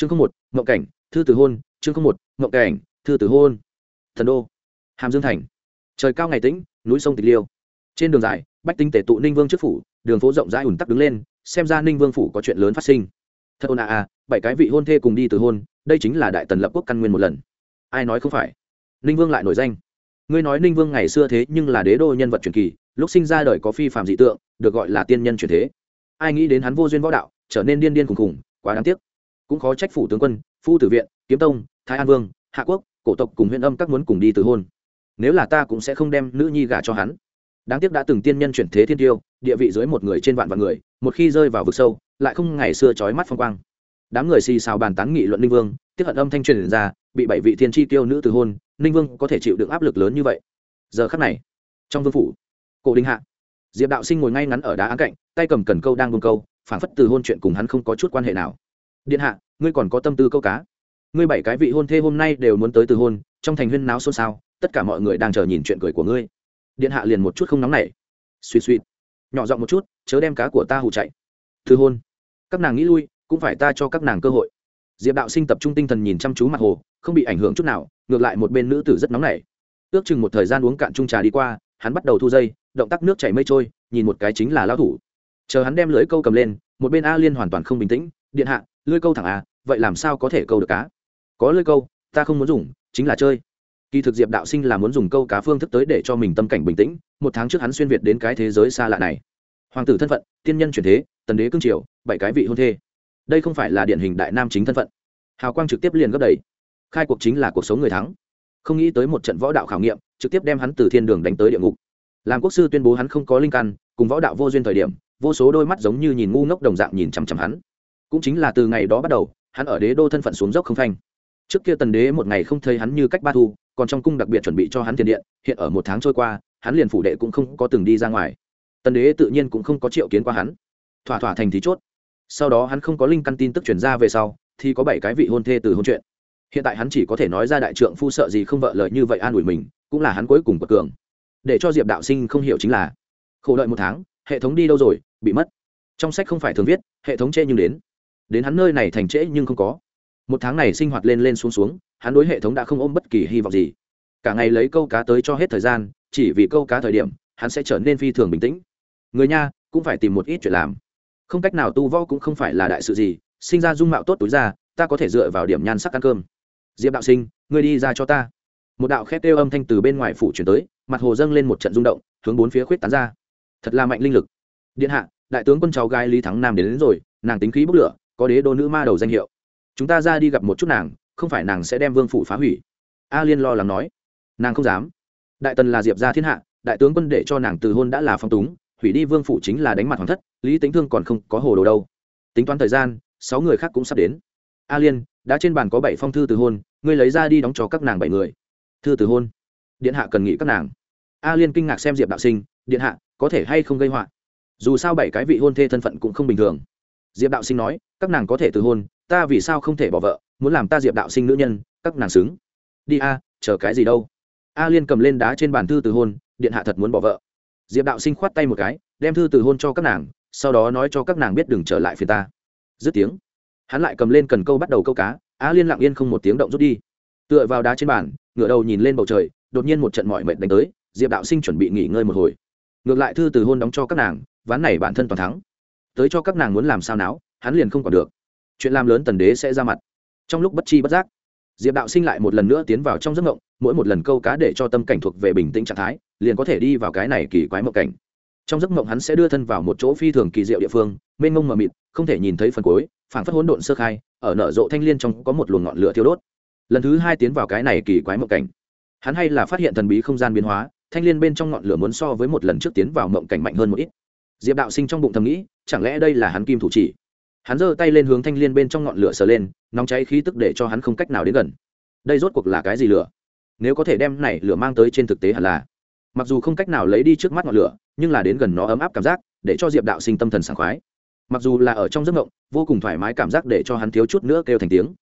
chương không một, ngộng cảnh, thư từ hôn, chương không một, ngộng cảnh, thư từ hôn. Thần đô, hàm dương thành. Trời cao ngày tĩnh, núi sông tịch liêu. Trên đường dài, bách tinh tể tụ ninh vương trước phủ, đường phố rộng rãi ủn tắc đứng lên, xem ra ninh vương phủ có chuyện lớn phát sinh. Thật ồn à à bảy cái vị hôn thê cùng đi từ hôn, đây chính là đại tần lập quốc căn nguyên một lần. Ai nói không phải? Ninh vương lại nổi danh. Ngươi nói ninh vương ngày xưa thế nhưng là đế đô nhân vật truyền kỳ, lúc sinh ra đời có phi phạm dị tượng, được gọi là tiên nhân truyền thế. Ai nghĩ đến hắn vô duyên võ đạo, trở nên điên điên khùng khùng quá đáng tiếc cũng khó trách phủ tướng quân, phu tử viện, kiếm tông, thái an vương, hạ quốc, cổ tộc cùng huyện âm các muốn cùng đi từ hôn. Nếu là ta cũng sẽ không đem nữ nhi gả cho hắn. Đáng tiếc đã từng tiên nhân chuyển thế thiên tiêu, địa vị dưới một người trên vạn vạn người, một khi rơi vào vực sâu, lại không ngày xưa trói mắt phong quang. Đám người xì xào bàn tán nghị luận ninh vương, tiếp hận âm thanh truyền ra, bị bảy vị thiên tri tiêu nữ từ hôn, ninh vương có thể chịu được áp lực lớn như vậy. Giờ khắc này, trong vương phủ, cổ đình hạ, diệp đạo sinh ngồi ngay ngắn ở đá án cạnh, tay cầm cần câu đang buông câu, phảng phất từ hôn chuyện cùng hắn không có chút quan hệ nào điện hạ, ngươi còn có tâm tư câu cá. Ngươi bảy cái vị hôn thê hôm nay đều muốn tới từ hôn, trong thành huyên náo xôn xao, tất cả mọi người đang chờ nhìn chuyện cười của ngươi. Điện hạ liền một chút không nóng nảy. Suy suy nhỏ giọng một chút, chớ đem cá của ta hù chạy. Từ hôn. Các nàng nghĩ lui, cũng phải ta cho các nàng cơ hội. Diệp đạo sinh tập trung tinh thần nhìn chăm chú mặt hồ, không bị ảnh hưởng chút nào, ngược lại một bên nữ tử rất nóng nảy. Ước chừng một thời gian uống cạn chung trà đi qua, hắn bắt đầu thu dây, động tác nước chảy mây trôi, nhìn một cái chính là lão thủ. Chờ hắn đem lưới câu cầm lên, một bên a liên hoàn toàn không bình tĩnh điện hạ lưới câu thẳng à? vậy làm sao có thể câu được cá? Có lưới câu, ta không muốn dùng, chính là chơi. Kỳ thực diệp đạo sinh là muốn dùng câu cá phương thức tới để cho mình tâm cảnh bình tĩnh, một tháng trước hắn xuyên việt đến cái thế giới xa lạ này. Hoàng tử thân phận, tiên nhân truyền thế, tần đế cương triều, bảy cái vị hôn thê. Đây không phải là điển hình đại nam chính thân phận. Hào quang trực tiếp liền gấp đầy. Khai cuộc chính là cuộc sống người thắng. Không nghĩ tới một trận võ đạo khảo nghiệm, trực tiếp đem hắn từ thiên đường đánh tới địa ngục. Làm quốc sư tuyên bố hắn không có linh căn, cùng võ đạo vô duyên thời điểm, vô số đôi mắt giống như nhìn ngu ngốc đồng dạng nhìn chằm chằm hắn cũng chính là từ ngày đó bắt đầu, hắn ở đế đô thân phận xuống dốc không phanh. Trước kia tần đế một ngày không thấy hắn như cách ba thu, còn trong cung đặc biệt chuẩn bị cho hắn tiền điện, hiện ở một tháng trôi qua, hắn liền phủ đệ cũng không có từng đi ra ngoài. Tần đế tự nhiên cũng không có triệu kiến qua hắn. Thỏa thỏa thành thì chốt. Sau đó hắn không có linh căn tin tức chuyển ra về sau, thì có bảy cái vị hôn thê từ hôn chuyện. Hiện tại hắn chỉ có thể nói ra đại trượng phu sợ gì không vợ lời như vậy an ủi mình, cũng là hắn cuối cùng bậc cường. Để cho diệp đạo sinh không hiểu chính là, khổ đợi một tháng, hệ thống đi đâu rồi, bị mất. Trong sách không phải thường viết, hệ thống chê nhưng đến đến hắn nơi này thành trễ nhưng không có. Một tháng này sinh hoạt lên lên xuống xuống hắn đối hệ thống đã không ôm bất kỳ hy vọng gì. Cả ngày lấy câu cá tới cho hết thời gian chỉ vì câu cá thời điểm hắn sẽ trở nên phi thường bình tĩnh. Người nha cũng phải tìm một ít chuyện làm. Không cách nào tu võ cũng không phải là đại sự gì sinh ra dung mạo tốt túi ra ta có thể dựa vào điểm nhan sắc ăn cơm. Diệp đạo sinh ngươi đi ra cho ta. Một đạo khét kêu âm thanh từ bên ngoài phủ chuyển tới mặt hồ dâng lên một trận rung động hướng bốn phía khuyết tán ra. Thật là mạnh linh lực. Điện hạ đại tướng quân cháu gái lý thắng nam đến, đến rồi nàng tính khí bốc lửa có đế đô nữ ma đầu danh hiệu. Chúng ta ra đi gặp một chút nàng, không phải nàng sẽ đem vương phủ phá hủy. A liên lo lắng nói. Nàng không dám. Đại tần là diệp gia thiên hạ, đại tướng quân để cho nàng từ hôn đã là phong túng, hủy đi vương phủ chính là đánh mặt hoàng thất, lý tính thương còn không có hồ đồ đâu. Tính toán thời gian, sáu người khác cũng sắp đến. A liên, đã trên bàn có bảy phong thư từ hôn, ngươi lấy ra đi đóng cho các nàng bảy người. Thư từ hôn. Điện hạ cần nghĩ các nàng. A liên kinh ngạc xem diệp đạo sinh, điện hạ, có thể hay không gây họa? Dù sao bảy cái vị hôn thê thân phận cũng không bình thường diệp đạo sinh nói, các nàng có thể từ hôn, ta vì sao không thể bỏ vợ, muốn làm ta diệp đạo sinh nữ nhân, các nàng xứng. Đi a, chờ cái gì đâu. A liên cầm lên đá trên bàn thư từ hôn, điện hạ thật muốn bỏ vợ. Diệp đạo sinh khoát tay một cái, đem thư từ hôn cho các nàng, sau đó nói cho các nàng biết đừng trở lại phía ta. Dứt tiếng, hắn lại cầm lên cần câu bắt đầu câu cá, a liên lặng yên không một tiếng động rút đi. Tựa vào đá trên bàn, ngửa đầu nhìn lên bầu trời, đột nhiên một trận mọi mệt đánh tới, diệp đạo sinh chuẩn bị nghỉ ngơi một hồi. Ngược lại thư từ hôn đóng cho các nàng, ván này bản thân toàn thắng tới cho các nàng muốn làm sao náo, hắn liền không còn được. Chuyện làm lớn tần đế sẽ ra mặt. Trong lúc bất chi bất giác, diệp đạo sinh lại một lần nữa tiến vào trong giấc mộng, mỗi một lần câu cá để cho tâm cảnh thuộc về bình tĩnh trạng thái, liền có thể đi vào cái này kỳ quái mộng cảnh. Trong giấc mộng hắn sẽ đưa thân vào một chỗ phi thường kỳ diệu địa phương, mênh mông mờ mịt, không thể nhìn thấy phần cuối, phảng phất hỗn độn sơ khai, ở nở rộ thanh liên trong có một luồng ngọn lửa thiêu đốt. Lần thứ hai tiến vào cái này kỳ quái mộng cảnh. Hắn hay là phát hiện thần bí không gian biến hóa, thanh liên bên trong ngọn lửa muốn so với một lần trước tiến vào mộng cảnh mạnh hơn một ít. Diệp đạo sinh trong bụng thầm nghĩ chẳng lẽ đây là hắn kim thủ chỉ? Hắn giơ tay lên hướng thanh liên bên trong ngọn lửa sờ lên, nóng cháy khí tức để cho hắn không cách nào đến gần. Đây rốt cuộc là cái gì lửa? Nếu có thể đem này lửa mang tới trên thực tế hẳn là. Mặc dù không cách nào lấy đi trước mắt ngọn lửa, nhưng là đến gần nó ấm áp cảm giác, để cho diệp đạo sinh tâm thần sảng khoái. Mặc dù là ở trong giấc mộng, vô cùng thoải mái cảm giác để cho hắn thiếu chút nữa kêu thành tiếng.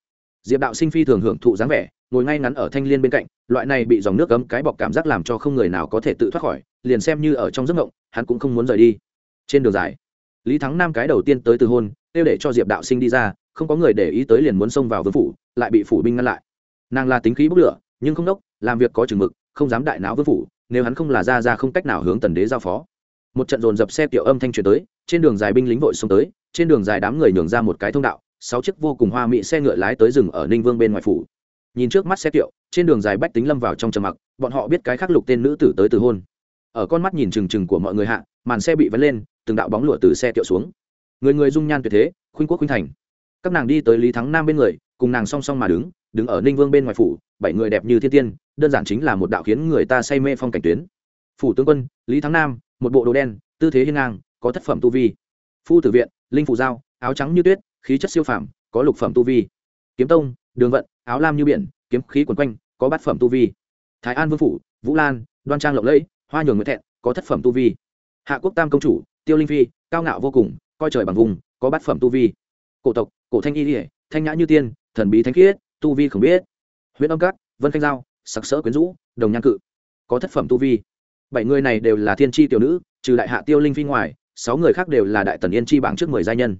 Diệp đạo sinh phi thường hưởng thụ dáng vẻ, ngồi ngay ngắn ở thanh liên bên cạnh, loại này bị dòng nước cấm cái bọc cảm giác làm cho không người nào có thể tự thoát khỏi, liền xem như ở trong giấc mộng, hắn cũng không muốn rời đi. Trên đường dài lý thắng nam cái đầu tiên tới từ hôn, kêu để cho diệp đạo sinh đi ra, không có người để ý tới liền muốn xông vào vương phủ, lại bị phủ binh ngăn lại. Nàng là tính khí bốc lửa, nhưng không đốc, làm việc có chừng mực, không dám đại não vương phủ, nếu hắn không là ra ra không cách nào hướng tần đế giao phó. Một trận dồn dập xe tiểu âm thanh truyền tới, trên đường dài binh lính vội xông tới, trên đường dài đám người nhường ra một cái thông đạo, sáu chiếc vô cùng hoa mỹ xe ngựa lái tới rừng ở ninh vương bên ngoài phủ. Nhìn trước mắt xe tiệu trên đường dài bách tính lâm vào trong trầm mặc, bọn họ biết cái khắc lục tên nữ tử tới từ hôn. Ở con mắt nhìn trừng trừng của mọi người hạ, màn xe bị vấn lên từng đạo bóng lụa từ xe tiệu xuống. Người người dung nhan tuyệt thế, khuynh quốc khuynh thành. Các nàng đi tới lý thắng nam bên người, cùng nàng song song mà đứng đứng ở ninh vương bên ngoài phủ, bảy người đẹp như thiên tiên, đơn giản chính là một đạo khiến người ta say mê phong cảnh tuyến. Phủ tướng quân, lý thắng nam, một bộ đồ đen, tư thế hiên ngang, có thất phẩm tu vi. Phu tử viện, linh phủ giao áo trắng như tuyết, khí chất siêu phàm, có lục phẩm tu vi. Kiếm tông, đường vận, áo lam như biển, kiếm khí quần quanh, có bát phẩm tu vi. Thái an vương phủ, vũ lan, đoan trang lộng lẫy, hoa nhường nguyễn thẹn, có thất phẩm tu vi. Hạ quốc tam công chủ tiêu linh phi, cao ngạo vô cùng, coi trời bằng vùng, có bát phẩm tu vi. Cổ tộc, cổ thanh y ỉa thanh nhã như tiên, thần bí thanh khiết, tu vi không biết. Huyện âm cát vân thanh giao, sặc sỡ quyến rũ, đồng nhan cự. Có thất phẩm tu vi. Bảy người này đều là thiên tri tiểu nữ, trừ đại hạ tiêu linh phi ngoài, sáu người khác đều là đại tần yên chi bảng trước mười gia nhân.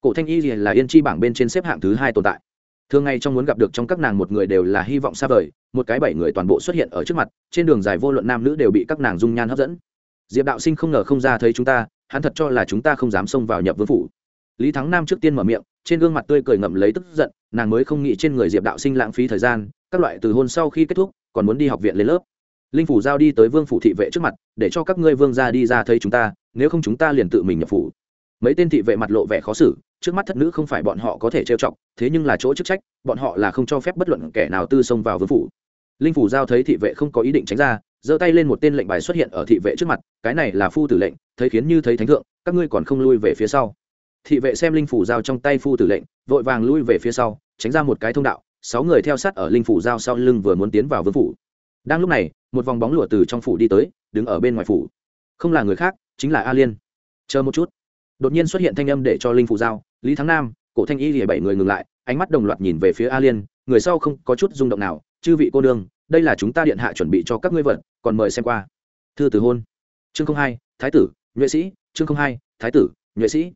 Cổ thanh y là yên chi bảng bên trên xếp hạng thứ hai tồn tại. Thường ngày trong muốn gặp được trong các nàng một người đều là hy vọng xa vời, một cái bảy người toàn bộ xuất hiện ở trước mặt, trên đường dài vô luận nam nữ đều bị các nàng dung nhan hấp dẫn. Diệp đạo sinh không ngờ không ra thấy chúng ta hắn thật cho là chúng ta không dám xông vào nhập vương phủ. Lý thắng nam trước tiên mở miệng, trên gương mặt tươi cười ngậm lấy tức giận, nàng mới không nghĩ trên người diệp đạo sinh lãng phí thời gian, các loại từ hôn sau khi kết thúc, còn muốn đi học viện lên lớp. Linh phủ giao đi tới vương phủ thị vệ trước mặt, để cho các ngươi vương ra đi ra thấy chúng ta, nếu không chúng ta liền tự mình nhập phủ. Mấy tên thị vệ mặt lộ vẻ khó xử, trước mắt thất nữ không phải bọn họ có thể trêu chọc, thế nhưng là chỗ chức trách, bọn họ là không cho phép bất luận kẻ nào tư xông vào vương phủ. Linh phủ giao thấy thị vệ không có ý định tránh ra giơ tay lên một tên lệnh bài xuất hiện ở thị vệ trước mặt, cái này là phu tử lệnh, thấy khiến như thấy thánh thượng, các ngươi còn không lui về phía sau. Thị vệ xem linh phủ giao trong tay phu tử lệnh, vội vàng lui về phía sau, tránh ra một cái thông đạo, sáu người theo sát ở linh phủ giao sau lưng vừa muốn tiến vào vương phủ. Đang lúc này, một vòng bóng lụa từ trong phủ đi tới, đứng ở bên ngoài phủ. Không là người khác, chính là a liên. Chờ một chút. Đột nhiên xuất hiện thanh âm để cho linh phủ giao, lý thắng nam, cổ thanh y lìa bảy người ngừng lại, ánh mắt đồng loạt nhìn về phía a liên, người sau không có chút rung động nào, chư vị cô đương đây là chúng ta điện hạ chuẩn bị cho các ngươi vật, còn mời xem qua. Thư từ hôn. Chương không hai, thái tử, nhuệ sĩ. Chương không hai, thái tử, nhuệ sĩ.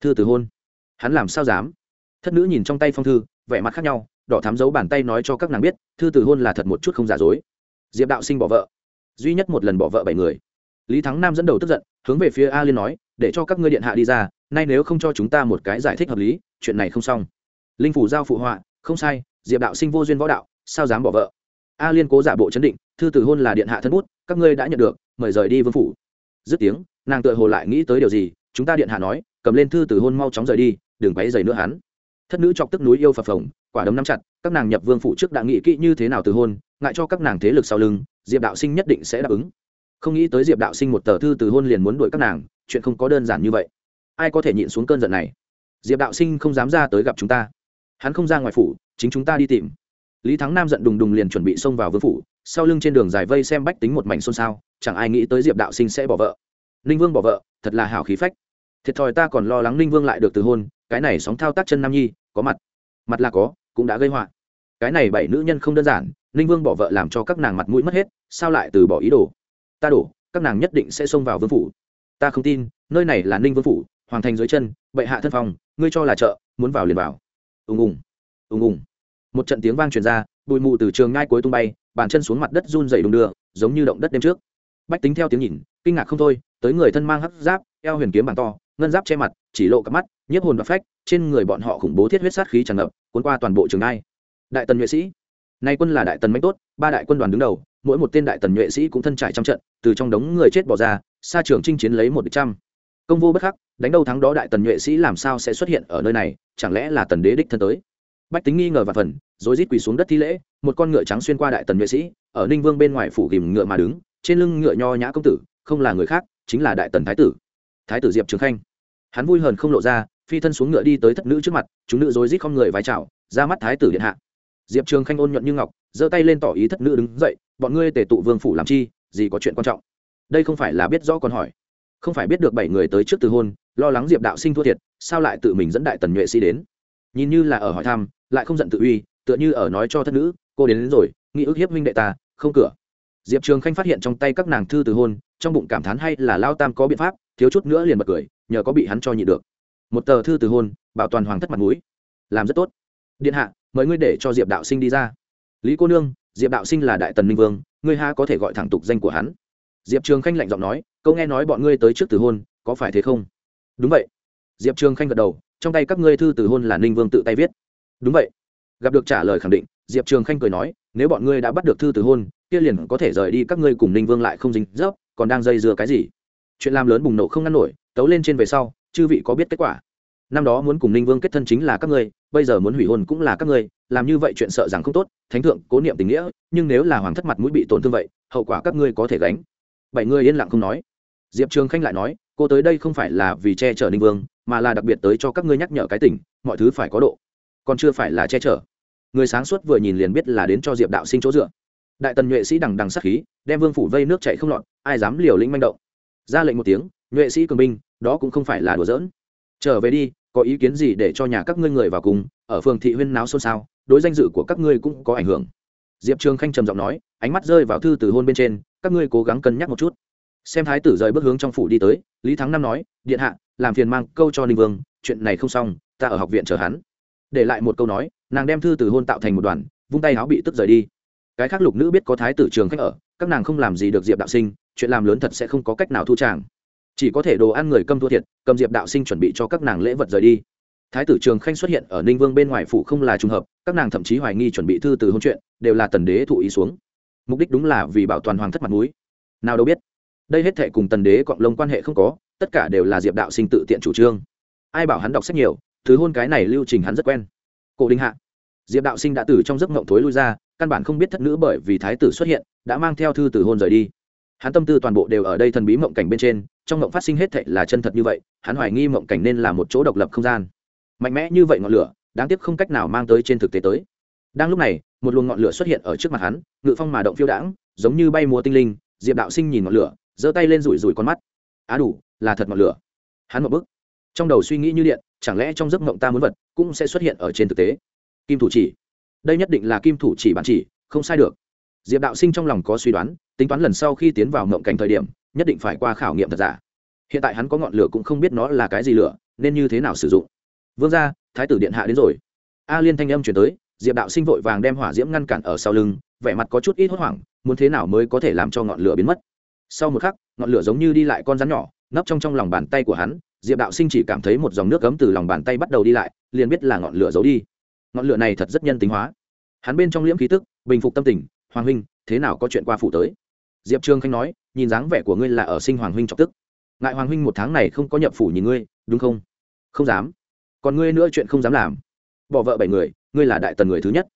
Thư từ hôn. Hắn làm sao dám? Thất nữ nhìn trong tay phong thư, vẻ mặt khác nhau, đỏ thám dấu bàn tay nói cho các nàng biết, thư từ hôn là thật một chút không giả dối. Diệp đạo sinh bỏ vợ. Duy nhất một lần bỏ vợ bảy người. Lý thắng nam dẫn đầu tức giận, hướng về phía a liên nói, để cho các ngươi điện hạ đi ra, nay nếu không cho chúng ta một cái giải thích hợp lý, chuyện này không xong. Linh phủ giao phụ họa, không sai, diệp đạo sinh vô duyên võ đạo, sao dám bỏ vợ? A liên cố giả bộ chấn định, thư từ hôn là điện hạ thân bút, các ngươi đã nhận được, mời rời đi vương phủ. Dứt tiếng, nàng tựa hồ lại nghĩ tới điều gì, chúng ta điện hạ nói, cầm lên thư từ hôn mau chóng rời đi, đừng quấy dày nữa hắn. Thất nữ chọc tức núi yêu phập phồng, quả đấm nắm chặt, các nàng nhập vương phủ trước đã nghĩ kỹ như thế nào từ hôn, ngại cho các nàng thế lực sau lưng, diệp đạo sinh nhất định sẽ đáp ứng. Không nghĩ tới diệp đạo sinh một tờ thư từ hôn liền muốn đuổi các nàng, chuyện không có đơn giản như vậy. Ai có thể nhịn xuống cơn giận này? Diệp đạo sinh không dám ra tới gặp chúng ta. Hắn không ra ngoài phủ, chính chúng ta đi tìm lý thắng nam giận đùng đùng liền chuẩn bị xông vào vương phủ, sau lưng trên đường dài vây xem bách tính một mảnh xôn xao, chẳng ai nghĩ tới diệp đạo sinh sẽ bỏ vợ. Ninh vương bỏ vợ, thật là hảo khí phách. Thiệt thòi ta còn lo lắng ninh vương lại được từ hôn, cái này sóng thao tác chân nam nhi, có mặt. Mặt là có, cũng đã gây họa. Cái này bảy nữ nhân không đơn giản, ninh vương bỏ vợ làm cho các nàng mặt mũi mất hết, sao lại từ bỏ ý đồ? Ta đổ, các nàng nhất định sẽ xông vào vương phủ. Ta không tin, nơi này là ninh vương phủ, hoàng thành dưới chân, bệ hạ thân phòng, ngươi cho là chợ, muốn vào liền vào. Ùng ùng ùng ùng một trận tiếng vang truyền ra, bụi mù từ trường ngai cuối tung bay, bàn chân xuống mặt đất run dày đùng đưa, giống như động đất đêm trước. Bách tính theo tiếng nhìn, kinh ngạc không thôi, tới người thân mang hấp giáp, eo huyền kiếm bàn to, ngân giáp che mặt, chỉ lộ cặp mắt, nhiếp hồn và phách, trên người bọn họ khủng bố thiết huyết sát khí tràn ngập, cuốn qua toàn bộ trường ngai. Đại tần nhuệ sĩ. Nay quân là đại tần mạnh tốt, ba đại quân đoàn đứng đầu, mỗi một tên đại tần nhuệ sĩ cũng thân trải trong trận, từ trong đống người chết bỏ ra xa trường chinh chiến lấy một trăm. Công vô bất khắc, đánh đâu thắng đó đại tần nhuệ sĩ làm sao sẽ xuất hiện ở nơi này, chẳng lẽ là tần đế đích thân tới? Bách tính nghi ngờ và phần rồi rít quỳ xuống đất thi lễ, một con ngựa trắng xuyên qua đại tần nhuệ sĩ, ở ninh vương bên ngoài phủ ghìm ngựa mà đứng, trên lưng ngựa nho nhã công tử, không là người khác, chính là đại tần thái tử. Thái tử diệp trường khanh. Hắn vui hờn không lộ ra, phi thân xuống ngựa đi tới thất nữ trước mặt, chúng nữ rối rít không người vái chào, ra mắt thái tử điện hạ. Diệp trường khanh ôn nhuận như ngọc, giơ tay lên tỏ ý thất nữ đứng dậy, bọn ngươi tề tụ vương phủ làm chi, gì có chuyện quan trọng? Đây không phải là biết rõ còn hỏi. Không phải biết được bảy người tới trước từ hôn, lo lắng diệp đạo sinh thua thiệt, sao lại tự mình dẫn đại tần nhuệ sĩ đến? Nhìn như là ở hỏi thăm, lại không giận tự uy tựa như ở nói cho thất nữ cô đến, đến rồi nghĩ ước hiếp huynh đệ ta không cửa. Diệp trường khanh phát hiện trong tay các nàng thư từ hôn trong bụng cảm thán hay là lao tam có biện pháp thiếu chút nữa liền bật cười nhờ có bị hắn cho nhị được. Một tờ thư từ hôn bảo toàn hoàng thất mặt mũi. Làm rất tốt. Điện hạ mời ngươi để cho diệp đạo sinh đi ra. Lý cô nương diệp đạo sinh là đại tần minh vương ngươi ha có thể gọi thẳng tục danh của hắn. Diệp trường khanh lạnh giọng nói câu nghe nói bọn ngươi tới trước từ hôn có phải thế không? Đúng vậy. Diệp trường khanh gật đầu trong tay các ngươi thư từ hôn là ninh vương tự tay viết. Đúng vậy gặp được trả lời khẳng định, diệp trường khanh cười nói, nếu bọn ngươi đã bắt được thư từ hôn, kia liền có thể rời đi, các ngươi cùng ninh vương lại không dính dấp, còn đang dây dưa cái gì? Chuyện làm lớn bùng nổ không ngăn nổi, tấu lên trên về sau, chư vị có biết kết quả. Năm đó muốn cùng ninh vương kết thân chính là các ngươi, bây giờ muốn hủy hôn cũng là các ngươi, làm như vậy chuyện sợ rằng không tốt, thánh thượng cố niệm tình nghĩa, nhưng nếu là hoàng thất mặt mũi bị tổn thương vậy, hậu quả các ngươi có thể gánh. Bảy người yên lặng không nói. Diệp trường khanh lại nói, cô tới đây không phải là vì che chở ninh vương, mà là đặc biệt tới cho các ngươi nhắc nhở cái tỉnh mọi thứ phải có độ còn chưa phải là che chở. Người sáng suốt vừa nhìn liền biết là đến cho diệp đạo sinh chỗ dựa. Đại tần nhuệ sĩ đằng đằng sát khí, đem vương phủ vây nước chạy không lọt, ai dám liều lĩnh manh động. Ra lệnh một tiếng, nhuệ sĩ cường binh, đó cũng không phải là đùa giỡn. Trở về đi, có ý kiến gì để cho nhà các ngươi người vào cùng, ở phường thị huyên náo xôn xao, đối danh dự của các ngươi cũng có ảnh hưởng. Diệp trường khanh trầm giọng nói, ánh mắt rơi vào thư từ hôn bên trên, các ngươi cố gắng cân nhắc một chút. Xem thái tử rời bước hướng trong phủ đi tới, lý thắng năm nói, điện hạ, làm phiền mang câu cho ninh vương, chuyện này không xong, ta ở học viện chờ hắn để lại một câu nói, nàng đem thư từ hôn tạo thành một đoàn, vung tay áo bị tức rời đi. Cái khác lục nữ biết có thái tử trường khách ở, các nàng không làm gì được diệp đạo sinh, chuyện làm lớn thật sẽ không có cách nào thu tràng. Chỉ có thể đồ ăn người cầm thua thiệt, cầm diệp đạo sinh chuẩn bị cho các nàng lễ vật rời đi. Thái tử trường khanh xuất hiện ở ninh vương bên ngoài phủ không là trùng hợp, các nàng thậm chí hoài nghi chuẩn bị thư từ hôn chuyện, đều là tần đế thụ ý xuống. Mục đích đúng là vì bảo toàn hoàng thất mặt mũi. Nào đâu biết, đây hết thệ cùng tần đế cộng lông quan hệ không có, tất cả đều là diệp đạo sinh tự tiện chủ trương. Ai bảo hắn đọc sách nhiều thứ hôn cái này lưu trình hắn rất quen. Cổ đình hạ. Diệp đạo sinh đã từ trong giấc mộng thối lui ra, căn bản không biết thất nữ bởi vì thái tử xuất hiện, đã mang theo thư từ hôn rời đi. Hắn tâm tư toàn bộ đều ở đây thần bí mộng cảnh bên trên, trong mộng phát sinh hết thệ là chân thật như vậy, hắn hoài nghi mộng cảnh nên là một chỗ độc lập không gian. Mạnh mẽ như vậy ngọn lửa, đáng tiếc không cách nào mang tới trên thực tế tới. Đang lúc này, một luồng ngọn lửa xuất hiện ở trước mặt hắn, ngự phong mà động phiêu đãng, giống như bay múa tinh linh, diệp đạo sinh nhìn ngọn lửa, giơ tay lên rủi rủi con mắt. Á đủ, là thật ngọn lửa. Hắn một bức trong đầu suy nghĩ như điện chẳng lẽ trong giấc mộng ta muốn vật cũng sẽ xuất hiện ở trên thực tế? Kim thủ chỉ. Đây nhất định là kim thủ chỉ bản chỉ, không sai được. Diệp đạo sinh trong lòng có suy đoán, tính toán lần sau khi tiến vào mộng cảnh thời điểm, nhất định phải qua khảo nghiệm thật giả. Hiện tại hắn có ngọn lửa cũng không biết nó là cái gì lửa, nên như thế nào sử dụng? Vương ra thái tử điện hạ đến rồi. A liên thanh âm chuyển tới, diệp đạo sinh vội vàng đem hỏa diễm ngăn cản ở sau lưng, vẻ mặt có chút ít hốt hoảng, muốn thế nào mới có thể làm cho ngọn lửa biến mất? Sau một khắc, ngọn lửa giống như đi lại con rắn nhỏ, nấp trong trong lòng bàn tay của hắn diệp đạo sinh chỉ cảm thấy một dòng nước cấm từ lòng bàn tay bắt đầu đi lại, liền biết là ngọn lửa giấu đi. Ngọn lửa này thật rất nhân tính hóa. Hắn bên trong liễm khí tức, bình phục tâm tình, hoàng huynh, thế nào có chuyện qua phủ tới? Diệp trương khanh nói, nhìn dáng vẻ của ngươi là ở sinh hoàng huynh chọc tức. Ngại hoàng huynh một tháng này không có nhập phủ nhìn ngươi, đúng không? Không dám. Còn ngươi nữa chuyện không dám làm. Bỏ vợ bảy người, ngươi là đại tần người thứ nhất.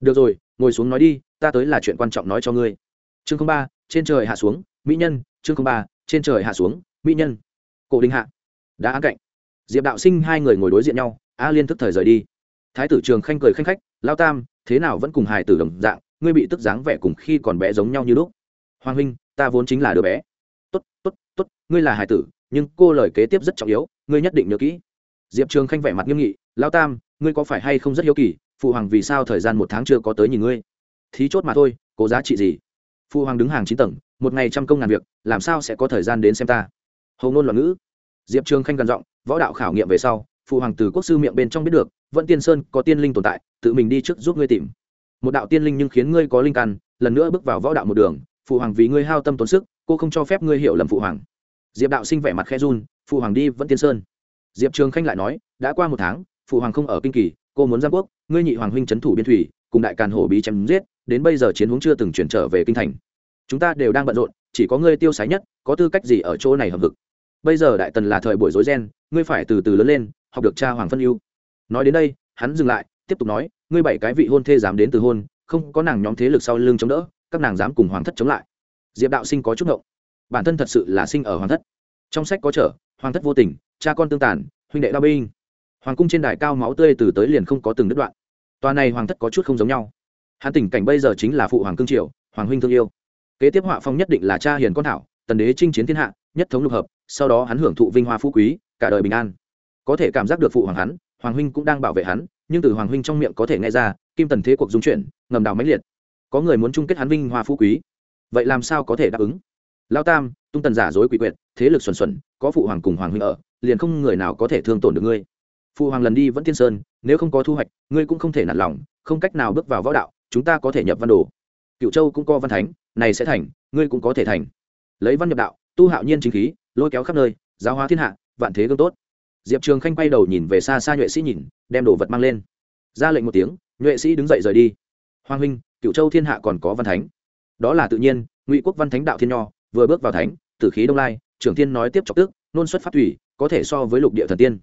Được rồi, ngồi xuống nói đi, ta tới là chuyện quan trọng nói cho ngươi. Chương ba, trên trời hạ xuống, mỹ nhân. Chương ba, trên trời hạ xuống, mỹ nhân. Cổ đình hạ đã án cạnh. Diệp đạo sinh hai người ngồi đối diện nhau, a liên thức thời rời đi. Thái tử trường khanh cười khanh khách, lao tam, thế nào vẫn cùng hài tử đồng dạng, ngươi bị tức dáng vẻ cùng khi còn bé giống nhau như lúc? Hoàng huynh, ta vốn chính là đứa bé. Tốt tốt tốt, ngươi là hài tử, nhưng cô lời kế tiếp rất trọng yếu, ngươi nhất định nhớ kỹ. Diệp trường khanh vẻ mặt nghiêm nghị, lao tam, ngươi có phải hay không rất hiếu kỳ, phụ hoàng vì sao thời gian một tháng chưa có tới nhìn ngươi? Thí chốt mà thôi có giá trị gì? Phụ hoàng đứng hàng chín tầng, một ngày trăm công ngàn việc, làm sao sẽ có thời gian đến xem ta? Hầu ngôn loạn ngữ diệp trường khanh gần giọng, võ đạo khảo nghiệm về sau, phụ hoàng từ quốc sư miệng bên trong biết được vẫn tiên sơn có tiên linh tồn tại, tự mình đi trước giúp ngươi tìm. Một đạo tiên linh nhưng khiến ngươi có linh căn, lần nữa bước vào võ đạo một đường, phụ hoàng vì ngươi hao tâm tốn sức, cô không cho phép ngươi hiểu lầm phụ hoàng. Diệp đạo sinh vẻ mặt khe run, phụ hoàng đi vẫn tiên sơn. Diệp trường khanh lại nói, đã qua một tháng, phụ hoàng không ở kinh kỳ, cô muốn giang quốc, ngươi nhị hoàng huynh trấn thủ biên thủy, cùng đại càn hổ bí chém giết, đến bây giờ chiến hướng chưa từng chuyển trở về kinh thành. Chúng ta đều đang bận rộn, chỉ có ngươi tiêu sái nhất, có tư cách gì ở chỗ này hợp vực bây giờ đại tần là thời buổi rối ren, ngươi phải từ từ lớn lên, học được cha hoàng phân ưu. Nói đến đây, hắn dừng lại, tiếp tục nói, ngươi bảy cái vị hôn thê dám đến từ hôn, không có nàng nhóm thế lực sau lưng chống đỡ, các nàng dám cùng hoàng thất chống lại. Diệp đạo sinh có chút ngộng. Bản thân thật sự là sinh ở hoàng thất. Trong sách có trở, hoàng thất vô tình, cha con tương tàn, huynh đệ đao binh. Hoàng cung trên đài cao máu tươi từ tới liền không có từng đứt đoạn. Tòa này hoàng thất có chút không giống nhau. Hắn tình cảnh bây giờ chính là phụ hoàng cương triều, hoàng huynh thương yêu. Kế tiếp họa phong nhất định là cha hiền con thảo, tần đế chinh chiến thiên hạ, nhất thống lục hợp sau đó hắn hưởng thụ vinh hoa phú quý, cả đời bình an. Có thể cảm giác được phụ hoàng hắn, hoàng huynh cũng đang bảo vệ hắn, nhưng từ hoàng huynh trong miệng có thể nghe ra, kim tần thế cuộc dung chuyển, ngầm đào máy liệt. Có người muốn chung kết hắn vinh hoa phú quý. Vậy làm sao có thể đáp ứng? Lao tam, tung tần giả dối quỷ quyệt, thế lực xuẩn xuẩn, có phụ hoàng cùng hoàng huynh ở, liền không người nào có thể thương tổn được ngươi. Phụ hoàng lần đi vẫn tiên sơn, nếu không có thu hoạch, ngươi cũng không thể nản lòng, không cách nào bước vào võ đạo, chúng ta có thể nhập văn đồ. Cựu châu cũng có văn thánh, này sẽ thành, ngươi cũng có thể thành. Lấy văn nhập đạo, tu hạo nhiên chính khí lôi kéo khắp nơi, giáo hóa thiên hạ, vạn thế gương tốt. Diệp trường khanh quay đầu nhìn về xa xa nhuệ sĩ nhìn, đem đồ vật mang lên. Ra lệnh một tiếng, nhuệ sĩ đứng dậy rời đi. Hoàng huynh cựu châu thiên hạ còn có văn thánh. Đó là tự nhiên, ngụy quốc văn thánh đạo thiên nho, vừa bước vào thánh, tử khí đông lai, trưởng thiên nói tiếp chọc tức, nôn xuất phát thủy, có thể so với lục địa thần tiên.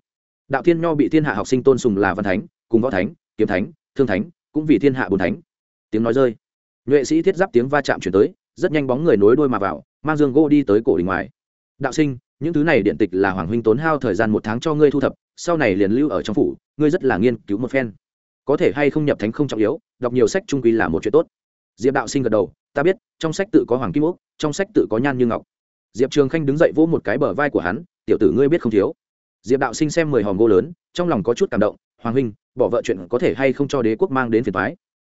Đạo thiên nho bị thiên hạ học sinh tôn sùng là văn thánh, cùng võ thánh, kiếm thánh, thương thánh, cũng vì thiên hạ bùn thánh. Tiếng nói rơi. Nhuệ sĩ thiết giáp tiếng va chạm chuyển tới, rất nhanh bóng người nối đuôi mà vào, mang dương gỗ đi tới cổ đình ngoài đạo sinh, những thứ này điện tịch là hoàng huynh tốn hao thời gian một tháng cho ngươi thu thập, sau này liền lưu ở trong phủ, ngươi rất là nghiên cứu một phen. Có thể hay không nhập thánh không trọng yếu, đọc nhiều sách trung quy là một chuyện tốt. Diệp đạo sinh gật đầu, ta biết, trong sách tự có hoàng kim úc, trong sách tự có nhan như ngọc. Diệp trường khanh đứng dậy vỗ một cái bờ vai của hắn, tiểu tử ngươi biết không thiếu. Diệp đạo sinh xem mười hòm gỗ lớn, trong lòng có chút cảm động, hoàng huynh, bỏ vợ chuyện có thể hay không cho đế quốc mang đến phiền thoái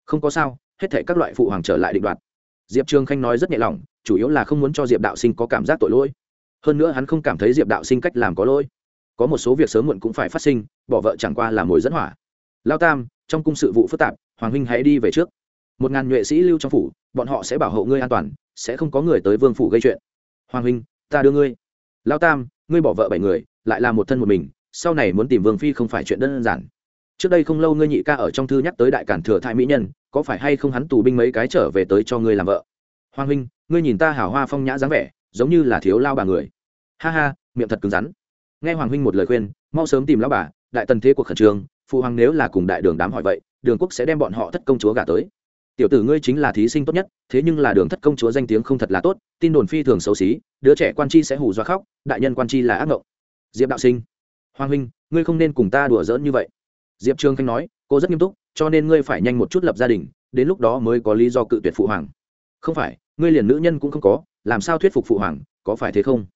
không có sao, hết thể các loại phụ hoàng trở lại định đoạt. Diệp trường khanh nói rất nhẹ lòng, chủ yếu là không muốn cho diệp đạo sinh có cảm giác tội lỗi hơn nữa hắn không cảm thấy diệp đạo sinh cách làm có lỗi. Có một số việc sớm muộn cũng phải phát sinh, bỏ vợ chẳng qua là mồi dẫn hỏa. Lao tam, trong cung sự vụ phức tạp, hoàng huynh hãy đi về trước. Một ngàn nhuệ sĩ lưu trong phủ, bọn họ sẽ bảo hộ ngươi an toàn, sẽ không có người tới vương phủ gây chuyện. Hoàng huynh, ta đưa ngươi. Lao tam, ngươi bỏ vợ bảy người, lại là một thân một mình, sau này muốn tìm vương phi không phải chuyện đơn giản. Trước đây không lâu ngươi nhị ca ở trong thư nhắc tới đại cản thừa thai mỹ nhân, có phải hay không hắn tù binh mấy cái trở về tới cho ngươi làm vợ? Hoàng huynh, ngươi nhìn ta hào hoa phong nhã dáng vẻ, giống như là thiếu lao bà người ha ha, miệng thật cứng rắn. Nghe hoàng huynh một lời khuyên, mau sớm tìm lão bà, đại tần thế cuộc khẩn trương, phụ hoàng nếu là cùng đại đường đám hỏi vậy, đường quốc sẽ đem bọn họ thất công chúa gả tới. Tiểu tử ngươi chính là thí sinh tốt nhất, thế nhưng là đường thất công chúa danh tiếng không thật là tốt, tin đồn phi thường xấu xí, đứa trẻ quan chi sẽ hù do khóc, đại nhân quan chi là ác mộng diệp đạo sinh, hoàng huynh, ngươi không nên cùng ta đùa giỡn như vậy. Diệp trương khanh nói, cô rất nghiêm túc, cho nên ngươi phải nhanh một chút lập gia đình, đến lúc đó mới có lý do cự tuyệt phụ hoàng. Không phải, ngươi liền nữ nhân cũng không có, làm sao thuyết phục phụ hoàng, có phải thế không?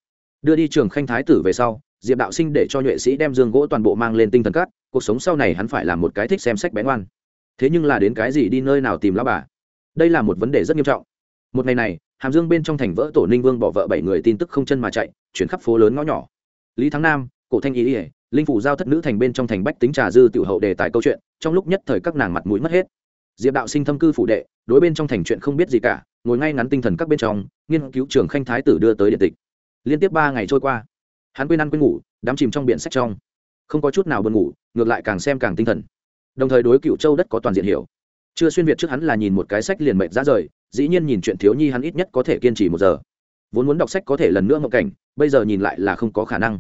Đưa đi trường khanh thái tử về sau, diệp đạo sinh để cho nhuệ sĩ đem dương gỗ toàn bộ mang lên tinh thần cát, cuộc sống sau này hắn phải làm một cái thích xem sách bén oan thế nhưng là đến cái gì đi nơi nào tìm lão bà? Đây là một vấn đề rất nghiêm trọng. Một ngày này, hàm dương bên trong thành vỡ tổ ninh vương bỏ vợ bảy người tin tức không chân mà chạy, chuyển khắp phố lớn ngõ nhỏ. Lý thắng nam, cổ thanh ý ỉa linh phủ giao thất nữ thành bên trong thành bách tính trà dư tiểu hậu đề tài câu chuyện, trong lúc nhất thời các nàng mặt mũi mất hết. Diệp đạo sinh thâm cư phủ đệ, đối bên trong thành chuyện không biết gì cả, ngồi ngay ngắn tinh thần các bên trong, nghiên cứu trường khanh thái tử đưa tới điện tịch liên tiếp ba ngày trôi qua. Hắn quên ăn quên ngủ, đắm chìm trong biển sách trong. Không có chút nào buồn ngủ, ngược lại càng xem càng tinh thần. Đồng thời đối cựu châu đất có toàn diện hiểu. Chưa xuyên việt trước hắn là nhìn một cái sách liền mệnh ra rời, dĩ nhiên nhìn chuyện thiếu nhi hắn ít nhất có thể kiên trì một giờ. Vốn muốn đọc sách có thể lần nữa ngộ cảnh, bây giờ nhìn lại là không có khả năng.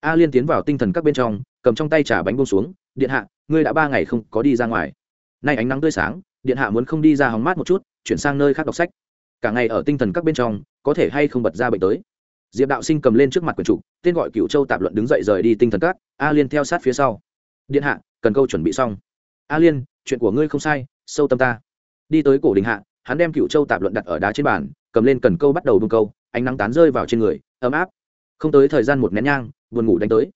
A liên tiến vào tinh thần các bên trong, cầm trong tay trà bánh bông xuống, điện hạ, ngươi đã ba ngày không có đi ra ngoài. Nay ánh nắng tươi sáng, điện hạ muốn không đi ra hóng mát một chút, chuyển sang nơi khác đọc sách. Cả ngày ở tinh thần các bên trong, có thể hay không bật ra bệnh tới? Diệp đạo sinh cầm lên trước mặt quyển trục, tên gọi cựu châu tạp luận đứng dậy rời đi tinh thần các, a liên theo sát phía sau. Điện hạ, cần câu chuẩn bị xong. A liên, chuyện của ngươi không sai, sâu tâm ta. Đi tới cổ đình hạ, hắn đem cựu châu tạp luận đặt ở đá trên bàn, cầm lên cần câu bắt đầu bưng câu, ánh nắng tán rơi vào trên người, ấm áp. Không tới thời gian một nén nhang, buồn ngủ đánh tới.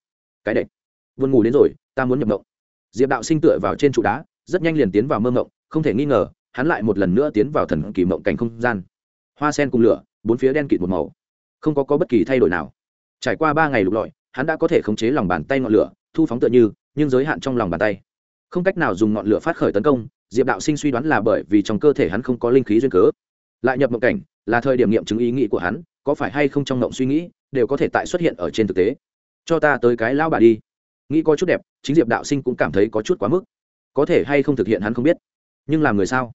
Cái đệch buồn ngủ đến rồi, ta muốn nhập mộng diệp đạo sinh tựa vào trên trụ đá, rất nhanh liền tiến vào mơ mộng không thể nghi ngờ, hắn lại một lần nữa tiến vào thần kỳ mộng cảnh không gian. Hoa sen cùng lửa, bốn phía đen kịt một màu không có, có bất kỳ thay đổi nào. Trải qua ba ngày lục lọi hắn đã có thể khống chế lòng bàn tay ngọn lửa thu phóng tựa như nhưng giới hạn trong lòng bàn tay. Không cách nào dùng ngọn lửa phát khởi tấn công diệp đạo sinh suy đoán là bởi vì trong cơ thể hắn không có linh khí duyên cớ. Lại nhập mộng cảnh là thời điểm nghiệm chứng ý nghĩ của hắn có phải hay không trong mộng suy nghĩ đều có thể tại xuất hiện ở trên thực tế. Cho ta tới cái lao bà đi. Nghĩ có chút đẹp chính diệp đạo sinh cũng cảm thấy có chút quá mức. Có thể hay không thực hiện hắn không biết. Nhưng làm người sao?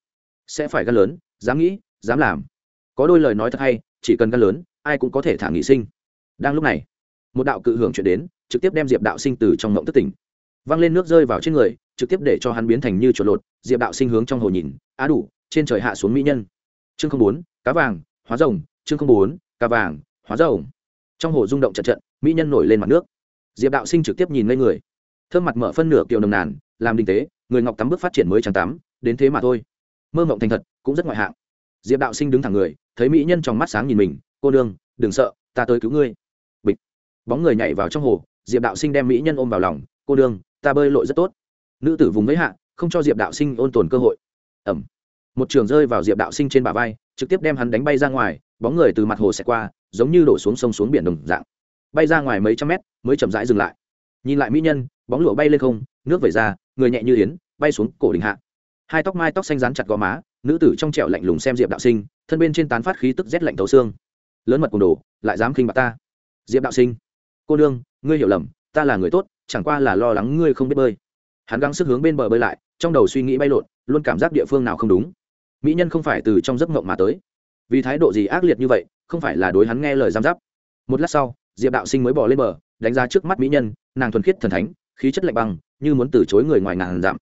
Sẽ phải gan lớn dám nghĩ dám làm. Có đôi lời nói thật hay chỉ cần gan lớn ai cũng có thể thả nghị sinh. Đang lúc này, một đạo cự hưởng chuyển đến, trực tiếp đem diệp đạo sinh từ trong mộng thất tỉnh. Văng lên nước rơi vào trên người, trực tiếp để cho hắn biến thành như chuột lột, diệp đạo sinh hướng trong hồ nhìn, á đủ, trên trời hạ xuống mỹ nhân. Chương không bốn, cá vàng, hóa rồng, chương không bốn, cá vàng, hóa rồng. Trong hồ rung động trận trận, mỹ nhân nổi lên mặt nước. Diệp đạo sinh trực tiếp nhìn ngây người. Thơm mặt mở phân nửa kiều nồng nàn, làm đình tế, người ngọc tắm bước phát triển mới trắng tắm, đến thế mà thôi. Mơ mộng thành thật, cũng rất ngoại hạng. Diệp đạo sinh đứng thẳng người, thấy mỹ nhân trong mắt sáng nhìn mình cô nương, đừng sợ, ta tới cứu ngươi. Bịch. Bóng người nhảy vào trong hồ, diệp đạo sinh đem mỹ nhân ôm vào lòng, cô nương, ta bơi lội rất tốt. Nữ tử vùng mấy hạ, không cho diệp đạo sinh ôn tồn cơ hội. Ẩm. Một trường rơi vào diệp đạo sinh trên bả vai, trực tiếp đem hắn đánh bay ra ngoài, bóng người từ mặt hồ xẹt qua, giống như đổ xuống sông xuống biển đồng dạng. Bay ra ngoài mấy trăm mét, mới chậm rãi dừng lại. Nhìn lại mỹ nhân, bóng lụa bay lên không, nước vẩy ra, người nhẹ như yến, bay xuống cổ đình hạ. Hai tóc mai tóc xanh rán chặt gò má, nữ tử trong trẻo lạnh lùng xem diệp đạo sinh, thân bên trên tán phát khí tức rét lạnh thấu xương lớn mật cùng đồ, lại dám khinh bạc ta. Diệp đạo sinh, cô nương, ngươi hiểu lầm, ta là người tốt, chẳng qua là lo lắng ngươi không biết bơi. Hắn gắng sức hướng bên bờ bơi lại, trong đầu suy nghĩ bay lộn, luôn cảm giác địa phương nào không đúng. Mỹ nhân không phải từ trong giấc mộng mà tới. Vì thái độ gì ác liệt như vậy, không phải là đối hắn nghe lời giam giáp. Một lát sau, diệp đạo sinh mới bỏ lên bờ, đánh giá trước mắt mỹ nhân, nàng thuần khiết thần thánh, khí chất lạnh băng, như muốn từ chối người ngoài ngàn dặm.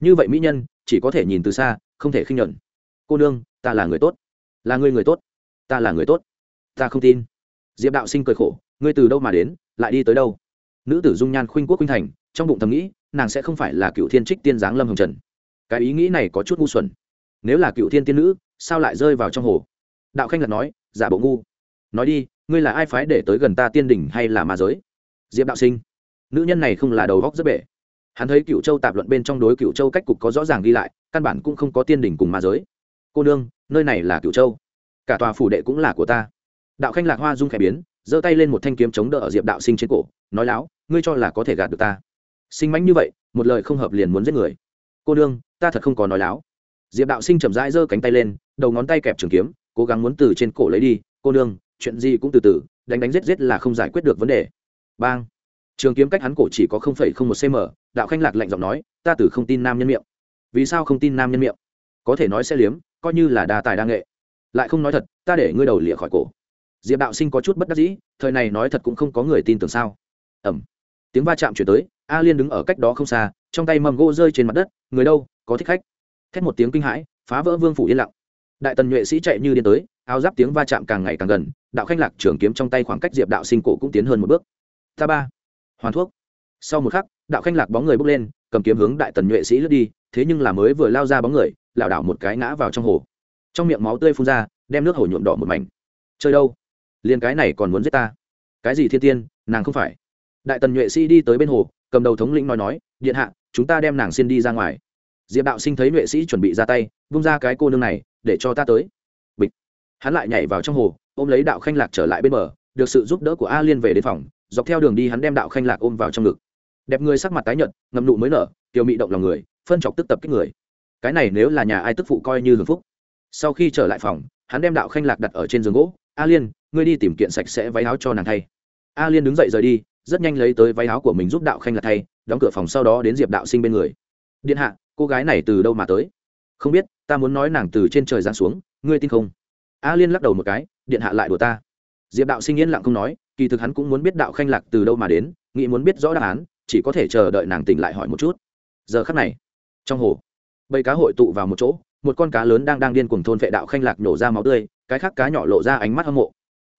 Như vậy mỹ nhân, chỉ có thể nhìn từ xa, không thể khinh nhuận cô nương, ta là người tốt. Là người người tốt. Ta là người tốt ta không tin. Diệp đạo sinh cười khổ, ngươi từ đâu mà đến, lại đi tới đâu? Nữ tử dung nhan khuynh quốc khuynh thành, trong bụng thầm nghĩ, nàng sẽ không phải là cựu thiên trích tiên giáng lâm hồng trần. Cái ý nghĩ này có chút ngu xuẩn. Nếu là cựu thiên tiên nữ, sao lại rơi vào trong hồ? Đạo khanh lật nói, giả bộ ngu. Nói đi, ngươi là ai phái để tới gần ta tiên đỉnh hay là ma giới? Diệp đạo sinh. Nữ nhân này không là đầu góc rất bể. Hắn thấy cựu châu tạp luận bên trong đối cựu châu cách cục có rõ ràng ghi lại, căn bản cũng không có tiên đỉnh cùng ma giới. Cô nương, nơi này là cựu châu. Cả tòa phủ đệ cũng là của ta đạo khanh lạc hoa dung khẽ biến, giơ tay lên một thanh kiếm chống đỡ ở diệp đạo sinh trên cổ, nói láo, ngươi cho là có thể gạt được ta. Sinh mánh như vậy, một lời không hợp liền muốn giết người. Cô đương ta thật không có nói láo. Diệp đạo sinh chậm rãi giơ cánh tay lên, đầu ngón tay kẹp trường kiếm, cố gắng muốn từ trên cổ lấy đi. Cô đương chuyện gì cũng từ từ, đánh đánh giết giết là không giải quyết được vấn đề. Bang. Trường kiếm cách hắn cổ chỉ có không phẩy không một cm đạo khanh lạc lạnh giọng nói, ta từ không tin nam nhân miệng. Vì sao không tin nam nhân miệng? Có thể nói sẽ liếm, coi như là đa tài đa nghệ. Lại không nói thật, ta để ngươi đầu lịa khỏi cổ diệp đạo sinh có chút bất đắc dĩ thời này nói thật cũng không có người tin tưởng sao ẩm tiếng va chạm chuyển tới a liên đứng ở cách đó không xa trong tay mầm gỗ rơi trên mặt đất người đâu có thích khách thét một tiếng kinh hãi phá vỡ vương phủ yên lặng đại tần nhuệ sĩ chạy như điên tới áo giáp tiếng va chạm càng ngày càng gần đạo khanh lạc trưởng kiếm trong tay khoảng cách diệp đạo sinh cổ cũng tiến hơn một bước ta ba hoàn thuốc sau một khắc đạo khanh lạc bóng người bước lên cầm kiếm hướng đại tần nhuệ sĩ lướt đi thế nhưng là mới vừa lao ra bóng người lảo đảo một cái ngã vào trong hồ trong miệng máu tươi phun ra đem nước hồ nhuộm đỏ một mảnh chơi đâu liền cái này còn muốn giết ta. Cái gì thiên tiên, nàng không phải. Đại tần nhuệ sĩ đi tới bên hồ, cầm đầu thống lĩnh nói nói, điện hạ, chúng ta đem nàng xin đi ra ngoài. Diệp đạo sinh thấy nhuệ sĩ chuẩn bị ra tay, vung ra cái cô nương này, để cho ta tới. Bịch. Hắn lại nhảy vào trong hồ, ôm lấy đạo khanh lạc trở lại bên bờ, được sự giúp đỡ của a liên về đến phòng, dọc theo đường đi hắn đem đạo khanh lạc ôm vào trong ngực. Đẹp người sắc mặt tái nhợt, ngậm nụ mới nở kiều mị động lòng người, phân chọc tức tập kích người. Cái này nếu là nhà ai tức phụ coi như hưởng phúc. Sau khi trở lại phòng, hắn đem đạo khanh lạc đặt ở trên giường gỗ, a liên ngươi đi tìm kiện sạch sẽ váy áo cho nàng thay. A liên đứng dậy rời đi, rất nhanh lấy tới váy áo của mình giúp đạo khanh là thay, đóng cửa phòng sau đó đến diệp đạo sinh bên người. Điện hạ, cô gái này từ đâu mà tới? Không biết, ta muốn nói nàng từ trên trời giáng xuống, ngươi tin không? A liên lắc đầu một cái, điện hạ lại đùa ta. Diệp đạo sinh yên lặng không nói, kỳ thực hắn cũng muốn biết đạo khanh lạc từ đâu mà đến, nghĩ muốn biết rõ đáp án, chỉ có thể chờ đợi nàng tỉnh lại hỏi một chút. Giờ khắc này, trong hồ, bầy cá hội tụ vào một chỗ, một con cá lớn đang đang điên cuồng thôn vệ đạo khanh lạc nổ ra máu tươi, cái khác cá nhỏ lộ ra ánh mắt hâm mộ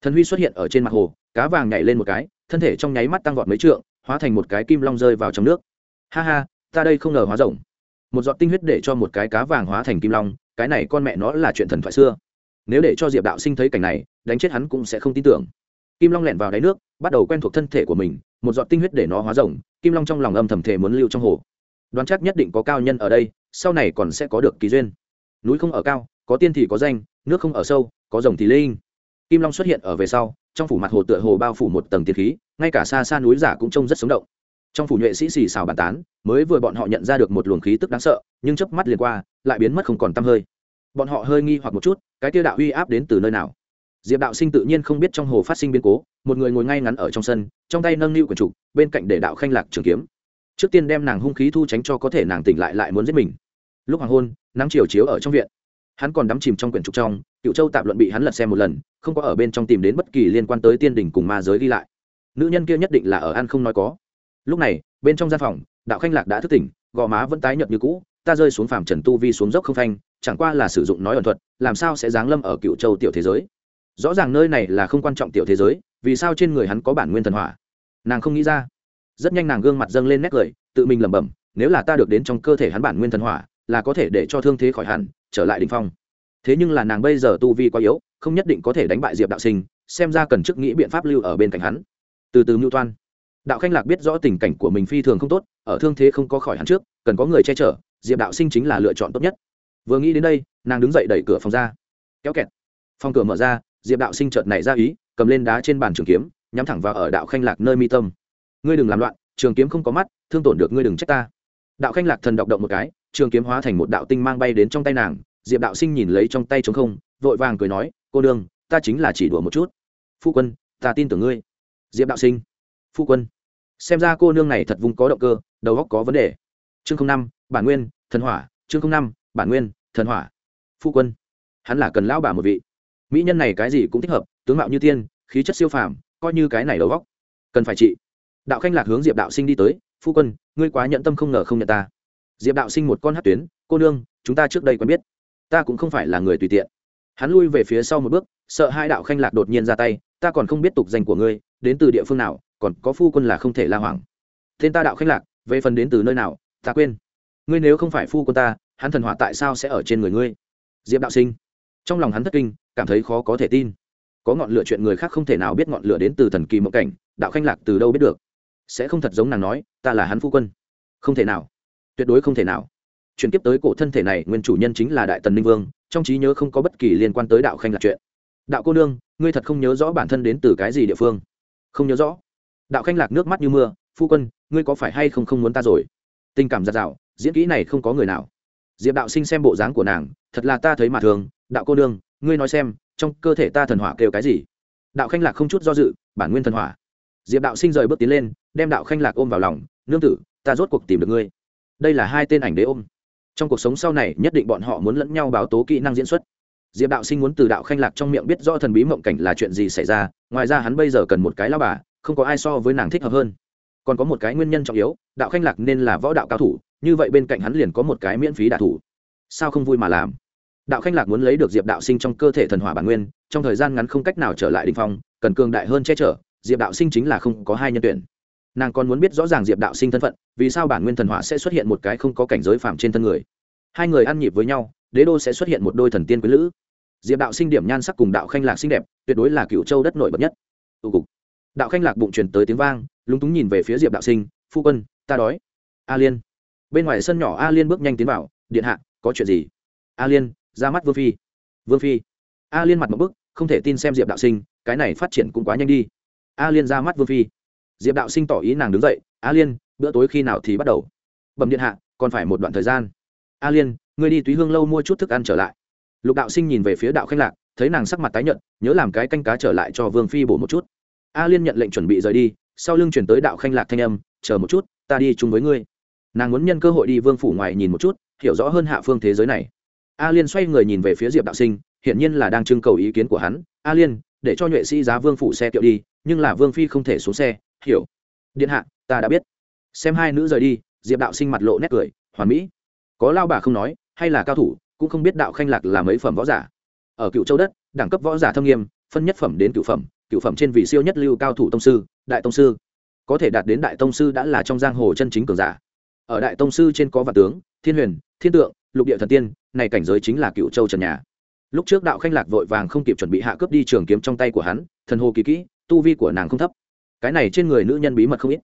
thần huy xuất hiện ở trên mặt hồ, cá vàng nhảy lên một cái, thân thể trong nháy mắt tăng vọt mấy trượng, hóa thành một cái kim long rơi vào trong nước. Ha ha, ta đây không ngờ hóa rồng. Một giọt tinh huyết để cho một cái cá vàng hóa thành kim long, cái này con mẹ nó là chuyện thần thoại xưa. Nếu để cho diệp đạo sinh thấy cảnh này, đánh chết hắn cũng sẽ không tin tưởng. Kim long lẹn vào đáy nước, bắt đầu quen thuộc thân thể của mình, một giọt tinh huyết để nó hóa rồng, kim long trong lòng âm thầm thể muốn lưu trong hồ. Đoán chắc nhất định có cao nhân ở đây, sau này còn sẽ có được kỳ duyên. Núi không ở cao, có tiên thì có danh, nước không ở sâu, có rồng thì linh kim long xuất hiện ở về sau, trong phủ mặt hồ tựa hồ bao phủ một tầng tiên khí, ngay cả xa xa núi giả cũng trông rất sống động. Trong phủ nhuệ sĩ xì xào bàn tán, mới vừa bọn họ nhận ra được một luồng khí tức đáng sợ, nhưng chớp mắt liền qua, lại biến mất không còn tăm hơi. Bọn họ hơi nghi hoặc một chút, cái tiêu đạo uy áp đến từ nơi nào? Diệp đạo sinh tự nhiên không biết trong hồ phát sinh biến cố, một người ngồi ngay ngắn ở trong sân, trong tay nâng niu quyển trục, bên cạnh để đạo khanh lạc trường kiếm. Trước tiên đem nàng hung khí thu tránh cho có thể nàng tỉnh lại lại muốn giết mình. Lúc hoàng hôn, nắng chiều chiếu ở trong viện. Hắn còn đắm chìm trong quyển trục trong, cựu châu tạp luận bị hắn lật xem một lần không có ở bên trong tìm đến bất kỳ liên quan tới tiên đỉnh cùng ma giới ghi lại. Nữ nhân kia nhất định là ở ăn không nói có. Lúc này, bên trong gian phòng, đạo khanh lạc đã thức tỉnh, gò má vẫn tái nhợt như cũ, ta rơi xuống phàm trần tu vi xuống dốc không phanh, chẳng qua là sử dụng nói ẩn thuật, làm sao sẽ giáng lâm ở cựu châu tiểu thế giới? Rõ ràng nơi này là không quan trọng tiểu thế giới, vì sao trên người hắn có bản nguyên thần hỏa? Nàng không nghĩ ra. Rất nhanh nàng gương mặt dâng lên nét cười, tự mình lẩm bẩm, nếu là ta được đến trong cơ thể hắn bản nguyên thần hỏa, là có thể để cho thương thế khỏi hẳn, trở lại đ ỉ n h phong. Thế nhưng là nàng bây giờ tu vi quá yếu không nhất định có thể đánh bại diệp đạo sinh, xem ra cần chức nghĩ biện pháp lưu ở bên cạnh hắn. Từ từ mưu toan. Đạo khanh lạc biết rõ tình cảnh của mình phi thường không tốt, ở thương thế không có khỏi hắn trước, cần có người che chở, diệp đạo sinh chính là lựa chọn tốt nhất. Vừa nghĩ đến đây, nàng đứng dậy đẩy cửa phòng ra. Kéo kẹt. Phòng cửa mở ra, diệp đạo sinh chợt này ra ý, cầm lên đá trên bàn trường kiếm, nhắm thẳng vào ở đạo khanh lạc nơi mi tâm. Ngươi đừng làm loạn, trường kiếm không có mắt, thương tổn được ngươi đừng trách ta. Đạo khanh lạc thần động động một cái, trường kiếm hóa thành một đạo tinh mang bay đến trong tay nàng, diệp đạo sinh nhìn lấy trong tay trống không, vội vàng cười nói cô đương, ta chính là chỉ đùa một chút. Phu quân, ta tin tưởng ngươi. Diệp đạo sinh. Phu quân. Xem ra cô nương này thật vùng có động cơ, đầu óc có vấn đề. Chương năm, bản nguyên, thần hỏa. Chương năm, bản nguyên, thần hỏa. Phu quân. Hắn là cần lão bà một vị. Mỹ nhân này cái gì cũng thích hợp, tướng mạo như tiên, khí chất siêu phàm, coi như cái này đầu óc. Cần phải trị đạo khanh lạc hướng diệp đạo sinh đi tới. Phu quân, ngươi quá nhận tâm không ngờ không nhận ta. Diệp đạo sinh một con hát tuyến. Cô nương, chúng ta trước đây quen biết. Ta cũng không phải là người tùy tiện hắn lui về phía sau một bước, sợ hai đạo khanh lạc đột nhiên ra tay, ta còn không biết tục danh của ngươi, đến từ địa phương nào, còn có phu quân là không thể la hoảng. Tên ta đạo khanh lạc, về phần đến từ nơi nào, ta quên. Ngươi nếu không phải phu quân ta, hắn thần hỏa tại sao sẽ ở trên người ngươi? Diệp đạo sinh. Trong lòng hắn thất kinh, cảm thấy khó có thể tin. Có ngọn lửa chuyện người khác không thể nào biết ngọn lửa đến từ thần kỳ mộng cảnh, đạo khanh lạc từ đâu biết được? Sẽ không thật giống nàng nói, ta là hắn phu quân. Không thể nào. Tuyệt đối không thể nào. Chuyển tiếp tới cổ thân thể này, nguyên chủ nhân chính là đại tần ninh vương trong trí nhớ không có bất kỳ liên quan tới đạo khanh lạc chuyện. Đạo cô nương, ngươi thật không nhớ rõ bản thân đến từ cái gì địa phương? Không nhớ rõ. Đạo khanh lạc nước mắt như mưa, phu quân, ngươi có phải hay không không muốn ta rồi? Tình cảm giặt rào, diễn kỹ này không có người nào. Diệp đạo sinh xem bộ dáng của nàng, thật là ta thấy mà thường, đạo cô nương, ngươi nói xem, trong cơ thể ta thần hỏa kêu cái gì? Đạo khanh lạc không chút do dự, bản nguyên thần hỏa. Diệp đạo sinh rời bước tiến lên, đem đạo khanh lạc ôm vào lòng, nương tử, ta rốt cuộc tìm được ngươi. Đây là hai tên ảnh đế ôm trong cuộc sống sau này, nhất định bọn họ muốn lẫn nhau báo tố kỹ năng diễn xuất. Diệp đạo sinh muốn từ đạo khanh lạc trong miệng biết rõ thần bí mộng cảnh là chuyện gì xảy ra, ngoài ra hắn bây giờ cần một cái lao bà, không có ai so với nàng thích hợp hơn. Còn có một cái nguyên nhân trọng yếu, đạo khanh lạc nên là võ đạo cao thủ, như vậy bên cạnh hắn liền có một cái miễn phí đả thủ. Sao không vui mà làm? Đạo khanh lạc muốn lấy được diệp đạo sinh trong cơ thể thần hỏa bản nguyên, trong thời gian ngắn không cách nào trở lại đình phong, cần cường đại hơn che chở, diệp đạo sinh chính là không có hai nhân tuyển nàng còn muốn biết rõ ràng diệp đạo sinh thân phận, vì sao bản nguyên thần hỏa sẽ xuất hiện một cái không có cảnh giới phạm trên thân người? Hai người ăn nhịp với nhau, đế đô sẽ xuất hiện một đôi thần tiên quý lữ. Diệp đạo sinh điểm nhan sắc cùng đạo khanh lạc xinh đẹp, tuyệt đối là cựu châu đất nổi bật nhất. Tụ cục. Đạo khanh lạc bụng truyền tới tiếng vang, lúng túng nhìn về phía diệp đạo sinh, phu quân, ta đói. A liên. Bên ngoài sân nhỏ a liên bước nhanh tiến vào, điện hạ, có chuyện gì? A liên, ra mắt vương phi. Vương phi? A liên mặt một bức, không thể tin xem diệp đạo sinh, cái này phát triển cũng quá nhanh đi. A liên ra mắt vương phi diệp đạo sinh tỏ ý nàng đứng dậy, a liên, bữa tối khi nào thì bắt đầu? Bẩm điện hạ, còn phải một đoạn thời gian. A liên, ngươi đi túy hương lâu mua chút thức ăn trở lại. Lục đạo sinh nhìn về phía đạo khanh lạc, thấy nàng sắc mặt tái nhợt, nhớ làm cái canh cá trở lại cho vương phi bổ một chút. A liên nhận lệnh chuẩn bị rời đi, sau lưng chuyển tới đạo khanh lạc thanh âm, chờ một chút, ta đi chung với ngươi. Nàng muốn nhân cơ hội đi vương phủ ngoài nhìn một chút, hiểu rõ hơn hạ phương thế giới này. A liên xoay người nhìn về phía diệp đạo sinh, hiển nhiên là đang trưng cầu ý kiến của hắn. A liên, để cho nhuệ sĩ giá vương phủ xe kiệu đi, nhưng là vương phi không thể xuống xe hiểu. Điện hạ, ta đã biết. Xem hai nữ rời đi, diệp đạo sinh mặt lộ nét cười, hoàn mỹ. Có lao bà không nói, hay là cao thủ, cũng không biết đạo khanh lạc là mấy phẩm võ giả. Ở cựu châu đất, đẳng cấp võ giả thâm nghiêm, phân nhất phẩm đến cựu phẩm cựu phẩm trên vị siêu nhất lưu cao thủ tông sư, đại tông sư. Có thể đạt đến đại tông sư đã là trong giang hồ chân chính cường giả. Ở đại tông sư trên có vạn tướng, thiên huyền, thiên tượng, lục địa thần tiên, này cảnh giới chính là cựu châu trần nhà. Lúc trước đạo khanh lạc vội vàng không kịp chuẩn bị hạ cướp đi trường kiếm trong tay của hắn, thần hồ kỳ kỹ, tu vi của nàng không thấp cái này trên người nữ nhân bí mật không ít.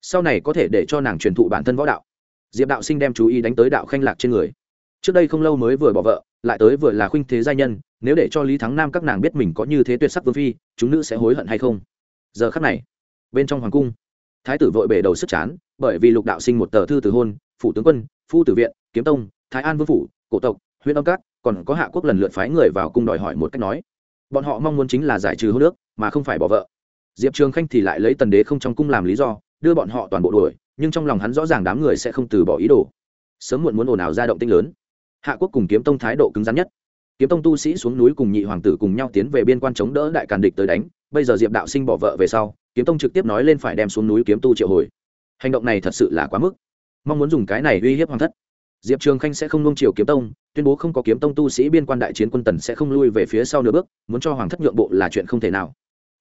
Sau này có thể để cho nàng truyền thụ bản thân võ đạo. Diệp đạo sinh đem chú ý đánh tới đạo khanh lạc trên người. Trước đây không lâu mới vừa bỏ vợ, lại tới vừa là khuynh thế gia nhân, nếu để cho lý thắng nam các nàng biết mình có như thế tuyệt sắc vương phi, chúng nữ sẽ hối hận hay không? Giờ khắc này, bên trong hoàng cung, thái tử vội bể đầu sức chán, bởi vì lục đạo sinh một tờ thư từ hôn, phủ tướng quân, phu tử viện, kiếm tông, thái an vương phủ, cổ tộc, huyện âm các, còn có hạ quốc lần lượt phái người vào cung đòi hỏi một cách nói. Bọn họ mong muốn chính là giải trừ hô nước mà không phải bỏ vợ diệp trường khanh thì lại lấy tần đế không trong cung làm lý do, đưa bọn họ toàn bộ đuổi, nhưng trong lòng hắn rõ ràng đám người sẽ không từ bỏ ý đồ. Sớm muộn muốn ồn ào ra động tinh lớn. Hạ quốc cùng kiếm tông thái độ cứng rắn nhất. Kiếm tông tu sĩ xuống núi cùng nhị hoàng tử cùng nhau tiến về biên quan chống đỡ đại càn địch tới đánh, bây giờ diệp đạo sinh bỏ vợ về sau, kiếm tông trực tiếp nói lên phải đem xuống núi kiếm tu triệu hồi. Hành động này thật sự là quá mức. Mong muốn dùng cái này uy hiếp hoàng thất. Diệp trường khanh sẽ không nung chiều kiếm tông, tuyên bố không có kiếm tông tu sĩ biên quan đại chiến quân tần sẽ không lui về phía sau nửa bước, muốn cho hoàng thất nhượng bộ là chuyện không thể nào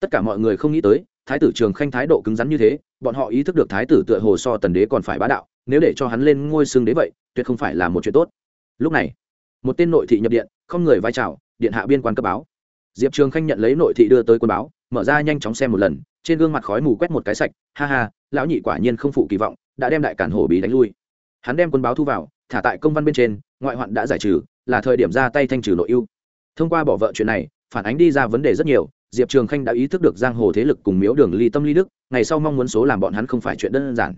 tất cả mọi người không nghĩ tới, thái tử trường khanh thái độ cứng rắn như thế, bọn họ ý thức được thái tử tựa hồ so tần đế còn phải bá đạo, nếu để cho hắn lên ngôi xương đế vậy, tuyệt không phải là một chuyện tốt. Lúc này, một tên nội thị nhập điện, không người vai trào điện hạ biên quan cấp báo. Diệp trường khanh nhận lấy nội thị đưa tới quân báo, mở ra nhanh chóng xem một lần, trên gương mặt khói mù quét một cái sạch, ha ha, lão nhị quả nhiên không phụ kỳ vọng, đã đem đại cản hổ bí đánh lui. Hắn đem quân báo thu vào, thả tại công văn bên trên, ngoại hoạn đã giải trừ, là thời điểm ra tay thanh trừ nội ưu. Thông qua bỏ vợ chuyện này, phản ánh đi ra vấn đề rất nhiều diệp trường khanh đã ý thức được giang hồ thế lực cùng miếu đường ly tâm ly đức, ngày sau mong muốn số làm bọn hắn không phải chuyện đơn giản.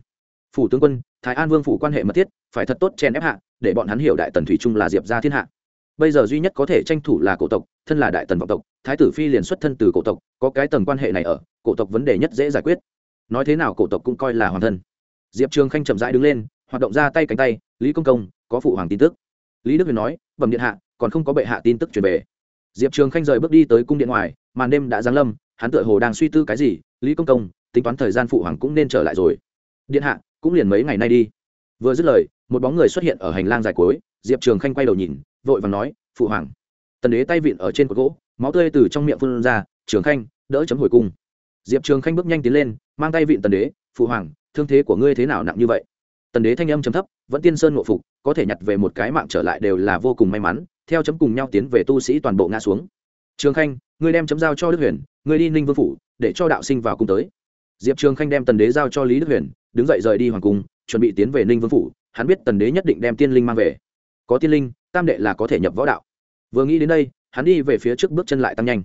Phủ tướng quân, thái an vương phủ quan hệ mật thiết, phải thật tốt chen ép hạ, để bọn hắn hiểu đại tần thủy trung là diệp gia thiên hạ. Bây giờ duy nhất có thể tranh thủ là cổ tộc, thân là đại tần vọng tộc, thái tử phi liền xuất thân từ cổ tộc, có cái tầng quan hệ này ở, cổ tộc vấn đề nhất dễ giải quyết. Nói thế nào cổ tộc cũng coi là hoàng thân. Diệp trường khanh chậm rãi đứng lên, hoạt động ra tay cánh tay, lý công công, có phụ hoàng tin tức. Lý đức huyền nói, bẩm điện hạ, còn không có bệ hạ tin tức truyền về. Diệp trường khanh rời bước đi tới cung điện ngoài màn đêm đã giáng lâm, hắn tựa hồ đang suy tư cái gì, lý công công, tính toán thời gian phụ hoàng cũng nên trở lại rồi. Điện hạ, cũng liền mấy ngày nay đi. Vừa dứt lời, một bóng người xuất hiện ở hành lang dài cuối, diệp trường khanh quay đầu nhìn, vội và nói, phụ hoàng. Tần đế tay vịn ở trên cột gỗ, máu tươi từ trong miệng phun ra, trường khanh, đỡ chấm hồi cung. Diệp trường khanh bước nhanh tiến lên, mang tay vịn tần đế, phụ hoàng, thương thế của ngươi thế nào nặng như vậy? Tần đế thanh âm chấm thấp, vẫn tiên sơn ngộ phục, có thể nhặt về một cái mạng trở lại đều là vô cùng may mắn, theo chấm cùng nhau tiến về tu sĩ toàn bộ ngã xuống trường khanh, ngươi đem chấm giao cho đức huyền, ngươi đi ninh vương phủ, để cho đạo sinh vào cung tới. Diệp trường khanh đem tần đế giao cho lý đức huyền, đứng dậy rời đi hoàng cung, chuẩn bị tiến về ninh vương phủ. Hắn biết tần đế nhất định đem tiên linh mang về. Có tiên linh, tam đệ là có thể nhập võ đạo. Vừa nghĩ đến đây, hắn đi về phía trước bước chân lại tăng nhanh.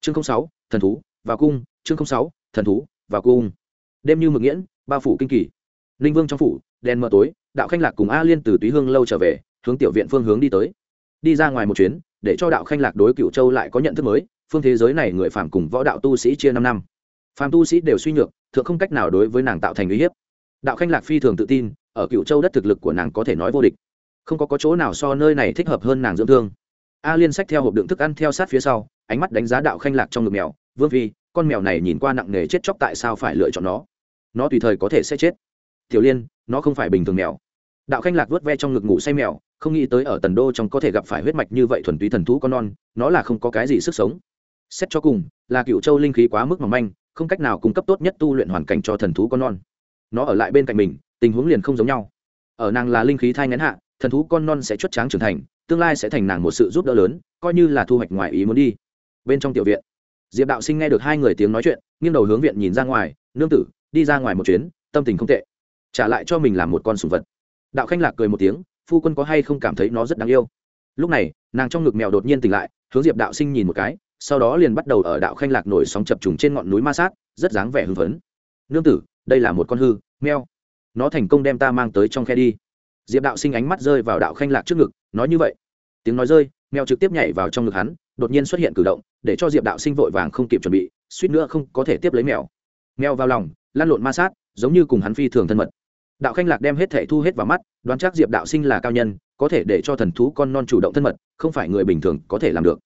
Chương sáu, thần thú, vào cung. Chương sáu, thần thú, vào cung. Đêm như mực nghiễn ba phủ kinh kỳ. Ninh vương trong phủ, đèn mờ tối, đạo khanh lạc cùng a liên từ túy hương lâu trở về, hướng tiểu viện phương hướng đi tới. Đi ra ngoài một chuyến để cho đạo khanh lạc đối cựu châu lại có nhận thức mới phương thế giới này người phạm cùng võ đạo tu sĩ chia năm năm. Phàm tu sĩ đều suy nhược thượng không cách nào đối với nàng tạo thành uy hiếp. Đạo khanh lạc phi thường tự tin ở cựu châu đất thực lực của nàng có thể nói vô địch. Không có, có chỗ nào so nơi này thích hợp hơn nàng dưỡng thương. A liên sách theo hộp đựng thức ăn theo sát phía sau ánh mắt đánh giá đạo khanh lạc trong ngực mèo vương phi con mèo này nhìn qua nặng nề chết chóc tại sao phải lựa chọn nó? Nó tùy thời có thể sẽ chết. Tiểu liên nó không phải bình thường mèo. Đạo khanh lạc vớt ve trong ngực ngủ say mèo không nghĩ tới ở tần đô trong có thể gặp phải huyết mạch như vậy thuần túy thần thú con non, nó là không có cái gì sức sống. Xét cho cùng, là cựu châu linh khí quá mức mỏng manh, không cách nào cung cấp tốt nhất tu luyện hoàn cảnh cho thần thú con non. Nó ở lại bên cạnh mình, tình huống liền không giống nhau. Ở nàng là linh khí thai ngén hạ, thần thú con non sẽ chuất tráng trưởng thành, tương lai sẽ thành nàng một sự giúp đỡ lớn, coi như là thu hoạch ngoài ý muốn đi. Bên trong tiểu viện, diệp đạo sinh nghe được hai người tiếng nói chuyện, nghiêng đầu hướng viện nhìn ra ngoài, nương tử, đi ra ngoài một chuyến, tâm tình không tệ. Trả lại cho mình làm một con sùng vật. Đạo khanh lạc cười một tiếng phu quân có hay không cảm thấy nó rất đáng yêu. Lúc này, nàng trong ngực mèo đột nhiên tỉnh lại, hướng diệp đạo sinh nhìn một cái, sau đó liền bắt đầu ở đạo khanh lạc nổi sóng chập trùng trên ngọn núi ma sát, rất dáng vẻ hưng phấn. Nương tử, đây là một con hư, mèo. Nó thành công đem ta mang tới trong khe đi. Diệp đạo sinh ánh mắt rơi vào đạo khanh lạc trước ngực, nói như vậy. Tiếng nói rơi, mèo trực tiếp nhảy vào trong ngực hắn, đột nhiên xuất hiện cử động, để cho diệp đạo sinh vội vàng không kịp chuẩn bị, suýt nữa không có thể tiếp lấy mèo. Mèo vào lòng lan lộn ma sát, giống như cùng hắn phi thường thân mật đạo khanh lạc đem hết thể thu hết vào mắt, đoán chắc diệp đạo sinh là cao nhân, có thể để cho thần thú con non chủ động thân mật, không phải người bình thường có thể làm được.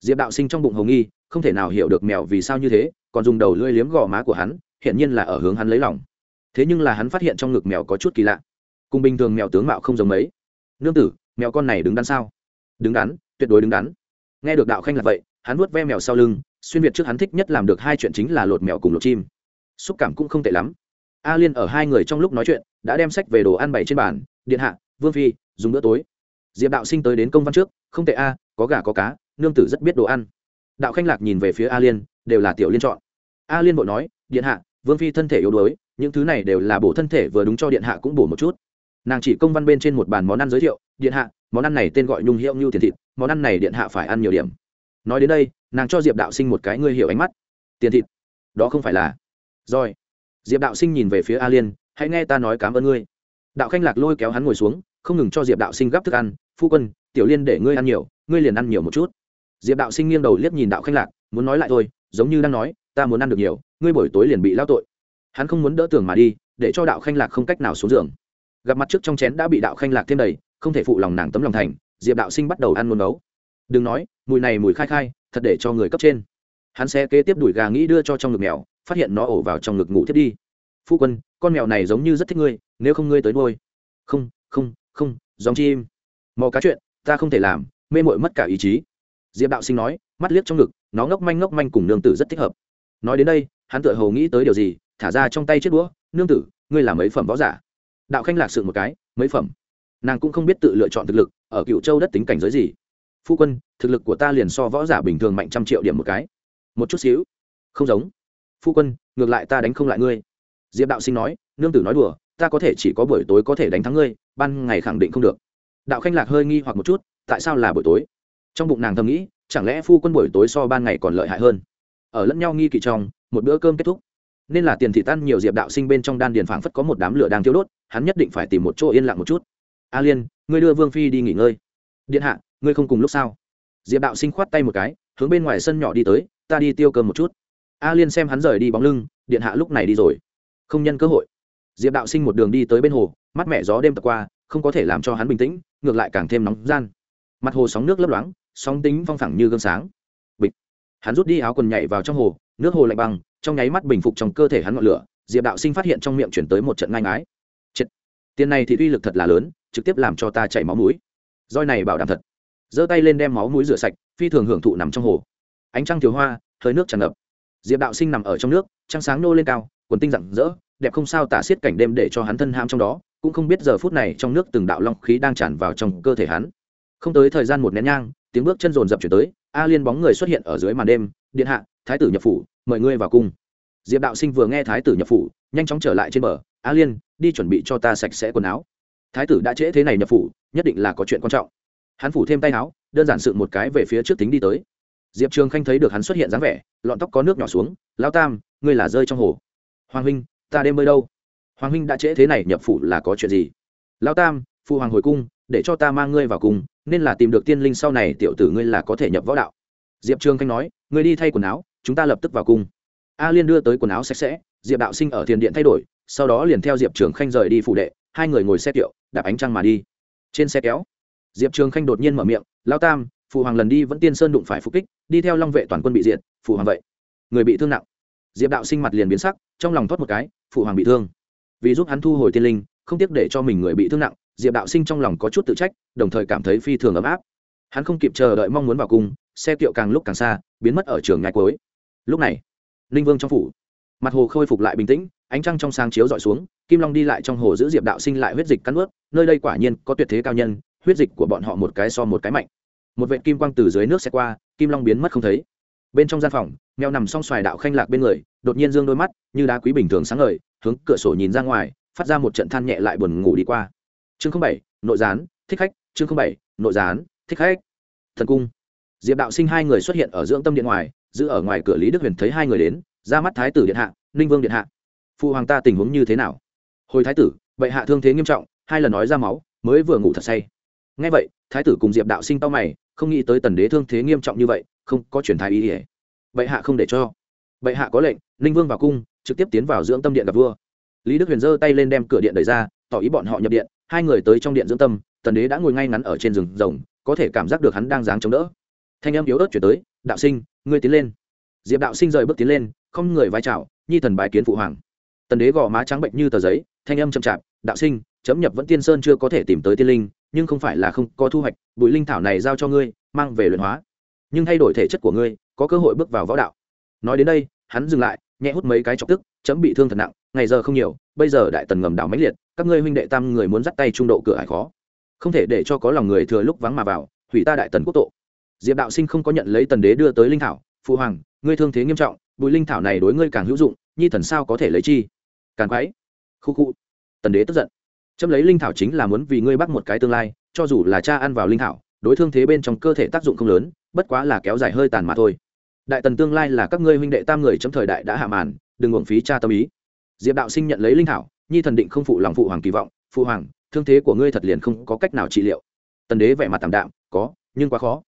Diệp đạo sinh trong bụng hồng nghi, không thể nào hiểu được mèo vì sao như thế, còn dùng đầu lưỡi liếm gò má của hắn hiện nhiên là ở hướng hắn lấy lòng. Thế nhưng là hắn phát hiện trong ngực mèo có chút kỳ lạ. Cùng bình thường mèo tướng mạo không giống mấy. Nương tử, mèo con này đứng đắn sao? Đứng đắn, tuyệt đối đứng đắn. Nghe được đạo khanh là vậy, hắn nuốt ve mèo sau lưng, xuyên việt trước hắn thích nhất làm được hai chuyện chính là lột mèo cùng lột chim. Xúc cảm cũng không tệ lắm a liên ở hai người trong lúc nói chuyện, đã đem sách về đồ ăn bày trên bàn, điện hạ, vương phi, dùng bữa tối. Diệp đạo sinh tới đến công văn trước, không tệ a, có gà có cá, nương tử rất biết đồ ăn. Đạo khanh lạc nhìn về phía a liên, đều là tiểu liên chọn. A liên bộ nói, điện hạ, vương phi thân thể yếu đuối, những thứ này đều là bổ thân thể vừa đúng cho điện hạ cũng bổ một chút. Nàng chỉ công văn bên trên một bàn món ăn giới thiệu, điện hạ, món ăn này tên gọi nhung hiệu như tiền thịt, món ăn này điện hạ phải ăn nhiều điểm. Nói đến đây, nàng cho diệp đạo sinh một cái ngươi hiểu ánh mắt. Tiền thịt? Đó không phải là? Rồi diệp đạo sinh nhìn về phía a liên, hãy nghe ta nói cảm ơn ngươi. Đạo khanh lạc lôi kéo hắn ngồi xuống, không ngừng cho diệp đạo sinh gắp thức ăn. Phu quân, tiểu liên để ngươi ăn nhiều, ngươi liền ăn nhiều một chút. Diệp đạo sinh nghiêng đầu liếc nhìn đạo khanh lạc, muốn nói lại thôi, giống như đang nói, ta muốn ăn được nhiều, ngươi buổi tối liền bị lao tội. Hắn không muốn đỡ tường mà đi, để cho đạo khanh lạc không cách nào xuống giường. Gặp mặt trước trong chén đã bị đạo khanh lạc thêm đầy, không thể phụ lòng nàng tấm lòng thành, diệp đạo sinh bắt đầu ăn nôn nấu. Đừng nói, mùi này mùi khai khai, thật để cho người cấp trên. Hắn sẽ kế tiếp đuổi gà nghĩ đưa cho trong ngực mèo phát hiện nó ổ vào trong ngực ngủ thiết đi. Phu quân, con mèo này giống như rất thích ngươi, nếu không ngươi tới nuôi. Không không không giống chim. Mò cá chuyện, ta không thể làm, mê mội mất cả ý chí. Diệp đạo sinh nói, mắt liếc trong ngực, nó ngốc manh ngốc manh cùng nương tử rất thích hợp. Nói đến đây, hắn tự hầu nghĩ tới điều gì, thả ra trong tay chiếc đũa, nương tử, ngươi là mấy phẩm võ giả? Đạo khanh lạc sự một cái, mấy phẩm? Nàng cũng không biết tự lựa chọn thực lực, ở cựu châu đất tính cảnh giới gì. Phu quân, thực lực của ta liền so võ giả bình thường mạnh trăm triệu điểm một cái. Một chút xíu. Không giống phu quân, ngược lại ta đánh không lại ngươi. Diệp đạo sinh nói, nương tử nói đùa, ta có thể chỉ có buổi tối có thể đánh thắng ngươi, ban ngày khẳng định không được. Đạo khanh lạc hơi nghi hoặc một chút, tại sao là buổi tối? Trong bụng nàng thầm nghĩ, chẳng lẽ phu quân buổi tối so ban ngày còn lợi hại hơn? Ở lẫn nhau nghi kỵ trong, một bữa cơm kết thúc. Nên là tiền thị tan nhiều diệp đạo sinh bên trong đan điền phảng phất có một đám lửa đang thiêu đốt, hắn nhất định phải tìm một chỗ yên lặng một chút. A liên, ngươi đưa vương phi đi nghỉ ngơi. Điện hạ, ngươi không cùng lúc sao? Diệp đạo sinh khoát tay một cái, hướng bên ngoài sân nhỏ đi tới, ta đi tiêu cơm một chút a liên xem hắn rời đi bóng lưng, điện hạ lúc này đi rồi. Không nhân cơ hội. Diệp đạo sinh một đường đi tới bên hồ mắt mẹ gió đêm tập qua, không có thể làm cho hắn bình tĩnh, ngược lại càng thêm nóng gian. Mặt hồ sóng nước lấp loáng, sóng tính phong phẳng như gương sáng. Bịch. Hắn rút đi áo quần nhảy vào trong hồ, nước hồ lạnh băng, trong nháy mắt bình phục trong cơ thể hắn ngọn lửa, diệp đạo sinh phát hiện trong miệng chuyển tới một trận ngang ái Chết. tiền này thì uy lực thật là lớn, trực tiếp làm cho ta chảy máu mũi. Roi này bảo đảm thật. Giơ tay lên đem máu mũi rửa sạch, phi thường hưởng thụ nằm trong hồ. Ánh trăng thiếu hoa, hơi nước tràn ngập diệp đạo sinh nằm ở trong nước, trăng sáng nô lên cao, quần tinh rạng rỡ, đẹp không sao tả xiết cảnh đêm để cho hắn thân ham trong đó, cũng không biết giờ phút này trong nước từng đạo long khí đang tràn vào trong cơ thể hắn. Không tới thời gian một nén nhang, tiếng bước chân rồn rập chuyển tới, a liên bóng người xuất hiện ở dưới màn đêm, điện hạ, thái tử nhập phủ, mời ngươi vào cung. Diệp đạo sinh vừa nghe thái tử nhập phủ, nhanh chóng trở lại trên bờ, a liên, đi chuẩn bị cho ta sạch sẽ quần áo. Thái tử đã trễ thế này nhập phủ, nhất định là có chuyện quan trọng. Hắn phủ thêm tay áo, đơn giản sự một cái về phía trước tính đi tới diệp trường khanh thấy được hắn xuất hiện dáng vẻ, lọn tóc có nước nhỏ xuống lao tam, ngươi là rơi trong hồ. Hoàng huynh, ta đêm bơi đâu? Hoàng huynh đã trễ thế này, nhập phủ là có chuyện gì? Lao tam, phụ hoàng hồi cung, để cho ta mang ngươi vào cung, nên là tìm được tiên linh sau này, tiểu tử ngươi là có thể nhập võ đạo. Diệp trường khanh nói, ngươi đi thay quần áo, chúng ta lập tức vào cung. A liên đưa tới quần áo sạch sẽ, diệp đạo sinh ở thiền điện thay đổi, sau đó liền theo diệp trường khanh rời đi phủ đệ, hai người ngồi xe kiệu, đạp ánh trăng mà đi. Trên xe kéo, diệp trường khanh đột nhiên mở miệng lao tam phụ hoàng lần đi vẫn tiên sơn đụng phải phục kích, đi theo long vệ toàn quân bị diệt phụ hoàng vậy. Người bị thương nặng. Diệp đạo sinh mặt liền biến sắc, trong lòng thoát một cái phụ hoàng bị thương. Vì giúp hắn thu hồi tiên linh, không tiếc để cho mình người bị thương nặng, diệp đạo sinh trong lòng có chút tự trách, đồng thời cảm thấy phi thường ấm áp. Hắn không kịp chờ đợi mong muốn vào cung, xe kiệu càng lúc càng xa, biến mất ở trường ngày cuối. Lúc này, ninh vương trong phủ. Mặt hồ khôi phục lại bình tĩnh, ánh trăng trong sáng chiếu dọi xuống, kim long đi lại trong hồ giữ diệp đạo sinh lại huyết dịch cắn ướt nơi đây quả nhiên có tuyệt thế cao nhân, huyết dịch của bọn họ một cái so một cái mạnh một vệ kim quang từ dưới nước xe qua, kim long biến mất không thấy. Bên trong gian phòng, mèo nằm song xoài đạo khanh lạc bên người, đột nhiên dương đôi mắt, như đá quý bình thường sáng ngời, hướng cửa sổ nhìn ra ngoài, phát ra một trận than nhẹ lại buồn ngủ đi qua. Chương bảy, nội gián, thích khách, chương bảy, nội gián, thích khách. Thần cung. Diệp đạo sinh hai người xuất hiện ở dưỡng tâm điện ngoài, giữ ở ngoài cửa lý đức huyền thấy hai người đến, ra mắt thái tử điện hạ, ninh vương điện hạ. Phụ hoàng ta tình huống như thế nào? Hồi thái tử, bệ hạ thương thế nghiêm trọng, hai lần nói ra máu, mới vừa ngủ thật say. Ngay vậy, thái tử cùng diệp đạo sinh tao mày không nghĩ tới tần đế thương thế nghiêm trọng như vậy, không có chuyển thái ý ỉa bệ hạ không để cho. Bệ hạ có lệnh, ninh vương vào cung, trực tiếp tiến vào dưỡng tâm điện gặp vua. Lý đức huyền giơ tay lên đem cửa điện đẩy ra, tỏ ý bọn họ nhập điện, hai người tới trong điện dưỡng tâm, tần đế đã ngồi ngay ngắn ở trên rừng rồng, có thể cảm giác được hắn đang dáng chống đỡ. Thanh em yếu ớt chuyển tới, đạo sinh, ngươi tiến lên. Diệp đạo sinh rời bước tiến lên, không người vai trào nhi thần bài kiến phụ hoàng. Tần đế gò má trắng bệnh như tờ giấy, thanh âm chậm chạp, đạo sinh, chấm nhập vẫn tiên sơn chưa có thể tìm tới tiên linh nhưng không phải là không có thu hoạch, bụi linh thảo này giao cho ngươi, mang về luyện hóa. Nhưng thay đổi thể chất của ngươi, có cơ hội bước vào võ đạo. Nói đến đây, hắn dừng lại, nhẹ hút mấy cái chọc tức, chấm bị thương thật nặng, ngày giờ không nhiều, bây giờ đại tần ngầm đảo máy liệt, các ngươi huynh đệ tam người muốn dắt tay trung độ cửa hải khó. Không thể để cho có lòng người thừa lúc vắng mà vào, hủy ta đại tần quốc tộ diệp đạo sinh không có nhận lấy tần đế đưa tới linh thảo, phụ hoàng, ngươi thương thế nghiêm trọng, bụi linh thảo này đối ngươi càng hữu dụng, nhi thần sao có thể lấy chi? Càng quái. Khu khu. Tần đế tức giận châm lấy linh thảo chính là muốn vì ngươi bắt một cái tương lai, cho dù là cha ăn vào linh thảo, đối thương thế bên trong cơ thể tác dụng không lớn, bất quá là kéo dài hơi tàn mà thôi. Đại tần tương lai là các ngươi huynh đệ tam người trong thời đại đã hạ màn, đừng uổng phí cha tâm ý. Diệp đạo sinh nhận lấy linh thảo, nhi thần định không phụ lòng phụ hoàng kỳ vọng, phụ hoàng, thương thế của ngươi thật liền không có cách nào trị liệu. Tần đế vẻ mặt tạm đạm, có, nhưng quá khó.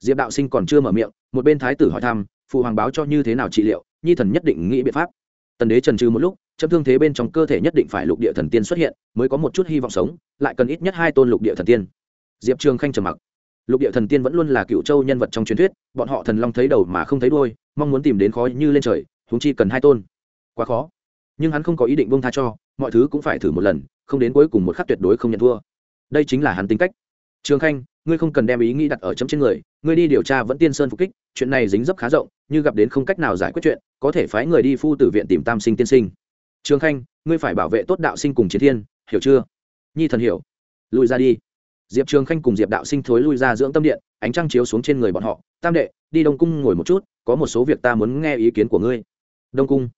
Diệp đạo sinh còn chưa mở miệng, một bên thái tử hỏi thăm, phụ hoàng báo cho như thế nào trị liệu, nhi thần nhất định nghĩ biện pháp. Tần đế trần trừ một lúc chấm thương thế bên trong cơ thể nhất định phải lục địa thần tiên xuất hiện, mới có một chút hy vọng sống, lại cần ít nhất hai tôn lục địa thần tiên. Diệp trường khanh trầm mặc. Lục địa thần tiên vẫn luôn là cựu châu nhân vật trong truyền thuyết, bọn họ thần long thấy đầu mà không thấy đôi mong muốn tìm đến khó như lên trời húng chi cần hai tôn. Quá khó. Nhưng hắn không có ý định bông tha cho, mọi thứ cũng phải thử một lần, không đến cuối cùng một khắc tuyệt đối không nhận thua. Đây chính là hắn tính cách. Trường khanh, ngươi không cần đem ý nghĩ đặt ở chấm trên người, ngươi đi điều tra vẫn tiên sơn phục kích, chuyện này dính dấp khá rộng, như gặp đến không cách nào giải quyết chuyện, có thể phái người đi phu tử viện tìm tam sinh tiên sinh trường khanh, ngươi phải bảo vệ tốt đạo sinh cùng chiến thiên, hiểu chưa? Nhi thần hiểu. Lùi ra đi. Diệp trường khanh cùng diệp đạo sinh thối lui ra dưỡng tâm điện, ánh trăng chiếu xuống trên người bọn họ. Tam đệ, đi đông cung ngồi một chút, có một số việc ta muốn nghe ý kiến của ngươi. Đông cung.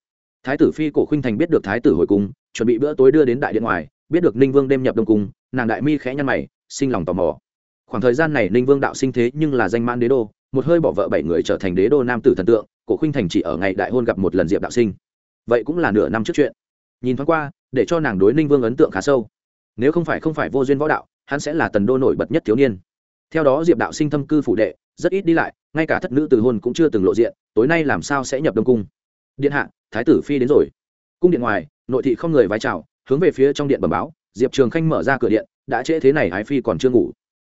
Thái tử phi cổ khinh thành biết được thái tử hồi cung, chuẩn bị bữa tối đưa đến đại điện ngoài, biết được ninh vương đêm nhập đông cung, nàng đại mi khẽ nhăn mày, sinh lòng tò mò. Khoảng thời gian này ninh vương đạo sinh thế nhưng là danh mãn đế đô, một hơi bỏ vợ bảy người trở thành đế đô nam tử thần tượng, cổ Khinh thành chỉ ở ngày đại hôn gặp một lần diệp đạo sinh vậy cũng là nửa năm trước chuyện. Nhìn thoáng qua, để cho nàng đối ninh vương ấn tượng khá sâu. Nếu không phải không phải vô duyên võ đạo, hắn sẽ là tần đô nổi bật nhất thiếu niên. Theo đó diệp đạo sinh thâm cư phủ đệ, rất ít đi lại, ngay cả thất nữ từ hôn cũng chưa từng lộ diện, tối nay làm sao sẽ nhập đông cung? Điện hạ, thái tử phi đến rồi. Cung điện ngoài, nội thị không người vái chào, hướng về phía trong điện bẩm báo, diệp trường khanh mở ra cửa điện, đã trễ thế này ái phi còn chưa ngủ.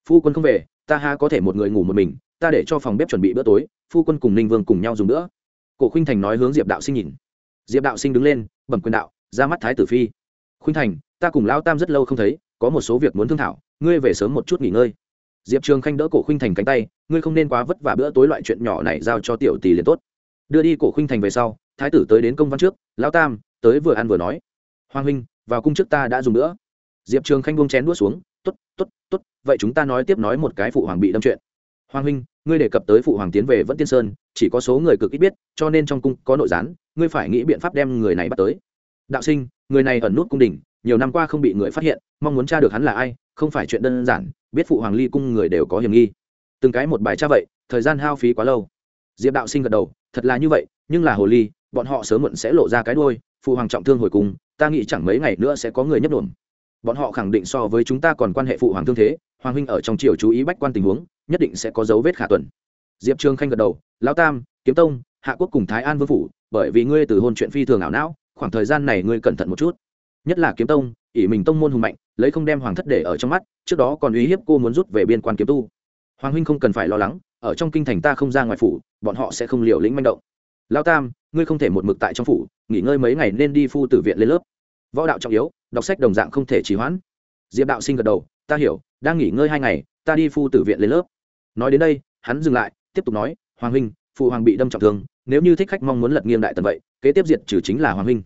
Phu quân không về, ta ha có thể một người ngủ một mình, ta để cho phòng bếp chuẩn bị bữa tối, phu quân cùng ninh vương cùng nhau dùng nữa. Cổ khinh thành nói hướng diệp đạo sinh nhìn diệp đạo sinh đứng lên, bẩm quyền đạo, ra mắt thái tử phi. Khuynh thành, ta cùng lão tam rất lâu không thấy, có một số việc muốn thương thảo, ngươi về sớm một chút nghỉ ngơi. Diệp trường khanh đỡ cổ khuynh thành cánh tay, ngươi không nên quá vất vả bữa tối loại chuyện nhỏ này giao cho tiểu tỷ liền tốt. Đưa đi cổ khuynh thành về sau, thái tử tới đến công văn trước, lão tam, tới vừa ăn vừa nói. Hoàng huynh, vào cung trước ta đã dùng nữa diệp trường khanh buông chén đũa xuống t ố t t ố t t ố t vậy chúng ta nói tiếp nói một cái phụ hoàng bị đâm chuyện. Hoàng huynh, ngươi đề cập tới phụ hoàng tiến về vẫn tiên sơn, chỉ có số người cực ít biết, cho nên trong cung có nội gián ngươi phải nghĩ biện pháp đem người này bắt tới. Đạo sinh, người này ẩn nút cung đình, nhiều năm qua không bị người phát hiện, mong muốn tra được hắn là ai, không phải chuyện đơn giản, biết phụ hoàng ly cung người đều có hiểm nghi. Từng cái một bài tra vậy, thời gian hao phí quá lâu. Diệp đạo sinh gật đầu, thật là như vậy, nhưng là hồ ly, bọn họ sớm muộn sẽ lộ ra cái đôi phụ hoàng trọng thương hồi cung ta nghĩ chẳng mấy ngày nữa sẽ có người nhấp đồn bọn họ khẳng định so với chúng ta còn quan hệ phụ hoàng thương thế, hoàng huynh ở trong triều chú ý bách quan tình huống, nhất định sẽ có dấu vết khả tuần. Diệp trương khanh gật đầu, lão tam, kiếm tông hạ quốc cùng thái an vương phủ, bởi vì ngươi từ hôn chuyện phi thường ảo não, khoảng thời gian này ngươi cẩn thận một chút. Nhất là kiếm tông, ỷ mình tông môn hùng mạnh, lấy không đem hoàng thất để ở trong mắt, trước đó còn uy hiếp cô muốn rút về biên quan kiếm tu. Hoàng huynh không cần phải lo lắng, ở trong kinh thành ta không ra ngoài phủ, bọn họ sẽ không liều lĩnh manh động. Lao tam, ngươi không thể một mực tại trong phủ, nghỉ ngơi mấy ngày nên đi phu tử viện lên lớp. Võ đạo trọng yếu, đọc sách đồng dạng không thể trì hoãn. Diệp đạo sinh gật đầu, ta hiểu, đang nghỉ ngơi hai ngày, ta đi phu tử viện lên lớp. Nói đến đây, hắn dừng lại, tiếp tục nói, hoàng huynh, phụ hoàng bị đâm trọng thương nếu như thích khách mong muốn lật nghiêng đại tần vậy, kế tiếp diệt trừ chính là hoàng minh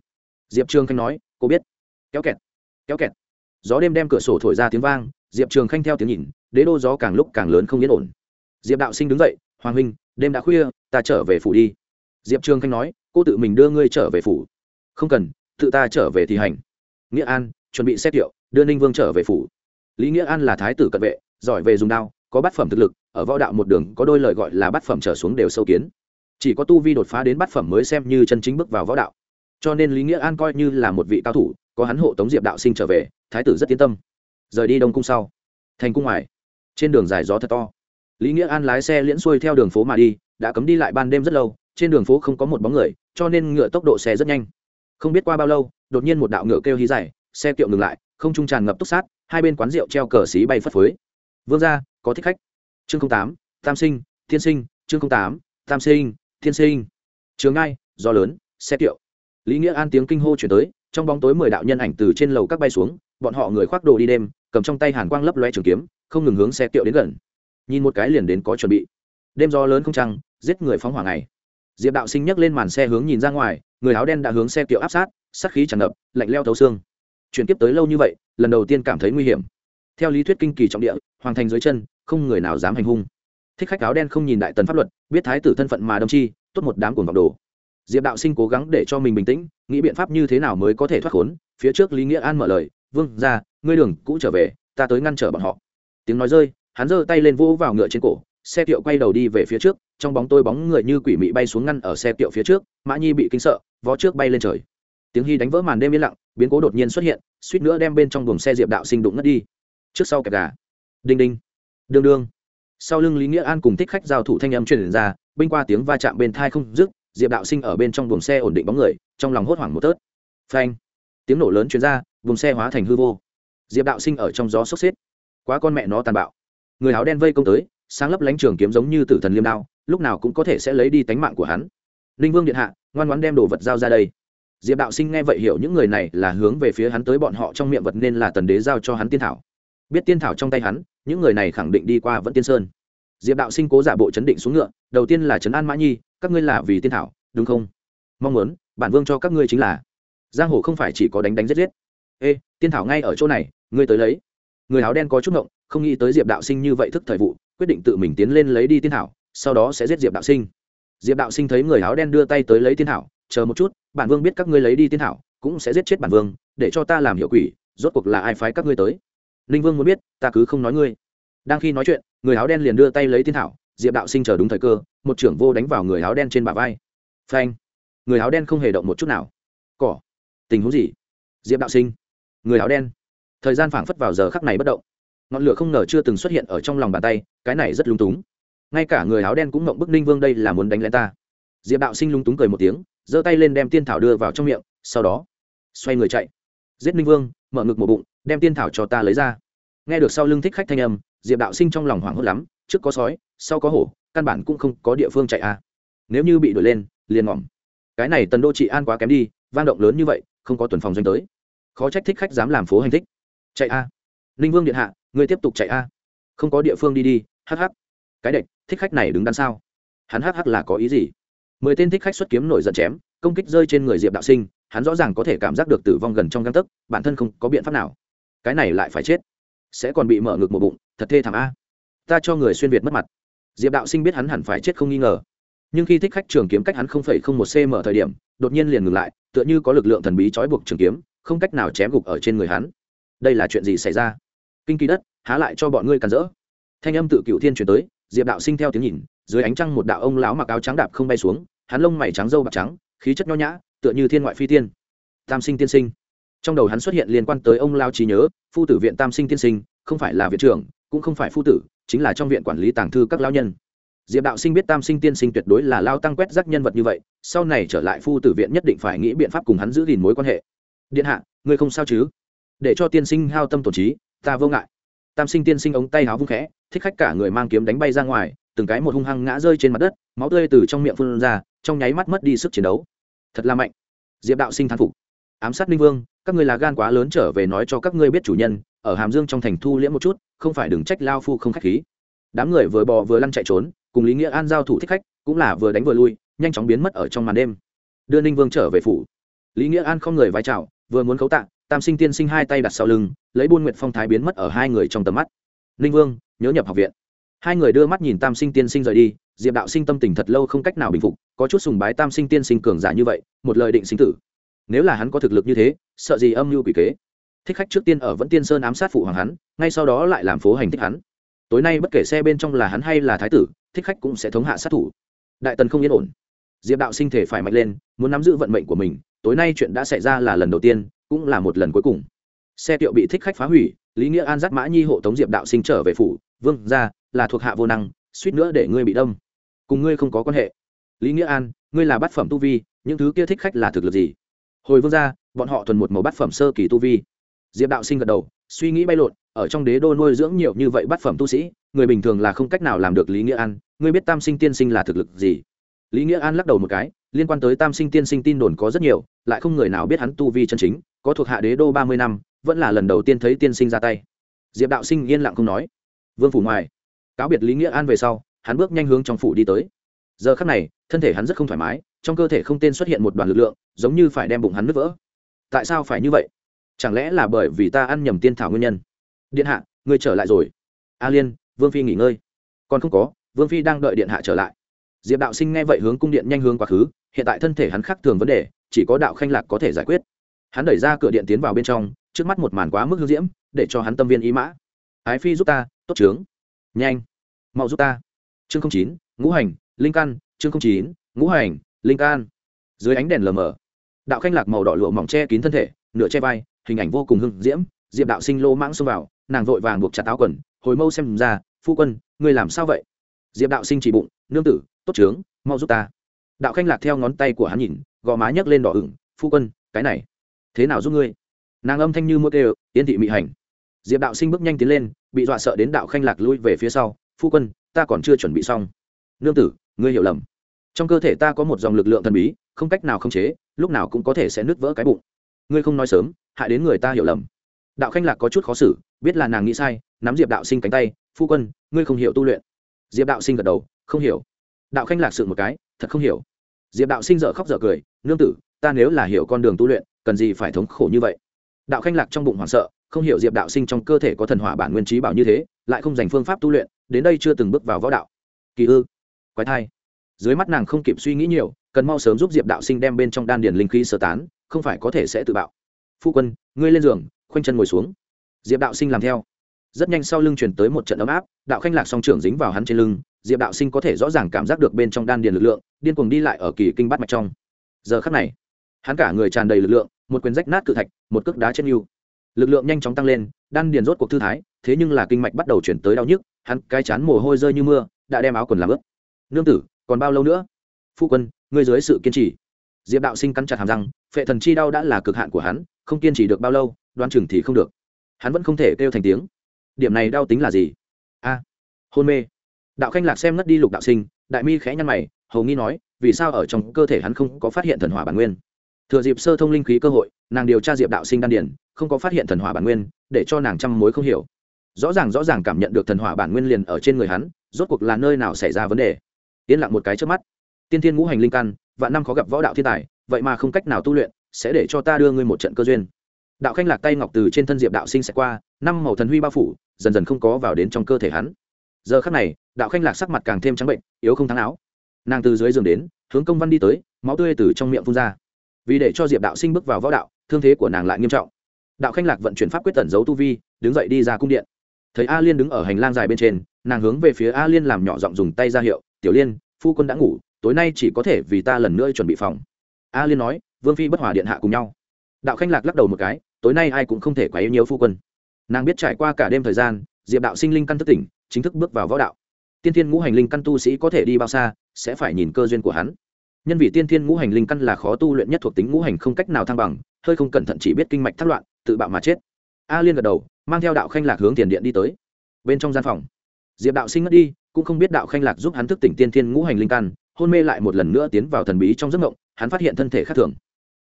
diệp trường khanh nói, cô biết. Kéo kẹt kéo kẹt. Gió đêm đem cửa sổ thổi ra tiếng vang, diệp trường khanh theo tiếng nhìn, đế đô gió càng lúc càng lớn không yên ổn. Diệp đạo sinh đứng dậy, hoàng huynh, đêm đã khuya, ta trở về phủ đi. Diệp trường khanh nói, cô tự mình đưa ngươi trở về phủ. Không cần, tự ta trở về thì hành. Nghĩa an, chuẩn bị xét hiệu đưa ninh vương trở về phủ. Lý nghĩa an là thái tử cận vệ, giỏi về dùng đao, có bát phẩm thực lực, ở võ đạo một đường có đôi lời gọi là bát phẩm trở xuống đều sâu kiến chỉ có tu vi đột phá đến bát phẩm mới xem như chân chính bước vào võ đạo. Cho nên lý nghĩa an coi như là một vị cao thủ, có hắn hộ tống diệp đạo sinh trở về, thái tử rất yên tâm. Rời đi đông cung sau, thành cung ngoài, trên đường dài gió thật to. Lý nghĩa an lái xe liễn xuôi theo đường phố mà đi, đã cấm đi lại ban đêm rất lâu, trên đường phố không có một bóng người, cho nên ngựa tốc độ xe rất nhanh. Không biết qua bao lâu, đột nhiên một đạo ngựa kêu hí dài, xe kiệu ngừng lại, không trung tràn ngập túc sát, hai bên quán rượu treo cờ xí bay phất phới. Vương ra có thích khách? Chương tám, tam sinh, thiên sinh, chương tám, tam sinh thiên sinh. Trường ngai, gió lớn, xe kiệu. Lý nghĩa an tiếng kinh hô chuyển tới, trong bóng tối mười đạo nhân ảnh từ trên lầu các bay xuống, bọn họ người khoác đồ đi đêm, cầm trong tay hàn quang lấp loe trường kiếm, không ngừng hướng xe kiệu đến gần. Nhìn một cái liền đến có chuẩn bị. Đêm gió lớn không trăng, giết người phóng hỏa ngày. Diệp đạo sinh nhấc lên màn xe hướng nhìn ra ngoài, người áo đen đã hướng xe kiệu áp sát sát khí tràn ngập, lạnh leo thấu xương. Chuyển tiếp tới lâu như vậy, lần đầu tiên cảm thấy nguy hiểm. Theo lý thuyết kinh kỳ trọng địa, hoàng thành dưới chân, không người nào dám hành hung. Thích khách áo đen không nhìn đại tần pháp luật biết thái tử thân phận mà đâm chi, tốt một đám cuồng vọng đồ. Diệp đạo sinh cố gắng để cho mình bình tĩnh, nghĩ biện pháp như thế nào mới có thể thoát khốn, phía trước lý nghĩa an mở lời, vương ra ngươi đường, cũ trở về, ta tới ngăn trở bọn họ. Tiếng nói rơi, hắn giơ tay lên vỗ vào ngựa trên cổ, xe tiệu quay đầu đi về phía trước, trong bóng tôi bóng người như quỷ mị bay xuống ngăn ở xe tiệu phía trước, mã nhi bị kinh sợ, vó trước bay lên trời. Tiếng hy đánh vỡ màn đêm yên lặng, biến cố đột nhiên xuất hiện, suýt nữa đem bên trong buồng xe diệp đạo sinh đụng ngất đi. Trước sau kẹt gà. Đinh đinh. Đương đương sau lưng lý nghĩa an cùng thích khách giao thủ thanh âm truyền ra, binh qua tiếng va chạm bên thai không dứt, diệp đạo sinh ở bên trong buồng xe ổn định bóng người, trong lòng hốt hoảng một tớt. Phanh! Tiếng nổ lớn chuyên ra, buồng xe hóa thành hư vô. Diệp đạo sinh ở trong gió sốc xếp. Quá con mẹ nó tàn bạo. Người áo đen vây công tới, sáng lấp lánh trường kiếm giống như tử thần liêm đao, lúc nào cũng có thể sẽ lấy đi tánh mạng của hắn. Ninh vương điện hạ, ngoan ngoãn đem đồ vật giao ra đây. Diệp đạo sinh nghe vậy hiểu những người này là hướng về phía hắn tới bọn họ trong miệng vật nên là tần đế giao cho hắn tiên thảo biết tiên thảo trong tay hắn, những người này khẳng định đi qua vẫn tiên sơn. Diệp đạo sinh cố giả bộ chấn định xuống ngựa, đầu tiên là trấn an mã nhi, các ngươi là vì tiên thảo, đúng không? Mong muốn, bản vương cho các ngươi chính là. Giang hồ không phải chỉ có đánh đánh giết giết. Ê, tiên thảo ngay ở chỗ này, ngươi tới lấy. Người áo đen có chút ngộng, không nghĩ tới diệp đạo sinh như vậy thức thời vụ, quyết định tự mình tiến lên lấy đi tiên thảo, sau đó sẽ giết diệp đạo sinh. Diệp đạo sinh thấy người áo đen đưa tay tới lấy tiên thảo, chờ một chút, bản vương biết các ngươi lấy đi tiên thảo, cũng sẽ giết chết bản vương, để cho ta làm hiệu quỷ, rốt cuộc là ai phái các ngươi tới? Ninh vương muốn biết, ta cứ không nói ngươi. Đang khi nói chuyện, người áo đen liền đưa tay lấy tiên thảo, diệp đạo sinh chờ đúng thời cơ, một trưởng vô đánh vào người áo đen trên bả vai. Phanh. Người áo đen không hề động một chút nào. Cỏ. Tình huống gì? Diệp đạo sinh. Người áo đen. Thời gian phảng phất vào giờ khắc này bất động. Ngọn lửa không ngờ chưa từng xuất hiện ở trong lòng bàn tay, cái này rất lung túng. Ngay cả người áo đen cũng mộng bức ninh vương đây là muốn đánh lên ta. Diệp đạo sinh lung túng cười một tiếng, giơ tay lên đem tiên thảo đưa vào trong miệng, sau đó, xoay người chạy. Giết ninh vương, mở ngực một bụng đem tiên thảo cho ta lấy ra. Nghe được sau lưng thích khách thanh âm, diệp đạo sinh trong lòng hoảng hốt lắm, trước có sói, sau có hổ, căn bản cũng không có địa phương chạy a. À. nếu như bị đuổi lên, liền ngỏm. Cái này tần đô trị an quá kém đi, vang động lớn như vậy, không có tuần phòng doanh tới. Khó trách thích khách dám làm phố hành thích. Chạy a. À. ninh vương điện hạ, ngươi tiếp tục chạy a. Không có địa phương đi đi hh cái đệch thích khách này đứng đằng sau hắn hh là có ý gì? Mười tên thích khách xuất kiếm nổi giận chém, công kích rơi trên người diệp đạo sinh, hắn rõ ràng có thể cảm giác được tử vong gần trong găng tấc, bản thân không có biện pháp nào cái này lại phải chết. Sẽ còn bị mở ngực một bụng, thật thê thảm a. Ta cho người xuyên việt mất mặt. Diệp đạo sinh biết hắn hẳn phải chết không nghi ngờ. Nhưng khi thích khách trường kiếm cách hắn không phẩy không một cm thời điểm, đột nhiên liền ngừng lại, tựa như có lực lượng thần bí trói buộc trường kiếm, không cách nào chém gục ở trên người hắn. Đây là chuyện gì xảy ra? Kinh kỳ đất, há lại cho bọn ngươi càn rỡ. Thanh âm tự cựu thiên chuyển tới, diệp đạo sinh theo tiếng nhìn, dưới ánh trăng một đạo ông lão mặc áo trắng đạp không bay xuống, hắn lông mày trắng râu bạc trắng, khí chất nho nhã, tựa như thiên ngoại phi tiên. Tam sinh tiên sinh trong đầu hắn xuất hiện liên quan tới ông lao trí nhớ, phu tử viện tam sinh tiên sinh, không phải là viện trưởng, cũng không phải phu tử, chính là trong viện quản lý tàng thư các lao nhân. Diệp đạo sinh biết tam sinh tiên sinh tuyệt đối là lao tăng quét rác nhân vật như vậy, sau này trở lại phu tử viện nhất định phải nghĩ biện pháp cùng hắn giữ gìn mối quan hệ. Điện hạ, ngươi không sao chứ? Để cho tiên sinh hao tâm tổn trí, ta vô ngại. Tam sinh tiên sinh ống tay háo vung khẽ, thích khách cả người mang kiếm đánh bay ra ngoài, từng cái một hung hăng ngã rơi trên mặt đất, máu tươi từ trong miệng phun ra, trong nháy mắt mất đi sức chiến đấu. Thật là mạnh. Diệp đạo sinh thán phục. Ám sát ninh vương các ngươi là gan quá lớn trở về nói cho các ngươi biết chủ nhân, ở hàm dương trong thành thu liễm một chút, không phải đừng trách lao phu không khách khí. Đám người vừa bò vừa lăn chạy trốn, cùng lý nghĩa an giao thủ thích khách, cũng là vừa đánh vừa lui, nhanh chóng biến mất ở trong màn đêm. Đưa ninh vương trở về phủ. Lý nghĩa an không người vai trào vừa muốn khấu tạ, tam sinh tiên sinh hai tay đặt sau lưng, lấy buôn nguyệt phong thái biến mất ở hai người trong tầm mắt. Ninh vương, nhớ nhập học viện. Hai người đưa mắt nhìn tam sinh tiên sinh rời đi, diệp đạo sinh tâm tình thật lâu không cách nào bình phục, có chút sùng bái tam sinh tiên sinh cường giả như vậy, một lời định sinh tử nếu là hắn có thực lực như thế, sợ gì âm mưu quỷ kế. Thích khách trước tiên ở vẫn tiên sơn ám sát phụ hoàng hắn, ngay sau đó lại làm phố hành thích hắn. Tối nay bất kể xe bên trong là hắn hay là thái tử, thích khách cũng sẽ thống hạ sát thủ. Đại tần không yên ổn. Diệp đạo sinh thể phải mạnh lên, muốn nắm giữ vận mệnh của mình, tối nay chuyện đã xảy ra là lần đầu tiên, cũng là một lần cuối cùng. Xe tiệu bị thích khách phá hủy, lý nghĩa an dắt mã nhi hộ tống diệp đạo sinh trở về phủ, vương ra là thuộc hạ vô năng, suýt nữa để ngươi bị đâm. Cùng ngươi không có quan hệ. Lý nghĩa an, ngươi là bát phẩm tu vi, những thứ kia thích khách là thực lực gì? Hồi vương gia, bọn họ thuần một màu bát phẩm sơ kỳ tu vi. Diệp đạo sinh gật đầu suy nghĩ bay lộn ở trong đế đô nuôi dưỡng nhiều như vậy bát phẩm tu sĩ người bình thường là không cách nào làm được lý nghĩa an. Ngươi biết tam sinh tiên sinh là thực lực gì? Lý nghĩa an lắc đầu một cái liên quan tới tam sinh tiên sinh tin đồn có rất nhiều lại không người nào biết hắn tu vi chân chính có thuộc hạ đế đô ba mươi năm vẫn là lần đầu tiên thấy tiên sinh ra tay. Diệp đạo sinh yên lặng không nói. Vương phủ ngoài cáo biệt lý nghĩa an về sau hắn bước nhanh hướng trong phủ đi tới. Giờ khắc này thân thể hắn rất không thoải mái trong cơ thể không tên xuất hiện một đoàn lực lượng, giống như phải đem bụng hắn nứt vỡ. Tại sao phải như vậy? Chẳng lẽ là bởi vì ta ăn nhầm tiên thảo nguyên nhân? Điện hạ người trở lại rồi. A liên, vương phi nghỉ ngơi. Còn không có, vương phi đang đợi điện hạ trở lại. Diệp đạo sinh nghe vậy hướng cung điện nhanh hướng quá khứ, hiện tại thân thể hắn khác thường vấn đề, chỉ có đạo khanh lạc có thể giải quyết. Hắn đẩy ra cửa điện tiến vào bên trong, trước mắt một màn quá mức hương diễm, để cho hắn tâm viên ý mã. Ái phi giúp ta, tốt trướng nhanh, mau giúp ta. Chương chín, ngũ hành, linh căn, chương chín, ngũ hành linh can. Dưới ánh đèn lờ mờ, đạo khanh lạc màu đỏ lụa mỏng che kín thân thể, nửa che vai, hình ảnh vô cùng hưng diễm. Diệp đạo sinh lô mãng xông vào, nàng vội vàng buộc chặt áo quần, hồi mâu xem ra, phu quân, ngươi làm sao vậy? Diệp đạo sinh chỉ bụng, nương tử, tốt trướng mau giúp ta. Đạo khanh lạc theo ngón tay của hắn nhìn, gò má nhấc lên đỏ ửng, phu quân, cái này, thế nào giúp ngươi? Nàng âm thanh như mua kêu, yên thị mị hành. Diệp đạo sinh bước nhanh tiến lên, bị dọa sợ đến đạo khanh lạc lui về phía sau, phu quân, ta còn chưa chuẩn bị xong. Nương tử, ngươi hiểu lầm trong cơ thể ta có một dòng lực lượng thần bí, không cách nào khống chế, lúc nào cũng có thể sẽ nứt vỡ cái bụng. Ngươi không nói sớm, hại đến người ta hiểu lầm. Đạo khanh lạc có chút khó xử, biết là nàng nghĩ sai, nắm diệp đạo sinh cánh tay, phu quân, ngươi không hiểu tu luyện. Diệp đạo sinh gật đầu, không hiểu. Đạo khanh lạc sự một cái, thật không hiểu. Diệp đạo sinh dở khóc dở cười, nương tử, ta nếu là hiểu con đường tu luyện, cần gì phải thống khổ như vậy? Đạo khanh lạc trong bụng hoảng sợ, không hiểu diệp đạo sinh trong cơ thể có thần hỏa bản nguyên trí bảo như thế, lại không dành phương pháp tu luyện, đến đây chưa từng bước vào võ đạo. Kỳ ư, quái thai dưới mắt nàng không kịp suy nghĩ nhiều, cần mau sớm giúp diệp đạo sinh đem bên trong đan điền linh khí sơ tán, không phải có thể sẽ tự bạo. Phu quân, ngươi lên giường, khoanh chân ngồi xuống. Diệp đạo sinh làm theo. Rất nhanh sau lưng chuyển tới một trận ấm áp, đạo khanh lạc song trưởng dính vào hắn trên lưng, diệp đạo sinh có thể rõ ràng cảm giác được bên trong đan điền lực lượng, điên cuồng đi lại ở kỳ kinh bắt mạch trong. Giờ khắc này, hắn cả người tràn đầy lực lượng, một quyền rách nát cự thạch, một cước đá trên yêu lực lượng nhanh chóng tăng lên, đan điền rốt cuộc thư thái, thế nhưng là kinh mạch bắt đầu chuyển tới đau nhức, hắn cái chán mồ hôi rơi như mưa, đã đem áo quần làm ướt. Nương tử còn bao lâu nữa? Phu quân, ngươi dưới sự kiên trì. Diệp đạo sinh cắn chặt hàm răng, phệ thần chi đau đã là cực hạn của hắn, không kiên trì được bao lâu đoan chừng thì không được. Hắn vẫn không thể kêu thành tiếng. Điểm này đau tính là gì? A, hôn mê. Đạo khanh lạc xem ngất đi lục đạo sinh, đại mi khẽ nhăn mày, hầu nghi nói, vì sao ở trong cơ thể hắn không có phát hiện thần hỏa bản nguyên? Thừa dịp sơ thông linh khí cơ hội, nàng điều tra diệp đạo sinh đan điển không có phát hiện thần hỏa bản nguyên, để cho nàng trăm mối không hiểu. Rõ ràng rõ ràng cảm nhận được thần hỏa bản nguyên liền ở trên người hắn, rốt cuộc là nơi nào xảy ra vấn đề? Yên lặng một cái trước mắt. Tiên thiên ngũ hành linh căn và năm khó gặp võ đạo thiên tài, vậy mà không cách nào tu luyện, sẽ để cho ta đưa ngươi một trận cơ duyên. Đạo khanh lạc tay ngọc từ trên thân diệp đạo sinh sẽ qua, năm màu thần huy bao phủ, dần dần không có vào đến trong cơ thể hắn. Giờ khắc này, đạo khanh lạc sắc mặt càng thêm trắng bệnh, yếu không thắng áo. Nàng từ dưới giường đến, hướng công văn đi tới, máu tươi từ trong miệng phun ra. Vì để cho diệp đạo sinh bước vào võ đạo, thương thế của nàng lại nghiêm trọng. Đạo khanh lạc vận chuyển pháp quyết tẩn giấu tu vi, đứng dậy đi ra cung điện. Thấy a liên đứng ở hành lang dài bên trên, nàng hướng về phía a liên làm nhỏ giọng dùng tay ra hiệu tiểu liên, phu quân đã ngủ, tối nay chỉ có thể vì ta lần nữa chuẩn bị phòng. A liên nói, vương phi bất hòa điện hạ cùng nhau. Đạo khanh lạc lắc đầu một cái, tối nay ai cũng không thể quá yêu nhiều phu quân. Nàng biết trải qua cả đêm thời gian, diệp đạo sinh linh căn thức tỉnh, chính thức bước vào võ đạo. Tiên thiên ngũ hành linh căn tu sĩ có thể đi bao xa, sẽ phải nhìn cơ duyên của hắn. Nhân vị tiên thiên ngũ hành linh căn là khó tu luyện nhất thuộc tính ngũ hành không cách nào thăng bằng, hơi không cẩn thận chỉ biết kinh mạch thất loạn, tự bạo mà chết. A liên gật đầu, mang theo đạo khanh lạc hướng tiền điện đi tới. Bên trong gian phòng, diệp đạo sinh mất đi cũng không biết đạo khanh lạc giúp hắn thức tỉnh tiên thiên ngũ hành linh căn, hôn mê lại một lần nữa tiến vào thần bí trong giấc mộng, hắn phát hiện thân thể khác thường.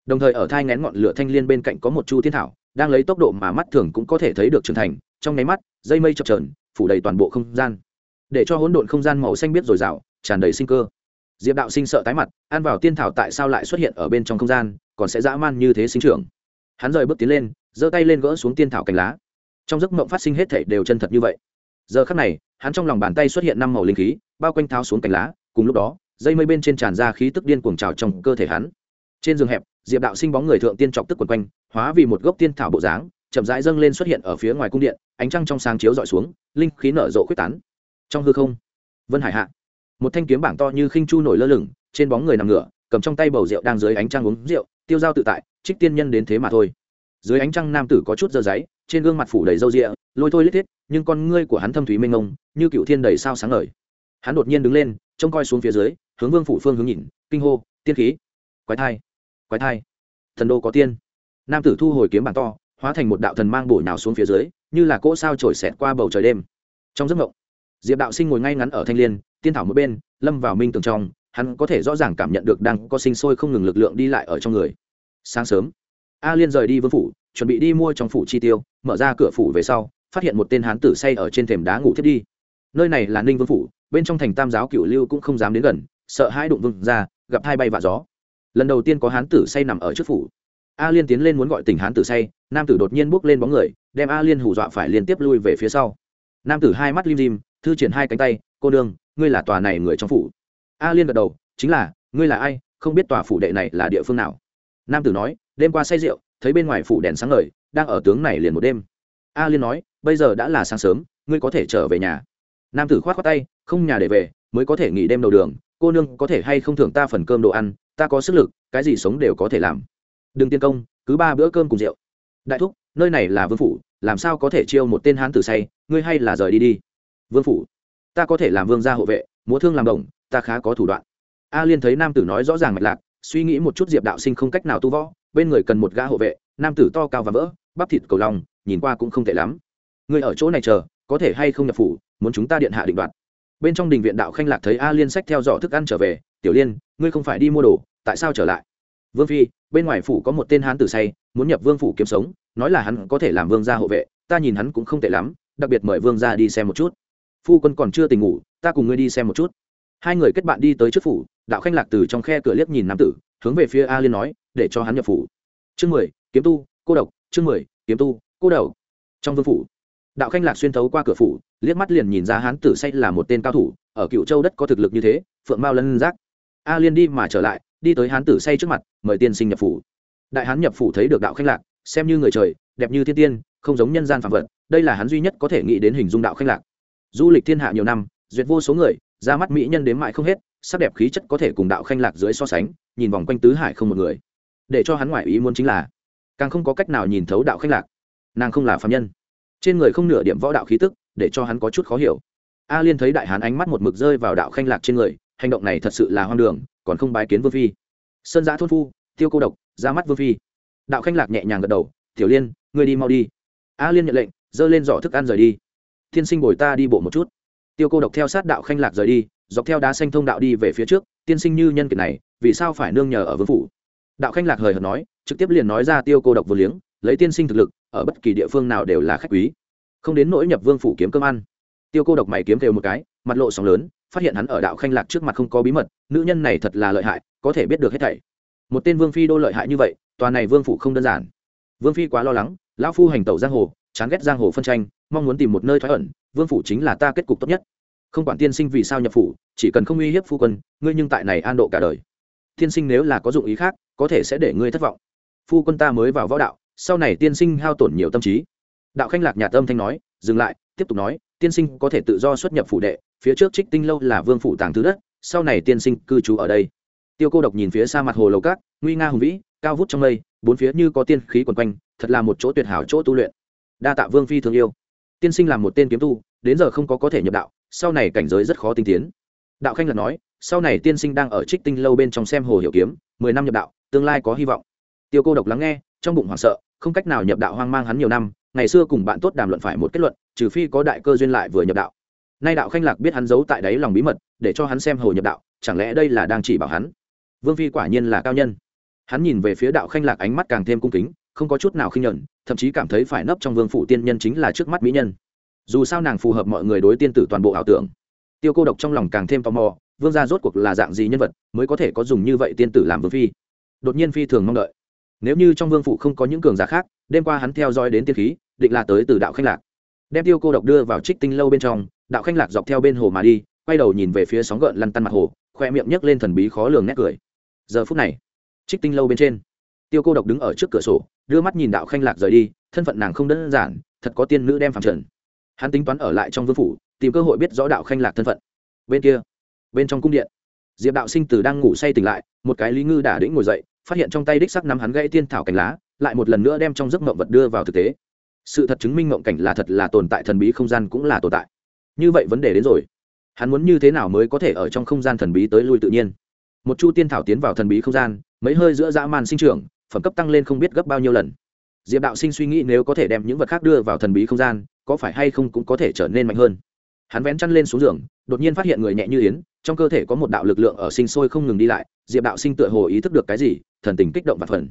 Đồng thời ở thai ngén ngọn lửa thanh liên bên cạnh có một chu thiên thảo, đang lấy tốc độ mà mắt thường cũng có thể thấy được trưởng thành, trong nháy mắt, dây mây chập trờn phủ đầy toàn bộ không gian. Để cho hỗn độn không gian màu xanh biết dồi dào, tràn đầy sinh cơ. Diệp đạo sinh sợ tái mặt, ăn vào tiên thảo tại sao lại xuất hiện ở bên trong không gian, còn sẽ dã man như thế sinh trưởng. Hắn rời bước tiến lên, giơ tay lên gỡ xuống tiên thảo cành lá. Trong giấc mộng phát sinh hết thể đều chân thật như vậy giờ khắc này, hắn trong lòng bàn tay xuất hiện năm màu linh khí, bao quanh tháo xuống cành lá, cùng lúc đó, dây mây bên trên tràn ra khí tức điên cuồng trào trong cơ thể hắn. Trên giường hẹp, diệp đạo sinh bóng người thượng tiên trọc tức quần quanh, hóa vì một gốc tiên thảo bộ dáng, chậm rãi dâng lên xuất hiện ở phía ngoài cung điện, ánh trăng trong sáng chiếu dọi xuống, linh khí nở rộ quyết tán. Trong hư không, vân hải hạ, một thanh kiếm bảng to như khinh chu nổi lơ lửng, trên bóng người nằm ngửa, cầm trong tay bầu rượu đang dưới ánh trăng uống rượu, tiêu dao tự tại, trích tiên nhân đến thế mà thôi dưới ánh trăng nam tử có chút dơ giấy, trên gương mặt phủ đầy râu rịa, lôi thôi lít thiết, nhưng con ngươi của hắn thâm thúy mênh ngông như cựu thiên đầy sao sáng ngời. Hắn đột nhiên đứng lên, trông coi xuống phía dưới, hướng vương phủ phương hướng nhìn, kinh hô, tiên khí! Quái thai quái thai, thần đô có tiên. Nam tử thu hồi kiếm bản to, hóa thành một đạo thần mang bổ nào xuống phía dưới, như là cỗ sao trổi xẹt qua bầu trời đêm. Trong giấc mộng, diệp đạo sinh ngồi ngay ngắn ở thanh l i ê n tiên thảo một bên, lâm vào minh tường trong, hắn có thể rõ ràng cảm nhận được đang có sinh sôi không ngừng lực lượng đi lại ở trong người. Sáng sớm a liên rời đi vương phủ, chuẩn bị đi mua trong phủ chi tiêu, mở ra cửa phủ về sau, phát hiện một tên hán tử say ở trên thềm đá ngủ thiết đi. Nơi này là ninh vương phủ, bên trong thành tam giáo cựu lưu cũng không dám đến gần, sợ hai đụng vương ra, gặp hai bay và gió. Lần đầu tiên có hán tử say nằm ở trước phủ. A liên tiến lên muốn gọi tỉnh hán tử say, nam tử đột nhiên bước lên bóng người, đem a liên hù dọa phải liên tiếp lui về phía sau. Nam tử hai mắt lim dim, thư triển hai cánh tay, cô đương ngươi là tòa này người trong phủ. A liên gật đầu, chính là, ngươi là ai? Không biết tòa phủ đệ này là địa phương nào? Nam tử nói đêm qua say rượu, thấy bên ngoài phủ đèn sáng ngời, đang ở tướng này liền một đêm. A liên nói, bây giờ đã là sáng sớm, ngươi có thể trở về nhà. Nam tử k h o á t tay, không nhà để về, mới có thể nghỉ đêm đầu đường, cô nương có thể hay không thưởng ta phần cơm đồ ăn, ta có sức lực, cái gì sống đều có thể làm. Đừng tiên công, cứ ba bữa cơm cùng rượu. Đại thúc, nơi này là vương phủ, làm sao có thể chiêu một tên hán tử say, ngươi hay là rời đi đi. Vương phủ, ta có thể làm vương gia hộ vệ, múa thương làm đồng, ta khá có thủ đoạn. A liên thấy nam tử nói rõ ràng mạch lạc, suy nghĩ một chút diệp đạo sinh không cách nào tu võ bên người cần một gã hộ vệ, nam tử to cao và vỡ, bắp thịt cầu lòng nhìn qua cũng không tệ lắm. Người ở chỗ này chờ, có thể hay không nhập phủ, muốn chúng ta điện hạ định đoạt. Bên trong đình viện đạo khanh lạc thấy a liên sách theo dõi thức ăn trở về, tiểu liên, ngươi không phải đi mua đồ, tại sao trở lại? Vương phi, bên ngoài phủ có một tên hán tử say, muốn nhập vương phủ kiếm sống, nói là hắn có thể làm vương gia hộ vệ, ta nhìn hắn cũng không tệ lắm, đặc biệt mời vương gia đi xem một chút. Phu quân còn chưa tỉnh ngủ, ta cùng ngươi đi xem một chút. Hai người kết bạn đi tới trước phủ, đạo khanh lạc từ trong khe cửa liếc nhìn nam tử, hướng về phía a liên nói để cho hắn nhập phủ. Chương mười, kiếm tu, cô độc. Chương mười, kiếm tu, cô đầu trong vương phủ, đạo khanh lạc xuyên thấu qua cửa phủ, liếc mắt liền nhìn ra hán tử say là một tên cao thủ, ở cựu châu đất có thực lực như thế, phượng mao lân giác. A liên đi mà trở lại, đi tới hán tử say trước mặt, mời tiên sinh nhập phủ. Đại hán nhập phủ thấy được đạo khanh lạc, xem như người trời, đẹp như thiên tiên, không giống nhân gian phạm vật, đây là hắn duy nhất có thể nghĩ đến hình dung đạo khanh lạc. Du lịch thiên hạ nhiều năm, duyệt vô số người ra mắt mỹ nhân đến mãi không hết, sắc đẹp khí chất có thể cùng đạo khanh lạc dưới so sánh, nhìn vòng quanh tứ hải không một người để cho hắn ngoại ý muốn chính là, càng không có cách nào nhìn thấu đạo khanh lạc. Nàng không là phạm nhân. Trên người không nửa điểm võ đạo khí tức, để cho hắn có chút khó hiểu. A liên thấy đại hán ánh mắt một mực rơi vào đạo khanh lạc trên người, hành động này thật sự là hoang đường, còn không bái kiến vương phi. Sơn giã thôn phu, tiêu cô độc, ra mắt vương phi. Đạo khanh lạc nhẹ nhàng gật đầu, tiểu liên, ngươi đi mau đi. A liên nhận lệnh dơ lên giỏ thức ăn rời đi. Tiên sinh bồi ta đi bộ một chút. Tiêu cô độc theo sát đạo khanh lạc rời đi, dọc theo đá xanh thông đạo đi về phía trước, tiên sinh như nhân kiệt này, vì sao phải nương nhờ ở vương phủ? Đạo khanh lạc hời hợt nói, trực tiếp liền nói ra tiêu cô độc vừa liếng, lấy tiên sinh thực lực, ở bất kỳ địa phương nào đều là khách quý. Không đến nỗi nhập vương phủ kiếm cơm ăn. Tiêu cô độc mày kiếm kêu một cái, mặt lộ sóng lớn, phát hiện hắn ở đạo khanh lạc trước mặt không có bí mật, nữ nhân này thật là lợi hại, có thể biết được hết thảy. Một tên vương phi đô lợi hại như vậy toàn này vương phủ không đơn giản. Vương phi quá lo lắng, lão phu hành tẩu giang hồ, chán ghét giang hồ phân tranh, mong muốn tìm một nơi thoái ẩn, vương phủ chính là ta kết cục tốt nhất. Không quản tiên sinh vì sao nhập phủ, chỉ cần không uy hiếp phu quân, ngươi nhưng tại này an độ cả đời. Tiên sinh nếu là có dụng ý khác có thể sẽ để ngươi thất vọng. Phu quân ta mới vào võ đạo, sau này tiên sinh hao tổn nhiều tâm trí. Đạo khanh lạc nhà tâm thanh nói, dừng lại, tiếp tục nói, tiên sinh có thể tự do xuất nhập phủ đệ, phía trước trích tinh lâu là vương phủ tàng thứ đất, sau này tiên sinh cư trú ở đây. Tiêu cô độc nhìn phía xa mặt hồ lầu cát nguy nga hùng vĩ, cao vút trong mây, bốn phía như có tiên khí quần quanh, thật là một chỗ tuyệt hảo chỗ tu luyện. Đa tạ vương phi thương yêu. Tiên sinh làm một tên kiếm tu, đến giờ không có có thể nhập đạo, sau này cảnh giới rất khó tinh tiến. Đạo khanh lạc nói, sau này tiên sinh đang ở trích tinh lâu bên trong xem hồ hiểu kiếm, mười năm nhập đạo tương lai có hy vọng. Tiêu cô độc lắng nghe, trong bụng hoảng sợ, không cách nào nhập đạo hoang mang hắn nhiều năm, ngày xưa cùng bạn tốt đàm luận phải một kết luận, trừ phi có đại cơ duyên lại vừa nhập đạo. Nay đạo khanh lạc biết hắn giấu tại đáy lòng bí mật, để cho hắn xem hồ nhập đạo, chẳng lẽ đây là đang chỉ bảo hắn? Vương phi quả nhiên là cao nhân. Hắn nhìn về phía đạo khanh lạc ánh mắt càng thêm cung kính, không có chút nào khinh nhẫn, thậm chí cảm thấy phải nấp trong vương phủ tiên nhân chính là trước mắt mỹ nhân. Dù sao nàng phù hợp mọi người đối tiên tử toàn bộ ảo tưởng. Tiêu cô độc trong lòng càng thêm tò mò, vương gia rốt cuộc là dạng gì nhân vật mới có thể có dùng như vậy tiên tử làm vương phi? Đột nhiên phi thường mong đợi. Nếu như trong vương phủ không có những cường giả khác, đêm qua hắn theo dõi đến tiên khí, định là tới từ đạo khanh lạc. Đem tiêu cô độc đưa vào trích tinh lâu bên trong, đạo khanh lạc dọc theo bên hồ mà đi, quay đầu nhìn về phía sóng gợn lăn tăn mặt hồ, khoe miệng nhấc lên thần bí khó lường nét cười. Giờ phút này, trích tinh lâu bên trên, tiêu cô độc đứng ở trước cửa sổ, đưa mắt nhìn đạo khanh lạc rời đi, thân phận nàng không đơn giản, thật có tiên nữ đem phẳng trần. Hắn tính toán ở lại trong vương phủ, tìm cơ hội biết rõ đạo khanh lạc thân phận. Bên kia, bên trong cung điện, diệp đạo sinh tử đang ngủ say tỉnh lại, một cái lý ngư đả đĩnh ngồi dậy phát hiện trong tay đích sắc nắm hắn gãy tiên thảo cành lá, lại một lần nữa đem trong giấc mộng vật đưa vào thực tế. Sự thật chứng minh mộng cảnh là thật là tồn tại thần bí không gian cũng là tồn tại. Như vậy vấn đề đến rồi. Hắn muốn như thế nào mới có thể ở trong không gian thần bí tới lui tự nhiên? Một chu tiên thảo tiến vào thần bí không gian, mấy hơi giữa dã man sinh trưởng, phẩm cấp tăng lên không biết gấp bao nhiêu lần. Diệp đạo sinh suy nghĩ nếu có thể đem những vật khác đưa vào thần bí không gian, có phải hay không cũng có thể trở nên mạnh hơn? Hắn vén chăn lên xuống giường, đột nhiên phát hiện người nhẹ như yến, trong cơ thể có một đạo lực lượng ở sinh sôi không ngừng đi lại. Diệp đạo sinh tựa hồ ý thức được cái gì thần tình kích động và phần.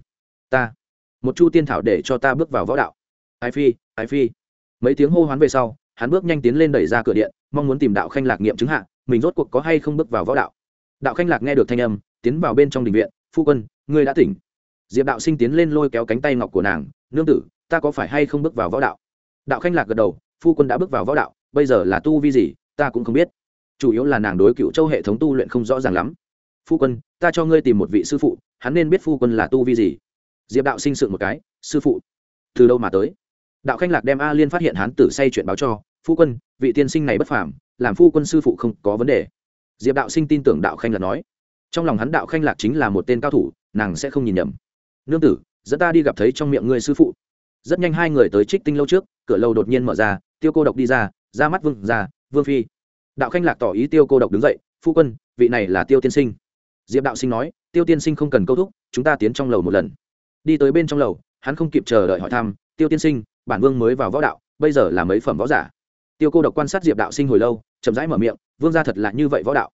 Ta, một chu tiên thảo để cho ta bước vào võ đạo. Ai phi ai phi. Mấy tiếng hô hoán về sau, hắn bước nhanh tiến lên đẩy ra cửa điện, mong muốn tìm đạo khanh lạc nghiệm chứng hạ, mình rốt cuộc có hay không bước vào võ đạo. Đạo khanh lạc nghe được thanh âm, tiến vào bên trong đình viện, phu quân, ngươi đã tỉnh. Diệp đạo sinh tiến lên lôi kéo cánh tay ngọc của nàng, nương tử, ta có phải hay không bước vào võ đạo? Đạo khanh lạc gật đầu, phu quân đã bước vào võ đạo, bây giờ là tu vi gì, ta cũng không biết. Chủ yếu là nàng đối cựu châu hệ thống tu luyện không rõ ràng lắm phu quân, ta cho ngươi tìm một vị sư phụ, hắn nên biết phu quân là tu vi gì. Diệp đạo sinh sự một cái, sư phụ, từ đâu mà tới? Đạo khanh lạc đem a liên phát hiện hắn tử say chuyện báo cho, phu quân, vị tiên sinh này bất phàm, làm phu quân sư phụ không có vấn đề. Diệp đạo sinh tin tưởng đạo khanh lạc nói. Trong lòng hắn đạo khanh lạc chính là một tên cao thủ, nàng sẽ không nhìn nhầm. Nương tử, dẫn ta đi gặp thấy trong miệng ngươi sư phụ. Rất nhanh hai người tới trích tinh lâu trước, cửa lâu đột nhiên mở ra, tiêu cô độc đi ra ra mắt vương, ra, vương phi. Đạo khanh lạc tỏ ý tiêu cô độc đứng dậy, phu quân, vị này là tiêu tiên sinh diệp đạo sinh nói, tiêu tiên sinh không cần câu thúc, chúng ta tiến trong lầu một lần. Đi tới bên trong lầu, hắn không kịp chờ đợi hỏi thăm, tiêu tiên sinh, bản vương mới vào võ đạo, bây giờ là mấy phẩm võ giả? Tiêu cô độc quan sát diệp đạo sinh hồi lâu, chậm rãi mở miệng, vương gia thật là như vậy võ đạo.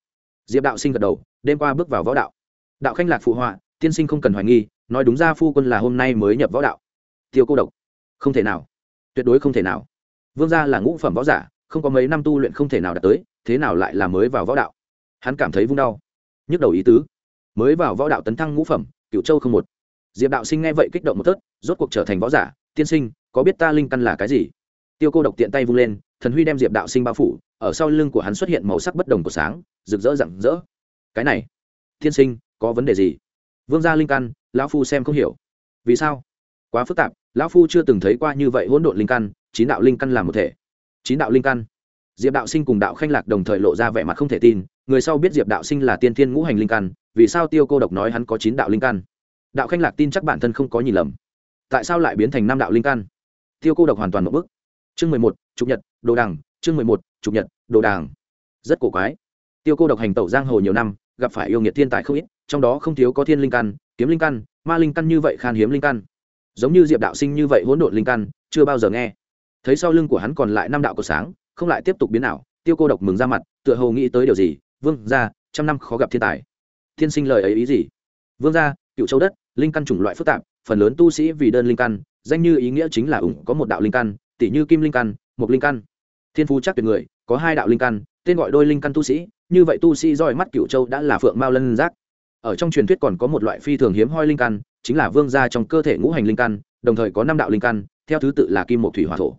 Diệp đạo sinh gật đầu, đêm qua bước vào võ đạo. Đạo khanh lạc phụ họa, tiên sinh không cần hoài nghi, nói đúng ra phu quân là hôm nay mới nhập võ đạo. Tiêu cô độc, không thể nào, tuyệt đối không thể nào. Vương gia là ngũ phẩm võ giả, không có mấy năm tu luyện không thể nào đạt tới, thế nào lại là mới vào võ đạo? Hắn cảm thấy vung đau nhức đầu ý tứ. Mới vào võ đạo tấn thăng ngũ phẩm cựu châu không một. Diệp đạo sinh nghe vậy kích động một tớt rốt cuộc trở thành võ giả. Tiên sinh, có biết ta linh căn là cái gì? Tiêu cô độc tiện tay vung lên, thần huy đem diệp đạo sinh bao phủ, ở sau lưng của hắn xuất hiện màu sắc bất đồng của sáng, rực rỡ rạng rỡ. Cái này, tiên sinh, có vấn đề gì? Vương gia linh căn, lão phu xem không hiểu. Vì sao? Quá phức tạp, lão phu chưa từng thấy qua như vậy hỗn độn linh căn, chín đạo linh căn làm một thể. Chín đạo linh căn. Diệp đạo sinh cùng đạo khanh lạc đồng thời lộ ra vẻ mặt không thể tin người sau biết diệp đạo sinh là tiên thiên ngũ hành linh căn, vì sao tiêu cô độc nói hắn có chín đạo linh căn? Đạo khanh lạc tin chắc bản thân không có nhìn lầm. Tại sao lại biến thành năm đạo linh căn? Tiêu cô độc hoàn toàn một bức chương mười một chụp nhật, đồ đằng chương mười một chụp nhật, đồ đàng. Rất cổ quái. Tiêu cô độc hành tẩu giang hồ nhiều năm, gặp phải yêu nghiệt thiên tài không ít, trong đó không thiếu có thiên linh căn, kiếm linh căn, ma linh căn như vậy, khan hiếm linh căn. Giống như diệp đạo sinh như vậy hỗn độn linh căn, chưa bao giờ nghe. Thấy sau lưng của hắn còn lại năm đạo cầu sáng, không lại tiếp tục biến ảo, tiêu cô độc mừng ra mặt, tựa hồ nghĩ tới điều gì vương gia, trăm năm khó gặp thiên tài. Thiên sinh lời ấy ý gì? Vương gia, cựu châu đất linh căn chủng loại phức tạp phần lớn tu sĩ vì đơn linh căn danh như ý nghĩa chính là ủng có một đạo linh căn tỷ như kim linh căn một linh căn. Thiên phú chắc tuyệt người có hai đạo linh căn tên gọi đôi linh căn tu sĩ như vậy tu sĩ roi mắt cựu châu đã là phượng mao lân giác. Ở trong truyền thuyết còn có một loại phi thường hiếm hoi linh căn chính là vương gia trong cơ thể ngũ hành linh căn đồng thời có năm đạo linh căn theo thứ tự là kim một thủy hỏa thổ.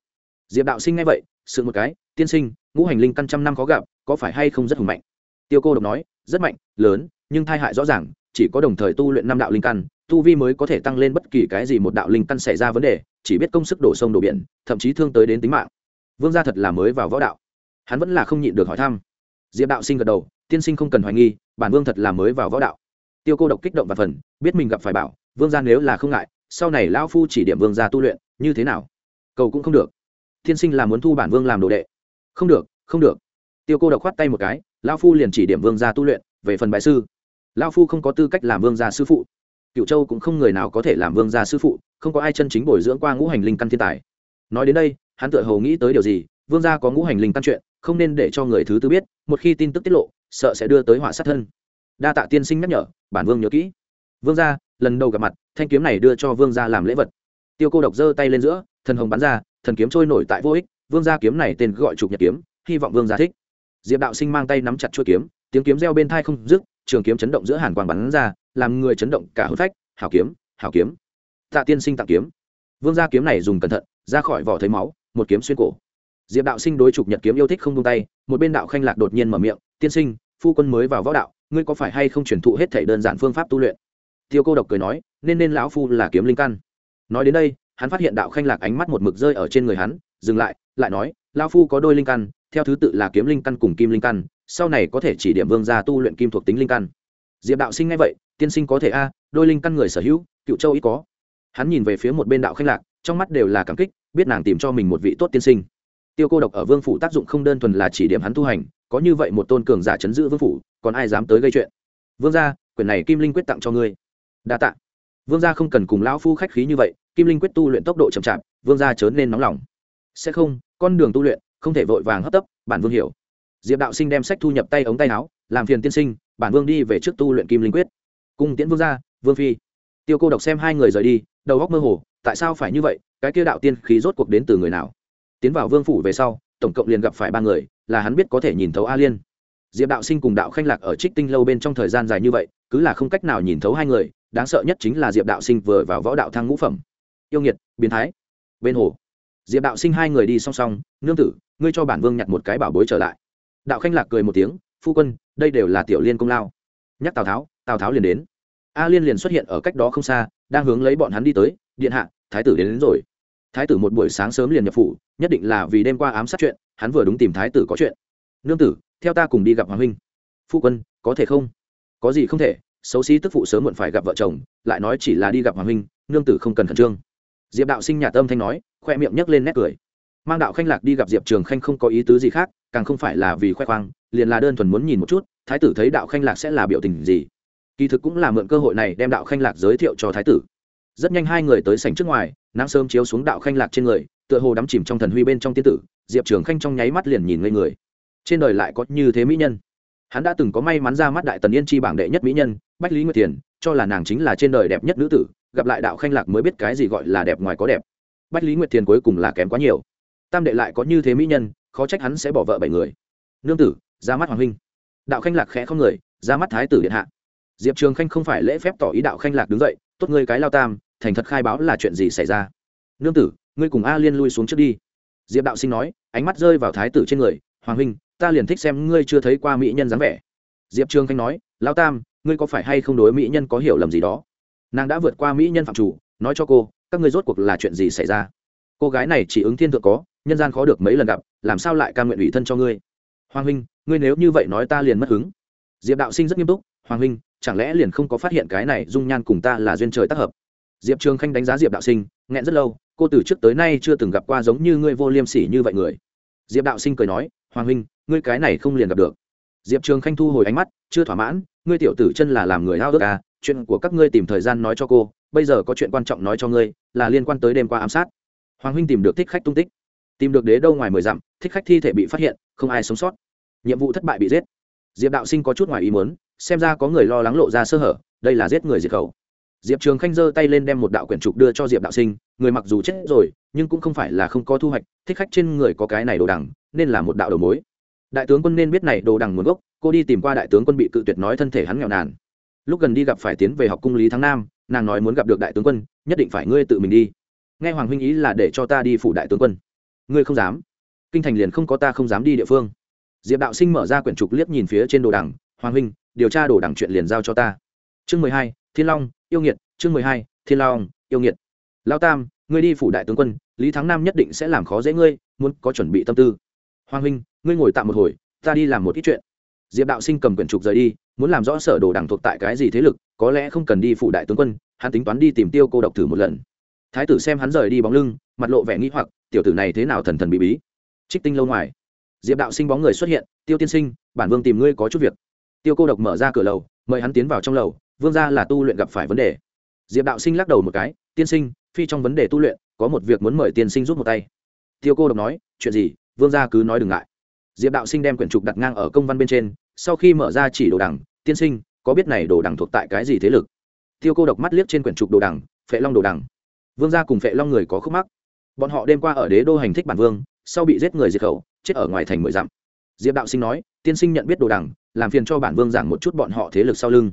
Diệp đạo sinh ngay vậy sự một cái tiên sinh ngũ hành linh căn trăm năm khó gặp có phải hay không rất hùng mạnh? Tiêu cô độc nói, rất mạnh, lớn, nhưng thai hại rõ ràng, chỉ có đồng thời tu luyện năm đạo linh căn, tu vi mới có thể tăng lên bất kỳ cái gì một đạo linh căn xảy ra vấn đề, chỉ biết công sức đổ sông đổ biển, thậm chí thương tới đến tính mạng. Vương gia thật là mới vào võ đạo. Hắn vẫn là không nhịn được hỏi thăm. Diệp đạo sinh gật đầu, tiên sinh không cần hoài nghi, bản vương thật là mới vào võ đạo. Tiêu cô độc kích động và phần, biết mình gặp phải bảo, vương gia nếu là không ngại, sau này lão phu chỉ điểm vương gia tu luyện, như thế nào? Cầu cũng không được. Tiên sinh là muốn thu bản vương làm đồ đệ. Không được không được. Tiêu cô độc khoát tay một cái lão phu liền chỉ điểm vương gia tu luyện, về phần bài sư. Lão phu không có tư cách làm vương gia sư phụ. Cựu châu cũng không người nào có thể làm vương gia sư phụ, không có ai chân chính bồi dưỡng qua ngũ hành linh căn thiên tài. Nói đến đây, hắn tự hầu nghĩ tới điều gì, vương gia có ngũ hành linh căn chuyện, không nên để cho người thứ tư biết, một khi tin tức tiết lộ, sợ sẽ đưa tới họa sát thân. Đa tạ tiên sinh nhắc nhở, bản vương nhớ kỹ. Vương gia, lần đầu gặp mặt, thanh kiếm này đưa cho vương gia làm lễ vật. Tiêu cô độc giơ tay lên giữa, thần hồng bắn ra, thần kiếm trôi nổi tại vô ích, vương gia kiếm này tên gọi trục nhật kiếm, hy vọng vương gia thích diệp đạo sinh mang tay nắm chặt chuôi kiếm, tiếng kiếm reo bên thai không dứt, trường kiếm chấn động giữa hàn quang bắn ra, làm người chấn động cả hôn phách. Hảo kiếm hảo kiếm. Tạ tiên sinh tặng kiếm. Vương gia kiếm này dùng cẩn thận, ra khỏi vỏ thấy máu, một kiếm xuyên cổ. Diệp đạo sinh đối trục nhật kiếm yêu thích không tung tay, một bên đạo khanh lạc đột nhiên mở miệng, tiên sinh, phu quân mới vào võ đạo, ngươi có phải hay không truyền thụ hết thể đơn giản phương pháp tu luyện? Tiêu cô độc cười nói, nên nên lão phu là kiếm linh căn. Nói đến đây, hắn phát hiện đạo khanh lạc ánh mắt một mực rơi ở trên người hắn, dừng lại lại nói, lão phu có đôi linh căn theo thứ tự là kiếm linh căn cùng kim linh căn, sau này có thể chỉ điểm vương gia tu luyện kim thuộc tính linh căn. Diệp đạo sinh ngay vậy, tiên sinh có thể a, đôi linh căn người sở hữu, cựu châu ít có. Hắn nhìn về phía một bên đạo khanh lạc, trong mắt đều là cảm kích, biết nàng tìm cho mình một vị tốt tiên sinh. Tiêu cô độc ở vương phủ tác dụng không đơn thuần là chỉ điểm hắn tu hành, có như vậy một tôn cường giả chấn giữ vương phủ, còn ai dám tới gây chuyện? Vương gia quyển này kim linh quyết tặng cho ngươi. Đa tạ. Vương gia không cần cùng lão phu khách khí như vậy, kim linh quyết tu luyện tốc độ chậm chạp, vương gia chớ nên nóng lòng. Sẽ không, con đường tu luyện không thể vội vàng hấp tấp, bản vương hiểu. Diệp đạo sinh đem sách thu nhập tay ống tay áo, làm phiền tiên sinh, bản vương đi về trước tu luyện kim linh quyết. Cung tiễn vương gia, vương phi. Tiêu cô độc xem hai người rời đi, đầu góc mơ hồ, tại sao phải như vậy, cái kia đạo tiên khí rốt cuộc đến từ người nào? Tiến vào vương phủ về sau, tổng cộng liền gặp phải ba người, là hắn biết có thể nhìn thấu a liên. Diệp đạo sinh cùng đạo khanh lạc ở trích tinh lâu bên trong thời gian dài như vậy, cứ là không cách nào nhìn thấu hai người, đáng sợ nhất chính là diệp đạo sinh vừa vào võ đạo thang ngũ phẩm. Yêu nghiệt, biến thái. Bên hồ diệp đạo sinh hai người đi song song nương tử ngươi cho bản vương nhặt một cái bảo bối trở lại. Đạo khanh lạc cười một tiếng phu quân đây đều là tiểu liên công lao. Nhắc tào tháo tào tháo liền đến. A liên liền xuất hiện ở cách đó không xa đang hướng lấy bọn hắn đi tới điện hạ thái tử đến, đến rồi. Thái tử một buổi sáng sớm liền nhập phủ nhất định là vì đêm qua ám sát chuyện hắn vừa đúng tìm thái tử có chuyện. Nương tử theo ta cùng đi gặp hoàng huynh. Phu quân có thể không? Có gì không thể xấu xí tức phụ sớm muộn phải gặp vợ chồng lại nói chỉ là đi gặp hoàng huynh nương tử không cần khẩn trương diệp đạo sinh nhà tâm thanh nói, khoe miệng nhấc lên nét cười. Mang đạo khanh lạc đi gặp diệp trường khanh không có ý tứ gì khác, càng không phải là vì khoe khoang, liền là đơn thuần muốn nhìn một chút, thái tử thấy đạo khanh lạc sẽ là biểu tình gì. Kỳ thực cũng là mượn cơ hội này đem đạo khanh lạc giới thiệu cho thái tử. Rất nhanh hai người tới sảnh trước ngoài, nắng sớm chiếu xuống đạo khanh lạc trên người, tựa hồ đắm chìm trong thần huy bên trong tiên tử, diệp trường khanh trong nháy mắt liền nhìn ngây người. Trên đời lại có như thế mỹ nhân. Hắn đã từng có may mắn ra mắt đại tần yên chi bảng đệ nhất mỹ nhân, bách lý nguyệt thiền, cho là nàng chính là trên đời đẹp nhất nữ tử gặp lại đạo khanh lạc mới biết cái gì gọi là đẹp ngoài có đẹp. Bách lý nguyệt thiền cuối cùng là kém quá nhiều. Tam đệ lại có như thế mỹ nhân, khó trách hắn sẽ bỏ vợ bảy người. Nương tử, ra mắt hoàng huynh. Đạo khanh lạc khẽ không người, ra mắt thái tử điện hạ. Diệp trường khanh không phải lễ phép tỏ ý đạo khanh lạc đứng dậy, tốt ngươi cái lao tam, thành thật khai báo là chuyện gì xảy ra? Nương tử, ngươi cùng a liên lui xuống trước đi. Diệp đạo sinh nói, ánh mắt rơi vào thái tử trên người, hoàng huynh, ta liền thích xem ngươi chưa thấy qua mỹ nhân dáng vẻ. Diệp trường khanh nói, lao tam, ngươi có phải hay không đối mỹ nhân có hiểu lầm gì đó? Nàng đã vượt qua mỹ nhân phạm chủ, nói cho cô, các ngươi rốt cuộc là chuyện gì xảy ra? Cô gái này chỉ ứng thiên thượng có, nhân gian khó được mấy lần gặp, làm sao lại ca nguyện ủy thân cho ngươi? Hoàng huynh, ngươi nếu như vậy nói ta liền mất hứng. Diệp đạo sinh rất nghiêm túc, hoàng huynh, chẳng lẽ liền không có phát hiện cái này dung nhan cùng ta là duyên trời tác hợp? Diệp trường khanh đánh giá diệp đạo sinh, nghẹn rất lâu, cô từ trước tới nay chưa từng gặp qua giống như ngươi vô liêm sỉ như vậy người. Diệp đạo sinh cười nói, hoàng huynh, ngươi cái này không liền gặp được diệp trường khanh thu hồi ánh mắt, chưa thỏa mãn, ngươi tiểu tử chân là làm người hao ước à chuyện của các ngươi tìm thời gian nói cho cô, bây giờ có chuyện quan trọng nói cho ngươi, là liên quan tới đêm qua ám sát. Hoàng huynh tìm được thích khách tung tích. Tìm được đế đâu ngoài mười dặm, thích khách thi thể bị phát hiện, không ai sống sót. Nhiệm vụ thất bại bị giết. Diệp đạo sinh có chút ngoài ý muốn, xem ra có người lo lắng lộ ra sơ hở, đây là giết người diệt khẩu. Diệp trường khanh giơ tay lên đem một đạo quyển trục đưa cho diệp đạo sinh, người mặc dù chết rồi, nhưng cũng không phải là không có thu hoạch, thích khách trên người có cái này đồ đằng, nên là một đạo đầu mối đại tướng quân nên biết này đồ đằng nguồn gốc, cô đi tìm qua đại tướng quân bị cự tuyệt nói thân thể hắn nghèo nàn. Lúc gần đi gặp phải tiến về học cung lý thắng nam, nàng nói muốn gặp được đại tướng quân, nhất định phải ngươi tự mình đi. Nghe hoàng huynh ý là để cho ta đi phủ đại tướng quân. Ngươi không dám. Kinh thành liền không có ta không dám đi địa phương. Diệp đạo sinh mở ra quyển trục liếc nhìn phía trên đồ đằng, hoàng huynh, điều tra đồ đằng chuyện liền giao cho ta. Chương mười hai, thiên long, yêu nghiệt. Chương mười hai, thiên long, yêu nghiệt. Lao tam, ngươi đi phủ đại tướng quân, lý thắng nam nhất định sẽ làm khó dễ ngươi, muốn có chuẩn bị tâm tư hoàng huynh, ngươi ngồi tạm một hồi, ta đi làm một ít chuyện. Diệp đạo sinh cầm quyển trục rời đi, muốn làm rõ sở đồ đảng thuộc tại cái gì thế lực, có lẽ không cần đi phủ đại tướng quân, hắn tính toán đi tìm tiêu cô độc thử một lần. Thái tử xem hắn rời đi bóng lưng, mặt lộ vẻ nghĩ hoặc, tiểu tử này thế nào thần thần bí bí. Trích tinh lâu ngoài, diệp đạo sinh bóng người xuất hiện, tiêu tiên sinh, bản vương tìm ngươi có chút việc. Tiêu cô độc mở ra cửa lầu, mời hắn tiến vào trong lầu, vương ra là tu luyện gặp phải vấn đề. Diệp đạo sinh lắc đầu một cái, tiên sinh, phi trong vấn đề tu luyện, có một việc muốn mời tiên sinh giúp một tay. Tiêu cô độc nói, chuyện gì? Vương gia cứ nói đừng ngại. Diệp đạo sinh đem quyển trục đặt ngang ở công văn bên trên, sau khi mở ra chỉ đồ đằng, tiên sinh, có biết này đồ đằng thuộc tại cái gì thế lực? Tiêu cô độc mắt liếc trên quyển trục đồ đằng, phệ long đồ đằng. Vương gia cùng phệ long người có khúc mắc. Bọn họ đêm qua ở đế đô hành thích bản vương, sau bị giết người diệt khẩu, chết ở ngoài thành mười dặm. Diệp đạo sinh nói, tiên sinh nhận biết đồ đằng, làm phiền cho bản vương giảng một chút bọn họ thế lực sau lưng.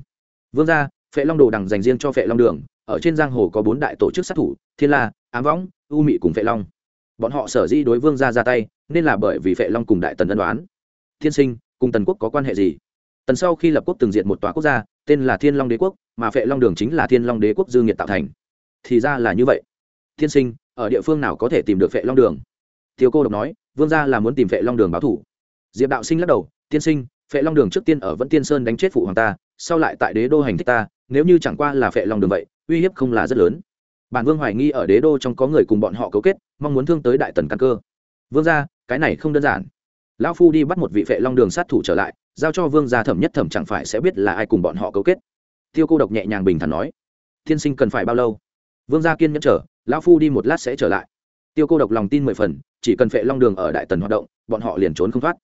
Vương gia, phệ long đồ đằng dành riêng cho phệ long đường, ở trên giang hồ có bốn đại tổ chức sát thủ, thiên la, ám võng, u mị cùng phệ long bọn họ sở di đối vương gia ra tay, nên là bởi vì phệ long cùng đại tần ân đoán thiên sinh, cùng tần quốc có quan hệ gì? Tần sau khi lập quốc từng diện một tòa quốc gia, tên là thiên long đế quốc, mà phệ long đường chính là thiên long đế quốc dương nhiệt tạo thành. Thì ra là như vậy. Thiên sinh, ở địa phương nào có thể tìm được phệ long đường? Tiêu cô độc nói, vương gia là muốn tìm phệ long đường báo thủ. Diệp đạo sinh lắc đầu tiên sinh, phệ long đường trước tiên ở vẫn tiên sơn đánh chết phụ hoàng ta, sau lại tại đế đô hành thích ta, nếu như chẳng qua là phệ long đường vậy, uy hiếp không là rất lớn bản vương hoài nghi ở đế đô trong có người cùng bọn họ cấu kết, mong muốn thương tới đại tần căn cơ. Vương gia, cái này không đơn giản. Lão phu đi bắt một vị vệ long đường sát thủ trở lại, giao cho vương gia thẩm nhất thẩm chẳng phải sẽ biết là ai cùng bọn họ cấu kết. Tiêu cô độc nhẹ nhàng bình thản nói, tiên sinh cần phải bao lâu? Vương gia kiên nhẫn chờ, lão phu đi một lát sẽ trở lại. Tiêu cô độc lòng tin mười phần, chỉ cần vệ long đường ở đại tần hoạt động, bọn họ liền trốn không thoát.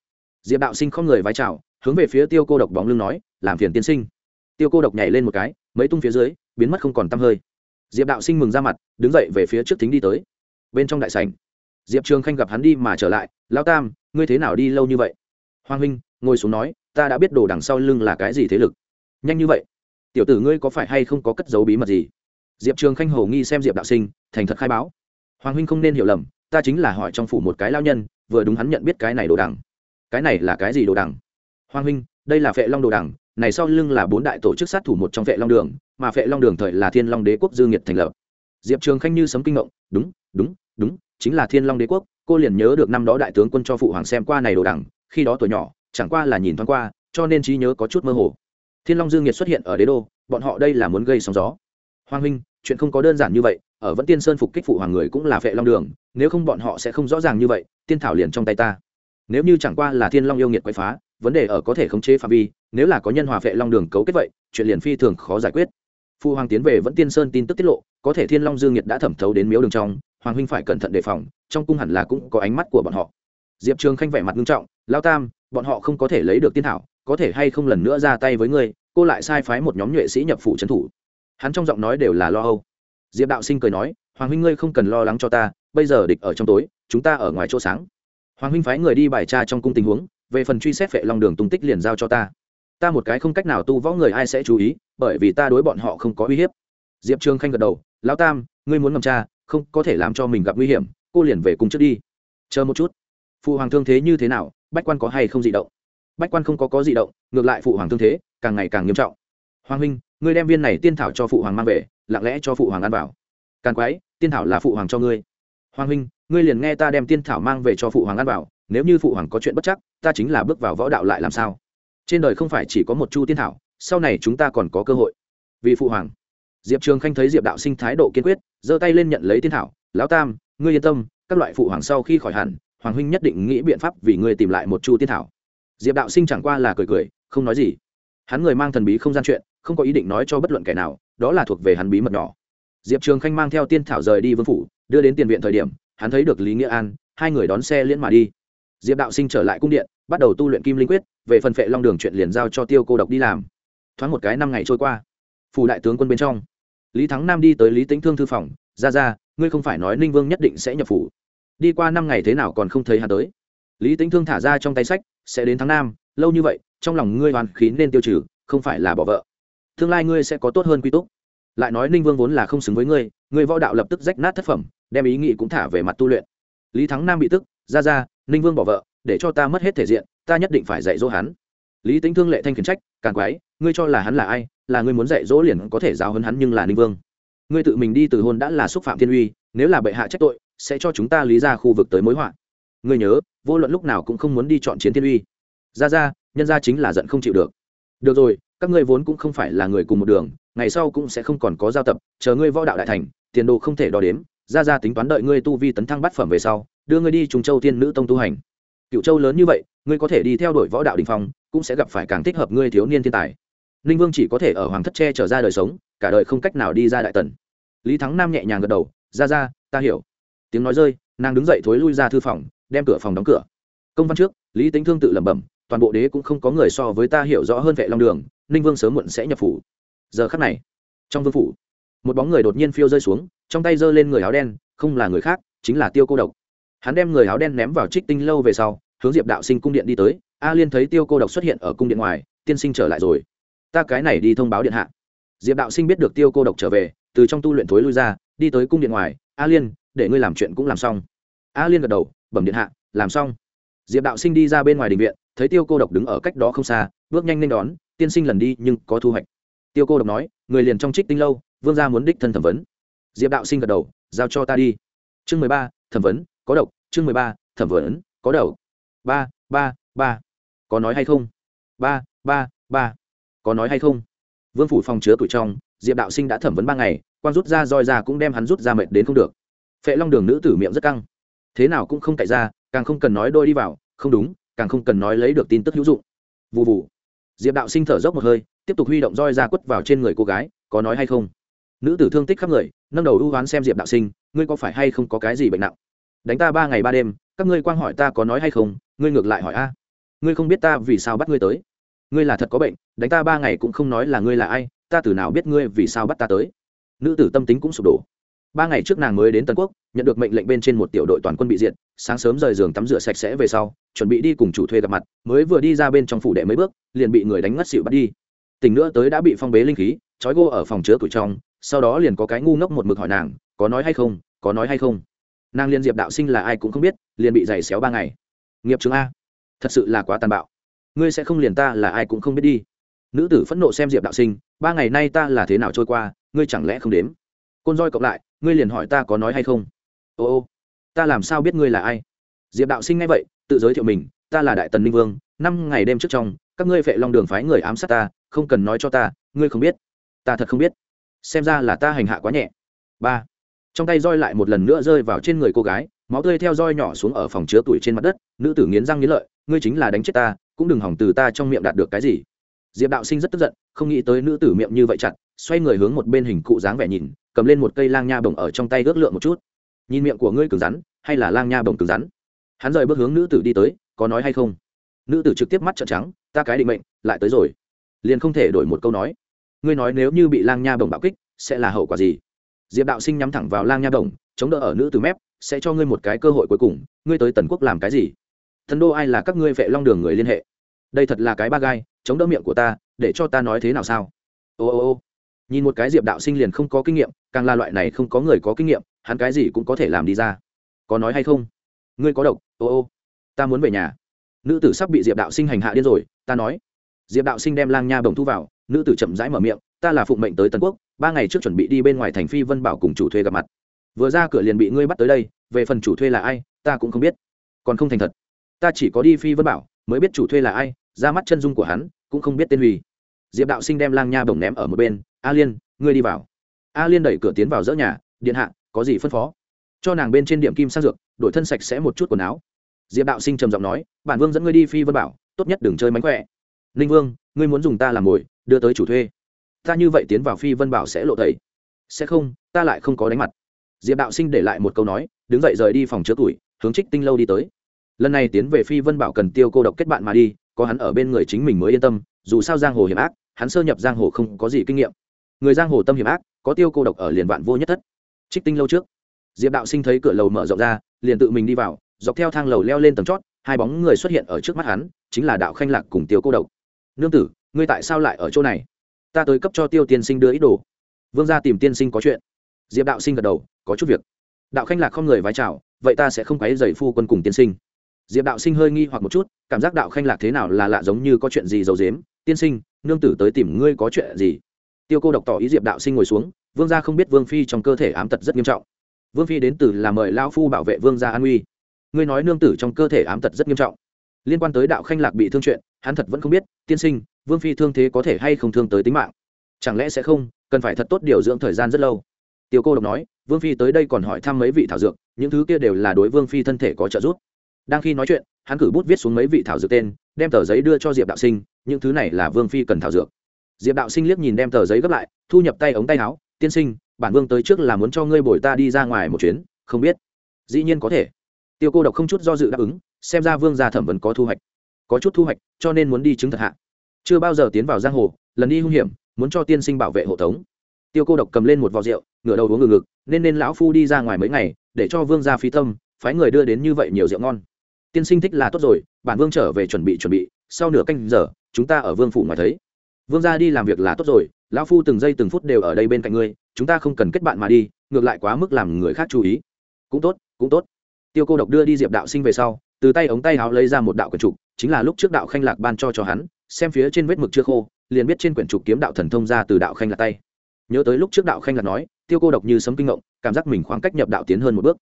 Diệp đạo sinh không người vái chào, hướng về phía tiêu cô độc bóng lưng nói, làm phiền tiên sinh. Tiêu cô độc nhảy lên một cái, mấy tung phía dưới, biến mất không còn t hơi diệp đạo sinh mừng ra mặt, đứng dậy về phía trước thính đi tới. Bên trong đại sảnh, diệp trường khanh gặp hắn đi mà trở lại lao tam, ngươi thế nào đi lâu như vậy? Hoàng huynh, ngồi xuống nói, ta đã biết đồ đằng sau lưng là cái gì thế lực. Nhanh như vậy? Tiểu tử ngươi có phải hay không có cất dấu bí mật gì? Diệp trường khanh hồ nghi xem diệp đạo sinh, thành thật khai báo. Hoàng huynh không nên hiểu lầm, ta chính là hỏi trong phủ một cái lao nhân, vừa đúng hắn nhận biết cái này đồ đằng. Cái này là cái gì đồ đằng? Hoàng huynh, đây là phệ long đồ đằng này sau lưng là bốn đại tổ chức sát thủ một trong vệ long đường, mà vệ long đường thời là thiên long đế quốc dương nhiệt thành lập. Diệp trường khanh như sấm kinh ngộng, đúng đúng đúng, chính là thiên long đế quốc, cô liền nhớ được năm đó đại tướng quân cho phụ hoàng xem qua này đồ đằng, khi đó tuổi nhỏ, chẳng qua là nhìn thoáng qua, cho nên trí nhớ có chút mơ hồ. Thiên long dương nhiệt xuất hiện ở đế đô, bọn họ đây là muốn gây sóng gió. Hoàng huynh, chuyện không có đơn giản như vậy, ở vẫn tiên sơn phục kích phụ hoàng người cũng là vệ long đường, nếu không bọn họ sẽ không rõ ràng như vậy, tiên thảo liền trong tay ta. Nếu như chẳng qua là thiên long yêu nghiệt quậy phá, vấn đề ở có thể khống chế phạm vi nếu là có nhân hòa vệ long đường cấu kết vậy, chuyện liền phi thường khó giải quyết. Phu hoàng tiến về vẫn tiên sơn tin tức tiết lộ, có thể thiên long dương nhiệt đã thẩm thấu đến miếu đường trong, hoàng huynh phải cẩn thận đề phòng, trong cung hẳn là cũng có ánh mắt của bọn họ. Diệp trường khanh vẻ mặt nghiêm trọng lao tam, bọn họ không có thể lấy được tiên thảo, có thể hay không lần nữa ra tay với ngươi, cô lại sai phái một nhóm nhuệ sĩ nhập phủ trấn thủ. Hắn trong giọng nói đều là lo âu. Diệp đạo sinh cười nói, hoàng huynh ngươi không cần lo lắng cho ta, bây giờ địch ở trong tối, chúng ta ở ngoài chỗ sáng. Hoàng huynh phái người đi bài tra trong cung tình huống, về phần truy xét vệ long đường tung tích liền giao cho ta ta một cái không cách nào tu võ người ai sẽ chú ý, bởi vì ta đối bọn họ không có uy hiếp. Diệp trương khanh gật đầu, lão tam, ngươi muốn ngầm cha không, có thể làm cho mình gặp nguy hiểm, cô liền về cùng trước đi. Chờ một chút. Phụ hoàng thương thế như thế nào, bách quan có hay không dị động? Bách quan không có có dị động, ngược lại phụ hoàng thương thế càng ngày càng nghiêm trọng. Hoàng huynh, ngươi đem viên này tiên thảo cho phụ hoàng mang về, lặng lẽ cho phụ hoàng ăn vào. Càn quái, tiên thảo là phụ hoàng cho ngươi. Hoàng huynh, ngươi liền nghe ta đem tiên thảo mang về cho phụ hoàng ăn bảo nếu như phụ hoàng có chuyện bất chắc, ta chính là bước vào võ đạo lại làm sao? Trên đời không phải chỉ có một chu tiên thảo, sau này chúng ta còn có cơ hội. Vì phụ hoàng. Diệp trường khanh thấy diệp đạo sinh thái độ kiên quyết, giơ tay lên nhận lấy tiên thảo. Lão tam, ngươi yên tâm, các loại phụ hoàng sau khi khỏi hẳn, hoàng huynh nhất định nghĩ biện pháp vì ngươi tìm lại một chu tiên thảo. Diệp đạo sinh chẳng qua là cười cười, không nói gì. Hắn người mang thần bí không gian chuyện, không có ý định nói cho bất luận kẻ nào, đó là thuộc về hắn bí mật nhỏ. Diệp trường khanh mang theo tiên thảo rời đi vương phủ, đưa đến tiền viện thời điểm, hắn thấy được lý nghĩa an, hai người đón xe liễn mà đi. Diệp đạo sinh trở lại cung điện, bắt đầu tu luyện kim linh quyết về phần phệ long đường chuyện liền giao cho tiêu cô độc đi làm. Thoáng một cái năm ngày trôi qua, phủ đại tướng quân bên trong, lý thắng nam đi tới lý tĩnh thương thư phòng ra ra ngươi không phải nói ninh vương nhất định sẽ nhập phủ. Đi qua năm ngày thế nào còn không thấy hà tới. Lý tĩnh thương thả ra trong tay sách, sẽ đến tháng nam, lâu như vậy, trong lòng ngươi hoàn khí nên tiêu trừ, không phải là bỏ vợ. Tương lai ngươi sẽ có tốt hơn quy túc. Lại nói ninh vương vốn là không xứng với ngươi ngươi võ đạo lập tức rách nát thất phẩm, đem ý nghĩ cũng thả về mặt tu luyện. Lý thắng nam bị tức ra ra ninh vương bỏ vợ, để cho ta mất hết thể diện ta nhất định phải dạy dỗ hắn. Lý tính thương lệ thanh khiển trách, càng quái, ngươi cho là hắn là ai? Là ngươi muốn dạy dỗ liền có thể giáo hơn hắn nhưng là ninh vương. Ngươi tự mình đi từ hôn đã là xúc phạm thiên uy, nếu là bệ hạ trách tội, sẽ cho chúng ta lý ra khu vực tới mối họa. Ngươi nhớ, vô luận lúc nào cũng không muốn đi chọn chiến thiên uy. Ra ra, nhân ra chính là giận không chịu được. Được rồi, các ngươi vốn cũng không phải là người cùng một đường, ngày sau cũng sẽ không còn có giao tập, chờ ngươi võ đạo đại thành, tiền đồ không thể đo đếm. Ra ra tính toán đợi ngươi tu vi tấn thăng bát phẩm về sau, đưa ngươi đi trùng châu thiên nữ tông tu hành. Cựu châu lớn như vậy ngươi có thể đi theo đuổi võ đạo đình phong, cũng sẽ gặp phải càng thích hợp ngươi thiếu niên thiên tài. Ninh vương chỉ có thể ở hoàng thất tre trở ra đời sống, cả đời không cách nào đi ra đại tần. Lý thắng nam nhẹ nhàng gật đầu, ra ra, ta hiểu. Tiếng nói rơi, nàng đứng dậy thối lui ra thư phòng, đem cửa phòng đóng cửa. Công văn trước, lý tính thương tự lẩm bẩm, toàn bộ đế cũng không có người so với ta hiểu rõ hơn vệ long đường ninh vương sớm muộn sẽ nhập phủ. Giờ khắc này, trong vương phủ, một bóng người đột nhiên phiêu rơi xuống, trong tay giơ lên người áo đen, không là người khác, chính là tiêu cô độc. Hắn đem người áo đen ném vào trích tinh lâu về sau hướng diệp đạo sinh cung điện đi tới, a liên thấy tiêu cô độc xuất hiện ở cung điện ngoài, tiên sinh trở lại rồi. Ta cái này đi thông báo điện hạ. Diệp đạo sinh biết được tiêu cô độc trở về, từ trong tu luyện thối lui ra, đi tới cung điện ngoài. A liên, để ngươi làm chuyện cũng làm xong. A liên gật đầu, bẩm điện hạ, làm xong. Diệp đạo sinh đi ra bên ngoài đình viện, thấy tiêu cô độc đứng ở cách đó không xa, bước nhanh lên đón, tiên sinh lần đi nhưng có thu hoạch. Tiêu cô độc nói, người liền trong trích tinh lâu, vương gia muốn đích thân thẩm vấn. Diệp đạo sinh gật đầu, giao cho ta đi. Chương mười ba, thẩm vấn, có độc. Chương mười ba, thẩm vấn, có đầu ba ba ba. Có nói hay không? Ba ba ba. Có nói hay không? Vương phủ phòng chứa tuổi trong, diệp đạo sinh đã thẩm vấn ba ngày, quan rút ra roi ra cũng đem hắn rút ra mệt đến không được. Phệ long đường nữ tử miệng rất căng. Thế nào cũng không cậy ra, càng không cần nói đôi đi vào, không đúng, càng không cần nói lấy được tin tức hữu dụng. Vụ vụ diệp đạo sinh thở dốc một hơi, tiếp tục huy động roi ra quất vào trên người cô gái, có nói hay không? Nữ tử thương tích khắp người, nâng đầu ưu hoán xem diệp đạo sinh, ngươi có phải hay không có cái gì bệnh nặng? Đánh ta ba ngày ba đêm các ngươi quang hỏi ta có nói hay không, ngươi ngược lại hỏi a. Ngươi không biết ta vì sao bắt ngươi tới. Ngươi là thật có bệnh, đánh ta ba ngày cũng không nói là ngươi là ai, ta từ nào biết ngươi vì sao bắt ta tới. Nữ tử tâm tính cũng sụp đổ. Ba ngày trước nàng mới đến tân quốc, nhận được mệnh lệnh bên trên một tiểu đội toàn quân bị diệt, sáng sớm rời giường tắm rửa sạch sẽ về sau, chuẩn bị đi cùng chủ thuê gặp mặt, mới vừa đi ra bên trong phủ đệ mấy bước, liền bị người đánh ngất xịu bắt đi. Tỉnh nữa tới đã bị phong bế linh khí, trói gô ở phòng chứa tuổi trong, sau đó liền có cái ngu ngốc một mực hỏi nàng, có nói hay không? Có nói hay không? Nàng liên diệp đạo sinh là ai cũng không biết, liền bị giày xéo ba ngày. Nghiệp trường a. Thật sự là quá tàn bạo. Ngươi sẽ không liền ta là ai cũng không biết đi. Nữ tử phẫn nộ xem diệp đạo sinh, ba ngày nay ta là thế nào trôi qua, ngươi chẳng lẽ không đếm? Côn roi cộng lại, ngươi liền hỏi ta có nói hay không? Ô ô, ta làm sao biết ngươi là ai? Diệp đạo sinh nghe vậy, tự giới thiệu mình, ta là đại tần ninh vương, năm ngày đêm trước trong, các ngươi vệ long đường phái người ám sát ta, không cần nói cho ta, ngươi không biết. Ta thật không biết. Xem ra là ta hành hạ quá nhẹ. Ba trong tay roi lại một lần nữa rơi vào trên người cô gái, máu tươi theo roi nhỏ xuống ở phòng chứa tuổi trên mặt đất, nữ tử nghiến răng nghiến lợi, ngươi chính là đánh chết ta, cũng đừng hỏng từ ta trong miệng đạt được cái gì. Diệp đạo sinh rất tức giận, không nghĩ tới nữ tử miệng như vậy chặt, xoay người hướng một bên hình cụ dáng vẻ nhìn, cầm lên một cây lang nha bồng ở trong tay ước lượng một chút. Nhìn miệng của ngươi cứng rắn, hay là lang nha bồng cứng rắn? Hắn rời bước hướng nữ tử đi tới, có nói hay không? Nữ tử trực tiếp mắt trợn trắng, ta cái định mệnh, lại tới rồi. Liền không thể đổi một câu nói. Ngươi nói nếu như bị lang nha bồng bạo kích, sẽ là hậu quả gì? Diệp đạo sinh nhắm thẳng vào lang nha đồng, chống đỡ ở nữ tử mép, sẽ cho ngươi một cái cơ hội cuối cùng, ngươi tới tần quốc làm cái gì? Thần đô ai là các ngươi vệ long đường người liên hệ? Đây thật là cái ba gai, chống đỡ miệng của ta, để cho ta nói thế nào sao? Ô ô ô. Nhìn một cái diệp đạo sinh liền không có kinh nghiệm, càng là loại này không có người có kinh nghiệm, hắn cái gì cũng có thể làm đi ra. Có nói hay không? Ngươi có độc, ô ô. Ta muốn về nhà. Nữ tử sắp bị diệp đạo sinh hành hạ điên rồi, ta nói. Diệp đạo sinh đem lang nha bồng thu vào, nữ tử chậm rãi mở miệng ta là phụng mệnh tới tân quốc, ba ngày trước chuẩn bị đi bên ngoài thành phi vân bảo cùng chủ thuê gặp mặt. Vừa ra cửa liền bị ngươi bắt tới đây, về phần chủ thuê là ai, ta cũng không biết. Còn không thành thật. Ta chỉ có đi phi vân bảo, mới biết chủ thuê là ai, ra mắt chân dung của hắn, cũng không biết tên huy diệp đạo sinh đem lang nha bổng ném ở một bên, a liên, ngươi đi vào. A liên đẩy cửa tiến vào giữa nhà, điện hạ, có gì phân phó? Cho nàng bên trên điểm kim sang dược, đổi thân sạch sẽ một chút quần áo. Diệp đạo sinh trầm giọng nói, bản vương dẫn ngươi đi phi vân bảo, tốt nhất đừng chơi mánh khỏe. Ninh vương, ngươi muốn dùng ta làm mồi, đưa tới chủ thuê ta như vậy tiến vào phi vân bảo sẽ lộ thầy sẽ không, ta lại không có đánh mặt. Diệp đạo sinh để lại một câu nói, đứng dậy rời đi phòng chứa tuổi, hướng trích tinh lâu đi tới. Lần này tiến về phi vân bảo cần tiêu cô độc kết bạn mà đi, có hắn ở bên người chính mình mới yên tâm, dù sao giang hồ hiểm ác, hắn sơ nhập giang hồ không có gì kinh nghiệm. Người giang hồ tâm hiểm ác, có tiêu cô độc ở liền vạn vô nhất thất. Trích tinh lâu trước, diệp đạo sinh thấy cửa lầu mở rộng ra, liền tự mình đi vào, dọc theo thang lầu leo lên tầng chót, hai bóng người xuất hiện ở trước mắt hắn, chính là đạo khanh lạc cùng tiêu cô độc. Nương tử, ngươi tại sao lại ở chỗ này? Ta tới cấp cho tiêu tiên sinh đưa ít đồ. Vương gia tìm tiên sinh có chuyện. Diệp đạo sinh gật đầu, có chút việc. Đạo khanh lạc không người vái chào, vậy ta sẽ không quấy dày phu quân cùng tiên sinh. Diệp đạo sinh hơi nghi hoặc một chút, cảm giác đạo khanh lạc thế nào là lạ giống như có chuyện gì giấu dếm tiên sinh, nương tử tới tìm ngươi có chuyện gì? Tiêu cô độc tỏ ý diệp đạo sinh ngồi xuống, vương gia không biết vương phi trong cơ thể ám tật rất nghiêm trọng. Vương phi đến từ là mời lao phu bảo vệ vương gia an uy. Ngươi nói nương tử trong cơ thể ám tật rất nghiêm trọng. Liên quan tới đạo khanh lạc bị thương chuyện, hắn thật vẫn không biết, tiên sinh vương phi thương thế có thể hay không thương tới tính mạng? Chẳng lẽ sẽ không, cần phải thật tốt điều dưỡng thời gian rất lâu? Tiêu cô độc nói, vương phi tới đây còn hỏi thăm mấy vị thảo dược, những thứ kia đều là đối vương phi thân thể có trợ giúp. Đang khi nói chuyện, hắn cử bút viết xuống mấy vị thảo dược tên, đem tờ giấy đưa cho diệp đạo sinh, những thứ này là vương phi cần thảo dược. Diệp đạo sinh liếc nhìn đem tờ giấy gấp lại, thu nhập tay ống tay áo, tiên sinh, bản vương tới trước là muốn cho ngươi bồi ta đi ra ngoài một chuyến, không biết. Dĩ nhiên có thể. Tiêu cô độc không chút do dự đáp ứng, xem ra vương gia thẩm vấn có thu hoạch. Có chút thu hoạch, cho nên muốn đi chứng thật hạ chưa bao giờ tiến vào giang hồ, lần đi hung hiểm, muốn cho tiên sinh bảo vệ hộ tống. Tiêu cô độc cầm lên một vò rượu, ngửa đầu uống ngừng ngực, nên nên lão phu đi ra ngoài mấy ngày, để cho vương gia phi tâm, phái người đưa đến như vậy nhiều rượu ngon. Tiên sinh thích là tốt rồi, bản vương trở về chuẩn bị chuẩn bị, sau nửa canh giờ, chúng ta ở vương phủ ngoài thấy. Vương gia đi làm việc là tốt rồi, lão phu từng giây từng phút đều ở đây bên cạnh ngươi, chúng ta không cần kết bạn mà đi, ngược lại quá mức làm người khác chú ý. Cũng tốt cũng tốt. Tiêu cô độc đưa đi diệp đạo sinh về sau, từ tay ống tay áo lấy ra một đạo quần trục, chính là lúc trước đạo khanh lạc ban cho cho hắn xem phía trên vết mực chưa khô, liền biết trên quyển trục kiếm đạo thần thông ra từ đạo khanh là tay. Nhớ tới lúc trước đạo khanh là nói, tiêu cô độc như sấm kinh ngộng, cảm giác mình khoảng cách nhập đạo tiến hơn một bước.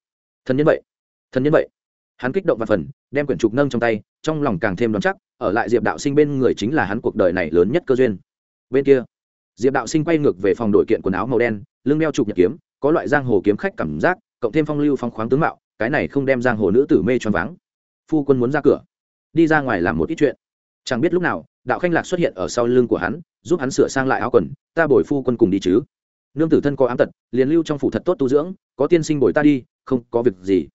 Thần nhân vậy, thần nhân vậy. Hắn kích động và phần, đem quyển trục nâng trong tay, trong lòng càng thêm đón chắc, ở lại diệp đạo sinh bên người chính là hắn cuộc đời này lớn nhất cơ duyên. Bên kia, diệp đạo sinh quay ngược về phòng đội kiện quần áo màu đen, lưng đeo trục nhật kiếm, có loại giang hồ kiếm khách cảm giác, cộng thêm phong lưu phong khoáng tướng mạo, cái này không đem giang hồ nữ tử mê choáng váng. Phu quân muốn ra cửa, đi ra ngoài làm một ít chuyện. Chẳng biết lúc nào đạo khanh lạc xuất hiện ở sau lưng của hắn, giúp hắn sửa sang lại áo quần, ta bồi phu quân cùng đi chứ. Nương tử thân có ám tật, liền lưu trong phủ thật tốt tu dưỡng, có tiên sinh bồi ta đi, không có việc gì.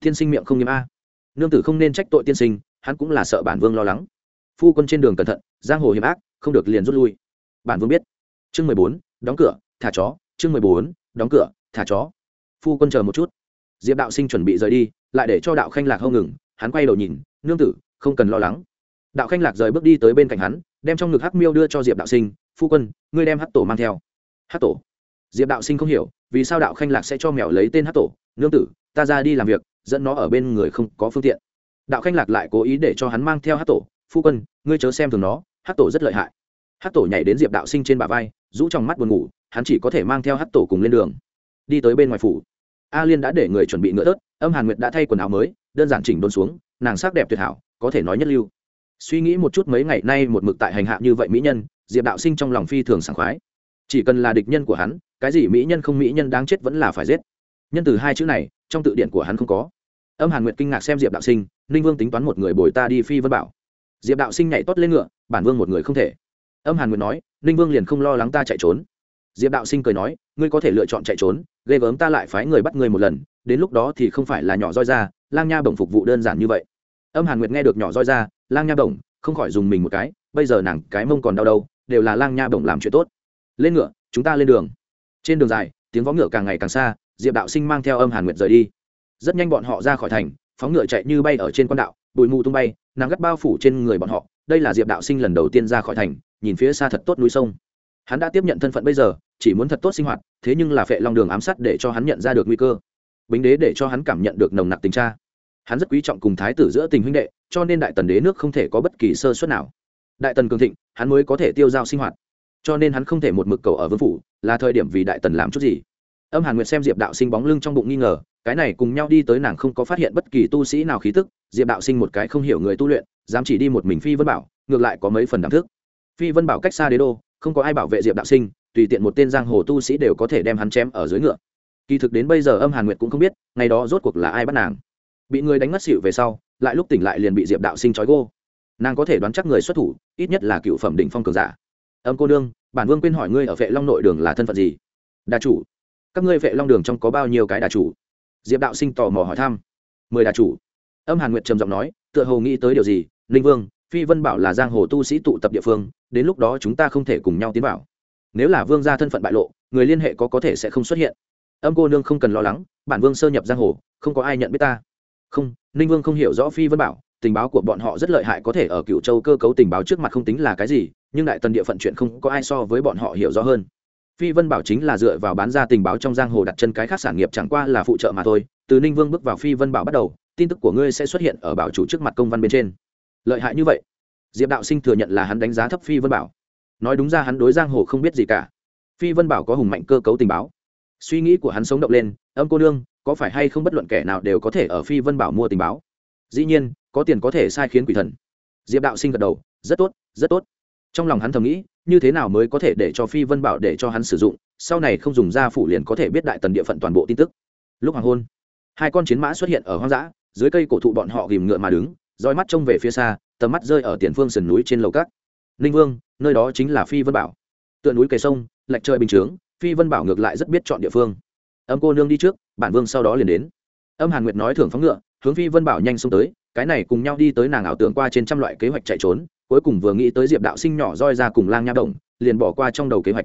Tiên sinh miệng không nghiêm a. Nương tử không nên trách tội tiên sinh, hắn cũng là sợ bản vương lo lắng. Phu quân trên đường cẩn thận, giang hồ hiểm ác, không được liền rút lui. Bản vương biết. Chương mười bốn, đóng cửa, thả chó. Chương mười bốn, đóng cửa, thả chó. Phu quân chờ một chút. Diệp đạo sinh chuẩn bị rời đi, lại để cho đạo khanh lạc hâu ngừng, hắn quay đầu nhìn, nương tử, không cần lo lắng đạo khanh lạc rời bước đi tới bên cạnh hắn, đem trong ngực hắc miêu đưa cho diệp đạo sinh, phu quân, ngươi đem hắc tổ mang theo. Hắc tổ? Diệp đạo sinh không hiểu, vì sao đạo khanh lạc sẽ cho mèo lấy tên hắc tổ? Nương tử, ta ra đi làm việc, dẫn nó ở bên người không có phương tiện. Đạo khanh lạc lại cố ý để cho hắn mang theo hắc tổ, phu quân, ngươi chớ xem thường nó, hắc tổ rất lợi hại. Hắc tổ nhảy đến diệp đạo sinh trên bả vai, rũ trong mắt buồn ngủ, hắn chỉ có thể mang theo hắc tổ cùng lên đường. Đi tới bên ngoài phủ, a liên đã để người chuẩn bị ngựa tớt âm hàn nguyệt đã thay quần áo mới, đơn giản chỉnh đốn xuống, nàng sắc đẹp tuyệt hảo, có thể nói nhất lưu suy nghĩ một chút mấy ngày nay một mực tại hành hạ như vậy mỹ nhân, diệp đạo sinh trong lòng phi thường sảng khoái. Chỉ cần là địch nhân của hắn, cái gì mỹ nhân không mỹ nhân đáng chết vẫn là phải giết. Nhân từ hai chữ này, trong tự điển của hắn không có. Âm hàn nguyệt kinh ngạc xem diệp đạo sinh, ninh vương tính toán một người bồi ta đi phi vân bảo. Diệp đạo sinh nhảy tót lên ngựa, bản vương một người không thể. Âm hàn nguyệt nói, ninh vương liền không lo lắng ta chạy trốn. Diệp đạo sinh cười nói, ngươi có thể lựa chọn chạy trốn, ghê gớm ta lại phái người bắt ngươi một lần, đến lúc đó thì không phải là nhỏ roi ra, lang nha bổng phục vụ đơn giản như vậy. Âm hàn nguyệt nghe được nhỏ roi ra lang nha bổng, không khỏi dùng mình một cái, bây giờ nàng cái mông còn đau đâu, đều là lang nha bổng làm chuyện tốt. Lên ngựa, chúng ta lên đường. Trên đường dài, tiếng vó ngựa càng ngày càng xa, diệp đạo sinh mang theo âm hàn nguyệt rời đi. Rất nhanh bọn họ ra khỏi thành phóng ngựa chạy như bay ở trên con đạo, bụi mù tung bay, nàng gắt bao phủ trên người bọn họ. Đây là diệp đạo sinh lần đầu tiên ra khỏi thành, nhìn phía xa thật tốt núi sông. Hắn đã tiếp nhận thân phận bây giờ, chỉ muốn thật tốt sinh hoạt, thế nhưng là phệ long đường ám sát để cho hắn nhận ra được nguy cơ. Bính đế để cho hắn cảm nhận được nồng nặc tình cha hắn rất quý trọng cùng thái tử giữa tình huynh đệ, cho nên đại tần đế nước không thể có bất kỳ sơ suất nào. Đại tần cường thịnh, hắn mới có thể tiêu dao sinh hoạt. Cho nên hắn không thể một mực cầu ở vương phủ, là thời điểm vì đại tần làm chút gì. Âm hàn nguyệt xem diệp đạo sinh bóng lưng trong bụng nghi ngờ, cái này cùng nhau đi tới nàng không có phát hiện bất kỳ tu sĩ nào khí tức, diệp đạo sinh một cái không hiểu người tu luyện, dám chỉ đi một mình phi vân bảo, ngược lại có mấy phần đáng thức. Phi vân bảo cách xa đế đô, không có ai bảo vệ diệp đạo sinh, tùy tiện một tên giang hồ tu sĩ đều có thể đem hắn chém ở dưới ngựa. Kỳ thực đến bây giờ âm hàn nguyệt cũng không biết, ngày đó rốt cuộc là ai bắt nàng bị người đánh ngất xỉu về sau, lại lúc tỉnh lại liền bị diệp đạo sinh trói gô. Nàng có thể đoán chắc người xuất thủ, ít nhất là cựu phẩm đỉnh phong cường giả. Âm cô đương bản vương quên hỏi ngươi ở vệ long nội đường là thân phận gì? Đà chủ. Các ngươi vệ long đường trong có bao nhiêu cái đà chủ? Diệp đạo sinh tò mò hỏi thăm. Mười đà chủ. Âm hàn nguyệt trầm giọng nói, tựa hồ nghĩ tới điều gì, Linh vương, phi vân bảo là giang hồ tu sĩ tụ tập địa phương, đến lúc đó chúng ta không thể cùng nhau tiến vào. Nếu là vương gia thân phận bại lộ, người liên hệ có có thể sẽ không xuất hiện. Âm cô nương không cần lo lắng, bản vương sơ nhập giang hồ, không có ai nhận biết ta không, ninh vương không hiểu rõ phi vân bảo, tình báo của bọn họ rất lợi hại có thể ở cựu châu cơ cấu tình báo trước mặt không tính là cái gì, nhưng đại tần địa phận chuyện không có ai so với bọn họ hiểu rõ hơn. Phi vân bảo chính là dựa vào bán ra tình báo trong giang hồ đặt chân cái khác sản nghiệp chẳng qua là phụ trợ mà thôi. Từ ninh vương bước vào phi vân bảo bắt đầu, tin tức của ngươi sẽ xuất hiện ở bảo chủ trước mặt công văn bên trên. Lợi hại như vậy? Diệp đạo sinh thừa nhận là hắn đánh giá thấp phi vân bảo. Nói đúng ra hắn đối giang hồ không biết gì cả. Phi vân bảo có hùng mạnh cơ cấu tình báo. Suy nghĩ của hắn sống động lên, âm cô nương có phải hay không bất luận kẻ nào đều có thể ở phi vân bảo mua tình báo? Dĩ nhiên, có tiền có thể sai khiến quỷ thần. Diệp đạo sinh gật đầu, rất tốt rất tốt. Trong lòng hắn thầm nghĩ, như thế nào mới có thể để cho phi vân bảo để cho hắn sử dụng, sau này không dùng ra phủ liền có thể biết đại tần địa phận toàn bộ tin tức. Lúc hoàng hôn, hai con chiến mã xuất hiện ở hoang dã, dưới cây cổ thụ bọn họ ghìm ngựa mà đứng, roi mắt trông về phía xa, tầm mắt rơi ở tiền phương sườn núi trên lầu cát ninh vương, nơi đó chính là phi vân bảo. Tựa núi kề sông lạch trời bình chướng, phi vân bảo ngược lại rất biết chọn địa phương âm cô nương đi trước, bản vương sau đó liền đến. Âm hàn nguyệt nói thưởng phóng ngựa, hướng phi vân bảo nhanh xông tới, cái này cùng nhau đi tới nàng ảo tưởng qua trên trăm loại kế hoạch chạy trốn, cuối cùng vừa nghĩ tới diệp đạo sinh nhỏ roi ra cùng lang nha đồng, liền bỏ qua trong đầu kế hoạch.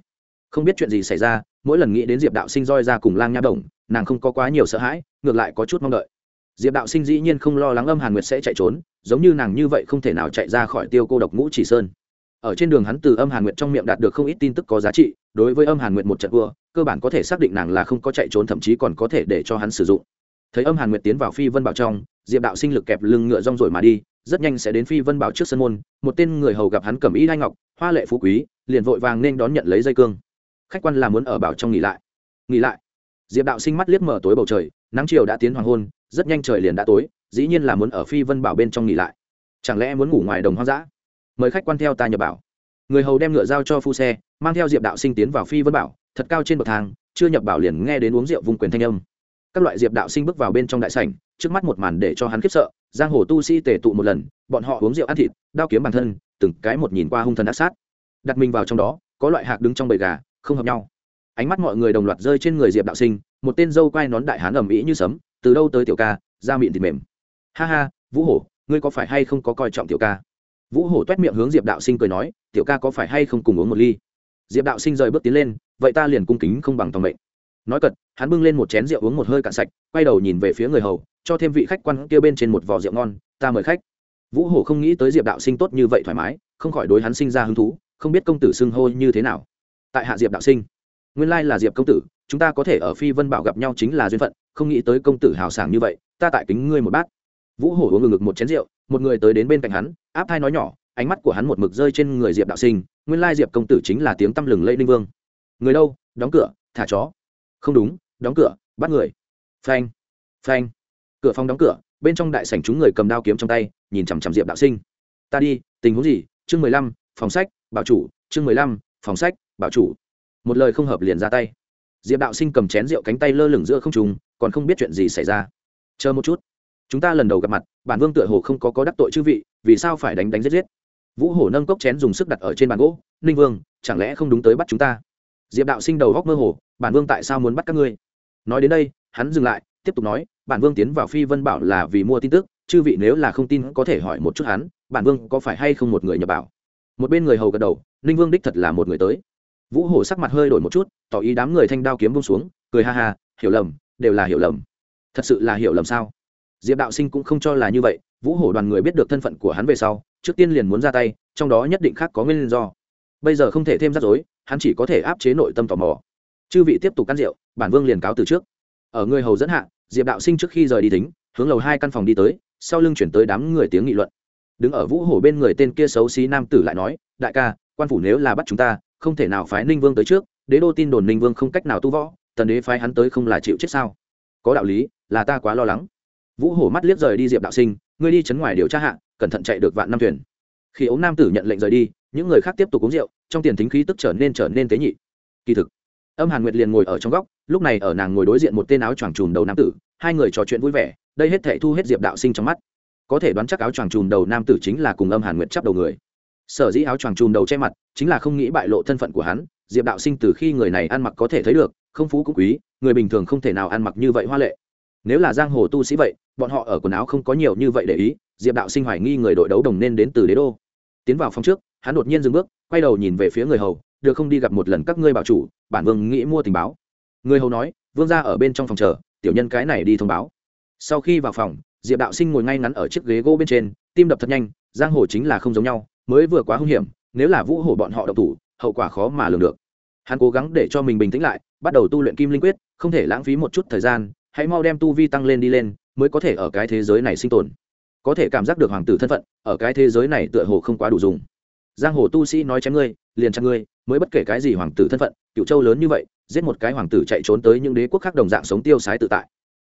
Không biết chuyện gì xảy ra, mỗi lần nghĩ đến diệp đạo sinh roi ra cùng lang nha đồng, nàng không có quá nhiều sợ hãi, ngược lại có chút mong đợi. Diệp đạo sinh dĩ nhiên không lo lắng âm hàn nguyệt sẽ chạy trốn, giống như nàng như vậy không thể nào chạy ra khỏi tiêu cô độc ngũ chỉ sơn. Ở trên đường hắn từ âm hàn nguyệt trong miệng đạt được không ít tin tức có giá trị đối với âm hàn nguyệt một trận vua, cơ bản có thể xác định nàng là không có chạy trốn, thậm chí còn có thể để cho hắn sử dụng. Thấy âm hàn nguyệt tiến vào phi vân bảo trong, diệp đạo sinh lực kẹp lưng ngựa rong rồi mà đi, rất nhanh sẽ đến phi vân bảo trước sân môn, một tên người hầu gặp hắn cầm ý đai ngọc, hoa lệ phú quý, liền vội vàng nên đón nhận lấy dây cương. Khách quan là muốn ở bảo trong nghỉ lại. Nghỉ lại. Diệp đạo sinh mắt liếc mở tối bầu trời, nắng chiều đã tiến hoàng hôn, rất nhanh trời liền đã tối, dĩ nhiên là muốn ở phi vân bảo bên trong nghỉ lại. Chẳng lẽ muốn ngủ ngoài đồng hoang dã? Mời khách quan theo ta nhập bảo. Người hầu đem ngựa giao cho phu xe mang theo diệp đạo sinh tiến vào phi vân bảo, thật cao trên bậc thang, chưa nhập bảo liền nghe đến uống rượu vùng quyền thanh âm. Các loại diệp đạo sinh bước vào bên trong đại sảnh, trước mắt một màn để cho hắn khiếp sợ, giang hồ tu sĩ tề tụ một lần, bọn họ uống rượu ăn thịt, đao kiếm bản thân, từng cái một nhìn qua hung thần ác sát. Đặt mình vào trong đó, có loại hạc đứng trong bầy gà, không hợp nhau. Ánh mắt mọi người đồng loạt rơi trên người diệp đạo sinh, một tên dâu quai nón đại hán ầm ĩ như sấm, từ đâu tới tiểu ca, da miệng thịt mềm. Ha ha, vũ hổ, ngươi có phải hay không có coi trọng tiểu ca? Vũ hổ t u é t miệng hướng diệp đạo sinh cười nói, tiểu ca có phải hay không cùng uống một ly? Diệp đạo sinh rời bước tiến lên, vậy ta liền cung kính không bằng tòng mệnh. Nói cật, hắn bưng lên một chén rượu uống một hơi cạn sạch, quay đầu nhìn về phía người hầu, cho thêm vị khách quan kia bên trên một vò rượu ngon, ta mời khách. Vũ hổ không nghĩ tới diệp đạo sinh tốt như vậy thoải mái, không khỏi đối hắn sinh ra hứng thú, không biết công tử xưng hô như thế nào. Tại hạ diệp đạo sinh, nguyên lai là diệp công tử, chúng ta có thể ở phi vân bảo gặp nhau chính là duyên phận, không nghĩ tới công tử hào sảng như vậy, ta tại kính ngươi một bát. Vũ hổ uống ngực một chén rượu, một người tới đến bên cạnh hắn, áp thai nói nhỏ, ánh mắt của hắn một mực rơi trên người diệp đạo sinh nguyên lai diệp công tử chính là tiếng tăm lừng lây ninh vương. Người đâu? Đóng cửa, thả chó. Không đúng, đóng cửa, bắt người. Phanh phanh. Cửa phòng đóng cửa, bên trong đại sảnh chúng người cầm đao kiếm trong tay, nhìn chằm chằm diệp đạo sinh. Ta đi, tình huống gì? Chương mười lăm, phòng sách, bảo chủ. Chương mười lăm, phòng sách, bảo chủ. Một lời không hợp liền ra tay. Diệp đạo sinh cầm chén rượu cánh tay lơ lửng giữa không trùng còn không biết chuyện gì xảy ra. Chờ một chút. Chúng ta lần đầu gặp mặt, bản vương tựa hồ không có có đắc tội chư vị, vì sao phải đánh đánh giết giết? Vũ hổ nâng cốc chén dùng sức đặt ở trên bàn gỗ, ninh vương, chẳng lẽ không đúng tới bắt chúng ta? Diệp đạo sinh đầu góc mơ hồ, bản vương tại sao muốn bắt các ngươi? Nói đến đây, hắn dừng lại, tiếp tục nói, bản vương tiến vào phi vân bảo là vì mua tin tức, chư vị nếu là không tin có thể hỏi một chút hắn, bản vương có phải hay không một người nhập bảo? Một bên người hầu gật đầu, ninh vương đích thật là một người tới. Vũ hổ sắc mặt hơi đổi một chút, tỏ ý đám người thanh đao kiếm bông xuống, cười ha ha, hiểu lầm, đều là hiểu lầm. Thật sự là hiểu lầm sao? Diệp đạo sinh cũng không cho là như vậy, vũ hổ đoàn người biết được thân phận của hắn về sau trước tiên liền muốn ra tay, trong đó nhất định khác có nguyên do. Bây giờ không thể thêm rắc rối, hắn chỉ có thể áp chế nội tâm tò mò. Chư vị tiếp tục căn rượu, bản vương liền cáo từ trước. Ở người hầu dẫn hạ, diệp đạo sinh trước khi rời đi tính, hướng lầu hai căn phòng đi tới, sau lưng chuyển tới đám người tiếng nghị luận. Đứng ở vũ hổ bên người tên kia xấu xí nam tử lại nói, đại ca, quan phủ nếu là bắt chúng ta, không thể nào phái ninh vương tới trước, đế đô tin đồn ninh vương không cách nào tu võ, tần đế phái hắn tới không là chịu chết sao? Có đạo lý, là ta quá lo lắng. Vũ hổ mắt liếc rời đi diệp đạo sinh ngươi đi chấn ngoài điều tra hạ, cẩn thận chạy được vạn năm thuyền. Khi ống nam tử nhận lệnh rời đi, những người khác tiếp tục uống rượu, trong tiền thính khí tức trở nên trở nên tế nhị. Kỳ thực, âm hàn nguyệt liền ngồi ở trong góc, lúc này ở nàng ngồi đối diện một tên áo choàng trùm đầu nam tử, hai người trò chuyện vui vẻ, đây hết thể thu hết diệp đạo sinh trong mắt. Có thể đoán chắc áo choàng trùm đầu nam tử chính là cùng âm hàn nguyệt chắp đầu người. Sở dĩ áo choàng trùm đầu che mặt, chính là không nghĩ bại lộ thân phận của hắn, diệp đạo sinh từ khi người này ăn mặc có thể thấy được, không phú cũng quý, người bình thường không thể nào ăn mặc như vậy hoa lệ. Nếu là giang hồ tu sĩ vậy bọn họ ở quần áo không có nhiều như vậy để ý, diệp đạo sinh hoài nghi người đội đấu đồng nên đến từ đế đô. Tiến vào phòng trước, hắn đột nhiên dừng bước, quay đầu nhìn về phía người hầu, được không đi gặp một lần các ngươi bảo chủ, bản vương nghĩ mua tình báo. Người hầu nói, vương ra ở bên trong phòng chờ, tiểu nhân cái này đi thông báo. Sau khi vào phòng, diệp đạo sinh ngồi ngay ngắn ở chiếc ghế gỗ bên trên, tim đập thật nhanh, giang hồ chính là không giống nhau, mới vừa quá hung hiểm, nếu là vũ hổ bọn họ độc thủ, hậu quả khó mà lường được. Hắn cố gắng để cho mình bình tĩnh lại, bắt đầu tu luyện kim linh quyết, không thể lãng phí một chút thời gian, hãy mau đem tu vi tăng lên đi lên mới có thể ở cái thế giới này sinh tồn. Có thể cảm giác được hoàng tử thân phận, ở cái thế giới này tựa hồ không quá đủ dùng. Giang hồ tu sĩ nói chém ngươi, liền chặt ngươi, mới bất kể cái gì hoàng tử thân phận, cựu châu lớn như vậy, giết một cái hoàng tử chạy trốn tới những đế quốc khác đồng dạng sống tiêu sái tự tại.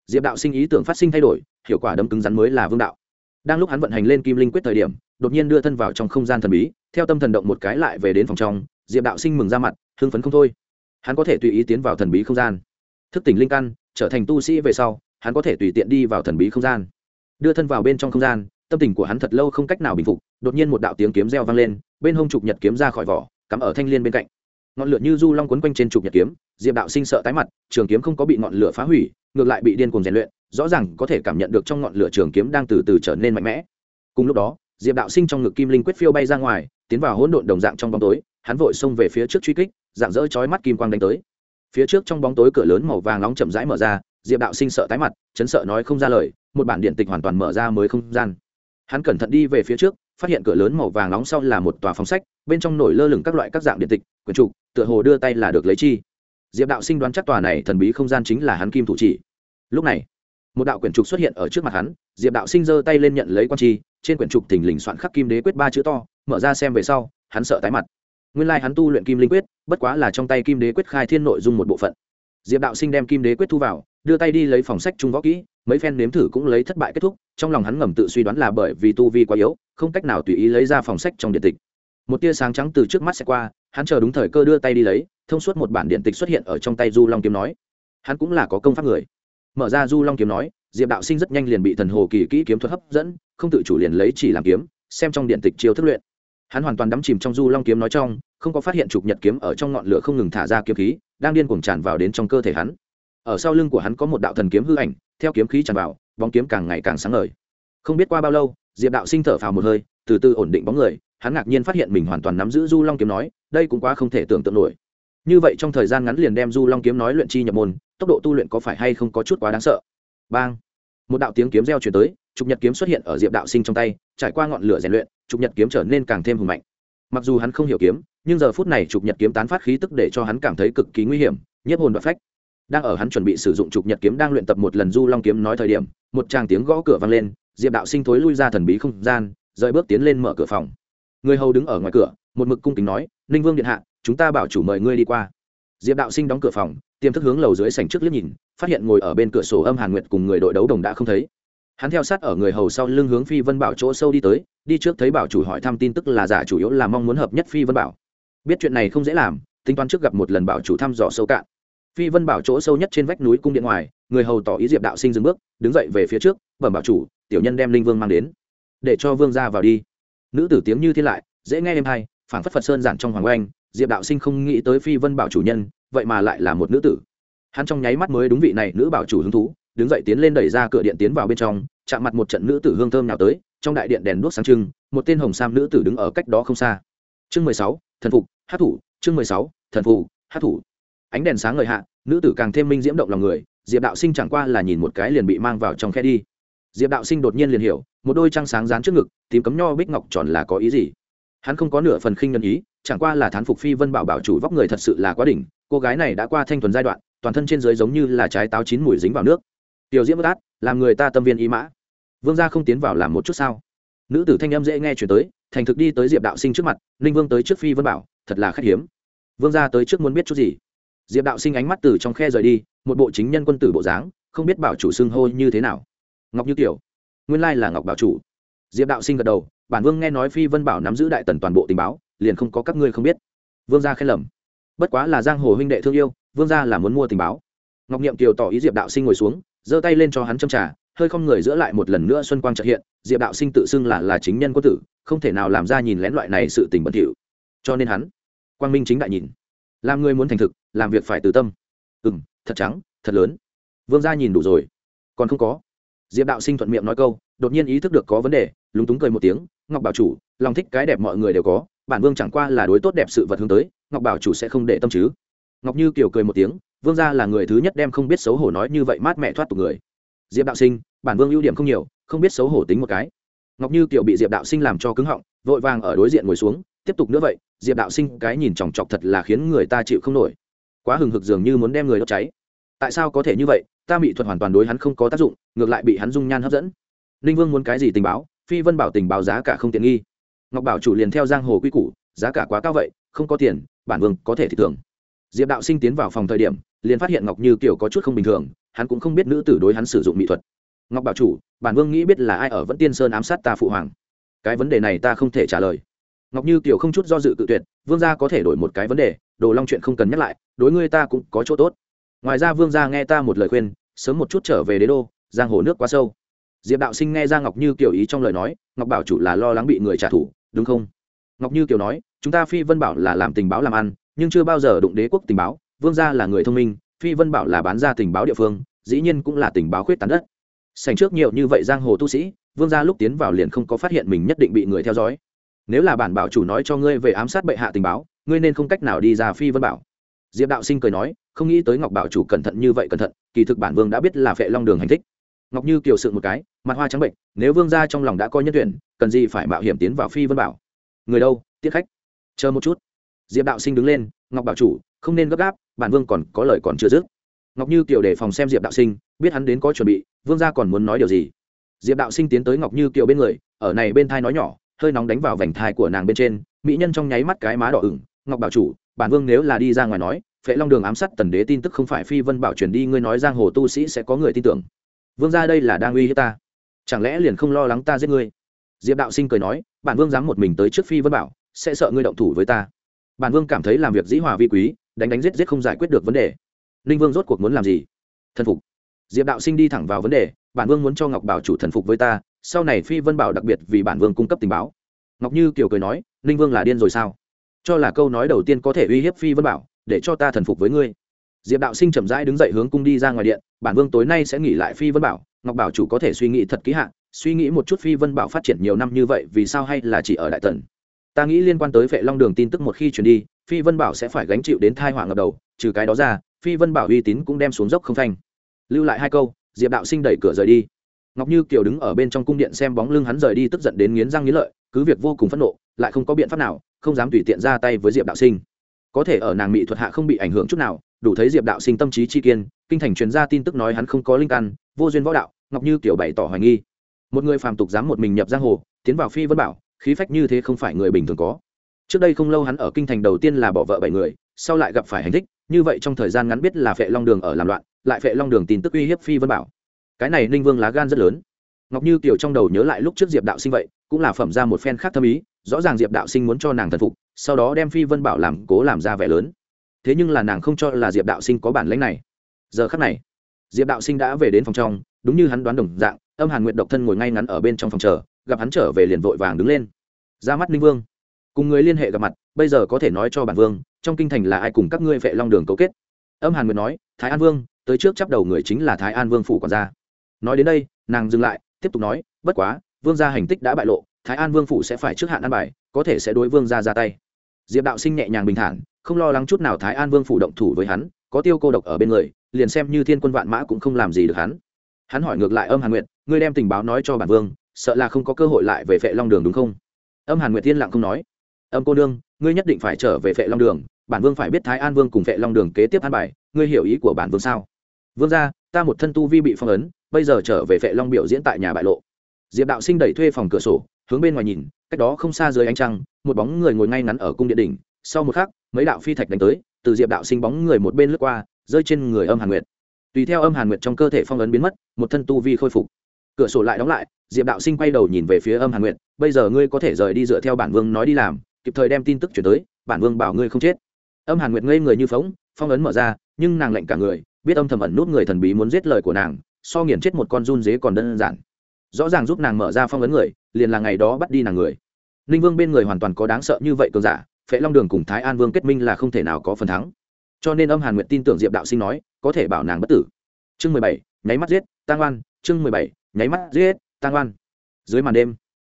Diệp đạo sinh ý tưởng phát sinh thay đổi, hiệu quả đấm cứng rắn mới là vương đạo. Đang lúc hắn vận hành lên kim linh quyết thời điểm, đột nhiên đưa thân vào trong không gian thần bí, theo tâm thần động một cái lại về đến phòng trong, diệp đạo sinh mừng ra mặt, hưng phấn không thôi. Hắn có thể tùy ý tiến vào thần bí không gian. Thức tỉnh linh căn, trở thành tu sĩ về sau hắn có thể tùy tiện đi vào thần bí không gian. Đưa thân vào bên trong không gian, tâm tình của hắn thật lâu không cách nào bình phục, đột nhiên một đạo tiếng kiếm reo vang lên, bên hông trục nhật kiếm ra khỏi vỏ, cắm ở thanh l i ê n bên cạnh. Ngọn lửa như du long quấn quanh trên trục nhật kiếm, diệp đạo sinh sợ tái mặt, trường kiếm không có bị ngọn lửa phá hủy, ngược lại bị điên cuồng rèn luyện, rõ ràng có thể cảm nhận được trong ngọn lửa trường kiếm đang từ từ trở nên mạnh mẽ. Cùng lúc đó, diệp đạo sinh trong ngực kim linh quyết phiêu bay ra ngoài, tiến vào hỗn độn đồng dạng trong bóng tối, hắn vội xông về phía trước truy kích, dạng dỡ chói mắt kim quang đánh tới. Phía trước trong bóng tối cửa lớn màu vàng nóng chậm rãi mở ra diệp đạo sinh sợ tái mặt, chấn sợ nói không ra lời, một bản điện tịch hoàn toàn mở ra mới không gian. Hắn cẩn thận đi về phía trước, phát hiện cửa lớn màu vàng nóng sau là một tòa phòng sách, bên trong nổi lơ lửng các loại các dạng điện tịch, quyển trục, tựa hồ đưa tay là được lấy chi. Diệp đạo sinh đoán chắc tòa này thần bí không gian chính là hắn kim thủ chỉ. Lúc này, một đạo quyển trục xuất hiện ở trước mặt hắn, diệp đạo sinh giơ tay lên nhận lấy quan chi, trên quyển trục thình lình soạn khắc kim đế quyết ba chữ to, mở ra xem về sau, hắn sợ tái mặt. Nguyên lai hắn tu luyện kim linh quyết, bất quá là trong tay kim đế quyết khai thiên nội dung một bộ phận. Diệp đạo sinh đem kim đế quyết thu vào đưa tay đi lấy phòng sách trung võ kỹ, mấy phen nếm thử cũng lấy thất bại kết thúc, trong lòng hắn ngầm tự suy đoán là bởi vì tu vi quá yếu, không cách nào tùy ý lấy ra phòng sách trong điện tịch. Một tia sáng trắng từ trước mắt sẽ qua, hắn chờ đúng thời cơ đưa tay đi lấy, thông suốt một bản điện tịch xuất hiện ở trong tay du long kiếm nói. Hắn cũng là có công pháp người. Mở ra du long kiếm nói, diệp đạo sinh rất nhanh liền bị thần hồ kỳ kỹ kiếm thuật hấp dẫn, không tự chủ liền lấy chỉ làm kiếm, xem trong điện tịch chiêu thức luyện. Hắn hoàn toàn đắm chìm trong du long kiếm nói trong, không có phát hiện trục nhật kiếm ở trong ngọn lửa không ngừng thả ra kiếm khí, đang điên cuồng tràn vào đến trong cơ thể hắn ở sau lưng của hắn có một đạo thần kiếm hư ảnh, theo kiếm khí tràn vào, bóng kiếm càng ngày càng sáng ngời. Không biết qua bao lâu, diệp đạo sinh thở phào một hơi, từ từ ổn định bóng người, hắn ngạc nhiên phát hiện mình hoàn toàn nắm giữ du long kiếm nói, đây cũng quá không thể tưởng tượng nổi. Như vậy trong thời gian ngắn liền đem du long kiếm nói luyện chi nhập môn, tốc độ tu luyện có phải hay không có chút quá đáng sợ? Bang! Một đạo tiếng kiếm reo chuyển tới, trục nhật kiếm xuất hiện ở diệp đạo sinh trong tay, trải qua ngọn lửa rèn luyện, trục nhật kiếm trở nên càng thêm hùng mạnh. Mặc dù hắn không hiểu kiếm, nhưng giờ phút này trục nhật kiếm tán phát khí tức để cho hắn cảm thấy cực kỳ nguy hiểm, nhiếp hồn và phách đang ở hắn chuẩn bị sử dụng trục nhật kiếm đang luyện tập một lần du long kiếm nói thời điểm, một tràng tiếng gõ cửa vang lên, diệp đạo sinh thối lui ra thần bí không gian, rời bước tiến lên mở cửa phòng. Người hầu đứng ở ngoài cửa, một mực cung kính nói, ninh vương điện hạ, chúng ta bảo chủ mời ngươi đi qua. Diệp đạo sinh đóng cửa phòng, tiềm thức hướng lầu dưới sảnh trước liếc nhìn, phát hiện ngồi ở bên cửa sổ âm hàn nguyệt cùng người đội đấu đồng đã không thấy. Hắn theo sát ở người hầu sau lưng hướng phi vân bảo chỗ sâu đi tới, đi trước thấy bảo chủ hỏi thăm tin tức là giả chủ yếu là mong muốn hợp nhất phi vân bảo. Biết chuyện này không dễ làm, tính toán trước gặp một lần bảo chủ thăm dò sâu cạn phi vân bảo chỗ sâu nhất trên vách núi cung điện ngoài, người hầu tỏ ý diệp đạo sinh dừng bước, đứng dậy về phía trước, bẩm bảo chủ, tiểu nhân đem linh vương mang đến. Để cho vương ra vào đi. Nữ tử tiếng như thiên lại, dễ nghe em hay phản phất phật sơn giản trong hoàng oanh, diệp đạo sinh không nghĩ tới phi vân bảo chủ nhân, vậy mà lại là một nữ tử. Hắn trong nháy mắt mới đúng vị này nữ bảo chủ hứng thú, đứng dậy tiến lên đẩy ra cửa điện tiến vào bên trong, chạm mặt một trận nữ tử hương thơm nào tới, trong đại điện đèn đuốc sáng trưng, một tên hồng sam nữ tử đứng ở cách đó không xa. Chương mười sáu, thần phục, hát thủ, chương mười sáu, thần phục, hát thủ ánh đèn sáng ngời hạ, nữ tử càng thêm minh diễm động lòng người, diệp đạo sinh chẳng qua là nhìn một cái liền bị mang vào trong khe đi. Diệp đạo sinh đột nhiên liền hiểu, một đôi trăng sáng dán trước ngực tìm cấm nho bích ngọc tròn là có ý gì? Hắn không có nửa phần khinh nhân ý, chẳng qua là thán phục phi vân bảo bảo chủ vóc người thật sự là quá đỉnh, cô gái này đã qua thanh thuần giai đoạn, toàn thân trên dưới giống như là trái táo chín mùi dính vào nước. Tiểu diễm bất át, làm người ta tâm viên ý mã. Vương gia không tiến vào làm một chút sao? Nữ tử thanh âm dễ nghe chuyển tới, thành thực đi tới diệp đạo sinh trước mặt, ninh vương tới trước phi vân bảo, thật là khách hiếm. Vương gia tới trước muốn biết chút gì? Diệp đạo sinh ánh mắt từ trong khe rời đi, một bộ chính nhân quân tử bộ dáng, không biết bảo chủ xưng hô như thế nào. Ngọc như tiểu nguyên lai là ngọc bảo chủ. Diệp đạo sinh gật đầu, bản vương nghe nói phi vân bảo nắm giữ đại tần toàn bộ tình báo, liền không có các ngươi không biết. Vương gia khen lầm. Bất quá là giang hồ huynh đệ thương yêu, vương gia là muốn mua tình báo. Ngọc niệm kiều tỏ ý diệp đạo sinh ngồi xuống, giơ tay lên cho hắn châm trà, hơi không người giữa lại một lần nữa xuân quang trợ hiện, diệp đạo sinh tự xưng là là chính nhân quân tử, không thể nào làm ra nhìn lén loại này sự tình bẩn thỉu cho nên hắn, quang minh chính đại nhìn làm người muốn thành thực, làm việc phải từ tâm. Ừ m thật trắng, thật lớn. Vương gia nhìn đủ rồi. Còn không có. Diệp đạo sinh thuận miệng nói câu, đột nhiên ý thức được có vấn đề, lúng túng cười một tiếng, ngọc bảo chủ, lòng thích cái đẹp mọi người đều có, bản vương chẳng qua là đối tốt đẹp sự vật hướng tới, ngọc bảo chủ sẽ không để tâm chứ. Ngọc như kiều cười một tiếng, vương gia là người thứ nhất đem không biết xấu hổ nói như vậy mát mẹ thoát tục người. Diệp đạo sinh, bản vương ưu điểm không nhiều, không biết xấu hổ tính một cái. Ngọc như kiều bị diệp đạo sinh làm cho cứng họng, vội vàng ở đối diện ngồi xuống tiếp tục nữa vậy, diệp đạo sinh cái nhìn chòng chọc thật là khiến người ta chịu không nổi. Quá hừng hực dường như muốn đem người đốt cháy. Tại sao có thể như vậy? Ta bị thuật hoàn toàn đối hắn không có tác dụng, ngược lại bị hắn dung nhan hấp dẫn. Ninh vương muốn cái gì tình báo? Phi vân bảo tình báo giá cả không tiện nghi. Ngọc bảo chủ liền theo giang hồ quy củ, giá cả quá cao vậy, không có tiền, bản vương có thể thì tưởng diệp đạo sinh tiến vào phòng thời điểm, liền phát hiện ngọc như kiểu có chút không bình thường, hắn cũng không biết nữ tử đối hắn sử dụng mỹ thuật. Ngọc bảo chủ, bản vương nghĩ biết là ai ở vẫn tiên sơn ám sát ta phụ hoàng. Cái vấn đề này ta không thể trả lời ngọc như kiều không chút do dự tự tuyệt, vương gia có thể đổi một cái vấn đề, đồ long chuyện không cần nhắc lại, đối ngươi ta cũng có chỗ tốt. Ngoài ra vương gia nghe ta một lời khuyên, sớm một chút trở về đế đô, giang hồ nước quá sâu. Diệp đạo sinh nghe ra ngọc như kiều ý trong lời nói, ngọc bảo chủ là lo lắng bị người trả thù, đúng không? Ngọc như kiều nói, chúng ta phi vân bảo là làm tình báo làm ăn, nhưng chưa bao giờ đụng đế quốc tình báo, vương gia là người thông minh, phi vân bảo là bán ra tình báo địa phương, dĩ nhiên cũng là tình báo khuyết tán đất. Sành trước nhiều như vậy giang hồ tu sĩ, vương gia lúc tiến vào liền không có phát hiện mình nhất định bị người theo dõi nếu là bản bảo chủ nói cho ngươi về ám sát bệ hạ tình báo, ngươi nên không cách nào đi ra phi vân bảo. Diệp đạo sinh cười nói, không nghĩ tới ngọc bảo chủ cẩn thận như vậy cẩn thận, kỳ thực bản vương đã biết là phệ long đường hành thích. Ngọc như kiều sự một cái, mặt hoa trắng bệnh nếu vương gia trong lòng đã coi nhân tuyển, cần gì phải mạo hiểm tiến vào phi vân bảo? Người đâu tiết khách? Chờ một chút. Diệp đạo sinh đứng lên, ngọc bảo chủ, không nên gấp gáp, bản vương còn có lời còn chưa dứt. Ngọc như kiều để phòng xem diệp đạo sinh, biết hắn đến có chuẩn bị, vương gia còn muốn nói điều gì? Diệp đạo sinh tiến tới ngọc như kiều bên người, ở này bên thai nói nhỏ hơi nóng đánh vào vành thai của nàng bên trên, mỹ nhân trong nháy mắt cái má đỏ ửng, ngọc bảo chủ, bản vương nếu là đi ra ngoài nói, phệ long đường ám sát tần đế tin tức không phải phi vân bảo truyền đi, ngươi nói giang hồ tu sĩ sẽ có người tin tưởng. Vương gia đây là đang uy hiếp ta. Chẳng lẽ liền không lo lắng ta giết ngươi? Diệp đạo sinh cười nói, bản vương dám một mình tới trước phi vân bảo, sẽ sợ ngươi động thủ với ta. Bản vương cảm thấy làm việc dĩ hòa vi quý, đánh đánh giết giết không giải quyết được vấn đề. Ninh vương rốt cuộc muốn làm gì? Thần phục. Diệp đạo sinh đi thẳng vào vấn đề, bản vương muốn cho ngọc bảo chủ thần phục với ta sau này phi vân bảo đặc biệt vì bản vương cung cấp tình báo ngọc như kiều cười nói ninh vương là điên rồi sao cho là câu nói đầu tiên có thể uy hiếp phi vân bảo để cho ta thần phục với ngươi diệp đạo sinh chậm rãi đứng dậy hướng cung đi ra ngoài điện bản vương tối nay sẽ nghỉ lại phi vân bảo ngọc bảo chủ có thể suy nghĩ thật kỹ hạn suy nghĩ một chút phi vân bảo phát triển nhiều năm như vậy vì sao hay là chỉ ở đại tần ta nghĩ liên quan tới vệ long đường tin tức một khi chuyển đi phi vân bảo sẽ phải gánh chịu đến thai hỏa ngập đầu trừ cái đó ra phi vân bảo uy tín cũng đem xuống dốc không thanh lưu lại hai câu diệp đạo sinh đẩy cửa rời đi ngọc như kiều đứng ở bên trong cung điện xem bóng lưng hắn rời đi tức giận đến nghiến răng nghiến lợi, cứ việc vô cùng phẫn nộ, lại không có biện pháp nào, không dám tùy tiện ra tay với diệp đạo sinh. Có thể ở nàng mỹ thuật hạ không bị ảnh hưởng chút nào, đủ thấy diệp đạo sinh tâm trí chi kiên, kinh thành truyền ra tin tức nói hắn không có linh căn, vô duyên võ đạo, ngọc như kiều bày tỏ hoài nghi. Một người phàm tục dám một mình nhập giang hồ, tiến vào phi vân bảo, khí phách như thế không phải người bình thường có. Trước đây không lâu hắn ở kinh thành đầu tiên là bỏ vợ bảy người, sau lại gặp phải hành thích, như vậy trong thời gian ngắn biết là phệ long đường ở làm loạn, lại phệ long đường tin tức uy hiếp phi vân bảo cái này ninh vương lá gan rất lớn. Ngọc như kiều trong đầu nhớ lại lúc trước diệp đạo sinh vậy, cũng là phẩm ra một phen khác thâm ý, rõ ràng diệp đạo sinh muốn cho nàng thần phục, sau đó đem phi vân bảo làm cố làm ra vẻ lớn. Thế nhưng là nàng không cho là diệp đạo sinh có bản lãnh này. Giờ khắc này, diệp đạo sinh đã về đến phòng trong, đúng như hắn đoán đồng dạng, âm hàn nguyện độc thân ngồi ngay ngắn ở bên trong phòng chờ, gặp hắn trở về liền vội vàng đứng lên. Ra mắt ninh vương. Cùng người liên hệ gặp mặt, bây giờ có thể nói cho bản vương, trong kinh thành là ai cùng các ngươi vệ long đường cấu kết. Âm hàn nguyện nói, thái an vương, tới trước chắp đầu người chính là thái an vương phủ còn ra nói đến đây, nàng dừng lại, tiếp tục nói, bất quá, vương gia hành tích đã bại lộ, thái an vương phủ sẽ phải trước hạn ăn bài, có thể sẽ đối vương gia ra tay. Diệp đạo sinh nhẹ nhàng bình thản, không lo lắng chút nào thái an vương phủ động thủ với hắn, có tiêu cô độc ở bên người, liền xem như thiên quân vạn mã cũng không làm gì được hắn. Hắn hỏi ngược lại âm hàn nguyệt, ngươi đem tình báo nói cho bản vương, sợ là không có cơ hội lại về phệ long đường đúng không? Âm hàn nguyệt tiên lặng không nói, âm cô nương, ngươi nhất định phải trở về phệ long đường, bản vương phải biết thái an vương cùng phệ long đường kế tiếp an bài, ngươi hiểu ý của bản vương sao? Vương ra ta một thân tu vi bị phong ấn bây giờ trở về vệ long biểu diễn tại nhà bại lộ. Diệp đạo sinh đẩy thuê phòng cửa sổ, hướng bên ngoài nhìn, cách đó không xa dưới ánh trăng, một bóng người ngồi ngay ngắn ở cung điện đỉnh, sau một khắc, mấy đạo phi thạch đánh tới, từ diệp đạo sinh bóng người một bên lướt qua, rơi trên người âm hàn nguyệt. Tùy theo âm hàn nguyệt trong cơ thể phong ấn biến mất, một thân tu vi khôi phục. Cửa sổ lại đóng lại, diệp đạo sinh quay đầu nhìn về phía âm hàn nguyệt, bây giờ ngươi có thể rời đi dựa theo bản vương nói đi làm, kịp thời đem tin tức chuyển tới, bản vương bảo ngươi không chết. Âm hàn nguyệt ngây người như phóng phong ấn mở ra, nhưng nàng lạnh cả người, biết âm thầm ẩn nút người thần bí muốn giết lời của nàng so nghiền chết một con run dế còn đơn giản. Rõ ràng giúp nàng mở ra phong ấn người, liền là ngày đó bắt đi nàng người. Ninh vương bên người hoàn toàn có đáng sợ như vậy cường giả, phệ long đường cùng thái an vương kết minh là không thể nào có phần thắng. Cho nên âm hàn nguyệt tin tưởng diệp đạo sinh nói, có thể bảo nàng bất tử. Chương mười bảy, nháy mắt giết tăng oan. Chương mười bảy, nháy mắt giết tăng oan. Dưới màn đêm,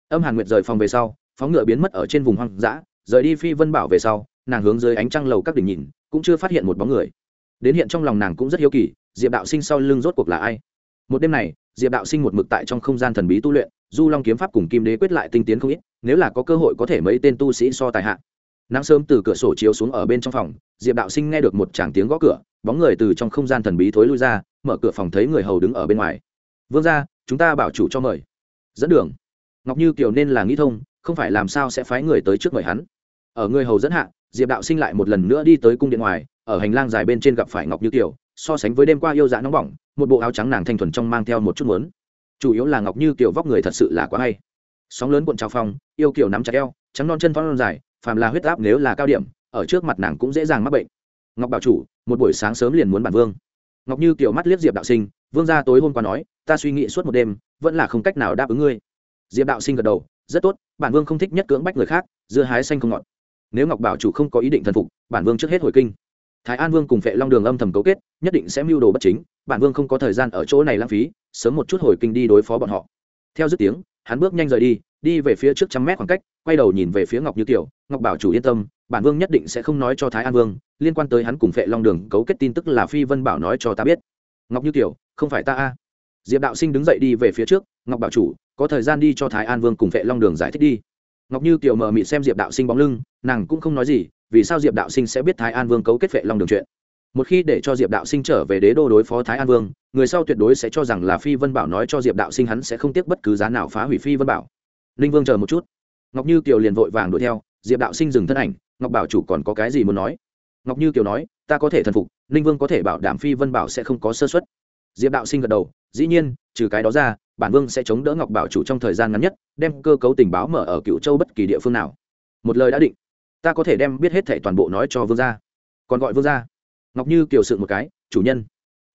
âm hàn nguyệt rời phòng về sau, phóng ngựa biến mất ở trên vùng hoang dã, rời đi phi vân bảo về sau, nàng hướng dưới ánh trăng lầu các đỉnh nhìn, cũng chưa phát hiện một bóng người. Đến hiện trong lòng nàng cũng rất hiếu kỳ, diệp đạo sinh sau lưng rốt cuộc là ai? Một đêm này, diệp đạo sinh một mực tại trong không gian thần bí tu luyện, du long kiếm pháp cùng kim đế quyết lại tinh tiến không ít, nếu là có cơ hội có thể mấy tên tu sĩ so tài hạ. Nắng sớm từ cửa sổ chiếu xuống ở bên trong phòng, diệp đạo sinh nghe được một tràng tiếng gõ cửa, bóng người từ trong không gian thần bí thối lui ra, mở cửa phòng thấy người hầu đứng ở bên ngoài. Vương ra chúng ta bảo chủ cho mời. Dẫn đường. Ngọc như kiều nên là nghĩ thông, không phải làm sao sẽ phái người tới trước mời hắn. Ở người hầu dẫn hạ, diệp đạo sinh lại một lần nữa đi tới cung điện ngoài, ở hành lang dài bên trên gặp phải ngọc như kiều, so sánh với đêm qua yêu dạ nóng bỏng một bộ áo trắng nàng thanh thuần trong mang theo một chút muốn. Chủ yếu là ngọc như kiều vóc người thật sự là quá hay. Sóng lớn cuộn trào phong, yêu kiều nắm chặt eo, trắng non chân phong dài, phàm là huyết áp nếu là cao điểm, ở trước mặt nàng cũng dễ dàng mắc bệnh. Ngọc bảo chủ, một buổi sáng sớm liền muốn bản vương. Ngọc như kiều mắt liếc diệp đạo sinh, vương gia tối hôm qua nói, ta suy nghĩ suốt một đêm, vẫn là không cách nào đáp ứng ngươi. Diệp đạo sinh gật đầu, rất tốt, bản vương không thích nhất cưỡng bách người khác, dưa hái xanh không ngọt. Nếu ngọc bảo chủ không có ý định thần phục, bản vương trước hết hồi kinh thái an vương cùng vệ long đường âm thầm cấu kết, nhất định sẽ mưu đồ bất chính, bản vương không có thời gian ở chỗ này lãng phí, sớm một chút hồi kinh đi đối phó bọn họ. Theo dứt tiếng, hắn bước nhanh rời đi đi về phía trước trăm mét khoảng cách, quay đầu nhìn về phía ngọc như tiểu ngọc bảo chủ yên tâm, bản vương nhất định sẽ không nói cho thái an vương, liên quan tới hắn cùng vệ long đường cấu kết tin tức là phi vân bảo nói cho ta biết. Ngọc như tiểu không phải ta a. Diệp đạo sinh đứng dậy đi về phía trước, ngọc bảo chủ, có thời gian đi cho thái an vương cùng vệ long đường giải thích đi. Ngọc như Tiểu mờ mịt xem diệp đạo sinh bóng lưng, nàng cũng không nói gì vì sao diệp đạo sinh sẽ biết thái an vương cấu kết vệ long đường chuyện? Một khi để cho diệp đạo sinh trở về đế đô đối phó thái an vương, người sau tuyệt đối sẽ cho rằng là phi vân bảo nói cho diệp đạo sinh hắn sẽ không tiếc bất cứ giá nào phá hủy phi vân bảo. Ninh vương chờ một chút. Ngọc như kiều liền vội vàng đuổi theo, diệp đạo sinh dừng thân ảnh, ngọc bảo chủ còn có cái gì muốn nói? Ngọc như kiều nói, ta có thể thần phục, ninh vương có thể bảo đảm phi vân bảo sẽ không có sơ xuất diệp đạo sinh gật đầu, dĩ nhiên, trừ cái đó ra, bản vương sẽ chống đỡ ngọc bảo chủ trong thời gian ngắn nhất, đem cơ cấu tình báo mở ở cựu châu bất kỳ địa phương nào. Một lời đã định ta có thể đem biết hết thảy toàn bộ nói cho vương gia. Còn gọi vương gia. Ngọc như kiều sự một cái, chủ nhân,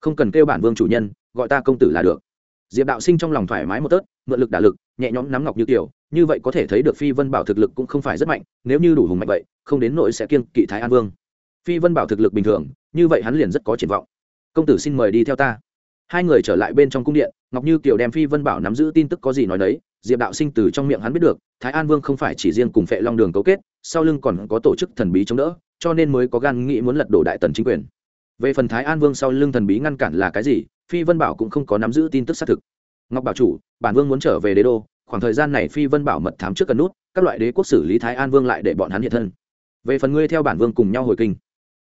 không cần kêu bản vương chủ nhân, gọi ta công tử là được. Diệp đạo sinh trong lòng thoải mái một tớt, mượn lực đả lực, nhẹ nhõm nắm ngọc như kiều, như vậy có thể thấy được phi vân bảo thực lực cũng không phải rất mạnh, nếu như đủ hùng mạnh vậy, không đến nội sẽ kiêng kỵ thái an vương. Phi vân bảo thực lực bình thường, như vậy hắn liền rất có triển vọng. Công tử xin mời đi theo ta. Hai người trở lại bên trong cung điện ngọc như kiều đem phi vân bảo nắm giữ tin tức có gì nói đấy diệp đạo sinh từ trong miệng hắn biết được, thái an vương không phải chỉ riêng cùng phệ long đường cấu kết, sau lưng còn có tổ chức thần bí chống đỡ, cho nên mới có gan nghĩ muốn lật đổ đại tần chính quyền. Về phần thái an vương sau lưng thần bí ngăn cản là cái gì, phi vân bảo cũng không có nắm giữ tin tức xác thực. Ngọc bảo chủ, bản vương muốn trở về đế đô, khoảng thời gian này phi vân bảo mật thám trước cần nút, các loại đế quốc xử lý thái an vương lại để bọn hắn hiện thân. Về phần ngươi theo bản vương cùng nhau hồi kinh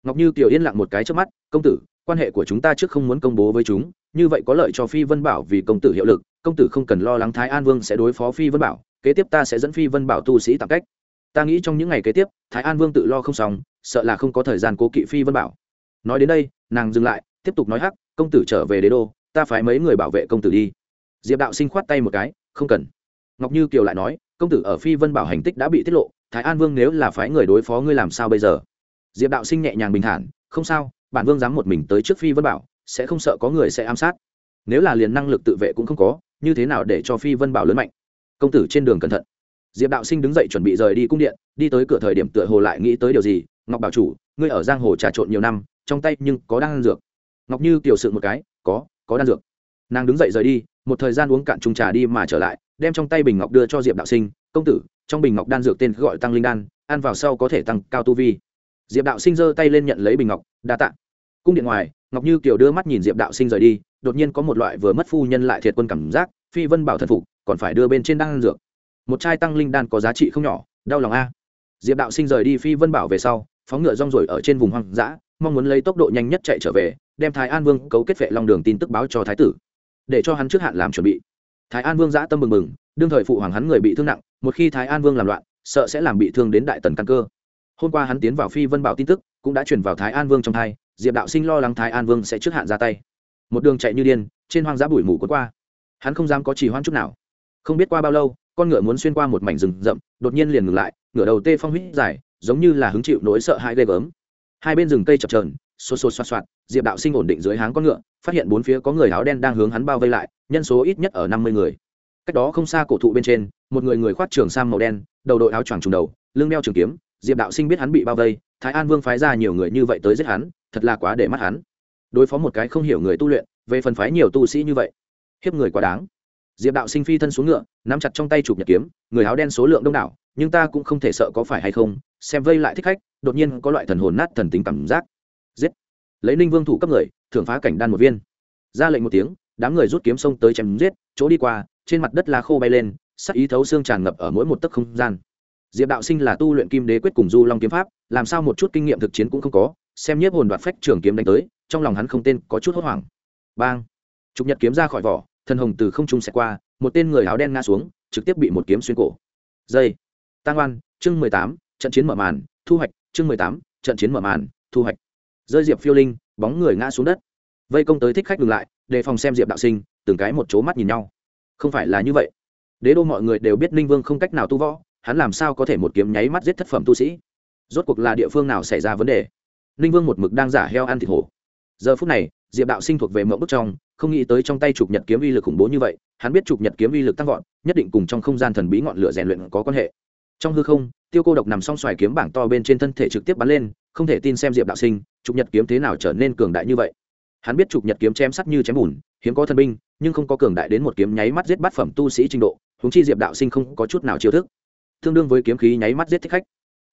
ngọc như kiều yên lặng một cái trước mắt, công tử, quan hệ của chúng ta trước không muốn công bố với chúng, như vậy có lợi cho phi vân bảo vì công tử hiệu lực, công tử không cần lo lắng thái an vương sẽ đối phó phi vân bảo, kế tiếp ta sẽ dẫn phi vân bảo tu sĩ tạm cách. Ta nghĩ trong những ngày kế tiếp, thái an vương tự lo không xong, sợ là không có thời gian cố kỵ phi vân bảo. Nói đến đây, nàng dừng lại, tiếp tục nói hắc, công tử trở về đế đô, ta phải mấy người bảo vệ công tử đi. Diệp đạo sinh khoát tay một cái, không cần. Ngọc như kiều lại nói, công tử ở phi vân bảo hành tích đã bị tiết lộ, thái an vương nếu là phái người đối phó ngươi làm sao bây giờ? Diệp đạo sinh nhẹ nhàng bình thản, không sao, bản vương dám một mình tới trước phi vân bảo, sẽ không sợ có người sẽ ám sát. Nếu là liền năng lực tự vệ cũng không có, như thế nào để cho phi vân bảo lớn mạnh? Công tử trên đường cẩn thận. Diệp đạo sinh đứng dậy chuẩn bị rời đi cung điện, đi tới cửa thời điểm tựa hồ lại nghĩ tới điều gì. Ngọc bảo chủ, ngươi ở giang hồ trà trộn nhiều năm, trong tay nhưng có đan dược. Ngọc như tiểu sự một cái, có có đan dược. Nàng đứng dậy rời đi, một thời gian uống cạn chung trà đi mà trở lại, đem trong tay bình ngọc đưa cho diệp đạo sinh. Công tử, trong bình ngọc đan dược tên gọi tăng linh đan, ăn vào sau có thể tăng cao tu vi diệp đạo sinh giơ tay lên nhận lấy bình ngọc, đa t ạ cung điện ngoài, ngọc như kiều đưa mắt nhìn diệp đạo sinh rời đi, đột nhiên có một loại vừa mất phu nhân lại thiệt quân cảm giác, phi vân bảo thần phục, còn phải đưa bên trên đan dược. Một chai tăng linh đan có giá trị không nhỏ, đau lòng a. Diệp đạo sinh rời đi phi vân bảo về sau, phóng ngựa rong rồi ở trên vùng hoang dã, mong muốn lấy tốc độ nhanh nhất chạy trở về, đem thái an vương cấu kết vệ long đường tin tức báo cho thái tử, để cho hắn trước hạn làm chuẩn bị. Thái an vương giã tâm mừng mừng, đương thời phụ hoàng hắn người bị thương nặng, một khi thái an vương làm loạn, sợ sẽ làm bị thương đến đại tần căn cơ hôm qua hắn tiến vào phi vân bảo tin tức, cũng đã chuyển vào thái an vương trong thai, diệp đạo sinh lo lắng thái an vương sẽ trước hạn ra tay. Một đường chạy như điên, trên hoang dã bụi mù cuốn qua. Hắn không dám có trì hoãn chút nào. Không biết qua bao lâu, con ngựa muốn xuyên qua một mảnh rừng rậm, đột nhiên liền ngừng lại, ngựa đầu tê phong huyết dài, giống như là hứng chịu nỗi sợ hãi ghê gớm. Hai bên rừng cây chập trờn xô xô xoa xoạt, diệp đạo sinh ổn định dưới háng con ngựa, phát hiện bốn phía có người áo đen đang hướng hắn bao vây lại, nhân số ít nhất ở năm mươi người. Cách đó không xa cổ thụ bên trên, một người người khoác trường sam màu đen, đầu đội áo choàng trùng đầu, lưng đeo trường kiếm diệp đạo sinh biết hắn bị bao vây, thái an vương phái ra nhiều người như vậy tới giết hắn, thật là quá để mắt hắn. Đối phó một cái không hiểu người tu luyện, về phần phái nhiều tu sĩ như vậy, hiếp người quá đáng. Diệp đạo sinh phi thân xuống ngựa, nắm chặt trong tay chụp nhật kiếm, người áo đen số lượng đông đảo, nhưng ta cũng không thể sợ có phải hay không, xem vây lại thích khách, đột nhiên có loại thần hồn nát thần tính cảm giác. Giết! Lấy ninh vương thủ cấp người, thưởng phá cảnh đan một viên. Ra lệnh một tiếng, đám người rút kiếm sông tới chém giết, chỗ đi qua, trên mặt đất lá khô bay lên, sắc ý thấu xương tràn ngập ở mỗi một tấc không gian diệp đạo sinh là tu luyện kim đế quyết cùng du long kiếm pháp, làm sao một chút kinh nghiệm thực chiến cũng không có, xem nhiếp hồn đoạt phách trường kiếm đánh tới, trong lòng hắn không tên có chút hốt hoảng. Bang! Trục nhật kiếm ra khỏi vỏ thân hồng từ không trung xẹt qua, một tên người áo đen ngã xuống, trực tiếp bị một kiếm xuyên cổ. Dây tăng oan, chương mười tám, trận chiến mở màn, thu hoạch, chương mười tám, trận chiến mở màn, thu hoạch. Rơi diệp phiêu linh, bóng người ngã xuống đất. Vây công tới thích khách ngừng lại, đề phòng xem diệp đạo sinh, từng cái một chỗ mắt nhìn nhau. Không phải là như vậy. Đế đô mọi người đều biết ninh vương không cách nào tu võ hắn làm sao có thể một kiếm nháy mắt giết thất phẩm tu sĩ? Rốt cuộc là địa phương nào xảy ra vấn đề? Ninh vương một mực đang giả heo ăn thịt hổ. Giờ phút này, diệp đạo sinh thuộc về mẫu bức trong, không nghĩ tới trong tay chụp nhật kiếm uy lực khủng bố như vậy, hắn biết chụp nhật kiếm uy lực tăng vọt, nhất định cùng trong không gian thần bí ngọn lửa rèn luyện có quan hệ. Trong hư không, tiêu cô độc nằm song xoài kiếm bảng to bên trên thân thể trực tiếp bắn lên, không thể tin xem diệp đạo sinh, chụp nhật kiếm thế nào trở nên cường đại như vậy. Hắn biết chụp nhật kiếm chém sắt như chém bùn, hiếm có thân binh, nhưng không có cường đại đến một kiếm nháy mắt giết bát phẩm tu sĩ trình độ húng chi diệp đạo sinh không có chút nào chiêu thức tương đương với kiếm khí nháy mắt giết thích khách.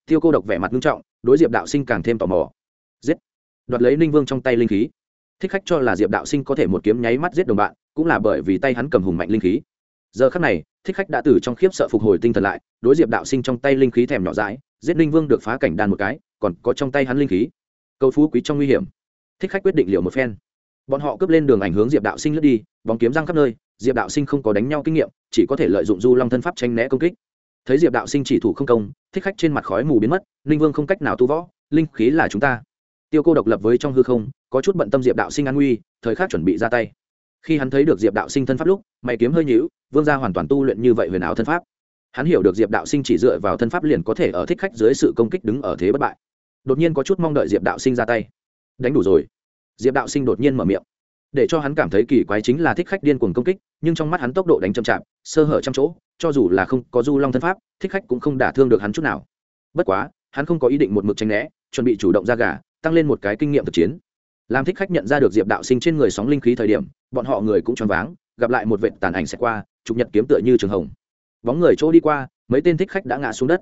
Tiêu cô độc vẻ mặt nghiêm trọng, đối diệp đạo sinh càng thêm tò mò. Giết. Đoạt lấy ninh vương trong tay linh khí. Thích khách cho là diệp đạo sinh có thể một kiếm nháy mắt giết đồng bạn, cũng là bởi vì tay hắn cầm hùng mạnh linh khí. Giờ khắc này, thích khách đã từ trong khiếp sợ phục hồi tinh thần lại, đối diệp đạo sinh trong tay linh khí thèm nhỏ dãi, giết ninh vương được phá cảnh đàn một cái, còn có trong tay hắn linh khí. Câu phú quý trong nguy hiểm. Thích khách quyết định liệu một phen. Bọn họ cướp lên đường ảnh hướng diệp đạo sinh lướt đi, bóng kiếm răng khắp nơi, diệp đạo sinh không có đánh nhau kinh nghiệm, chỉ có thể lợi dụng du long thân pháp tranh né công kích thấy diệp đạo sinh chỉ thủ không công thích khách trên mặt khói mù biến mất linh vương không cách nào tu võ linh khí là chúng ta tiêu cô độc lập với trong hư không có chút bận tâm diệp đạo sinh an nguy thời khắc chuẩn bị ra tay khi hắn thấy được diệp đạo sinh thân pháp lúc mày kiếm hơi nhữu vương gia hoàn toàn tu luyện như vậy huyền ảo thân pháp hắn hiểu được diệp đạo sinh chỉ dựa vào thân pháp liền có thể ở thích khách dưới sự công kích đứng ở thế bất bại đột nhiên có chút mong đợi diệp đạo sinh ra tay đánh đủ rồi diệp đạo sinh đột nhiên mở miệng để cho hắn cảm thấy kỳ quái chính là thích khách điên cuồng công kích, nhưng trong mắt hắn tốc độ đánh chậm chạp, sơ hở trăm chỗ, cho dù là không có du long thân pháp, thích khách cũng không đả thương được hắn chút nào. Bất quá, hắn không có ý định một mực tranh né, chuẩn bị chủ động ra gà, tăng lên một cái kinh nghiệm thực chiến. Làm thích khách nhận ra được diệp đạo sinh trên người sóng linh khí thời điểm, bọn họ người cũng choáng váng, gặp lại một vệ tàn ảnh xẹt qua trục nhật kiếm tựa như trường hồng. Bóng người chỗ đi qua, mấy tên thích khách đã ngã xuống đất.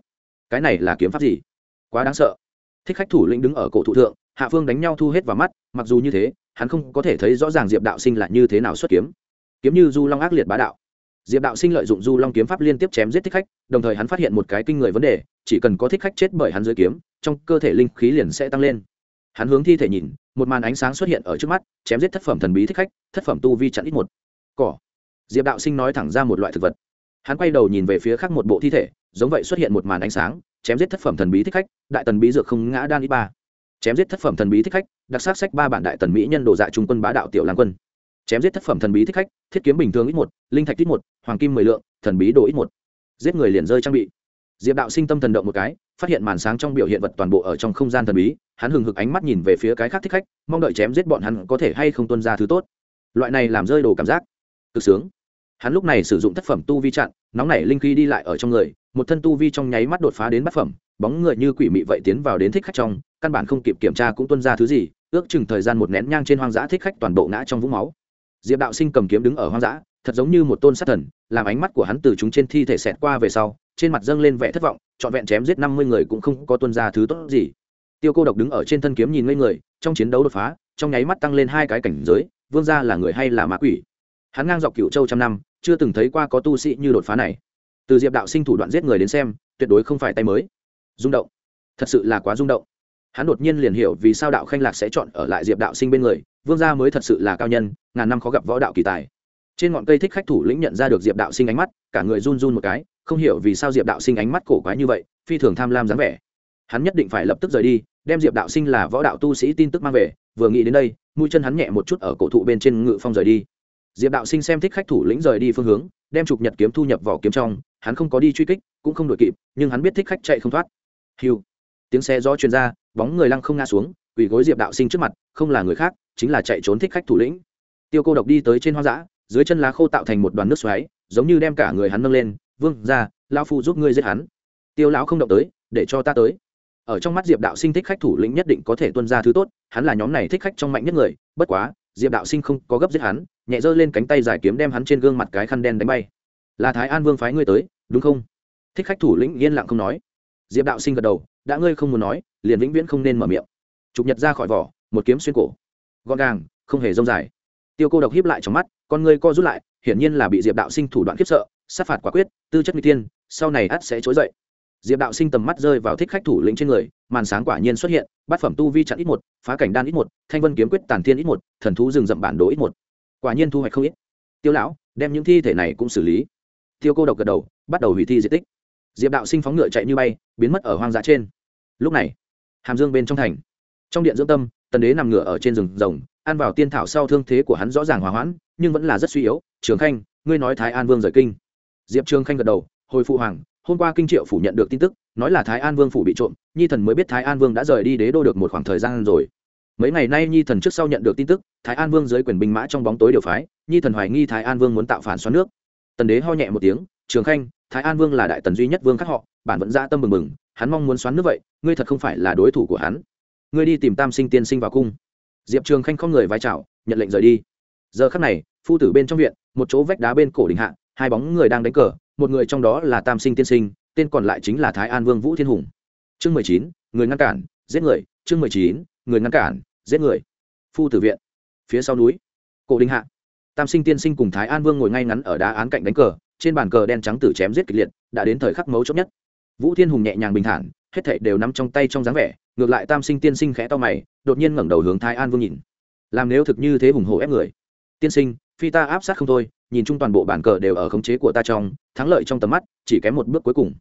Cái này là kiếm pháp gì? Quá đáng sợ. Thích khách thủ lĩnh đứng ở cổ thụ thượng, hạ phương đánh nhau thu hết vào mắt, mặc dù như thế hắn không có thể thấy rõ ràng diệp đạo sinh là như thế nào xuất kiếm. Kiếm như du long ác liệt bá đạo. Diệp đạo sinh lợi dụng du long kiếm pháp liên tiếp chém giết thích khách, đồng thời hắn phát hiện một cái kinh người vấn đề, chỉ cần có thích khách chết bởi hắn dưới kiếm, trong cơ thể linh khí liền sẽ tăng lên. Hắn hướng thi thể nhìn, một màn ánh sáng xuất hiện ở trước mắt, chém giết thất phẩm thần bí thích khách, thất phẩm tu vi chặn ít một. Cỏ. Diệp đạo sinh nói thẳng ra một loại thực vật. Hắn quay đầu nhìn về phía khác một bộ thi thể, giống vậy xuất hiện một màn ánh sáng, chém giết thất phẩm thần bí thích khách, đại tần bí dược không ngã đan ít ba chém giết thất phẩm thần bí thích khách, đặc sắc sách ba bản đại tần mỹ nhân đồ dạ trung quân bá đạo tiểu lang quân. Chém giết thất phẩm thần bí thích khách, thiết kiếm bình thường ít một, linh thạch ít một, hoàng kim mười lượng, thần bí đồ ít một. Giết người liền rơi trang bị. Diệp đạo sinh tâm thần động một cái, phát hiện màn sáng trong biểu hiện vật toàn bộ ở trong không gian thần bí, hắn hừng hực ánh mắt nhìn về phía cái khác thích khách, mong đợi chém giết bọn hắn có thể hay không tuân ra thứ tốt. Loại này làm rơi đồ cảm giác, cực sướng. Hắn lúc này sử dụng tác phẩm tu vi chặn, nóng nảy linh khí đi lại ở trong người, một thân tu vi trong nháy mắt đột phá đến bát phẩm, bóng người như quỷ mị vậy tiến vào đến thích khách trong căn bản không kịp kiểm tra cũng tuân ra thứ gì, ước chừng thời gian một nén nhang trên hoang dã thích khách toàn bộ ngã trong vũng máu. Diệp đạo sinh cầm kiếm đứng ở hoang dã, thật giống như một tôn sát thần, làm ánh mắt của hắn từ chúng trên thi thể xẹt qua về sau, trên mặt dâng lên vẻ thất vọng, trọn vẹn chém giết năm mươi người cũng không có tuân ra thứ tốt gì. Tiêu cô độc đứng ở trên thân kiếm nhìn ngây người, trong chiến đấu đột phá, trong nháy mắt tăng lên hai cái cảnh giới, vương gia là người hay là ma quỷ? Hắn ngang dọc cựu châu trăm năm, chưa từng thấy qua có tu sĩ như đột phá này. Từ diệp đạo sinh thủ đoạn giết người đến xem, tuyệt đối không phải tay mới. Rung động. Thật sự là quá rung động hắn đột nhiên liền hiểu vì sao đạo khanh lạc sẽ chọn ở lại diệp đạo sinh bên người, vương gia mới thật sự là cao nhân, ngàn năm khó gặp võ đạo kỳ tài. Trên ngọn cây thích khách thủ lĩnh nhận ra được diệp đạo sinh ánh mắt, cả người run run một cái, không hiểu vì sao diệp đạo sinh ánh mắt cổ quái như vậy, phi thường tham lam dáng vẻ. Hắn nhất định phải lập tức rời đi, đem diệp đạo sinh là võ đạo tu sĩ tin tức mang về, vừa nghĩ đến đây, mũi chân hắn nhẹ một chút ở cổ thụ bên trên ngự phong rời đi. Diệp đạo sinh xem thích khách thủ lĩnh rời đi phương hướng, đem chụp nhật kiếm thu nhập vỏ kiếm trong, hắn không có đi truy kích, cũng không đuổi kịp, nhưng hắn biết thích khách chạy không thoát. Hiu tiếng xe gió truyền ra, bóng người lăng không ngã xuống, quỳ gối diệp đạo sinh trước mặt, không là người khác, chính là chạy trốn thích khách thủ lĩnh. Tiêu cô độc đi tới trên hoang dã, dưới chân lá khô tạo thành một đoàn nước xoáy, giống như đem cả người hắn nâng lên, vương ra lao phu giúp ngươi giết hắn. Tiêu lão không động tới, để cho ta tới. Ở trong mắt diệp đạo sinh thích khách thủ lĩnh nhất định có thể tuân ra thứ tốt, hắn là nhóm này thích khách trong mạnh nhất người, bất quá, diệp đạo sinh không có gấp giết hắn, nhẹ giơ lên cánh tay giải kiếm đem hắn trên gương mặt cái khăn đen đánh bay. Là thái an vương phái ngươi tới, đúng không? Thích khách thủ lĩnh yên lặng không nói. Diệp đạo sinh gật đầu đã ngươi không muốn nói, liền vĩnh viễn không nên mở miệng. Chụp nhật ra khỏi vỏ, một kiếm xuyên cổ. Gọn gàng, không hề rông dài. Tiêu cô độc hiếp lại trong mắt, con ngươi co rút lại, hiển nhiên là bị diệp đạo sinh thủ đoạn khiếp sợ, sát phạt quả quyết, tư chất nguy tiên, sau này ắt sẽ trỗi dậy. Diệp đạo sinh tầm mắt rơi vào thích khách thủ lĩnh trên người, màn sáng quả nhiên xuất hiện, bát phẩm tu vi chặn ít một, phá cảnh đan ít một, thanh vân kiếm quyết tàn thiên ít một, thần thú rừng rậm bản đồ ít một. Quả nhiên thu hoạch không ít. Tiêu lão, đem những thi thể này cũng xử lý. Tiêu cô độc gật đầu, bắt đầu hủy thi di tích. Diệp đạo sinh phóng ngựa chạy như bay, biến mất ở hoang dã trên lúc này, hàm dương bên trong thành. Trong điện dưỡng tâm, tần đế nằm ngửa ở trên rừng rồng, ăn vào tiên thảo sau thương thế của hắn rõ ràng hòa hoãn, nhưng vẫn là rất suy yếu. Trường khanh, ngươi nói thái an vương rời kinh. Diệp trường khanh gật đầu, hồi phụ hoàng, hôm qua kinh triệu phủ nhận được tin tức, nói là thái an vương phủ bị trộm, nhi thần mới biết thái an vương đã rời đi đế đô được một khoảng thời gian rồi. Mấy ngày nay nhi thần trước sau nhận được tin tức, thái an vương dưới quyền binh mã trong bóng tối điều phái, nhi thần hoài nghi thái an vương muốn tạo phản xoắn nước. Tần đế ho nhẹ một tiếng, trường khanh, thái an vương là đại tần duy nhất vương khác họ, bản vẫn ra tâm mừng mừng hắn mong muốn xoắn nước vậy, ngươi thật không phải là đối thủ của hắn. Ngươi đi tìm tam sinh tiên sinh vào cung. Diệp trường khanh không người vai trào nhận lệnh rời đi. Giờ khắc này, phu tử bên trong viện, một chỗ vách đá bên cổ đình hạ, hai bóng người đang đánh cờ, một người trong đó là tam sinh tiên sinh, tên còn lại chính là thái an vương vũ thiên hùng. Chương mười chín, người ngăn cản, giết người. Chương mười chín, người ngăn cản, giết người. Phu tử viện, phía sau núi, cổ đình hạ. Tam sinh tiên sinh cùng thái an vương ngồi ngay ngắn ở đá án cạnh đánh cờ, trên bàn cờ đen trắng tử chém giết kịch liệt, đã đến thời khắc mấu chốt nhất vũ thiên hùng nhẹ nhàng bình thản, hết thảy đều nắm trong tay trong dáng vẻ, ngược lại tam sinh tiên sinh khẽ to mày, đột nhiên ngẩng đầu hướng thái an vương nhìn. Làm nếu thực như thế hùng hổ ép người. Tiên sinh, phi ta áp sát không thôi, nhìn chung toàn bộ bản cờ đều ở khống chế của ta trong, thắng lợi trong tầm mắt, chỉ kém một bước cuối cùng.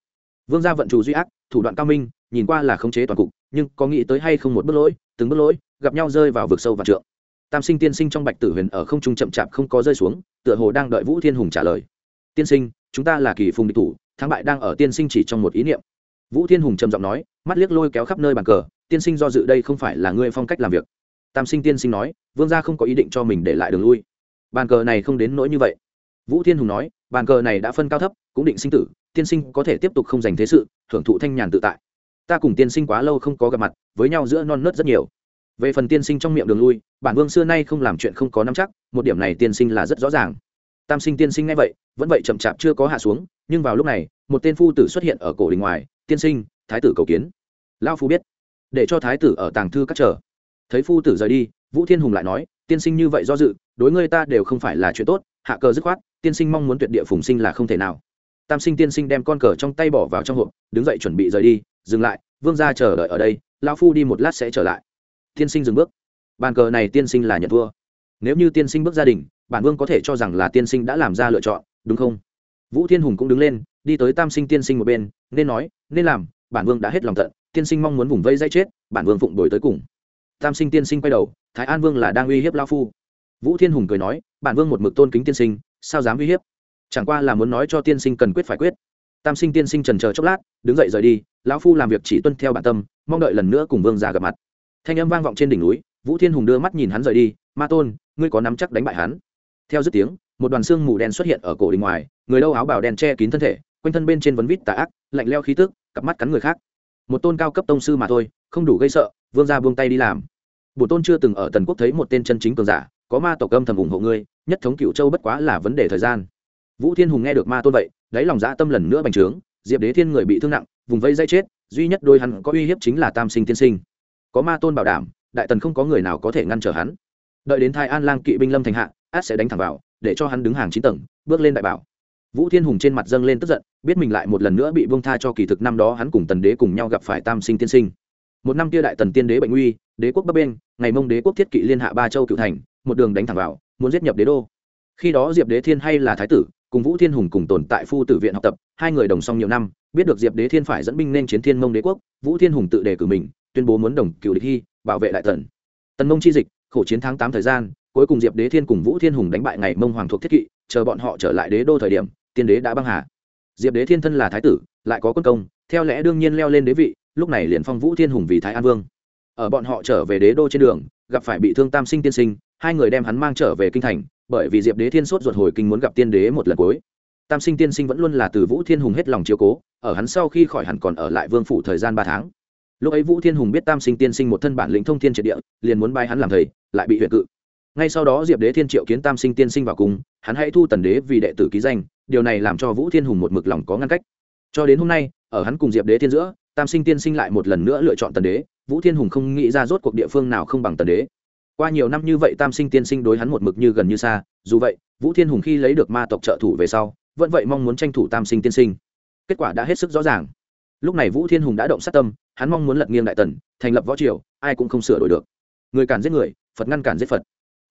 Vương gia vận chủ duy ác, thủ đoạn cao minh, nhìn qua là khống chế toàn cục, nhưng có nghĩ tới hay không một bước lỗi, từng bước lỗi, gặp nhau rơi vào vực sâu và trượng. Tam sinh tiên sinh trong bạch tử huyền ở không trung chậm chạp không có rơi xuống, tựa hồ đang đợi vũ thiên hùng trả lời. Tiên sinh, chúng ta là kỳ phùng địch thủ thắng bại đang ở tiên sinh chỉ trong một ý niệm. Vũ thiên hùng trầm giọng nói, mắt liếc lôi kéo khắp nơi bàn cờ, tiên sinh do dự đây không phải là ngươi phong cách làm việc. Tam sinh tiên sinh nói, vương gia không có ý định cho mình để lại đường lui. Bàn cờ này không đến nỗi như vậy. Vũ thiên hùng nói, bàn cờ này đã phân cao thấp, cũng định sinh tử, tiên sinh có thể tiếp tục không dành thế sự hưởng thụ thanh nhàn tự tại. Ta cùng tiên sinh quá lâu không có gặp mặt, với nhau giữa non nớt rất nhiều. Về phần tiên sinh trong miệng đường lui, bản vương xưa nay không làm chuyện không có nắm chắc, một điểm này tiên sinh là rất rõ ràng tam sinh tiên sinh ngay vậy, vẫn vậy chậm chạp chưa có hạ xuống, nhưng vào lúc này, một tên phu tử xuất hiện ở cổ đình ngoài, tiên sinh, thái tử cầu kiến. Lao phu biết, để cho thái tử ở tàng thư các trở thấy phu tử rời đi, vũ thiên hùng lại nói, tiên sinh như vậy do dự, đối ngươi ta đều không phải là chuyện tốt, hạ cờ dứt khoát, tiên sinh mong muốn tuyệt địa phùng sinh là không thể nào. Tam sinh tiên sinh đem con cờ trong tay bỏ vào trong hộp, đứng dậy chuẩn bị rời đi, dừng lại, vương ra chờ đợi ở đây lao phu đi một lát sẽ trở lại. Tiên sinh dừng bước. Bàn cờ này tiên sinh là nhận thua. Nếu như tiên sinh bước gia đình bản vương có thể cho rằng là tiên sinh đã làm ra lựa chọn, đúng không? Vũ thiên hùng cũng đứng lên, đi tới tam sinh tiên sinh một bên, nên nói, nên làm, bản vương đã hết lòng tận, tiên sinh mong muốn vùng vây dây chết, bản vương phụng đổi tới cùng. Tam sinh tiên sinh quay đầu, thái an vương là đang uy hiếp lao phu. Vũ thiên hùng cười nói, bản vương một mực tôn kính tiên sinh, sao dám uy hiếp? Chẳng qua là muốn nói cho tiên sinh cần quyết phải quyết. Tam sinh tiên sinh trần chờ chốc lát, đứng dậy rời đi, lão phu làm việc chỉ tuân theo bản tâm, mong đợi lần nữa cùng vương ra gặp mặt. Thanh âm vang vọng trên đỉnh núi, vũ thiên hùng đưa mắt nhìn hắn rời đi, ma tôn, ngươi có nắm chắc đánh bại hắn? Theo dứt tiếng, một đoàn xương mù đen xuất hiện ở cổ đình ngoài, người đâu áo bào đen che kín thân thể, quanh thân bên trên vấn vít tà ác, lạnh leo khí tức, cặp mắt cắn người khác. Một tôn cao cấp tông sư mà thôi, không đủ gây sợ, vương ra buông tay đi làm. Bổ tôn chưa từng ở tần quốc thấy một tên chân chính cường giả, có ma tộc âm thầm ủng hộ ngươi, nhất thống cựu châu bất quá là vấn đề thời gian. Vũ thiên hùng nghe được ma tôn vậy, đáy lòng dã tâm lần nữa bành trướng, diệp đế thiên người bị thương nặng, vùng vây dây chết, duy nhất đôi hắn có uy hiếp chính là tam sinh tiên sinh. Có ma tôn bảo đảm, đại tần không có người nào có thể ngăn trở hắn. Đợi đến thai an lang kỵ binh lâm thành hạ át sẽ đánh thẳng vào, để cho hắn đứng hàng chín tầng, bước lên đại bảo. Vũ thiên hùng trên mặt dâng lên tức giận, biết mình lại một lần nữa bị vương tha cho kỳ thực năm đó hắn cùng tần đế cùng nhau gặp phải tam sinh tiên sinh. Một năm kia đại tần tiên đế bệnh nguy đế quốc bắc bên ngày mông đế quốc thiết kỵ liên hạ ba châu cựu thành, một đường đánh thẳng vào, muốn giết nhập đế đô. Khi đó diệp đế thiên hay là thái tử, cùng vũ thiên hùng cùng tồn tại phu tử viện học tập, hai người đồng song nhiều năm, biết được diệp đế thiên phải dẫn binh nên chiến thiên mông đế quốc, vũ thiên hùng tự đề cử mình, tuyên bố muốn đồng cựu địch hy, bảo vệ đại tần. Tần mông chi dịch khổ chiến tháng tám thời gian, cuối cùng diệp đế thiên cùng vũ thiên hùng đánh bại ngày mông hoàng thuộc thiết kỵ, chờ bọn họ trở lại đế đô thời điểm, tiên đế đã băng hà. Diệp đế thiên thân là thái tử, lại có quân công, theo lẽ đương nhiên leo lên đế vị, lúc này liền phong vũ thiên hùng vì thái an vương. Ở bọn họ trở về đế đô trên đường, gặp phải bị thương tam sinh tiên sinh, hai người đem hắn mang trở về kinh thành, bởi vì diệp đế thiên sốt ruột hồi kinh muốn gặp tiên đế một lần cuối. Tam sinh tiên sinh vẫn luôn là từ vũ thiên hùng hết lòng chiếu cố, ở hắn sau khi khỏi hẳn còn ở lại vương phủ thời gian ba tháng lúc ấy vũ thiên hùng biết tam sinh tiên sinh một thân bản lĩnh thông thiên triệt địa, liền muốn bay hắn làm thầy, lại bị huyện cự. Ngay sau đó diệp đế thiên triệu kiến tam sinh tiên sinh vào cùng, hắn hãy thu tần đế vì đệ tử ký danh, điều này làm cho vũ thiên hùng một mực lòng có ngăn cách. Cho đến hôm nay, ở hắn cùng diệp đế thiên giữa, tam sinh tiên sinh lại một lần nữa lựa chọn tần đế, vũ thiên hùng không nghĩ ra rốt cuộc địa phương nào không bằng tần đế. Qua nhiều năm như vậy tam sinh tiên sinh đối hắn một mực như gần như xa, dù vậy, vũ thiên hùng khi lấy được ma tộc trợ thủ về sau, vẫn vậy mong muốn tranh thủ tam sinh tiên sinh. Kết quả đã hết sức rõ ràng. Lúc này vũ thiên hùng đã động sát tâm hắn mong muốn lật nghiêng đại tần, thành lập võ triều, ai cũng không sửa đổi được. Người cản giết người, phật ngăn cản giết phật.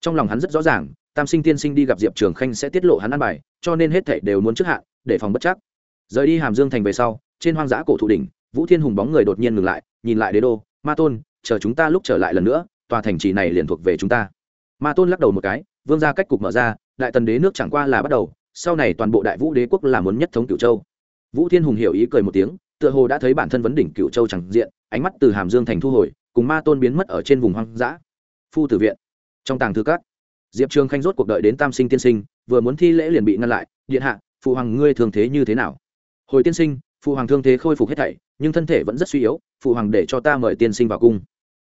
Trong lòng hắn rất rõ ràng, tam sinh tiên sinh đi gặp diệp trường khanh sẽ tiết lộ hắn ăn bài, cho nên hết thảy đều muốn trước hạn, để phòng bất chắc. Rời đi hàm dương thành về sau, trên hoang dã cổ thụ đỉnh, vũ thiên hùng bóng người đột nhiên ngừng lại, nhìn lại đế đô, ma tôn, chờ chúng ta lúc trở lại lần nữa, tòa thành trì này liền thuộc về chúng ta. Ma tôn lắc đầu một cái, vương ra cách cục mở ra, đại tần đế nước chẳng qua là bắt đầu, sau này toàn bộ đại vũ đế quốc là muốn nhất thống cửu châu. Vũ thiên hùng hiểu ý cười một tiếng tựa hồ đã thấy bản thân vấn đỉnh cựu châu chẳng diện, ánh mắt từ hàm dương thành thu hồi, cùng ma tôn biến mất ở trên vùng hoang dã. Phu tử viện. Trong tàng thư các, diệp trường khanh rốt cuộc đợi đến tam sinh tiên sinh, vừa muốn thi lễ liền bị ngăn lại, điện hạ, phụ hoàng ngươi thường thế như thế nào? Hồi tiên sinh, phụ hoàng thương thế khôi phục hết thảy, nhưng thân thể vẫn rất suy yếu, phụ hoàng để cho ta mời tiên sinh vào cung.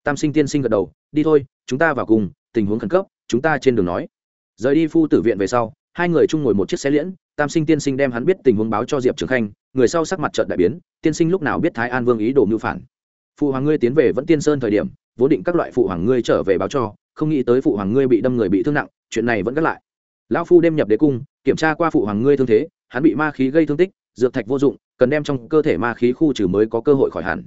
Tam sinh tiên sinh gật đầu, đi thôi, chúng ta vào cùng, tình huống khẩn cấp, chúng ta trên đường nói. Rời đi phu tử viện về sau hai người chung ngồi một chiếc xe liễn, tam sinh tiên sinh đem hắn biết tình huống báo cho diệp trường khanh, người sau sắc mặt trận đại biến, tiên sinh lúc nào biết thái an vương ý đồ mưu phản. Phụ hoàng ngươi tiến về vẫn tiên sơn thời điểm, vốn định các loại phụ hoàng ngươi trở về báo cho, không nghĩ tới phụ hoàng ngươi bị đâm người bị thương nặng, chuyện này vẫn gác lại. Lão phu đem nhập đế cung, kiểm tra qua phụ hoàng ngươi thương thế, hắn bị ma khí gây thương tích, dược thạch vô dụng, cần đem trong cơ thể ma khí khu trừ mới có cơ hội khỏi hẳn.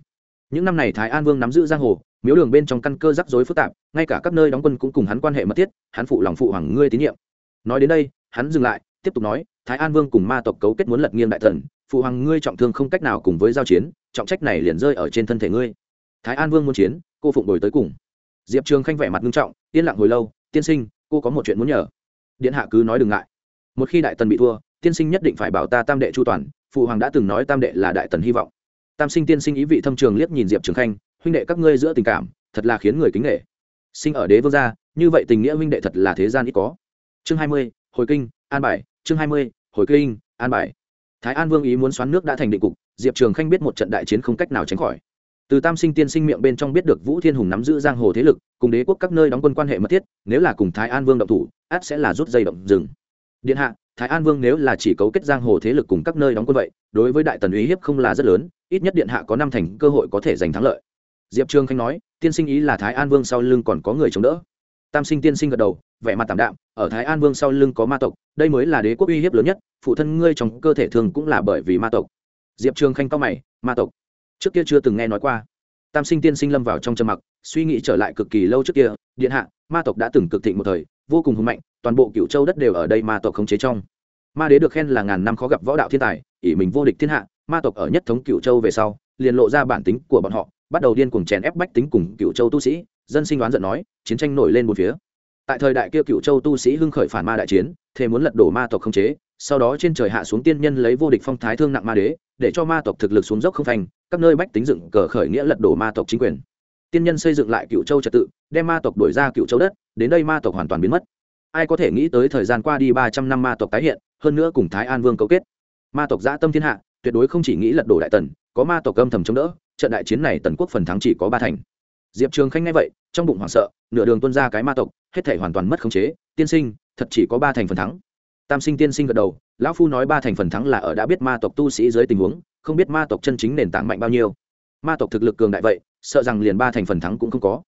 Những năm này thái an vương nắm giữ giang hồ, miếu đường bên trong căn cơ rắc rối phức tạp, ngay cả các nơi đóng quân cũng cùng hắn quan hệ mật thiết, hắn phụ lòng phụ hoàng ngươi tín nhiệm. Nói đến đây hắn dừng lại, tiếp tục nói, thái an vương cùng ma tộc cấu kết muốn lật nghiêng đại thần, phụ hoàng ngươi trọng thương không cách nào cùng với giao chiến, trọng trách này liền rơi ở trên thân thể ngươi. Thái an vương muốn chiến, cô phụng đổi tới cùng. Diệp trường khanh vẻ mặt nghiêm trọng, yên lặng hồi lâu, tiên sinh, cô có một chuyện muốn nhờ. Điện hạ cứ nói đừng ngại. Một khi đại tần bị thua, tiên sinh nhất định phải bảo ta tam đệ chu toàn, phụ hoàng đã từng nói tam đệ là đại tần hy vọng. Tam sinh tiên sinh ý vị thâm trường liếc nhìn diệp trường khanh, huynh đệ các ngươi giữa tình cảm, thật là khiến người kính nghệ sinh ở đế vương gia, như vậy tình nghĩa huynh đệ thật là thế gian ít có. Chương hai mươi hồi kinh, an bài, chương hai mươi, hồi kinh, an bài. Thái an vương ý muốn xoắn nước đã thành định cục, diệp trường khanh biết một trận đại chiến không cách nào tránh khỏi. Từ tam sinh tiên sinh miệng bên trong biết được vũ thiên hùng nắm giữ giang hồ thế lực, cùng đế quốc các nơi đóng quân quan hệ mật thiết, nếu là cùng thái an vương động thủ át sẽ là rút dây động rừng. Điện hạ, thái an vương nếu là chỉ cấu kết giang hồ thế lực cùng các nơi đóng quân vậy, đối với đại tần uy hiếp không là rất lớn, ít nhất điện hạ có năm thành cơ hội có thể giành thắng lợi. Diệp trường khanh nói, tiên sinh ý là thái an vương sau lưng còn có người chống đỡ. Tam sinh tiên sinh gật đầu, vẻ mặt tảm đạm ở thái an vương sau lưng có ma tộc, đây mới là đế quốc uy hiếp lớn nhất, phụ thân ngươi trong cơ thể thường cũng là bởi vì ma tộc. Diệp trường khanh cao mày, ma tộc. Trước kia chưa từng nghe nói qua. Tam sinh tiên sinh lâm vào trong trầm mặc, suy nghĩ trở lại cực kỳ lâu trước kia, điện hạ, ma tộc đã từng cực thịnh một thời, vô cùng hùng mạnh, toàn bộ cựu châu đất đều ở đây ma tộc khống chế trong. Ma đế được khen là ngàn năm khó gặp võ đạo thiên tài, ỷ mình vô địch thiên hạ, ma tộc ở nhất thống cựu châu về sau, liền lộ ra bản tính của bọn họ, bắt đầu điên cuồng chèn ép bách tính cùng cựu châu tu sĩ, dân sinh đoán giận nói, chiến tranh nổi lên một phía tại thời đại kia cựu châu tu sĩ hưng khởi phản ma đại chiến, thề muốn lật đổ ma tộc không chế, sau đó trên trời hạ xuống tiên nhân lấy vô địch phong thái thương nặng ma đế, để cho ma tộc thực lực xuống dốc không phanh các nơi bách tính dựng cờ khởi nghĩa lật đổ ma tộc chính quyền. Tiên nhân xây dựng lại cựu châu trật tự, đem ma tộc đuổi ra cựu châu đất, đến đây ma tộc hoàn toàn biến mất. Ai có thể nghĩ tới thời gian qua đi ba trăm năm ma tộc tái hiện, hơn nữa cùng thái an vương cấu kết. Ma tộc giã tâm thiên hạ, tuyệt đối không chỉ nghĩ lật đổ đại tần, có ma tộc âm thầm chống đỡ, trận đại chiến này tần quốc phần thắng chỉ có ba thành. Diệp trường khanh nghe vậy, trong bụng hoảng sợ, nửa đường tuân ra cái ma tộc hết thể hoàn toàn mất khống chế, tiên sinh, thật chỉ có ba thành phần thắng. Tam sinh tiên sinh gật đầu, lão phu nói ba thành phần thắng là ở đã biết ma tộc tu sĩ dưới tình huống, không biết ma tộc chân chính nền tảng mạnh bao nhiêu. Ma tộc thực lực cường đại vậy, sợ rằng liền ba thành phần thắng cũng không có.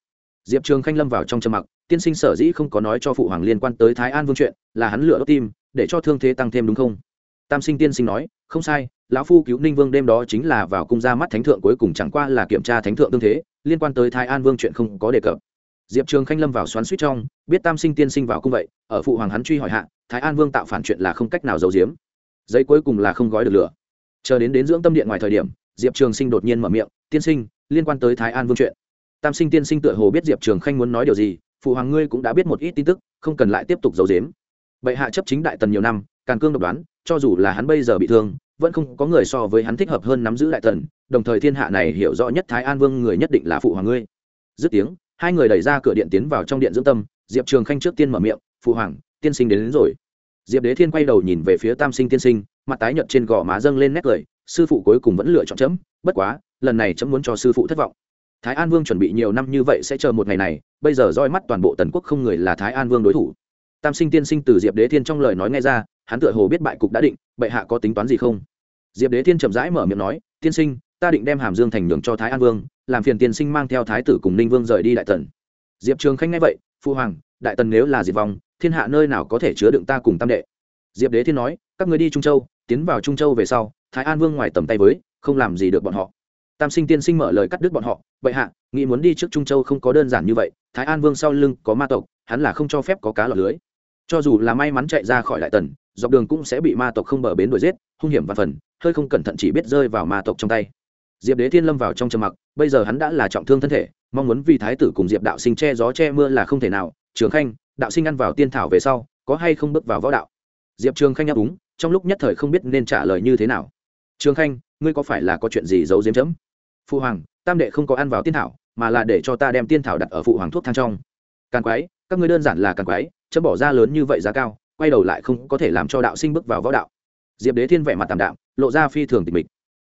Diệp trường khanh lâm vào trong trầm mặc, tiên sinh sở dĩ không có nói cho phụ hoàng liên quan tới thái an vương chuyện, là hắn lựa đốt tim, để cho thương thế tăng thêm đúng không? Tam sinh tiên sinh nói, không sai, lão phu cứu ninh vương đêm đó chính là vào cung ra mắt thánh thượng cuối cùng chẳng qua là kiểm tra thánh thượng tương thế, liên quan tới thái an vương chuyện không có đề cập diệp trường khanh lâm vào xoắn suýt trong, biết tam sinh tiên sinh vào cung vậy, ở phụ hoàng hắn truy hỏi hạ, thái an vương tạo phản chuyện là không cách nào giấu giếm. Giấy cuối cùng là không gói được lửa. Chờ đến đến dưỡng tâm điện ngoài thời điểm, diệp trường sinh đột nhiên mở miệng, tiên sinh, liên quan tới thái an vương chuyện. Tam sinh tiên sinh tựa hồ biết diệp trường khanh muốn nói điều gì, phụ hoàng ngươi cũng đã biết một ít tin tức, không cần lại tiếp tục giấu giếm. bệ hạ chấp chính đại tần nhiều năm càn cương độc đoán, cho dù là hắn bây giờ bị thương, vẫn không có người so với hắn thích hợp hơn nắm giữ đại tần, đồng thời thiên hạ này hiểu rõ nhất thái an vương người nhất định là phụ hoàng ngươi. Dứt tiếng hai người đẩy ra cửa điện tiến vào trong điện dưỡng tâm diệp trường khanh trước tiên mở miệng phụ hoàng tiên sinh đến, đến rồi. Diệp đế thiên quay đầu nhìn về phía tam sinh tiên sinh mặt tái nhợt trên gò má dâng lên nét cười sư phụ cuối cùng vẫn lựa chọn chấm bất quá lần này chấm muốn cho sư phụ thất vọng. Thái an vương chuẩn bị nhiều năm như vậy sẽ chờ một ngày này bây giờ roi mắt toàn bộ tần quốc không người là thái an vương đối thủ. Tam sinh tiên sinh từ diệp đế thiên trong lời nói nghe ra hắn tựa hồ biết bại cục đã định bệ hạ có tính toán gì không? Diệp đế thiên chậm rãi mở miệng nói tiên sinh ta định đem hàm dương thành nhường cho thái an vương làm phiền tiên sinh mang theo thái tử cùng ninh vương rời đi đại tần diệp trường khanh nghe vậy phu hoàng đại tần nếu là diệt vong thiên hạ nơi nào có thể chứa đựng ta cùng tam đệ diệp đế thiên nói các người đi trung châu tiến vào trung châu về sau thái an vương ngoài tầm tay với không làm gì được bọn họ tam sinh tiên sinh mở lời cắt đứt bọn họ vậy hạ nghĩ muốn đi trước trung châu không có đơn giản như vậy thái an vương sau lưng có ma tộc hắn là không cho phép có cá lọt lưới cho dù là may mắn chạy ra khỏi đại tần dọc đường cũng sẽ bị ma tộc không bờ bến đuổi giết hung hiểm và phần hơi không cẩn thận chỉ biết rơi vào ma tộc trong tay diệp đế thiên lâm vào trong trầm mặc, bây giờ hắn đã là trọng thương thân thể, mong muốn vì thái tử cùng diệp đạo sinh che gió che mưa là không thể nào. Trường khanh, đạo sinh ăn vào tiên thảo về sau, có hay không bước vào võ đạo? Diệp trường khanh nhắc úng trong lúc nhất thời không biết nên trả lời như thế nào. Trường khanh, ngươi có phải là có chuyện gì giấu diếm chấm? Phụ hoàng, tam đệ không có ăn vào tiên thảo, mà là để cho ta đem tiên thảo đặt ở phụ hoàng thuốc thang trong. Càng quái, các ngươi đơn giản là càng quái, chấm bỏ ra lớn như vậy giá cao, quay đầu lại không có thể làm cho đạo sinh bước vào võ đạo. Diệp đế thiên vẻ mặt tạm đạm, lộ ra phi thường tịch mịch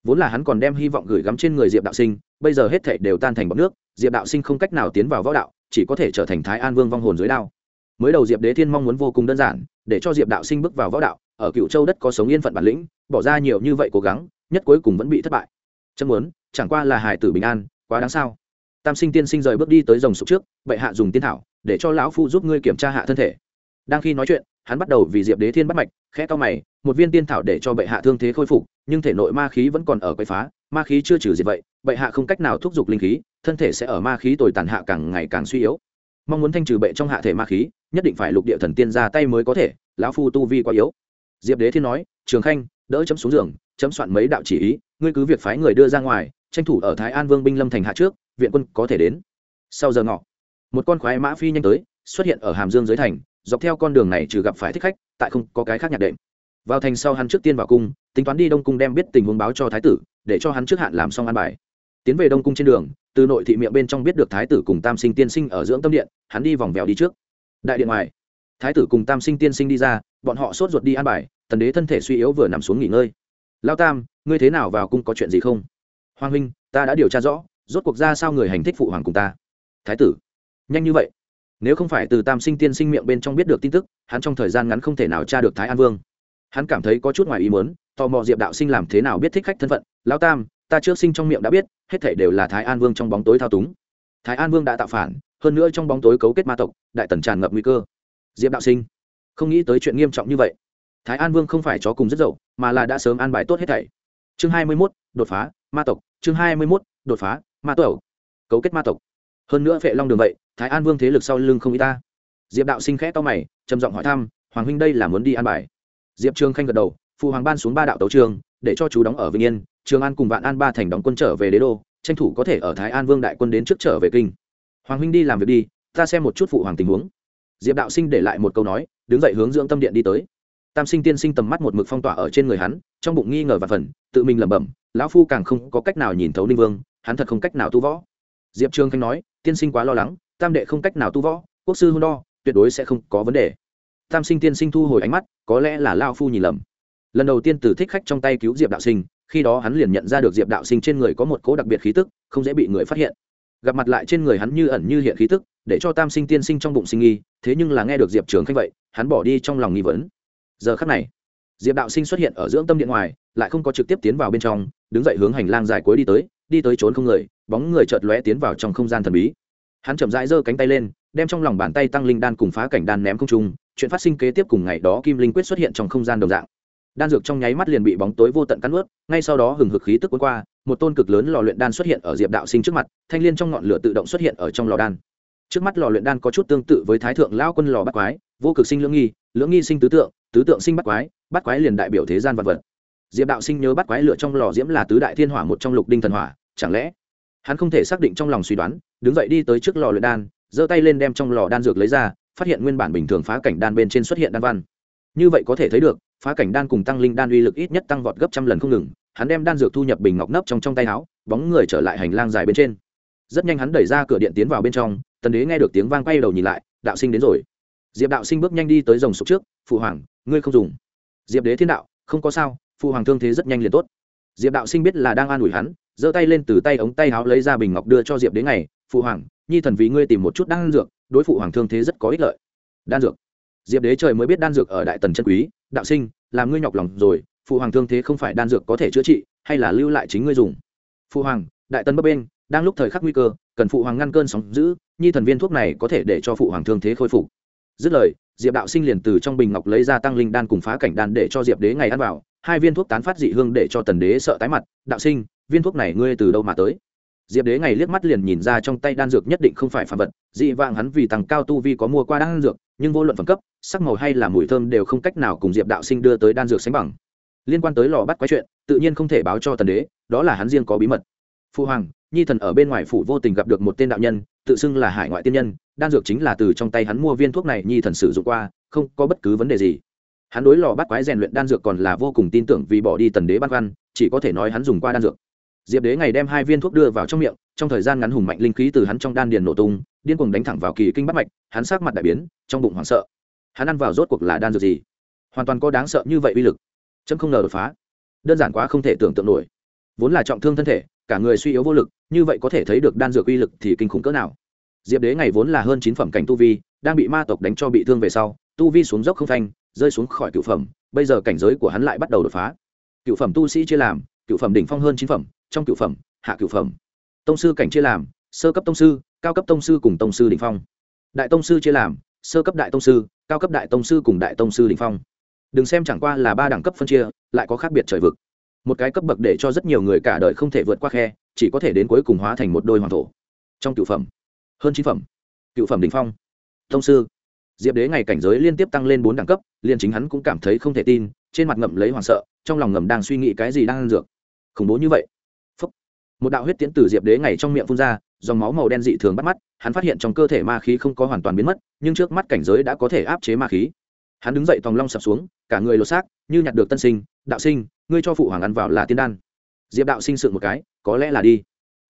vốn là hắn còn đem hy vọng gửi gắm trên người diệp đạo sinh, bây giờ hết thảy đều tan thành bọc nước, diệp đạo sinh không cách nào tiến vào võ đạo, chỉ có thể trở thành thái an vương vong hồn dưới đao. Mới đầu diệp đế thiên mong muốn vô cùng đơn giản, để cho diệp đạo sinh bước vào võ đạo, ở cựu châu đất có sống yên phận bản lĩnh, bỏ ra nhiều như vậy cố gắng, nhất cuối cùng vẫn bị thất bại. Chân muốn, chẳng qua là hải tử bình an, quá đáng sao? Tam sinh tiên sinh rời bước đi tới dòng sục trước, bệ hạ dùng tiên thảo, để cho lão phu giúp ngươi kiểm tra hạ thân thể. Đang khi nói chuyện hắn bắt đầu vì diệp đế thiên bắt mạch, khẽ to mày, một viên tiên thảo để cho bệ hạ thương thế khôi phục, nhưng thể nội ma khí vẫn còn ở quậy phá, ma khí chưa trừ gì vậy, bệ hạ không cách nào thúc giục linh khí, thân thể sẽ ở ma khí tồi tàn hạ càng ngày càng suy yếu. Mong muốn thanh trừ bệ trong hạ thể ma khí, nhất định phải lục địa thần tiên ra tay mới có thể, lão phu tu vi quá yếu. Diệp đế thiên nói, trường khanh, đỡ chấm xuống giường, chấm soạn mấy đạo chỉ ý, ngươi cứ việc phái người đưa ra ngoài, tranh thủ ở thái an vương binh lâm thành hạ trước, viện quân có thể đến. Sau giờ ngọ, một con khoái mã phi nhanh tới, xuất hiện ở hàm dương dưới thành dọc theo con đường này trừ gặp phải thích khách, tại không có cái khác nhạc đệm. Vào thành sau hắn trước tiên vào cung, tính toán đi đông cung đem biết tình huống báo cho thái tử, để cho hắn trước hạn làm xong an bài. Tiến về đông cung trên đường, từ nội thị miệng bên trong biết được thái tử cùng tam sinh tiên sinh ở dưỡng tâm điện, hắn đi vòng vèo đi trước. Đại điện ngoài, thái tử cùng tam sinh tiên sinh đi ra, bọn họ sốt ruột đi an bài, tần đế thân thể suy yếu vừa nằm xuống nghỉ ngơi. Lao tam, ngươi thế nào vào cung có chuyện gì không? Hoàng huynh, ta đã điều tra rõ, rốt cuộc ra sao người hành thích phụ hoàng cùng ta? Thái tử. Nhanh như vậy nếu không phải từ tam sinh tiên sinh miệng bên trong biết được tin tức, hắn trong thời gian ngắn không thể nào tra được thái an vương. Hắn cảm thấy có chút ngoài ý muốn, tò mò diệp đạo sinh làm thế nào biết thích khách thân phận. Lao tam, ta trước sinh trong miệng đã biết, hết thể đều là thái an vương trong bóng tối thao túng. Thái an vương đã tạo phản, hơn nữa trong bóng tối cấu kết ma tộc, đại tần tràn ngập nguy cơ. Diệp đạo sinh, không nghĩ tới chuyện nghiêm trọng như vậy. Thái an vương không phải chó cùng rất dậu, mà là đã sớm an bài tốt hết thảy. Chương hai mươi mốt, đột phá, ma tộc. Chương hai mươi mốt, đột phá, ma tộc. Cấu kết ma tộc. Hơn nữa vệ long đường vậy thái an vương thế lực sau lưng không y ta. Diệp đạo sinh khẽ to mày, trầm giọng hỏi thăm, hoàng huynh đây là muốn đi an bài? Diệp trường khanh gật đầu, phụ hoàng ban xuống ba đạo tấu trường, để cho chú đóng ở vĩnh yên, trường an cùng vạn an ba thành đóng quân trở về đế đô, tranh thủ có thể ở thái an vương đại quân đến trước trở về kinh. Hoàng huynh đi làm việc đi, ta xem một chút phụ hoàng tình huống. Diệp đạo sinh để lại một câu nói, đứng dậy hướng dưỡng tâm điện đi tới. Tam sinh tiên sinh tầm mắt một mực phong tỏa ở trên người hắn, trong bụng nghi ngờ và phần, tự mình lẩm bẩm, lão phu càng không có cách nào nhìn thấu ninh vương, hắn thật không cách nào tu võ. Diệp trương khanh nói, tiên sinh quá lo lắng tam đệ không cách nào tu võ, quốc sư hôn đo, tuyệt đối sẽ không có vấn đề. Tam sinh tiên sinh thu hồi ánh mắt, có lẽ là lao phu nhìn lầm. Lần đầu tiên từ thích khách trong tay cứu diệp đạo sinh, khi đó hắn liền nhận ra được diệp đạo sinh trên người có một cố đặc biệt khí tức, không dễ bị người phát hiện. Gặp mặt lại trên người hắn như ẩn như hiện khí tức, để cho tam sinh tiên sinh trong bụng sinh nghi, thế nhưng là nghe được diệp trường khanh vậy, hắn bỏ đi trong lòng nghi vấn. Giờ khắc này, diệp đạo sinh xuất hiện ở dưỡng tâm điện ngoài, lại không có trực tiếp tiến vào bên trong, đứng dậy hướng hành lang dài cuối đi tới đi tới trốn không người, bóng người chợt lóe tiến vào trong không gian thần bí hắn chậm rãi giơ cánh tay lên, đem trong lòng bàn tay tăng linh đan cùng phá cảnh đan ném không trung, chuyện phát sinh kế tiếp cùng ngày đó kim linh quyết xuất hiện trong không gian đồng dạng. Đan dược trong nháy mắt liền bị bóng tối vô tận cắn ướt ngay sau đó hừng hực khí tức cuốn qua, một tôn cực lớn lò luyện đan xuất hiện ở diệp đạo sinh trước mặt, thanh liên trong ngọn lửa tự động xuất hiện ở trong lò đan. Trước mắt lò luyện đan có chút tương tự với thái thượng lao quân lò bắt quái, vô cực sinh lưỡng nghi lưỡng nghi sinh tứ tượng tứ tượng sinh bắt quái bắt quái liền đại biểu thế gian vật vật. Diệp đạo sinh nhớ bắt quái lửa trong lò diễm là tứ đại thiên hỏa một trong lục đinh thần hỏa, chẳng lẽ hắn không thể xác định trong lòng suy đoán đứng dậy đi tới trước lò luyện đan, giơ tay lên đem trong lò đan dược lấy ra, phát hiện nguyên bản bình thường phá cảnh đan bên trên xuất hiện đan văn. Như vậy có thể thấy được, phá cảnh đan cùng tăng linh đan uy lực ít nhất tăng vọt gấp trăm lần không ngừng, hắn đem đan dược thu nhập bình ngọc nấp trong trong tay áo, bóng người trở lại hành lang dài bên trên. Rất nhanh hắn đẩy ra cửa điện tiến vào bên trong, tần đế nghe được tiếng vang quay đầu nhìn lại, đạo sinh đến rồi. Diệp đạo sinh bước nhanh đi tới dòng sục trước, phụ hoàng, ngươi không dùng. Diệp đế thiên đạo, không có sao, phụ hoàng thương thế rất nhanh liền tốt. Diệp đạo sinh biết là đang an ủi hắn, giơ tay lên từ tay ống tay áo lấy ra bình ngọc đưa cho diệp đế ngày phụ hoàng, nhi thần vì ngươi tìm một chút đan dược, đối phụ hoàng thương thế rất có ích lợi. Đan dược. Diệp đế trời mới biết đan dược ở đại tần chân quý, đạo sinh, làm ngươi nhọc lòng rồi, phụ hoàng thương thế không phải đan dược có thể chữa trị, hay là lưu lại chính ngươi dùng. Phụ hoàng, đại tần bấp bên đang lúc thời khắc nguy cơ, cần phụ hoàng ngăn cơn sóng giữ nhi thần viên thuốc này có thể để cho phụ hoàng thương thế khôi phục. Dứt lời, diệp đạo sinh liền từ trong bình ngọc lấy ra tăng linh đan cùng phá cảnh đan để cho diệp đế ngày ăn vào, hai viên thuốc tán phát dị hương để cho tần đế sợ tái mặt. Đạo sinh, viên thuốc này ngươi từ đâu mà tới? Diệp đế ngày liếc mắt liền nhìn ra trong tay đan dược nhất định không phải phản vật, dị vạng hắn vì tăng cao tu vi có mua qua đan dược, nhưng vô luận phẩm cấp, sắc màu hay là mùi thơm đều không cách nào cùng diệp đạo sinh đưa tới đan dược sánh bằng. Liên quan tới lò bắt quái chuyện, tự nhiên không thể báo cho tần đế, đó là hắn riêng có bí mật. Phu hoàng, nhi thần ở bên ngoài phủ vô tình gặp được một tên đạo nhân, tự xưng là hải ngoại tiên nhân, đan dược chính là từ trong tay hắn mua viên thuốc này nhi thần sử dụng qua, không có bất cứ vấn đề gì. Hắn đối lò bắt quái rèn luyện đan dược còn là vô cùng tin tưởng vì bỏ đi tần đế băn khoăn, chỉ có thể nói hắn dùng qua đan dược diệp đế ngày đem hai viên thuốc đưa vào trong miệng, trong thời gian ngắn hùng mạnh linh khí từ hắn trong đan điền nổ tung, điên cuồng đánh thẳng vào kỳ kinh bắt mạch, hắn sát mặt đại biến, trong bụng hoảng sợ. Hắn ăn vào rốt cuộc là đan dược gì? Hoàn toàn có đáng sợ như vậy uy lực, chấm không ngờ đột phá. Đơn giản quá không thể tưởng tượng nổi. Vốn là trọng thương thân thể, cả người suy yếu vô lực, như vậy có thể thấy được đan dược uy lực thì kinh khủng cỡ nào. Diệp đế ngày vốn là hơn chín phẩm cảnh tu vi, đang bị ma tộc đánh cho bị thương về sau, tu vi xuống dốc không phanh, rơi xuống khỏi cựu phẩm, bây giờ cảnh giới của hắn lại bắt đầu đột phá. Cựu phẩm tu sĩ chia làm, cựu phẩm đỉnh phong hơn chín phẩm trong cựu phẩm, hạ cựu phẩm. Tông sư cảnh chia làm, sơ cấp tông sư, cao cấp tông sư cùng tông sư đỉnh phong. Đại tông sư chia làm, sơ cấp đại tông sư, cao cấp đại tông sư cùng đại tông sư đỉnh phong. Đừng xem chẳng qua là ba đẳng cấp phân chia, lại có khác biệt trời vực. Một cái cấp bậc để cho rất nhiều người cả đời không thể vượt qua khe, chỉ có thể đến cuối cùng hóa thành một đôi hoàng thổ. Trong cựu phẩm, hơn chín phẩm, cựu phẩm đỉnh phong. Tông sư, diệp đế ngày cảnh giới liên tiếp tăng lên bốn đẳng cấp, liền chính hắn cũng cảm thấy không thể tin, trên mặt ngậm lấy hoảng sợ, trong lòng ngầm đang suy nghĩ cái gì đang ăn dược. Khủng bố như vậy một đạo huyết tiễn từ diệp đế ngày trong miệng phun ra, dòng máu màu đen dị thường bắt mắt, hắn phát hiện trong cơ thể ma khí không có hoàn toàn biến mất, nhưng trước mắt cảnh giới đã có thể áp chế ma khí. Hắn đứng dậy tòng long sập xuống, cả người lột xác, như nhặt được tân sinh, đạo sinh, ngươi cho phụ hoàng ăn vào là tiên đan. Diệp đạo sinh sự một cái, có lẽ là đi.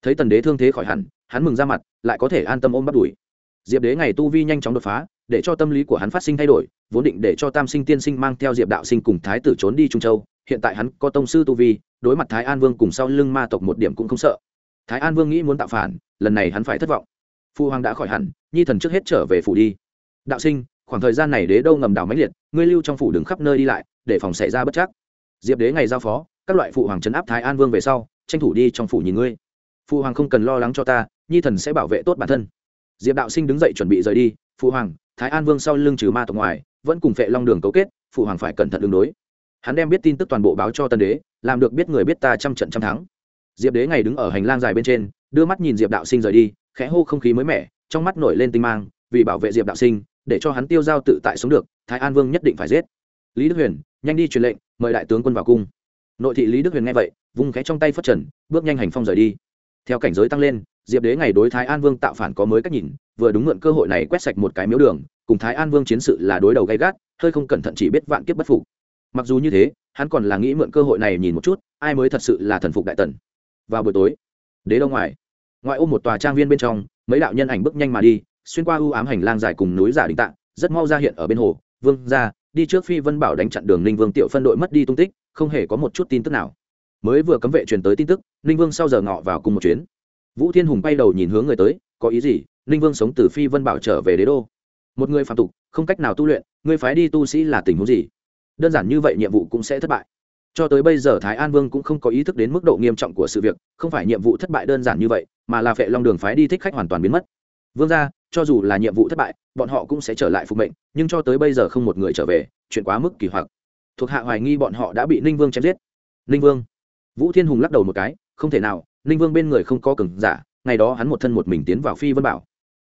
Thấy tần đế thương thế khỏi hẳn, hắn mừng ra mặt, lại có thể an tâm ôm bắt đuổi. Diệp đế ngày tu vi nhanh chóng đột phá, để cho tâm lý của hắn phát sinh thay đổi, vốn định để cho tam sinh tiên sinh mang theo diệp đạo sinh cùng thái tử trốn đi trung châu hiện tại hắn có tông sư tu vi, đối mặt thái an vương cùng sau lưng ma tộc một điểm cũng không sợ. Thái an vương nghĩ muốn tạo phản, lần này hắn phải thất vọng. Phu hoàng đã khỏi hẳn, nhi thần trước hết trở về phủ đi. Đạo sinh, khoảng thời gian này đế đâu ngầm đảo máy liệt, ngươi lưu trong phủ đứng khắp nơi đi lại, để phòng xảy ra bất chắc. Diệp đế ngày giao phó, các loại phụ hoàng trấn áp thái an vương về sau, tranh thủ đi trong phủ nhìn ngươi. Phụ hoàng không cần lo lắng cho ta, nhi thần sẽ bảo vệ tốt bản thân. Diệp đạo sinh đứng dậy chuẩn bị rời đi. Phụ hoàng, thái an vương sau lưng trừ ma tộc ngoài, vẫn cùng phệ long đường cấu kết phụ hoàng phải cẩn thận đường đối hắn đem biết tin tức toàn bộ báo cho tân đế, làm được biết người biết ta trăm trận trăm thắng. Diệp đế ngày đứng ở hành lang dài bên trên, đưa mắt nhìn diệp đạo sinh rời đi, khẽ hô không khí mới mẻ, trong mắt nổi lên tinh mang, vì bảo vệ diệp đạo sinh, để cho hắn tiêu giao tự tại sống được, thái an vương nhất định phải giết. Lý đức huyền, nhanh đi truyền lệnh, mời đại tướng quân vào cung. Nội thị lý đức huyền nghe vậy, vung khẽ trong tay phất trần, bước nhanh hành phong rời đi. Theo cảnh giới tăng lên, diệp đế ngày đối thái an vương tạo phản có mới cách nhìn, vừa đúng mượn cơ hội này quét sạch một cái miếu đường, cùng thái an vương chiến sự là đối đầu gay gắt, hơi không cẩn thận chỉ biết vạn kiếp bất phục mặc dù như thế, hắn còn là nghĩ mượn cơ hội này nhìn một chút, ai mới thật sự là thần phục đại tần. Vào buổi tối, đế đâu ngoài, ngoại ô một tòa trang viên bên trong, mấy đạo nhân ảnh bước nhanh mà đi, xuyên qua ưu ám hành lang dài cùng núi giả đình tạng, rất mau ra hiện ở bên hồ. Vương ra đi trước phi vân bảo đánh chặn đường ninh vương tiểu phân đội mất đi tung tích, không hề có một chút tin tức nào. Mới vừa cấm vệ truyền tới tin tức, ninh vương sau giờ ngọ vào cùng một chuyến. Vũ thiên hùng bay đầu nhìn hướng người tới, có ý gì? Ninh vương sống từ phi vân bảo trở về đế đô. Một người phạm tục, không cách nào tu luyện người phái đi tu sĩ là tình huống gì? Đơn giản như vậy nhiệm vụ cũng sẽ thất bại. Cho tới bây giờ thái an vương cũng không có ý thức đến mức độ nghiêm trọng của sự việc, không phải nhiệm vụ thất bại đơn giản như vậy, mà là phệ long đường phái đi thích khách hoàn toàn biến mất. Vương ra cho dù là nhiệm vụ thất bại, bọn họ cũng sẽ trở lại phục mệnh, nhưng cho tới bây giờ không một người trở về, chuyện quá mức kỳ hoặc. Thuộc hạ hoài nghi bọn họ đã bị ninh vương chém giết. Ninh vương. Vũ thiên hùng lắc đầu một cái, không thể nào, ninh vương bên người không có cừng giả, ngày đó hắn một thân một mình tiến vào phi vân bảo.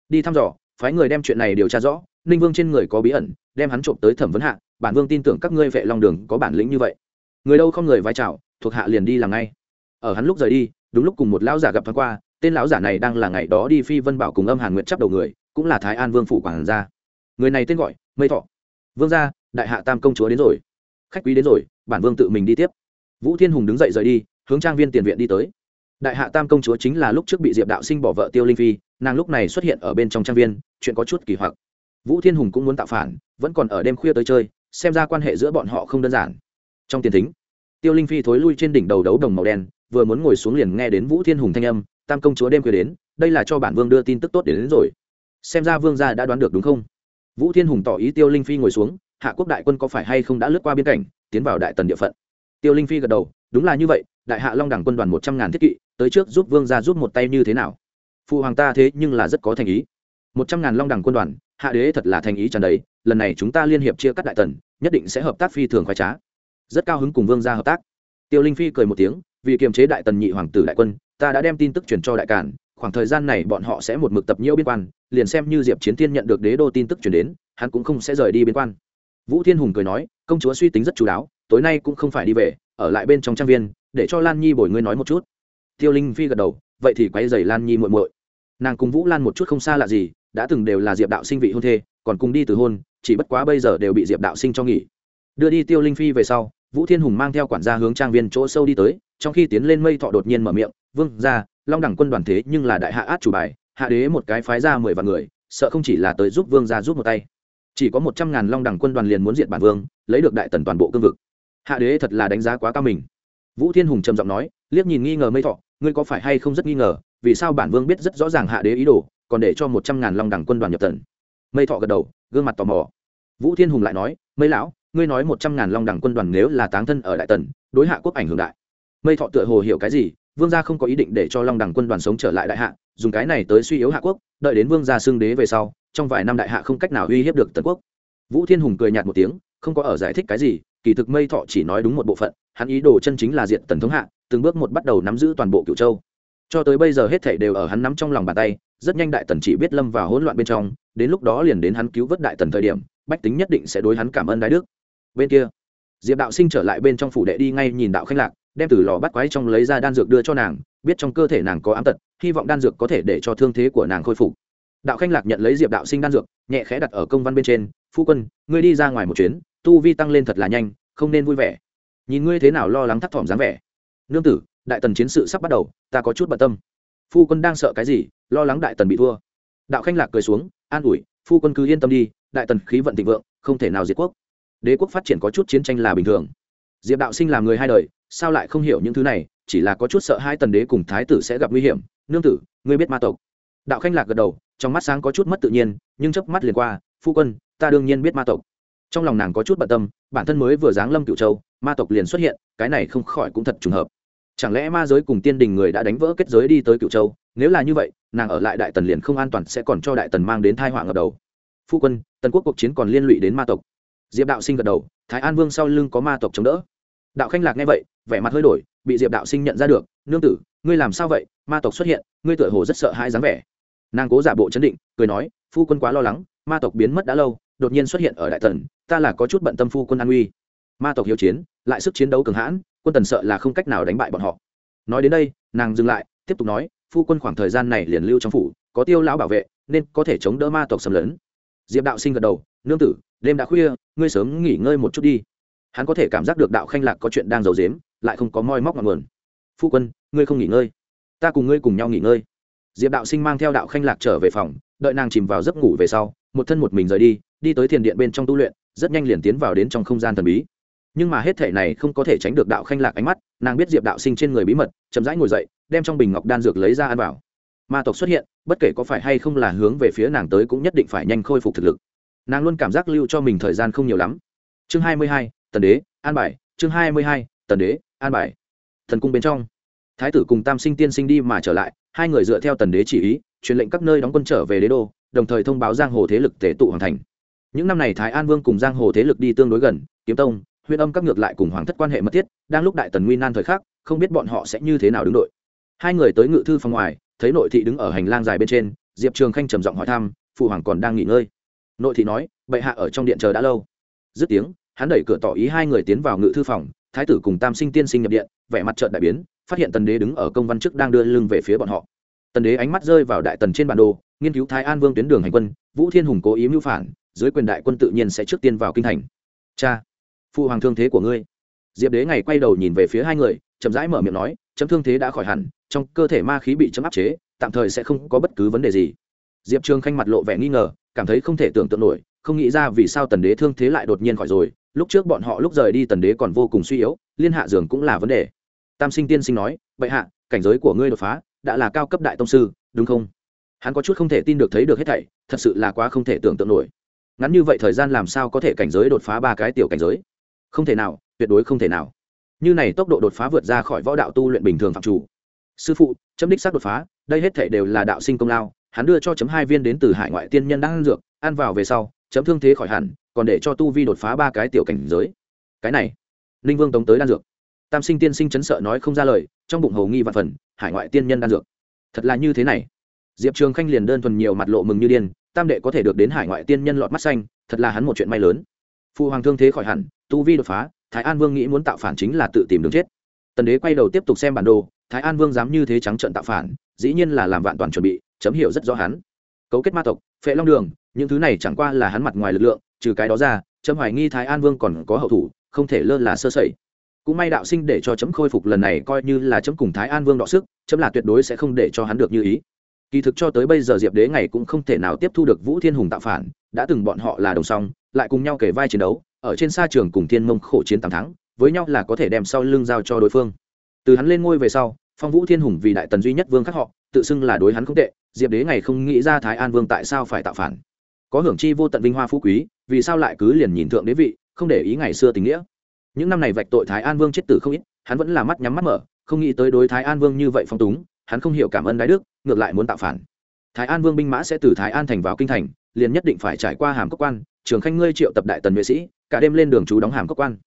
Đi thăm dò, phái người đem chuyện này điều tra rõ, ninh vương trên người có bí ẩn, đem hắn trộm tới thẩm vấn hạ bản vương tin tưởng các ngươi vệ long đường có bản lĩnh như vậy. Người đâu không người vai trào, thuộc hạ liền đi làm ngay. Ở hắn lúc rời đi, đúng lúc cùng một lão giả gặp thoáng qua, tên lão giả này đang là ngày đó đi phi vân bảo cùng âm hàn nguyệt chấp đầu người, cũng là thái an vương phủ quản gia. Người này tên gọi, mây thọ. Vương gia, đại hạ tam công chúa đến rồi. Khách quý đến rồi, bản vương tự mình đi tiếp. Vũ thiên hùng đứng dậy rời đi, hướng trang viên tiền viện đi tới. Đại hạ tam công chúa chính là lúc trước bị diệp đạo sinh bỏ vợ tiêu linh phi, nàng lúc này xuất hiện ở bên trong trang viên, chuyện có chút kỳ hoặc. Vũ thiên hùng cũng muốn tạo phản, vẫn còn ở đêm khuya tới chơi xem ra quan hệ giữa bọn họ không đơn giản. Trong tiền thính tiêu linh phi thối lui trên đỉnh đầu đấu đồng màu đen vừa muốn ngồi xuống liền nghe đến vũ thiên hùng thanh âm tam công chúa đêm khuya đến đây là cho bản vương đưa tin tức tốt đến, đến rồi. Xem ra vương gia đã đoán được đúng không? Vũ thiên hùng tỏ ý tiêu linh phi ngồi xuống hạ quốc đại quân có phải hay không đã lướt qua biên cảnh tiến vào đại tần địa phận? Tiêu linh phi gật đầu đúng là như vậy đại hạ long đẳng quân đoàn một trăm ngàn thiết kỵ tới trước giúp vương gia giúp một tay như thế nào? Phụ hoàng ta thế nhưng là rất có thành ý. Một trăm ngàn long đẳng quân đoàn hạ đế thật là thành ý tràn đầy lần này chúng ta liên hiệp chia cắt đại tần, nhất định sẽ hợp tác phi thường khoái trá. Rất cao hứng cùng vương gia hợp tác. Tiêu linh phi cười một tiếng, vì kiềm chế đại tần nhị hoàng tử đại quân, ta đã đem tin tức truyền cho đại cản khoảng thời gian này bọn họ sẽ một mực tập nhiễu biên quan, liền xem như diệp chiến thiên nhận được đế đô tin tức truyền đến, hắn cũng không sẽ rời đi biên quan. Vũ thiên hùng cười nói, công chúa suy tính rất chú đáo, tối nay cũng không phải đi về, ở lại bên trong trang viên, để cho lan nhi bồi ngươi nói một chút. Tiêu linh phi gật đầu, vậy thì quay dày lan nhi muội muội. Nàng cùng vũ lan một chút không xa lạ gì, đã từng đều là diệp đạo sinh vị hôn thê, còn cùng đi từ hôn chỉ bất quá bây giờ đều bị diệp đạo sinh cho nghỉ. Đưa đi tiêu linh phi về sau, vũ thiên hùng mang theo quản gia hướng trang viên chỗ sâu đi tới, trong khi tiến lên mây thọ đột nhiên mở miệng, vương ra long đẳng quân đoàn thế nhưng là đại hạ át chủ bài, hạ đế một cái phái ra mười vạn người, sợ không chỉ là tới giúp vương ra giúp một tay. Chỉ có một trăm ngàn long đẳng quân đoàn liền muốn diệt bản vương, lấy được đại tần toàn bộ cương vực. Hạ đế thật là đánh giá quá cao mình. Vũ thiên hùng trầm giọng nói, liếc nhìn nghi ngờ mây thọ, ngươi có phải hay không rất nghi ngờ, vì sao bản vương biết rất rõ ràng hạ đế ý đồ, còn để cho một trăm ngàn long đẳng quân đoàn nhập tần? Mây thọ gật đầu gương mặt tò mò. Vũ thiên hùng lại nói, mây lão, ngươi nói một trăm ngàn long đẳng quân đoàn nếu là táng thân ở đại tần, đối hạ quốc ảnh hưởng đại. Mây thọ tựa hồ hiểu cái gì, vương gia không có ý định để cho long đẳng quân đoàn sống trở lại đại hạ, dùng cái này tới suy yếu hạ quốc, đợi đến vương gia xưng đế về sau, trong vài năm đại hạ không cách nào uy hiếp được tần quốc. Vũ thiên hùng cười nhạt một tiếng, không có ở giải thích cái gì, kỳ thực mây thọ chỉ nói đúng một bộ phận, hắn ý đồ chân chính là diện tần thống hạ, từng bước một bắt đầu nắm giữ toàn bộ cựu châu. Cho tới bây giờ hết thảy đều ở hắn nắm trong lòng bàn tay rất nhanh đại tần chỉ biết lâm vào hỗn loạn bên trong, đến lúc đó liền đến hắn cứu vớt đại tần thời điểm, bách tính nhất định sẽ đối hắn cảm ơn đái đức. Bên kia, diệp đạo sinh trở lại bên trong phủ đệ đi ngay nhìn đạo khanh lạc, đem từ lò bắt quái trong lấy ra đan dược đưa cho nàng, biết trong cơ thể nàng có ám tật, hy vọng đan dược có thể để cho thương thế của nàng khôi phục. Đạo khanh lạc nhận lấy diệp đạo sinh đan dược, nhẹ khẽ đặt ở công văn bên trên, phu quân, ngươi đi ra ngoài một chuyến, tu vi tăng lên thật là nhanh, không nên vui vẻ. Nhìn ngươi thế nào lo lắng thắt thỏm dáng vẻ. Nương tử, đại tần chiến sự sắp bắt đầu, ta có chút bận tâm phu quân đang sợ cái gì, lo lắng đại tần bị thua. Đạo khanh lạc cười xuống, an ủi, phu quân cứ yên tâm đi, đại tần khí vận thịnh vượng, không thể nào diệt quốc. Đế quốc phát triển có chút chiến tranh là bình thường. Diệp đạo sinh làm người hai đời, sao lại không hiểu những thứ này, chỉ là có chút sợ hai tần đế cùng thái tử sẽ gặp nguy hiểm. Nương tử, ngươi biết ma tộc. Đạo khanh lạc gật đầu, trong mắt sáng có chút mất tự nhiên, nhưng chớp mắt liền qua, phu quân, ta đương nhiên biết ma tộc. Trong lòng nàng có chút bận tâm, bản thân mới vừa giáng lâm cựu châu, ma tộc liền xuất hiện, cái này không khỏi cũng thật trùng hợp chẳng lẽ ma giới cùng tiên đình người đã đánh vỡ kết giới đi tới cựu châu? Nếu là như vậy, nàng ở lại đại tần liền không an toàn sẽ còn cho đại tần mang đến thai họa ngập đầu. Phu quân, tần quốc cuộc chiến còn liên lụy đến ma tộc. Diệp đạo sinh gật đầu, thái an vương sau lưng có ma tộc chống đỡ. Đạo khanh lạc nghe vậy, vẻ mặt hơi đổi, bị diệp đạo sinh nhận ra được, nương tử, ngươi làm sao vậy? Ma tộc xuất hiện, ngươi tựa hồ rất sợ hai dáng vẻ. Nàng cố giả bộ chấn định, cười nói, phu quân quá lo lắng, ma tộc biến mất đã lâu, đột nhiên xuất hiện ở đại tần, ta là có chút bận tâm phu quân an uy ma tộc hiếu chiến, lại sức chiến đấu cường hãn quân tần sợ là không cách nào đánh bại bọn họ. Nói đến đây, nàng dừng lại, tiếp tục nói, phu quân khoảng thời gian này liền lưu trong phủ, có tiêu lão bảo vệ, nên có thể chống đỡ ma tộc xâm lấn. Diệp đạo sinh gật đầu, nương tử, đêm đã khuya, ngươi sớm nghỉ ngơi một chút đi. Hắn có thể cảm giác được đạo khanh lạc có chuyện đang giấu dếm lại không có moi móc ngọn nguồn. Phu quân, ngươi không nghỉ ngơi. Ta cùng ngươi cùng nhau nghỉ ngơi. Diệp đạo sinh mang theo đạo khanh lạc trở về phòng, đợi nàng chìm vào giấc ngủ về sau, một thân một mình rời đi đi tới thiền điện bên trong tu luyện, rất nhanh liền tiến vào đến trong không gian thần bí nhưng mà hết thể này không có thể tránh được đạo khanh lạc ánh mắt, nàng biết diệp đạo sinh trên người bí mật, chậm rãi ngồi dậy, đem trong bình ngọc đan dược lấy ra ăn vào. Ma tộc xuất hiện, bất kể có phải hay không là hướng về phía nàng tới cũng nhất định phải nhanh khôi phục thực lực. Nàng luôn cảm giác lưu cho mình thời gian không nhiều lắm. Chương hai mươi hai, tần đế, an bài. Chương hai mươi hai, tần đế, an bài. Thần cung bên trong, thái tử cùng tam sinh tiên sinh đi mà trở lại, hai người dựa theo tần đế chỉ ý, truyền lệnh các nơi đóng quân trở về đế đô, đồng thời thông báo giang hồ thế lực tể tụ hoàn thành. Những năm này thái an vương cùng giang hồ thế lực đi tương đối gần, kiếm tông huyện âm các ngược lại cùng hoàng thất quan hệ mật thiết, đang lúc đại tần nguy nan thời khắc, không biết bọn họ sẽ như thế nào đứng đội. Hai người tới ngự thư phòng ngoài, thấy nội thị đứng ở hành lang dài bên trên, diệp trường khanh trầm giọng hỏi thăm, phụ hoàng còn đang nghỉ ngơi? Nội thị nói, bệ hạ ở trong điện chờ đã lâu. Dứt tiếng, hắn đẩy cửa tỏ ý hai người tiến vào ngự thư phòng, thái tử cùng tam sinh tiên sinh nhập điện, vẻ mặt trợn đại biến, phát hiện tần đế đứng ở công văn trước đang đưa lưng về phía bọn họ. Tần đế ánh mắt rơi vào đại tần trên bản đồ, nghiên cứu thái an vương tuyến đường hành quân, vũ thiên hùng cố ý mưu phản, dưới quyền đại quân tự nhiên sẽ trước tiên vào kinh thành. Cha! Phụ hoàng thương thế của ngươi. Diệp đế ngày quay đầu nhìn về phía hai người, chậm rãi mở miệng nói, chấm thương thế đã khỏi hẳn, trong cơ thể ma khí bị chấm áp chế, tạm thời sẽ không có bất cứ vấn đề gì. Diệp trường khanh mặt lộ vẻ nghi ngờ, cảm thấy không thể tưởng tượng nổi, không nghĩ ra vì sao tần đế thương thế lại đột nhiên khỏi rồi, lúc trước bọn họ lúc rời đi tần đế còn vô cùng suy yếu, liên hạ dường cũng là vấn đề. Tam sinh tiên sinh nói, bệ hạ, cảnh giới của ngươi đột phá, đã là cao cấp đại tông sư, đúng không? Hắn có chút không thể tin được thấy được hết thảy, thật sự là quá không thể tưởng tượng nổi. Ngắn như vậy thời gian làm sao có thể cảnh giới đột phá ba cái tiểu cảnh giới? Không thể nào, tuyệt đối không thể nào. Như này tốc độ đột phá vượt ra khỏi võ đạo tu luyện bình thường phạm chủ. Sư phụ, chấm đích xác đột phá, đây hết thể đều là đạo sinh công lao, hắn đưa cho chấm hai viên đến từ hải ngoại tiên nhân đang ăn dược, ăn vào về sau, chấm thương thế khỏi hẳn, còn để cho tu vi đột phá ba cái tiểu cảnh giới. Cái này, ninh vương tống tới đan dược. Tam sinh tiên sinh chấn sợ nói không ra lời, trong bụng hầu nghi và phần, hải ngoại tiên nhân đan dược. Thật là như thế này. Diệp trường khanh liền đơn thuần nhiều mặt lộ mừng như điên, tam đệ có thể được đến hải ngoại tiên nhân lọt mắt xanh, thật là hắn một chuyện may lớn. Phụ hoàng thương thế khỏi hẳn tu vi đột phá, thái an vương nghĩ muốn tạo phản chính là tự tìm đường chết. Tần đế quay đầu tiếp tục xem bản đồ, thái an vương dám như thế trắng trận tạo phản, dĩ nhiên là làm vạn toàn chuẩn bị, chấm hiểu rất rõ hắn. Cấu kết ma tộc, phệ long đường, những thứ này chẳng qua là hắn mặt ngoài lực lượng, trừ cái đó ra, chấm hoài nghi thái an vương còn có hậu thủ, không thể lơ là sơ sẩy. Cũng may đạo sinh để cho chấm khôi phục lần này coi như là chấm cùng thái an vương đọ sức, chấm là tuyệt đối sẽ không để cho hắn được như ý. Kỳ thực cho tới bây giờ diệp đế ngày cũng không thể nào tiếp thu được vũ thiên hùng tạo phản, đã từng bọn họ là đồng song, lại cùng nhau kể vai chiến đấu ở trên sa trường cùng thiên mông khổ chiến tám tháng, với nhau là có thể đem sau lưng giao cho đối phương. Từ hắn lên ngôi về sau, phong vũ thiên hùng vì đại tần duy nhất vương khắc họ, tự xưng là đối hắn không tệ, diệp đế ngày không nghĩ ra thái an vương tại sao phải tạo phản. Có hưởng chi vô tận vinh hoa phú quý, vì sao lại cứ liền nhìn thượng đế vị, không để ý ngày xưa tình nghĩa. Những năm này vạch tội thái an vương chết tử không ít, hắn vẫn là mắt nhắm mắt mở, không nghĩ tới đối thái an vương như vậy phong túng, hắn không hiểu cảm ơn đái đức, ngược lại muốn tạo phản. Thái an vương binh mã sẽ từ thái an thành vào kinh thành, liền nhất định phải trải qua hàm cốc quan trường khanh ngươi triệu tập đại tần vệ sĩ cả đêm lên đường chú đóng hàm các quan.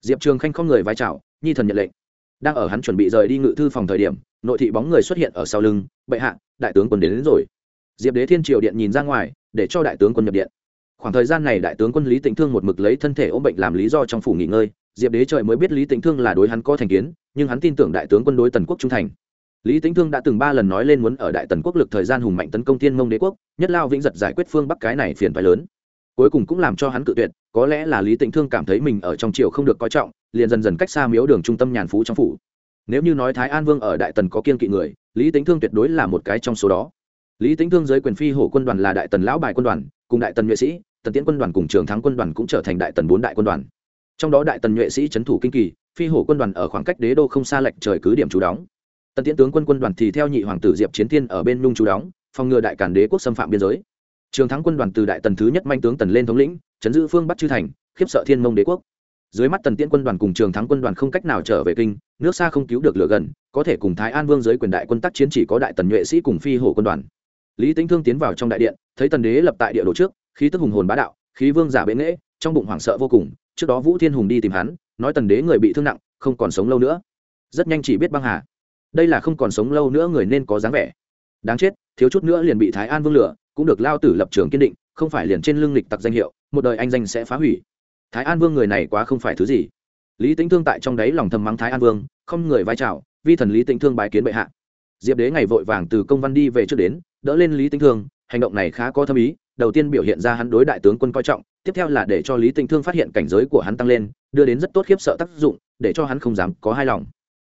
Diệp trường khanh không người vai trào nhi thần nhận lệnh. Đang ở hắn chuẩn bị rời đi ngự thư phòng thời điểm nội thị bóng người xuất hiện ở sau lưng bệ hạ đại tướng quân đến, đến rồi. Diệp đế thiên triều điện nhìn ra ngoài để cho đại tướng quân nhập điện. Khoảng thời gian này đại tướng quân lý tĩnh thương một mực lấy thân thể ôm bệnh làm lý do trong phủ nghỉ ngơi. Diệp đế trời mới biết lý tĩnh thương là đối hắn có thành kiến nhưng hắn tin tưởng đại tướng quân đối tần quốc trung thành. Lý tĩnh thương đã từng ba lần nói lên muốn ở đại tần quốc lực thời gian hùng mạnh tấn công thiên mông đế quốc nhất lao vĩnh giật giải quyết phương bắc cái này phiền phái lớn cuối cùng cũng làm cho hắn cự tuyệt, có lẽ là lý tĩnh thương cảm thấy mình ở trong triều không được coi trọng, liền dần dần cách xa miếu đường trung tâm nhàn phú trong phủ. Nếu như nói thái an vương ở đại tần có kiên kỵ người, lý tĩnh thương tuyệt đối là một cái trong số đó. Lý tĩnh thương giới quyền phi hổ quân đoàn là đại tần lão bài quân đoàn, cùng đại tần nhuệ sĩ, tần tiễn quân đoàn cùng trường thắng quân đoàn cũng trở thành đại tần bốn đại quân đoàn. Trong đó đại tần nhuệ sĩ trấn thủ kinh kỳ, phi hổ quân đoàn ở khoảng cách đế đô không xa lệch trời cứ điểm trú đóng. Tần tiễn tướng quân quân đoàn thì theo nhị hoàng tử diệp chiến thiên ở bên nhung trú đóng, phòng ngừa đại cản đế quốc xâm phạm biên giới trường thắng quân đoàn từ đại tần thứ nhất manh tướng tần lên thống lĩnh, chấn giữ phương bắc chư thành, khiếp sợ thiên mông đế quốc. Dưới mắt tần tiễn quân đoàn cùng trường thắng quân đoàn không cách nào trở về kinh, nước xa không cứu được lửa gần, có thể cùng thái an vương dưới quyền đại quân tác chiến chỉ có đại tần nhuệ sĩ cùng phi hổ quân đoàn. Lý tính thương tiến vào trong đại điện, thấy tần đế lập tại địa đồ trước, khí tức hùng hồn bá đạo, khí vương giả bệ nghễ, trong bụng hoảng sợ vô cùng, trước đó vũ thiên hùng đi tìm hắn, nói tần đế người bị thương nặng, không còn sống lâu nữa. Rất nhanh chỉ biết băng hà. Đây là không còn sống lâu nữa người nên có dáng vẻ. Đáng chết, thiếu chút nữa liền bị thái an vương lửa cũng được lao tử lập trường kiên định, không phải liền trên lưng lịch tặc danh hiệu, một đời anh danh sẽ phá hủy. Thái an vương người này quá không phải thứ gì. Lý tính thương tại trong đấy lòng thầm mắng thái an vương, không người vai trào, vi thần lý tính thương bài kiến bệ hạ. Diệp đế ngày vội vàng từ công văn đi về trước đến, đỡ lên lý tính thương, hành động này khá có thâm ý, đầu tiên biểu hiện ra hắn đối đại tướng quân coi trọng, tiếp theo là để cho lý tĩnh thương phát hiện cảnh giới của hắn tăng lên, đưa đến rất tốt khiếp sợ tác dụng, để cho hắn không dám có hai lòng.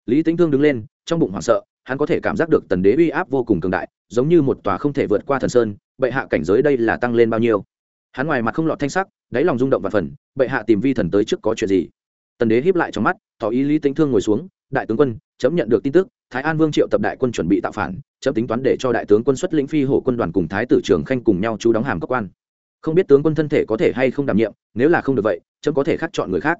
Lý tĩnh thương đứng lên, trong bụng hoảng sợ, hắn có thể cảm giác được tần đế uy áp vô cùng cường đại, giống như một tòa không thể vượt qua thần sơn bệ hạ cảnh giới đây là tăng lên bao nhiêu? Hắn ngoài mặt không lọt thanh sắc, đáy lòng rung động và phần, bệ hạ tìm vi thần tới trước có chuyện gì? Tần đế hiếp lại trong mắt, tỏ ý lý tính thương ngồi xuống, đại tướng quân, chấm nhận được tin tức, thái an vương triệu tập đại quân chuẩn bị tạo phản, chấm tính toán để cho đại tướng quân xuất lĩnh phi hổ quân đoàn cùng thái tử trường khanh cùng nhau chú đóng hàm cơ quan. Không biết tướng quân thân thể có thể hay không đảm nhiệm, nếu là không được vậy, chấm có thể khác chọn người khác.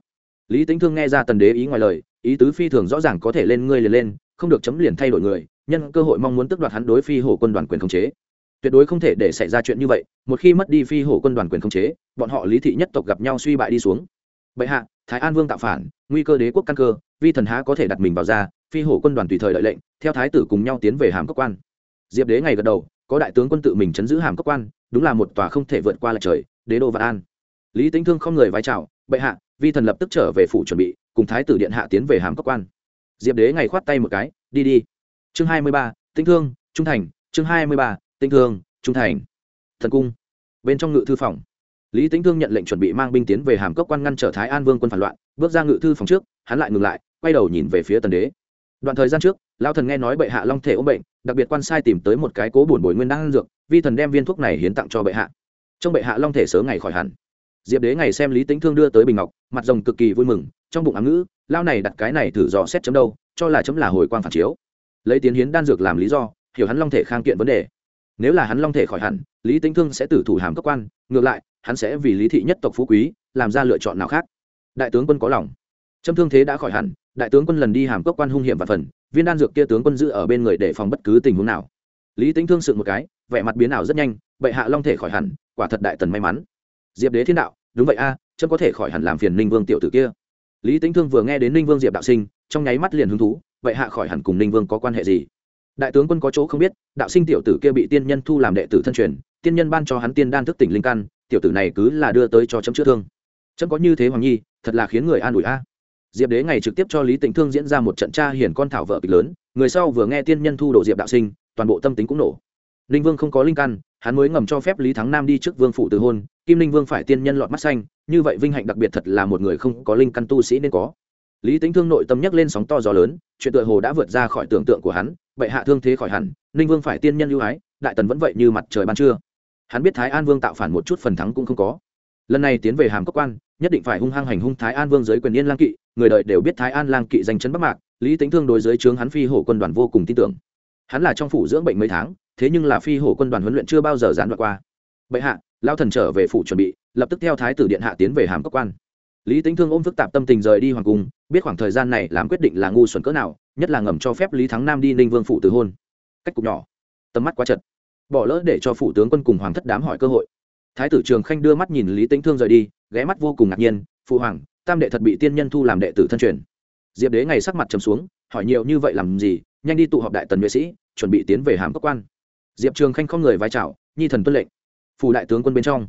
Lý tính thương nghe ra tần đế ý ngoài lời, ý tứ phi thường rõ ràng có thể lên, ngươi liền lên, không được chấm liền thay đổi người, nhân cơ hội mong muốn tước đoạt hắn đối phi hổ quân đoàn quyền khống chế tuyệt đối không thể để xảy ra chuyện như vậy, một khi mất đi phi hổ quân đoàn quyền khống chế, bọn họ lý thị nhất tộc gặp nhau suy bại đi xuống. Bệ hạ, thái an vương tạo phản, nguy cơ đế quốc căn cơ, vi thần há có thể đặt mình vào ra, phi hổ quân đoàn tùy thời đợi lệnh, theo thái tử cùng nhau tiến về hàm cốc quan. Diệp đế ngày gật đầu, có đại tướng quân tự mình chấn giữ hàm cốc quan, đúng là một tòa không thể vượt qua lại trời, đế đô vạn an. Lý tính thương không người vai trào bệ hạ, vi thần lập tức trở về phủ chuẩn bị, cùng thái tử điện hạ tiến về hàm cốc quan. Diệp đế ngày khoát tay một cái, đi đi. Chương hai mươi ba tinh thương, trung thành, chương hai mươi ba tinh thương, trung thành, thần cung. Bên trong ngự thư phòng, lý tính thương nhận lệnh chuẩn bị mang binh tiến về hàm cốc quan ngăn trở thái an vương quân phản loạn. Bước ra ngự thư phòng trước, hắn lại ngừng lại, quay đầu nhìn về phía tần đế. Đoạn thời gian trước lao thần nghe nói bệ hạ long thể ốm bệnh, đặc biệt quan sai tìm tới một cái cố bổn bồi nguyên đan dược, vi thần đem viên thuốc này hiến tặng cho bệ hạ. Trong bệ hạ long thể sớm ngày khỏi hẳn. Diệp đế ngày xem lý tính thương đưa tới bình ngọc, mặt rồng cực kỳ vui mừng, trong bụng ám ngữ lao này đặt cái này thử dò xét chấm đâu, cho là chấm là hồi quan phản chiếu. Lấy tiến hiến đan dược làm lý do, hiểu hắn long thể khang kiện vấn đề nếu là hắn long thể khỏi hẳn lý tính thương sẽ tử thủ hàm cấp quan ngược lại hắn sẽ vì lý thị nhất tộc phú quý làm ra lựa chọn nào khác. Đại tướng quân có lòng. Trâm thương thế đã khỏi hẳn đại tướng quân lần đi hàm cấp quan hung hiểm và phần viên đan dược kia tướng quân giữ ở bên người để phòng bất cứ tình huống nào. Lý tính thương sự một cái vẻ mặt biến ảo rất nhanh bệ hạ long thể khỏi hẳn quả thật đại tần may mắn. Diệp đế thiên đạo đúng vậy a à, trâm có thể khỏi hẳn làm phiền ninh vương tiểu tử kia. Lý tính thương vừa nghe đến ninh vương diệp đạo sinh trong nháy mắt liền hứng thú vậy hạ khỏi hẳn cùng ninh vương có quan hệ gì? Đại tướng quân có chỗ không biết, đạo sinh tiểu tử kia bị tiên nhân thu làm đệ tử thân truyền, tiên nhân ban cho hắn tiên đan thức tỉnh linh căn, tiểu tử này cứ là đưa tới cho chấm chữa thương. Chấm có như thế hoàng nhi, thật là khiến người an ủi a. Diệp đế ngày trực tiếp cho lý tịnh thương diễn ra một trận tra hiển con thảo vợ kịch lớn, người sau vừa nghe tiên nhân thu đồ diệp đạo sinh, toàn bộ tâm tính cũng nổ. Ninh vương không có linh căn, hắn mới ngầm cho phép lý thắng nam đi trước vương phụ từ hôn, kim ninh vương phải tiên nhân lọt mắt xanh, như vậy vinh hạnh đặc biệt thật là một người không có linh căn tu sĩ nên có. Lý tính thương nội tâm nhắc lên sóng to gió lớn, chuyện tựa hồ đã vượt ra khỏi tưởng tượng của hắn bệ hạ thương thế khỏi hẳn, ninh vương phải tiên nhân ưu ái, đại tần vẫn vậy như mặt trời ban trưa. Hắn biết thái an vương tạo phản một chút phần thắng cũng không có. Lần này tiến về hàm cốc quan, nhất định phải hung hăng hành hung thái an vương giới quyền yên lang kỵ, người đợi đều biết thái an lang kỵ danh chấn bắc mạc, lý tính thương đối giới trướng hắn phi hổ quân đoàn vô cùng tin tưởng. Hắn là trong phủ dưỡng bệnh mấy tháng, thế nhưng là phi hổ quân đoàn huấn luyện chưa bao giờ gián đoạn qua. Bệ hạ lao thần trở về phủ chuẩn bị, lập tức theo thái tử điện hạ tiến về hàm cốc quan. Lý tính thương ôm phức tạp tâm tình rời đi hoàng cung, biết khoảng thời gian này làm quyết định là ngu xuẩn cỡ nào nhất là ngầm cho phép lý thắng nam đi ninh vương phủ từ hôn. Cách cục nhỏ. Tầm mắt quá chật. Bỏ lỡ để cho phủ tướng quân cùng hoàng thất đám hỏi cơ hội. Thái tử trường khanh đưa mắt nhìn lý tĩnh thương rời đi, ghé mắt vô cùng ngạc nhiên, phụ hoàng, tam đệ thật bị tiên nhân thu làm đệ tử thân truyền. Diệp đế ngày sắc mặt trầm xuống, hỏi nhiều như vậy làm gì, nhanh đi tụ họp đại tần nhuệ sĩ, chuẩn bị tiến về hàm cấp quan. Diệp trường khanh không người vai trào nhi thần tuân lệnh. Phủ đại tướng quân bên trong.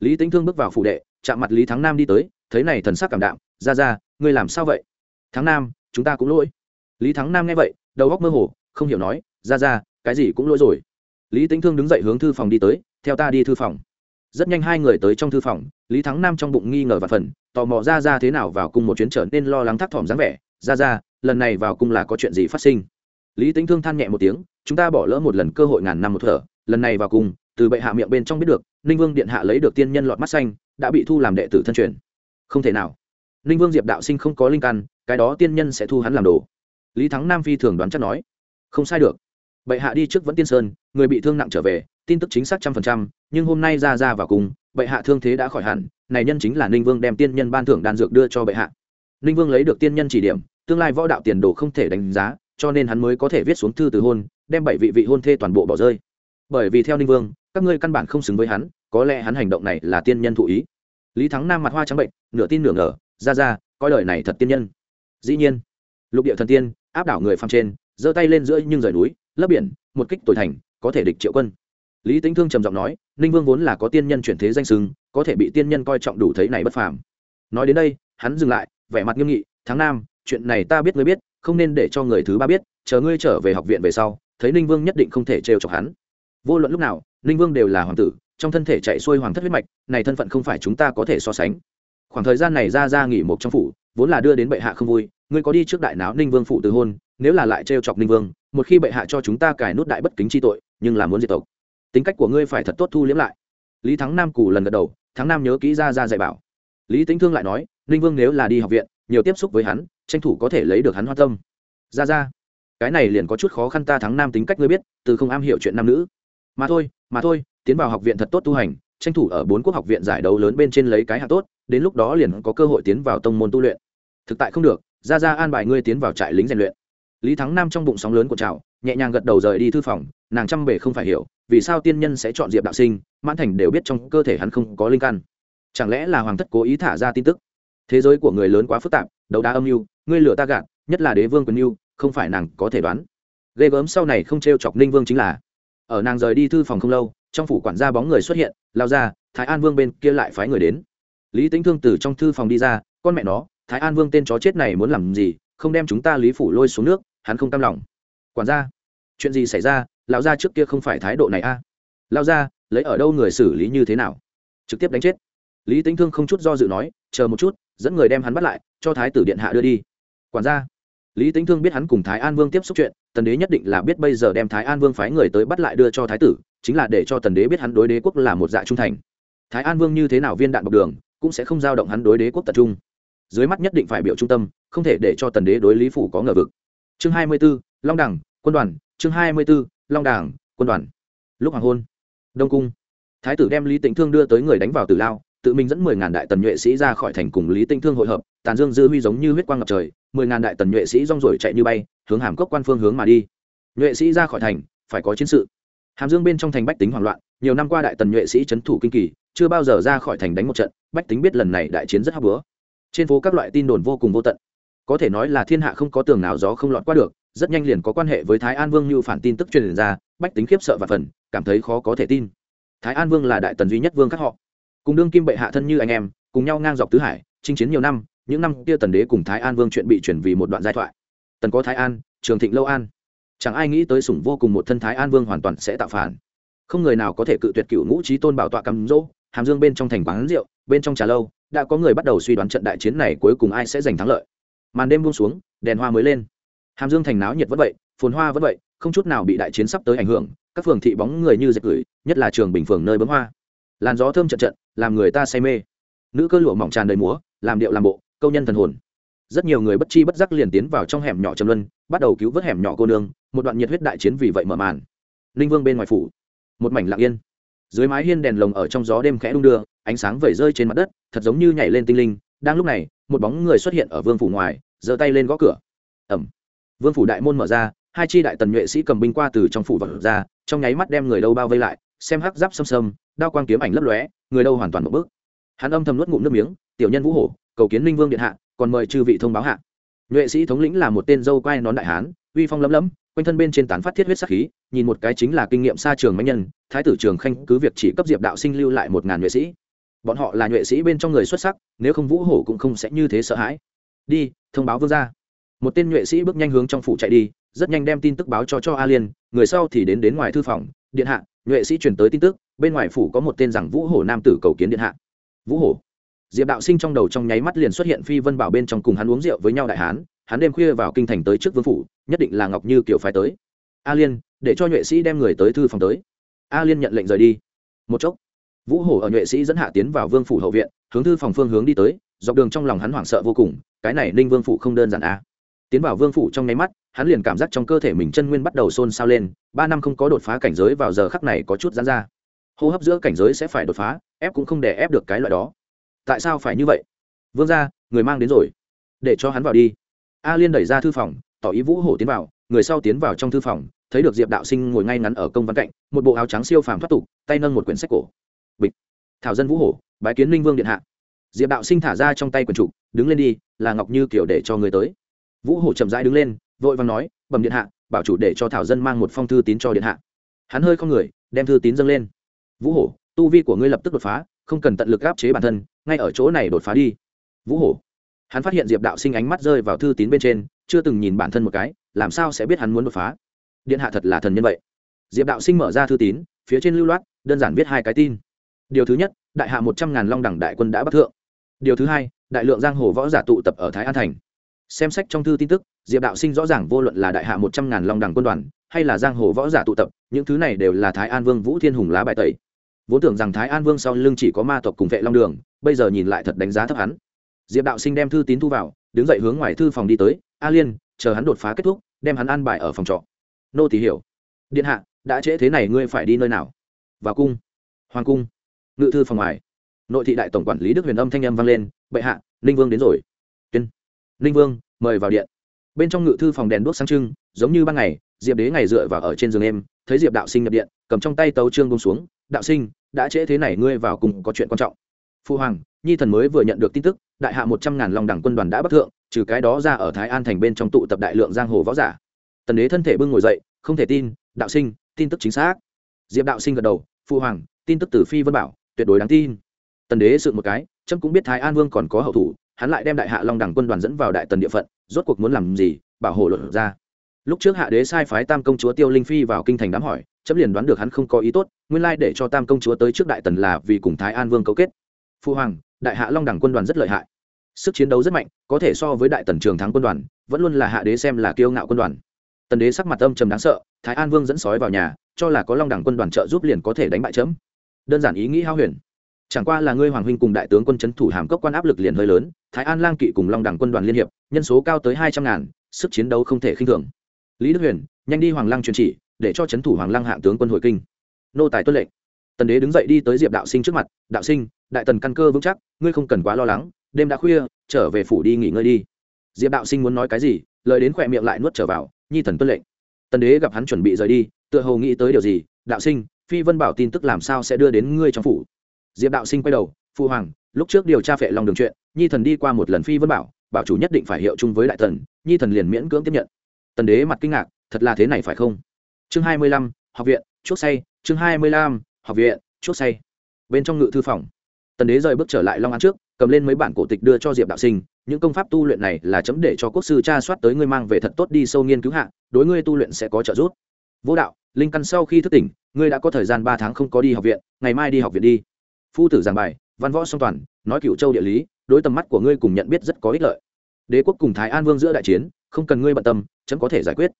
Lý tĩnh thương bước vào phủ đệ, chạm mặt lý thắng nam đi tới, thấy này thần sắc cảm đạm ra ra ngươi làm sao vậy? Thắng nam, chúng ta cũng lỗi lý thắng nam nghe vậy, đầu góc mơ hồ, không hiểu nói, ra ra, cái gì cũng lỗi rồi. Lý tính thương đứng dậy hướng thư phòng đi tới, theo ta đi thư phòng. Rất nhanh hai người tới trong thư phòng, lý thắng nam trong bụng nghi ngờ và phần, tò mò ra ra thế nào vào cung một chuyến trở nên lo lắng thác thỏm dáng vẻ, ra ra, lần này vào cung là có chuyện gì phát sinh? Lý tính thương than nhẹ một tiếng, chúng ta bỏ lỡ một lần cơ hội ngàn năm một thở, lần này vào cung, từ bệ hạ miệng bên trong biết được, ninh vương điện hạ lấy được tiên nhân lọt mắt xanh, đã bị thu làm đệ tử thân truyền. Không thể nào. Ninh vương diệp đạo sinh không có linh căn, cái đó tiên nhân sẽ thu hắn làm đồ lý thắng nam phi thường đoán chắc nói, không sai được. Bệ hạ đi trước vẫn tiên sơn, người bị thương nặng trở về, tin tức chính xác trăm phần trăm, nhưng hôm nay ra ra vào cùng, bệ hạ thương thế đã khỏi hẳn, này nhân chính là ninh vương đem tiên nhân ban thưởng đan dược đưa cho bệ hạ. Ninh vương lấy được tiên nhân chỉ điểm, tương lai võ đạo tiền đồ không thể đánh giá, cho nên hắn mới có thể viết xuống thư từ hôn, đem bảy vị vị hôn thê toàn bộ bỏ rơi. Bởi vì theo ninh vương, các ngươi căn bản không xứng với hắn, có lẽ hắn hành động này là tiên nhân thụ ý. Lý thắng nam mặt hoa trắng bệnh, nửa tin nửa ngờ, ra ra, coi lời này thật tiên nhân. Dĩ nhiên, lục địa thần tiên áp đảo người phàm trên, giơ tay lên giữa nhưng rời núi, lấp biển, một kích tuổi thành, có thể địch triệu quân. Lý tính thương trầm giọng nói, ninh vương vốn là có tiên nhân chuyển thế danh sưng có thể bị tiên nhân coi trọng đủ thấy này bất phàm. Nói đến đây, hắn dừng lại, vẻ mặt nghiêm nghị tháng năm chuyện này ta biết ngươi biết, không nên để cho người thứ ba biết, chờ ngươi trở về học viện về sau, thấy ninh vương nhất định không thể trêu chọc hắn. Vô luận lúc nào, ninh vương đều là hoàng tử, trong thân thể chạy xuôi hoàng thất huyết mạch, này thân phận không phải chúng ta có thể so sánh. Khoảng thời gian này ra ra nghỉ một trong phủ, vốn là đưa đến bệ hạ không vui ngươi có đi trước đại náo ninh vương phụ từ hôn, nếu là lại trêu chọc ninh vương, một khi bệ hạ cho chúng ta cài nút đại bất kính chi tội, nhưng là muốn diệt tộc. Tính cách của ngươi phải thật tốt thu liếm lại. Lý thắng nam cù lần gật đầu, thắng nam nhớ kỹ ra ra dạy bảo. Lý tính thương lại nói, ninh vương nếu là đi học viện, nhiều tiếp xúc với hắn, tranh thủ có thể lấy được hắn hoa tâm. Ra ra, cái này liền có chút khó khăn ta thắng nam tính cách ngươi biết, từ không am hiểu chuyện nam nữ. Mà thôi mà thôi, tiến vào học viện thật tốt tu hành, tranh thủ ở bốn quốc học viện giải đấu lớn bên trên lấy cái hạng tốt, đến lúc đó liền có cơ hội tiến vào tông môn tu luyện. Thực tại không được ra ra an bài ngươi tiến vào trại lính rèn luyện. Lý thắng nam trong bụng sóng lớn của trào, nhẹ nhàng gật đầu rời đi thư phòng, nàng chăm bể không phải hiểu, vì sao tiên nhân sẽ chọn diệp đạo sinh, mãn thành đều biết trong cơ thể hắn không có linh căn. Chẳng lẽ là hoàng thất cố ý thả ra tin tức? Thế giới của người lớn quá phức tạp, đấu đá âm mưu, ngươi lửa ta gạt, nhất là đế vương quân mưu, không phải nàng có thể đoán. Ghê gớm sau này không t r e o chọc ninh vương chính là, ở nàng rời đi thư phòng không lâu, trong phủ quản gia bóng người xuất hiện, lao ra, thái an vương bên kia lại phái người đến. Lý tính thương từ trong thư phòng đi ra, con mẹ nó thái an vương tên chó chết này muốn làm gì, không đem chúng ta lý phủ lôi xuống nước, hắn không cam lòng. Quản gia, chuyện gì xảy ra, lão gia trước kia không phải thái độ này a? À? lao ra lấy ở đâu người xử lý như thế nào? Trực tiếp đánh chết. Lý tính thương không chút do dự nói, chờ một chút, dẫn người đem hắn bắt lại, cho thái tử điện hạ đưa đi. Quản gia, lý tính thương biết hắn cùng thái an vương tiếp xúc chuyện, tần đế nhất định là biết bây giờ đem thái an vương phái người tới bắt lại đưa cho thái tử, chính là để cho tần đế biết hắn đối đế quốc là một dạ trung thành. Thái an vương như thế nào viên đạn bọc đường, cũng sẽ không giao động hắn đối đế quốc tập trung dưới mắt nhất định phải biểu trung tâm, không thể để cho tần đế đối lý phủ có ngờ vực. Chương hai mươi b ố long đẳng, quân đoàn. Chương hai mươi b ố long đẳng, quân đoàn. Lúc hoàng hôn, đông cung, thái tử đem lý tĩnh thương đưa tới người đánh vào tử lao, tự mình dẫn mười ngàn đại tần nhuệ sĩ ra khỏi thành cùng lý tĩnh thương hội hợp, tàn dương dư huy giống như huyết quang ngập trời, mười ngàn đại tần nhuệ sĩ rong rổi chạy như bay, hướng hàm cốc quan phương hướng mà đi. Nhuệ sĩ ra khỏi thành, phải có chiến sự. Hàm dương bên trong thành bách tính hoảng loạn, nhiều năm qua đại tần nhuệ sĩ trấn thủ kinh kỳ, chưa bao giờ ra khỏi thành đánh một trận, bách tính biết lần này đại chiến rất hấp bữa trên phố các loại tin đồn vô cùng vô tận. Có thể nói là thiên hạ không có tường nào gió không lọt qua được, rất nhanh liền có quan hệ với thái an vương như phản tin tức truyền ra, bách tính khiếp sợ và phần, cảm thấy khó có thể tin. Thái an vương là đại tần duy nhất vương các họ. Cùng đương kim bệ hạ thân như anh em, cùng nhau ngang dọc tứ hải, chinh chiến nhiều năm, những năm kia tần đế cùng thái an vương chuyện bị chuyển vì một đoạn giai thoại. Tần có thái an, trường thịnh lâu an. Chẳng ai nghĩ tới sủng vô cùng một thân thái an vương hoàn toàn sẽ tạo phản. Không người nào có thể cự tuyệt cựu ngũ trí tôn bảo tọa cắm rỗ, hàm dương bên trong thành quán rượu, bên trong trà lâu đã có người bắt đầu suy đoán trận đại chiến này cuối cùng ai sẽ giành thắng lợi. Màn đêm buông xuống, đèn hoa mới lên. Hàm dương thành náo nhiệt vẫn vậy, phồn hoa vẫn vậy, không chút nào bị đại chiến sắp tới ảnh hưởng, các phường thị bóng người như dệt gửi nhất là trường bình phường nơi bấm hoa. Làn gió thơm trận trận, làm người ta say mê. Nữ cơ lụa mỏng tràn đầy múa, làm điệu làm bộ, câu nhân thần hồn. Rất nhiều người bất chi bất giác liền tiến vào trong hẻm nhỏ trầm luân, bắt đầu cứu vớt hẻm nhỏ cô nương, một đoạn nhiệt huyết đại chiến vì vậy mở màn. Ninh vương bên ngoài phủ, một mảnh lặng yên dưới mái hiên đèn lồng ở trong gió đêm khẽ đung đưa, ánh sáng vẩy rơi trên mặt đất, thật giống như nhảy lên tinh linh. Đang lúc này, một bóng người xuất hiện ở vương phủ ngoài, giơ tay lên gõ cửa. Ẩm. Vương phủ đại môn mở ra, hai chi đại tần nhuệ sĩ cầm binh qua từ trong phủ vật ra, trong nháy mắt đem người đâu bao vây lại, xem hắc giáp xâm xâm, đao quang kiếm ảnh lấp lóe, người đâu hoàn toàn một bước. Hắn âm thầm nuốt ngụm nước miếng, tiểu nhân vũ hổ, cầu kiến linh vương điện hạ, còn mời chư vị thông báo hạ. Nhuệ sĩ thống lĩnh là một tên dâu quai nón đại hán, uy phong lấm lấm quanh thân bên trên tán phát thiết huyết sắc khí, nhìn một cái chính là kinh nghiệm xa trường mạnh nhân, thái tử trường khanh cứ việc chỉ cấp diệp đạo sinh lưu lại một ngàn nhuệ sĩ. Bọn họ là nhuệ sĩ bên trong người xuất sắc, nếu không vũ hổ cũng không sẽ như thế sợ hãi. Đi, thông báo vương ra một tên nhuệ sĩ bước nhanh hướng trong phủ chạy đi, rất nhanh đem tin tức báo cho cho a liên, người sau thì đến đến ngoài thư phòng, điện hạ, nhuệ sĩ truyền tới tin tức, bên ngoài phủ có một tên rằng vũ hổ nam tử cầu kiến điện hạ. Vũ hổ. Diệp đạo sinh trong đầu trong nháy mắt liền xuất hiện phi vân bảo bên trong cùng hắn uống rượu với nhau đại hán hắn đêm khuya vào kinh thành tới trước vương phủ, nhất định là ngọc như kiểu phải tới. A liên, để cho nhuệ sĩ đem người tới thư phòng tới. A liên nhận lệnh rời đi. Một chốc, vũ hổ ở nhuệ sĩ dẫn hạ tiến vào vương phủ hậu viện, hướng thư phòng phương hướng đi tới, dọc đường trong lòng hắn hoảng sợ vô cùng, cái này ninh vương phủ không đơn giản a à. tiến vào vương phủ trong nháy mắt, hắn liền cảm giác trong cơ thể mình chân nguyên bắt đầu xôn xao lên, ba năm không có đột phá cảnh giới vào giờ khắc này có chút dán ra. Hô hấp giữa cảnh giới sẽ phải đột phá, ép cũng không để ép được cái loại đó. Tại sao phải như vậy? Vương ra người mang đến rồi. Để cho hắn vào đi a liên đẩy ra thư phòng, tỏ ý vũ hổ tiến vào, người sau tiến vào trong thư phòng, thấy được diệp đạo sinh ngồi ngay ngắn ở công văn cạnh, một bộ áo trắng siêu phàm thoát tục, tay nâng một quyển sách cổ. Bịch. Thảo dân vũ hổ, bái kiến linh vương điện hạ. Diệp đạo sinh thả ra trong tay quyển trục đứng lên đi, là ngọc như kiểu để cho người tới. Vũ hổ chậm rãi đứng lên, vội vàng nói, bẩm điện hạ, bảo chủ để cho thảo dân mang một phong thư tín cho điện hạ. Hắn hơi không người, đem thư tín dâng lên. Vũ hổ, tu vi của ngươi lập tức đột phá, không cần tận lực áp chế bản thân, ngay ở chỗ này đột phá đi. Vũ hổ hắn phát hiện diệp đạo sinh ánh mắt rơi vào thư tín bên trên, chưa từng nhìn bản thân một cái, làm sao sẽ biết hắn muốn đột phá? Điện hạ thật là thần nhân vậy. Diệp đạo sinh mở ra thư tín, phía trên lưu loát, đơn giản viết hai cái tin. Điều thứ nhất, đại hạ một trăm ngàn long đẳng đại quân đã bắc thượng. Điều thứ hai, đại lượng giang hồ võ giả tụ tập ở thái an thành. Xem sách trong thư tin tức, diệp đạo sinh rõ ràng vô luận là đại hạ một trăm ngàn long đẳng quân đoàn, hay là giang hồ võ giả tụ tập, những thứ này đều là thái an vương vũ thiên hùng lá bài tẩy. Vốn tưởng rằng thái an vương sau lưng chỉ có ma tộc cùng vệ long đường, bây giờ nhìn lại thật đánh giá thấp hắn diệp đạo sinh đem thư tín thu vào, đứng dậy hướng ngoài thư phòng đi tới. A liên, chờ hắn đột phá kết thúc, đem hắn ăn bài ở phòng trọ. Nô tỳ hiểu. Điện hạ, đã trễ thế này ngươi phải đi nơi nào? Vào cung. Hoàng cung. Ngự thư phòng ngoài. Nội thị đại tổng quản lý đức huyền âm thanh âm vang lên. Bệ hạ, ninh vương đến rồi. Tuyên. Ninh vương, mời vào điện. Bên trong ngự thư phòng đèn đuốc sáng trưng, giống như ban ngày, diệp đế ngày dựa vào ở trên giường em, thấy diệp đạo sinh nhập điện, cầm trong tay tấu trương bông xuống. Đạo sinh, đã trễ thế này ngươi vào cùng có chuyện quan trọng. Phu hoàng nhi thần mới vừa nhận được tin tức, đại hạ một trăm ngàn lòng đẳng quân đoàn đã bắc thượng, trừ cái đó ra ở thái an thành bên trong tụ tập đại lượng giang hồ võ giả. Tần đế thân thể bưng ngồi dậy, không thể tin, đạo sinh, tin tức chính xác. Diệp đạo sinh gật đầu phụ hoàng, tin tức từ phi vân bảo, tuyệt đối đáng tin. Tần đế sự một cái trâm cũng biết thái an vương còn có hậu thủ, hắn lại đem đại hạ long đẳng quân đoàn dẫn vào đại tần địa phận, rốt cuộc muốn làm gì, bảo hộ luật ra. Lúc trước hạ đế sai phái tam công chúa tiêu linh phi vào kinh thành đám hỏi, chấm liền đoán được hắn không có ý tốt, nguyên lai để cho tam công chúa tới trước đại tần là vì cùng thái an vương cấu kết. Phu hoàng đại hạ long đẳng quân đoàn rất lợi hại. Sức chiến đấu rất mạnh, có thể so với đại tần trường thắng quân đoàn, vẫn luôn là hạ đế xem là kiêu ngạo quân đoàn. Tần đế sắc mặt âm trầm đáng sợ, thái an vương dẫn sói vào nhà, cho là có long đẳng quân đoàn trợ giúp liền có thể đánh bại chấm. Đơn giản ý nghĩ hao huyền. Chẳng qua là ngươi hoàng huynh cùng đại tướng quân Trấn thủ hàm cốc quan áp lực liền hơi lớn, thái an lang kỵ cùng long đẳng quân đoàn liên hiệp, nhân số cao tới hai trăm ngàn, sức chiến đấu không thể khinh thường. Lý đức huyền, nhanh đi hoàng lăng truyền chỉ, để cho Trấn thủ hoàng lăng hạng tướng quân hồi kinh. Nô tài tuân lệnh. Tần đế đứng dậy đi tới diệp đạo sinh trước mặt, đạo sinh đại tần căn cơ vững chắc, ngươi không cần quá lo lắng, đêm đã khuya, trở về phủ đi nghỉ ngơi đi. Diệp đạo sinh muốn nói cái gì, lời đến khỏe miệng lại nuốt trở vào, nhi thần tuân lệnh. Tần đế gặp hắn chuẩn bị rời đi, tựa hồ nghĩ tới điều gì, đạo sinh, phi vân bảo tin tức làm sao sẽ đưa đến ngươi trong phủ? Diệp đạo sinh quay đầu phụ hoàng, lúc trước điều tra phệ lòng đường chuyện, nhi thần đi qua một lần phi vân bảo bảo chủ nhất định phải hiệu chung với đại thần. nhi thần liền miễn cưỡng tiếp nhận. Tần đế mặt kinh ngạc, thật là thế này phải không? Chương hai mươi lăm, học viện, chuốc say, chương hai mươi lăm, học viện, chuốc say. Bên trong ngự thư phòng tần đế rời bước trở lại long an trước, cầm lên mấy bản cổ tịch đưa cho diệp đạo sinh, những công pháp tu luyện này là chấm để cho quốc sư tra soát tới ngươi mang về thật tốt đi sâu nghiên cứu hạ, đối ngươi tu luyện sẽ có trợ giúp. Vô đạo, linh căn sau khi thức tỉnh, ngươi đã có thời gian ba tháng không có đi học viện, ngày mai đi học viện đi. Phu tử giảng bài, văn võ song toàn, nói cựu châu địa lý, đối tầm mắt của ngươi cùng nhận biết rất có ích lợi. Đế quốc cùng thái an vương giữa đại chiến, không cần ngươi bận tâm, chấm có thể giải quyết.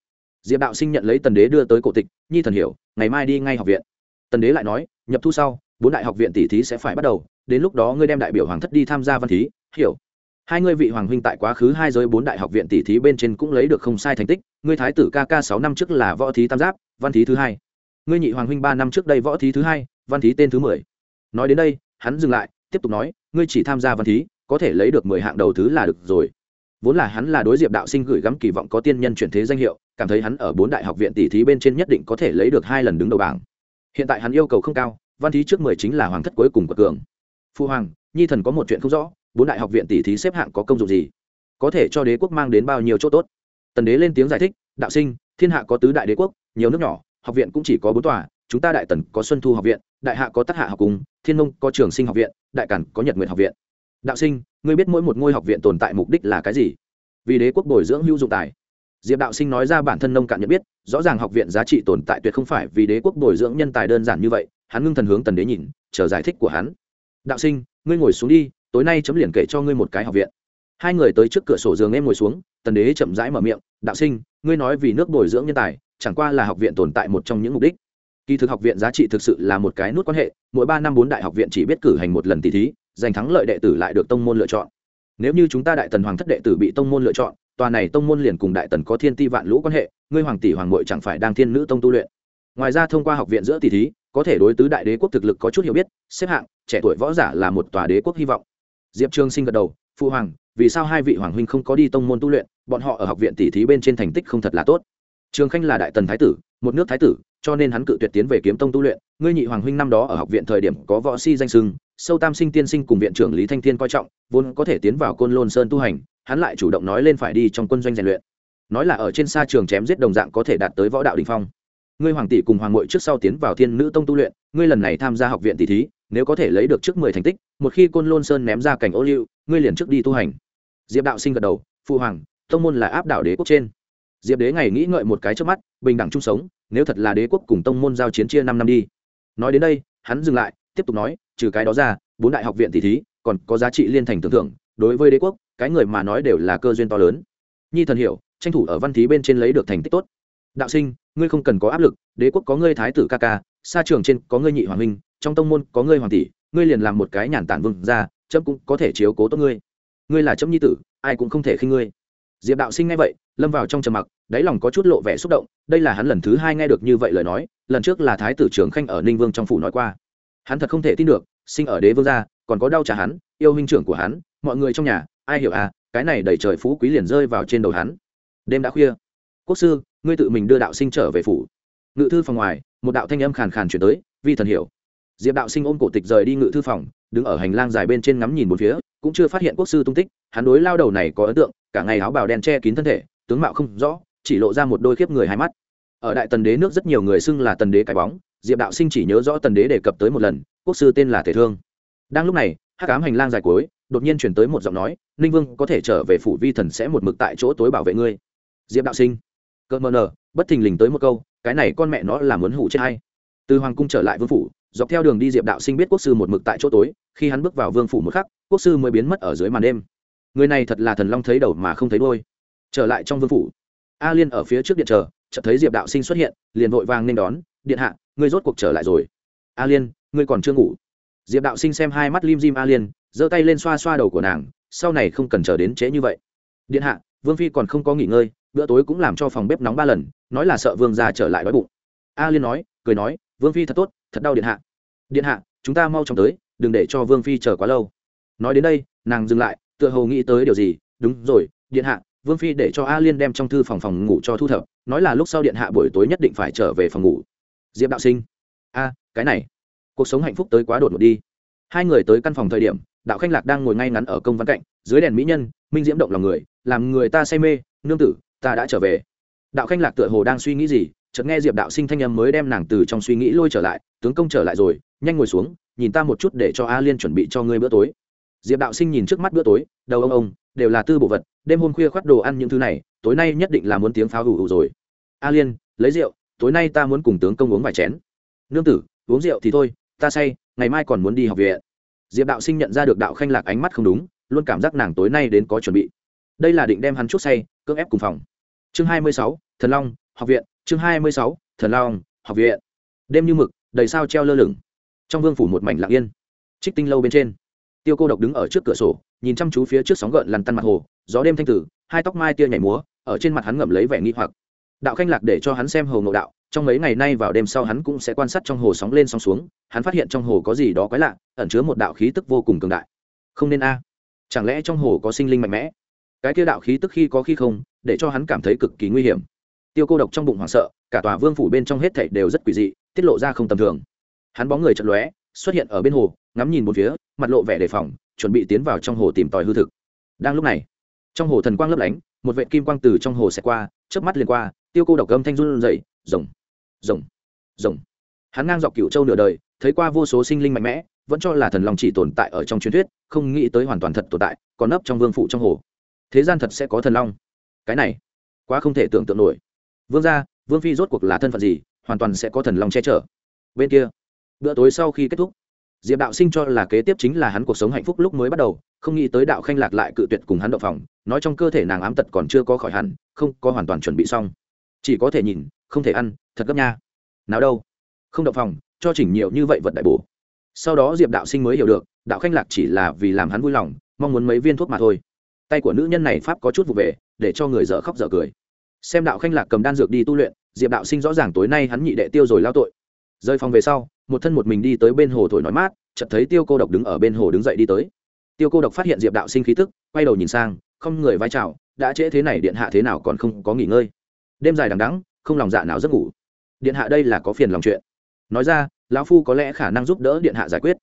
Diệp đạo sinh nhận lấy tần đế đưa tới cổ tịch, nhi thần hiểu, ngày mai đi ngay học viện. Tần đế lại nói, nhập thu sau, bốn đại học viện tỷ thí sẽ phải bắt đầu đến lúc đó ngươi đem đại biểu hoàng thất đi tham gia văn thí, hiểu. Hai ngươi vị hoàng huynh tại quá khứ hai giới bốn đại học viện tỷ thí bên trên cũng lấy được không sai thành tích, ngươi thái tử ca ca sáu năm trước là võ thí tam giáp, văn thí thứ hai. Ngươi nhị hoàng huynh ba năm trước đây võ thí thứ hai, văn thí tên thứ mười. Nói đến đây, hắn dừng lại, tiếp tục nói, ngươi chỉ tham gia văn thí, có thể lấy được mười hạng đầu thứ là được rồi. Vốn là hắn là đối diệp đạo sinh gửi gắm kỳ vọng có tiên nhân chuyển thế danh hiệu, cảm thấy hắn ở bốn đại học viện tỷ thí bên trên nhất định có thể lấy được hai lần đứng đầu bảng. Hiện tại hắn yêu cầu không cao, văn thí trước mười chính là hoàng thất cuối cùng của cường phu hoàng, nhi thần có một chuyện không rõ, bốn đại học viện tỷ thí xếp hạng có công dụng gì? Có thể cho đế quốc mang đến bao nhiêu chỗ tốt? Tần đế lên tiếng giải thích, đạo sinh, thiên hạ có tứ đại đế quốc, nhiều nước nhỏ, học viện cũng chỉ có bốn tòa, chúng ta đại tần có xuân thu học viện, đại hạ có tác hạ học cung thiên nông có trường sinh học viện, đại cản có nhật nguyện học viện. Đạo sinh, ngươi biết mỗi một ngôi học viện tồn tại mục đích là cái gì? Vì đế quốc bồi dưỡng hữu dụng tài. Diệp đạo sinh nói ra bản thân nông cạn nhận biết, rõ ràng học viện giá trị tồn tại tuyệt không phải vì đế quốc bồi dưỡng nhân tài đơn giản như vậy, hắn ngưng thần hướng tần đế nhìn, chờ giải thích của hắn đạo sinh, ngươi ngồi xuống đi, tối nay chấm liền kể cho ngươi một cái học viện. Hai người tới trước cửa sổ giường em ngồi xuống, tần đế chậm rãi mở miệng, đạo sinh, ngươi nói vì nước bồi dưỡng nhân tài, chẳng qua là học viện tồn tại một trong những mục đích. Kỳ thực học viện giá trị thực sự là một cái nút quan hệ, mỗi ba năm bốn đại học viện chỉ biết cử hành một lần tỷ thí, giành thắng lợi đệ tử lại được tông môn lựa chọn. Nếu như chúng ta đại tần hoàng thất đệ tử bị tông môn lựa chọn, tòa này tông môn liền cùng đại tần có thiên ti vạn lũ quan hệ, ngươi hoàng tỷ hoàng mội chẳng phải đang thiên nữ tông tu luyện. Ngoài ra thông qua học viện giữa tỷ thí, có thể đối tứ đại đế quốc thực lực có chút hiểu biết, xếp hạng trẻ tuổi võ giả là một tòa đế quốc hy vọng. Diệp trường sinh gật đầu phụ hoàng, vì sao hai vị hoàng huynh không có đi tông môn tu luyện? Bọn họ ở học viện tỷ thí bên trên thành tích không thật là tốt. Trường khanh là đại tần thái tử, một nước thái tử, cho nên hắn cự tuyệt tiến về kiếm tông tu luyện. Ngươi nhị hoàng huynh năm đó ở học viện thời điểm có võ si danh sưng, sâu tam sinh tiên sinh cùng viện trưởng lý thanh thiên coi trọng, vốn có thể tiến vào côn lôn sơn tu hành, hắn lại chủ động nói lên phải đi trong quân doanh rèn luyện. Nói là ở trên xa trường chém giết đồng dạng có thể đạt tới võ đạo đình phong. Ngươi hoàng tỷ cùng hoàng ngội trước sau tiến vào thiên nữ tông tu luyện, ngươi lần này tham gia học viện tỷ thí nếu có thể lấy được trước mười thành tích, một khi côn lôn sơn ném ra cảnh ô liu, ngươi liền trước đi tu hành. Diệp đạo sinh gật đầu phụ hoàng, tông môn là áp đảo đế quốc trên. Diệp đế ngày nghĩ ngợi một cái trước mắt, bình đẳng chung sống, nếu thật là đế quốc cùng tông môn giao chiến chia năm năm đi. Nói đến đây, hắn dừng lại, tiếp tục nói, trừ cái đó ra, bốn đại học viện tỷ thí, còn có giá trị liên thành tưởng thưởng đối với đế quốc, cái người mà nói đều là cơ duyên to lớn. Nhi thần hiểu, tranh thủ ở văn thí bên trên lấy được thành tích tốt. Đạo sinh, ngươi không cần có áp lực, đế quốc có ngươi thái tử ca ca xa trường trên có ngươi nhị hoàng minh trong tông môn có ngươi hoàng tỷ, ngươi liền làm một cái nhàn tản vương ra chấm cũng có thể chiếu cố tốt ngươi. Ngươi là chấm nhi tử, ai cũng không thể khinh ngươi. Diệp đạo sinh nghe vậy, lâm vào trong trầm mặc, đáy lòng có chút lộ vẻ xúc động, đây là hắn lần thứ hai nghe được như vậy lời nói, lần trước là thái tử trưởng khanh ở ninh vương trong phủ nói qua. Hắn thật không thể tin được, sinh ở đế vương gia, còn có đau trả hắn, yêu huynh trưởng của hắn, mọi người trong nhà, ai hiểu à cái này đầy trời phú quý liền rơi vào trên đầu hắn. Đêm đã khuya. Quốc sư, ngươi tự mình đưa đạo sinh trở về phủ. Ngự thư phòng ngoài, một đạo thanh âm khàn khàn chuyển tới, vi thần hiểu diệp đạo sinh ôm cổ tịch rời đi ngự thư phòng, đứng ở hành lang dài bên trên ngắm nhìn một phía, cũng chưa phát hiện quốc sư tung tích, hắn đối lao đầu này có ấn tượng, cả ngày áo bào đen che kín thân thể, tướng mạo không rõ, chỉ lộ ra một đôi khiếp người hai mắt. Ở đại tần đế nước rất nhiều người xưng là tần đế cái bóng, diệp đạo sinh chỉ nhớ rõ tần đế đề cập tới một lần, quốc sư tên là thể thương. Đang lúc này, hắc ám hành lang dài cuối, đột nhiên chuyển tới một giọng nói, ninh vương, có thể trở về phủ vi thần sẽ một mực tại chỗ tối bảo vệ ngươi. Diệp đạo sinh, cợt mờ nờ bất thình lình tới một câu, cái này con mẹ nó là muốn hủ chết hay? Từ hoàng cung trở lại vương phủ dọc theo đường đi diệp đạo sinh biết quốc sư một mực tại chỗ tối, khi hắn bước vào vương phủ một khắc, quốc sư mới biến mất ở dưới màn đêm. Người này thật là thần long thấy đầu mà không thấy đôi trở lại trong vương phủ, a liên ở phía trước điện chờ, chợt thấy diệp đạo sinh xuất hiện, liền vội vàng nên đón, điện hạ, ngươi rốt cuộc trở lại rồi. A liên, ngươi còn chưa ngủ. Diệp đạo sinh xem hai mắt lim dim a liên, giơ tay lên xoa xoa đầu của nàng, sau này không cần chờ đến chế như vậy. Điện hạ, vương phi còn không có nghỉ ngơi, bữa tối cũng làm cho phòng bếp nóng ba lần, nói là sợ vương già trở lại đói bụng. A liên nói, cười nói, vương phi thật tốt thật đau điện hạ. Điện hạ, chúng ta mau chóng tới, đừng để cho vương phi chờ quá lâu. Nói đến đây, nàng dừng lại, tựa hồ nghĩ tới điều gì. Đúng rồi, điện hạ, vương phi để cho a liên đem trong thư phòng phòng ngủ cho thu thập, nói là lúc sau điện hạ buổi tối nhất định phải trở về phòng ngủ. Diệp đạo sinh. A, cái này, cuộc sống hạnh phúc tới quá đột ngột đi. Hai người tới căn phòng thời điểm, đạo khanh lạc đang ngồi ngay ngắn ở công văn cạnh, dưới đèn mỹ nhân, minh diễm động lòng người, làm người ta say mê, nương tử, ta đã trở về. Đạo khanh lạc tựa hồ đang suy nghĩ gì chợt nghe diệp đạo sinh thanh âm mới đem nàng từ trong suy nghĩ lôi trở lại, tướng công trở lại rồi, nhanh ngồi xuống, nhìn ta một chút để cho a liên chuẩn bị cho ngươi bữa tối. Diệp đạo sinh nhìn trước mắt bữa tối, đầu ông ông, đều là tư bộ vật, đêm hôm khuya khoắt đồ ăn những thứ này, tối nay nhất định là muốn tiếng pháo ủ hủ rồi. A liên, lấy rượu, tối nay ta muốn cùng tướng công uống vài chén. Nương tử, uống rượu thì thôi, ta say, ngày mai còn muốn đi học viện. Diệp đạo sinh nhận ra được đạo khanh lạc ánh mắt không đúng, luôn cảm giác nàng tối nay đến có chuẩn bị. Đây là định đem hắn chút say, cưỡng ép cùng phòng. Chương hai mươi sáu, thần long, học viện chương hai mươi sáu, thần long, học viện. Đêm như mực, đầy sao treo lơ lửng. Trong vương phủ một mảnh lặng yên. Trích tinh lâu bên trên. Tiêu cô độc đứng ở trước cửa sổ, nhìn chăm chú phía trước sóng gợn lằn tăn mặt hồ, gió đêm thanh tử, hai tóc mai tia nhảy múa, ở trên mặt hắn ngậm lấy vẻ nghi hoặc. Đạo khanh lạc để cho hắn xem hồ ngộ đạo, trong mấy ngày nay vào đêm sau hắn cũng sẽ quan sát trong hồ sóng lên sóng xuống, hắn phát hiện trong hồ có gì đó quái lạ, ẩn chứa một đạo khí tức vô cùng cường đại. Không nên a. Chẳng lẽ trong hồ có sinh linh mạnh mẽ? Cái kia đạo khí tức khi có khi không, để cho hắn cảm thấy cực kỳ nguy hiểm tiêu cô độc trong bụng hoảng sợ, cả tòa vương phủ bên trong hết thảy đều rất quỷ dị, tiết lộ ra không tầm thường. Hắn bóng người chật lóe, xuất hiện ở bên hồ, ngắm nhìn một phía, mặt lộ vẻ đề phòng, chuẩn bị tiến vào trong hồ tìm tòi hư thực. Đang lúc này, trong hồ thần quang lấp lánh, một vệ kim quang từ trong hồ xẹt qua, chớp mắt liền qua, tiêu cô độc âm thanh run rẩy, rồng rồng rồng. Hắn ngang dọc cựu châu nửa đời, thấy qua vô số sinh linh mạnh mẽ, vẫn cho là thần long chỉ tồn tại ở trong truyền thuyết, không nghĩ tới hoàn toàn thật tồn tại, còn nấp trong vương phụ trong hồ. Thế gian thật sẽ có thần long. Cái này, quá không thể tưởng tượng nổi vương gia, vương phi rốt cuộc là thân phận gì, hoàn toàn sẽ có thần long che chở. Bên kia, bữa tối sau khi kết thúc, diệp đạo sinh cho là kế tiếp chính là hắn cuộc sống hạnh phúc lúc mới bắt đầu, không nghĩ tới đạo khanh lạc lại cự tuyệt cùng hắn đậu phòng, nói trong cơ thể nàng ám tật còn chưa có khỏi hẳn, không có hoàn toàn chuẩn bị xong. Chỉ có thể nhìn, không thể ăn, thật gấp nha. Nào đâu, không đậu phòng, cho chỉnh nhiều như vậy vật đại bổ. Sau đó diệp đạo sinh mới hiểu được, đạo khanh lạc chỉ là vì làm hắn vui lòng, mong muốn mấy viên thuốc mà thôi. Tay của nữ nhân này pháp có chút vụ về, để cho người dở khóc dở cười xem đạo khanh lạc cầm đan dược đi tu luyện, diệp đạo sinh rõ ràng tối nay hắn nhị đệ tiêu rồi lao tội. Rơi phòng về sau, một thân một mình đi tới bên hồ thổi nói mát, chợt thấy tiêu cô độc đứng ở bên hồ đứng dậy đi tới. Tiêu cô độc phát hiện diệp đạo sinh khí tức, quay đầu nhìn sang, không người vai trào đã trễ thế này điện hạ thế nào còn không có nghỉ ngơi. Đêm dài đằng đắng không lòng dạ nào giấc ngủ. Điện hạ đây là có phiền lòng chuyện. Nói ra, lão phu có lẽ khả năng giúp đỡ điện hạ giải quyết.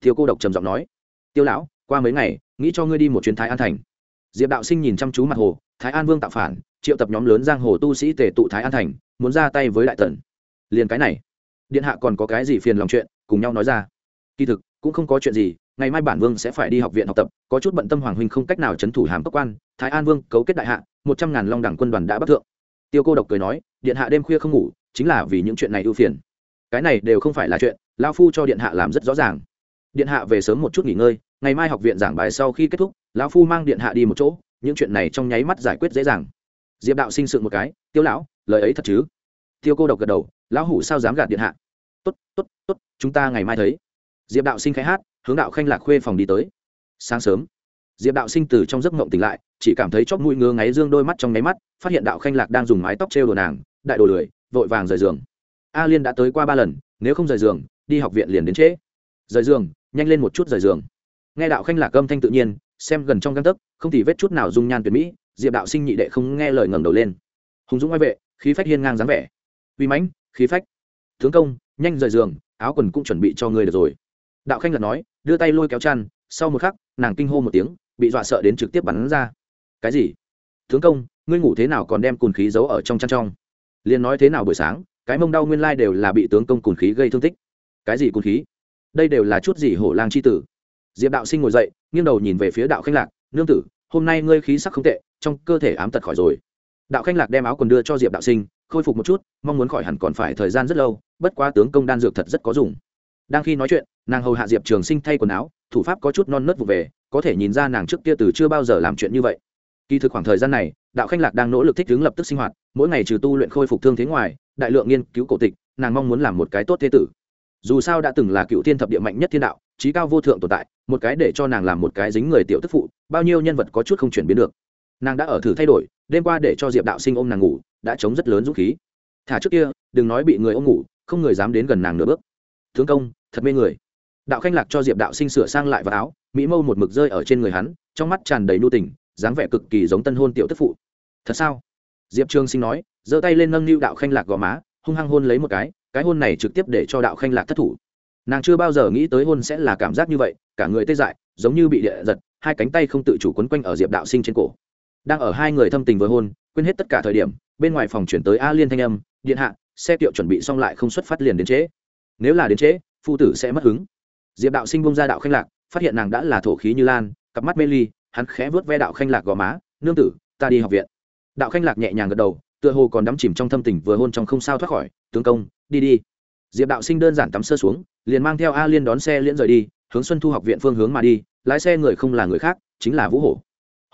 Tiêu cô độc trầm giọng nói, tiêu lão, qua mấy ngày, nghĩ cho ngươi đi một chuyến thái an thành. Diệp đạo sinh nhìn chăm chú mặt hồ, thái an vương tạo phản triệu tập nhóm lớn giang hồ tu sĩ tề tụ thái an thành, muốn ra tay với đại tần. Liền cái này, điện hạ còn có cái gì phiền lòng chuyện, cùng nhau nói ra. Kỳ thực, cũng không có chuyện gì, ngày mai bản vương sẽ phải đi học viện học tập, có chút bận tâm hoàng huynh không cách nào c h ấ n thủ hàm cấp quan, thái an vương cấu kết đại hạ, một trăm ngàn long đẳng quân đoàn đã bắc thượng. Tiêu cô độc cười nói, điện hạ đêm khuya không ngủ, chính là vì những chuyện này ưu phiền. Cái này đều không phải là chuyện lao phu cho điện hạ làm rất rõ ràng. Điện hạ về sớm một chút nghỉ ngơi, ngày mai học viện giảng bài sau khi kết thúc, lão phu mang điện hạ đi một chỗ, những chuyện này trong nháy mắt giải quyết dễ dàng diệp đạo sinh sự một cái, tiêu lão, lời ấy thật chứ? Tiêu cô độc gật đầu, lão hủ sao dám gạt điện hạ? Tốt tốt tốt, chúng ta ngày mai thấy. Diệp đạo sinh khai hát, hướng đạo khanh lạc khuê phòng đi tới. Sáng sớm, diệp đạo sinh từ trong giấc mộng tỉnh lại, chỉ cảm thấy chóp mũi ngứa ngáy dương đôi mắt trong nháy mắt, phát hiện đạo khanh lạc đang dùng mái tóc trêu đồ nàng, đại đồ lười, vội vàng rời giường. A liên đã tới qua ba lần, nếu không rời giường, đi học viện liền đến trễ. Rời giường, nhanh lên một chút rời giường. Nghe đạo khanh lạc âm thanh tự nhiên, xem gần trong găng tấc, không thì vết chút nào dung nhan tuyệt mỹ diệp đạo sinh nhị đệ không nghe lời ngẩng đầu lên. Hùng dũng ngoại vệ, khí phách hiên ngang dáng vẻ. Uy mãnh, khí phách. Tướng công, nhanh rời giường, áo quần cũng chuẩn bị cho người được rồi. Đạo khanh lật nói, đưa tay lôi kéo chăn, sau một khắc, nàng kinh hô một tiếng, bị dọa sợ đến trực tiếp bắn ra. Cái gì? Tướng công, ngươi ngủ thế nào còn đem cùn khí giấu ở trong chăn trong? Liền nói thế nào buổi sáng, cái mông đau nguyên lai đều là bị tướng công cùn khí gây thương tích. Cái gì cùn khí? Đây đều là chút gì hổ lang c h i tử? Diệp đạo sinh ngồi dậy, nghiêng đầu nhìn về phía đạo khanh lạc, nương tử, hôm nay ngươi khí sắc không tệ trong cơ thể ám tật khỏi rồi. Đạo khanh lạc đem áo quần đưa cho diệp đạo sinh, khôi phục một chút, mong muốn khỏi hẳn còn phải thời gian rất lâu, bất quá tướng công đan dược thật rất có dùng. Đang khi nói chuyện, nàng hầu hạ diệp trường sinh thay quần áo, thủ pháp có chút non nớt vụ về, có thể nhìn ra nàng trước kia từ chưa bao giờ làm chuyện như vậy. Kỳ thực khoảng thời gian này, đạo khanh lạc đang nỗ lực thích ứng lập tức sinh hoạt, mỗi ngày trừ tu luyện khôi phục thương thế ngoài, đại lượng nghiên cứu cổ tịch, nàng mong muốn làm một cái tốt thế tử. Dù sao đã từng là cựu thiên thập địa mạnh nhất thiên đạo trí cao vô thượng tồn tại, một cái để cho nàng làm một cái dính người tiểu tức phụ, bao nhiêu nhân vật có chút không chuyển biến được nàng đã ở thử thay đổi, đêm qua để cho diệp đạo sinh ôm nàng ngủ, đã chống rất lớn dũng khí. Thả trước kia, đừng nói bị người ôm ngủ, không người dám đến gần nàng nửa bước. Thương công, thật mê người. Đạo khanh lạc cho diệp đạo sinh sửa sang lại vào áo, mỹ mâu một mực rơi ở trên người hắn, trong mắt tràn đầy nu tình, dáng vẻ cực kỳ giống tân hôn tiểu tức phụ. Thật sao? Diệp trương sinh nói, giơ tay lên nâng niu đạo khanh lạc gò má, hung hăng hôn lấy một cái cái hôn này trực tiếp để cho đạo khanh lạc thất thủ. Nàng chưa bao giờ nghĩ tới hôn sẽ là cảm giác như vậy, cả người tê dại, giống như bị địa giật, hai cánh tay không tự chủ quấn quanh ở diệp đạo sinh trên cổ đang ở hai người thâm tình với hôn, quên hết tất cả thời điểm, bên ngoài phòng chuyển tới a liên thanh âm, điện hạ, xe kiệu chuẩn bị xong lại không xuất phát liền đến trễ. Nếu là đến trễ phu tử sẽ mất hứng. Diệp đạo sinh bông ra đạo khanh lạc, phát hiện nàng đã là thổ khí như lan, cặp mắt mê ly, hắn khẽ vớt ve đạo khanh lạc gò má, nương tử, ta đi học viện. Đạo khanh lạc nhẹ nhàng gật đầu, tựa hồ còn đắm chìm trong thâm tình vừa hôn trong không sao thoát khỏi, tướng công, đi đi. Diệp đạo sinh đơn giản tắm sơ xuống, liền mang theo a liên đón xe liễn rời đi, hướng xuân thu học viện phương hướng mà đi, lái xe người không là người khác, chính là vũ hổ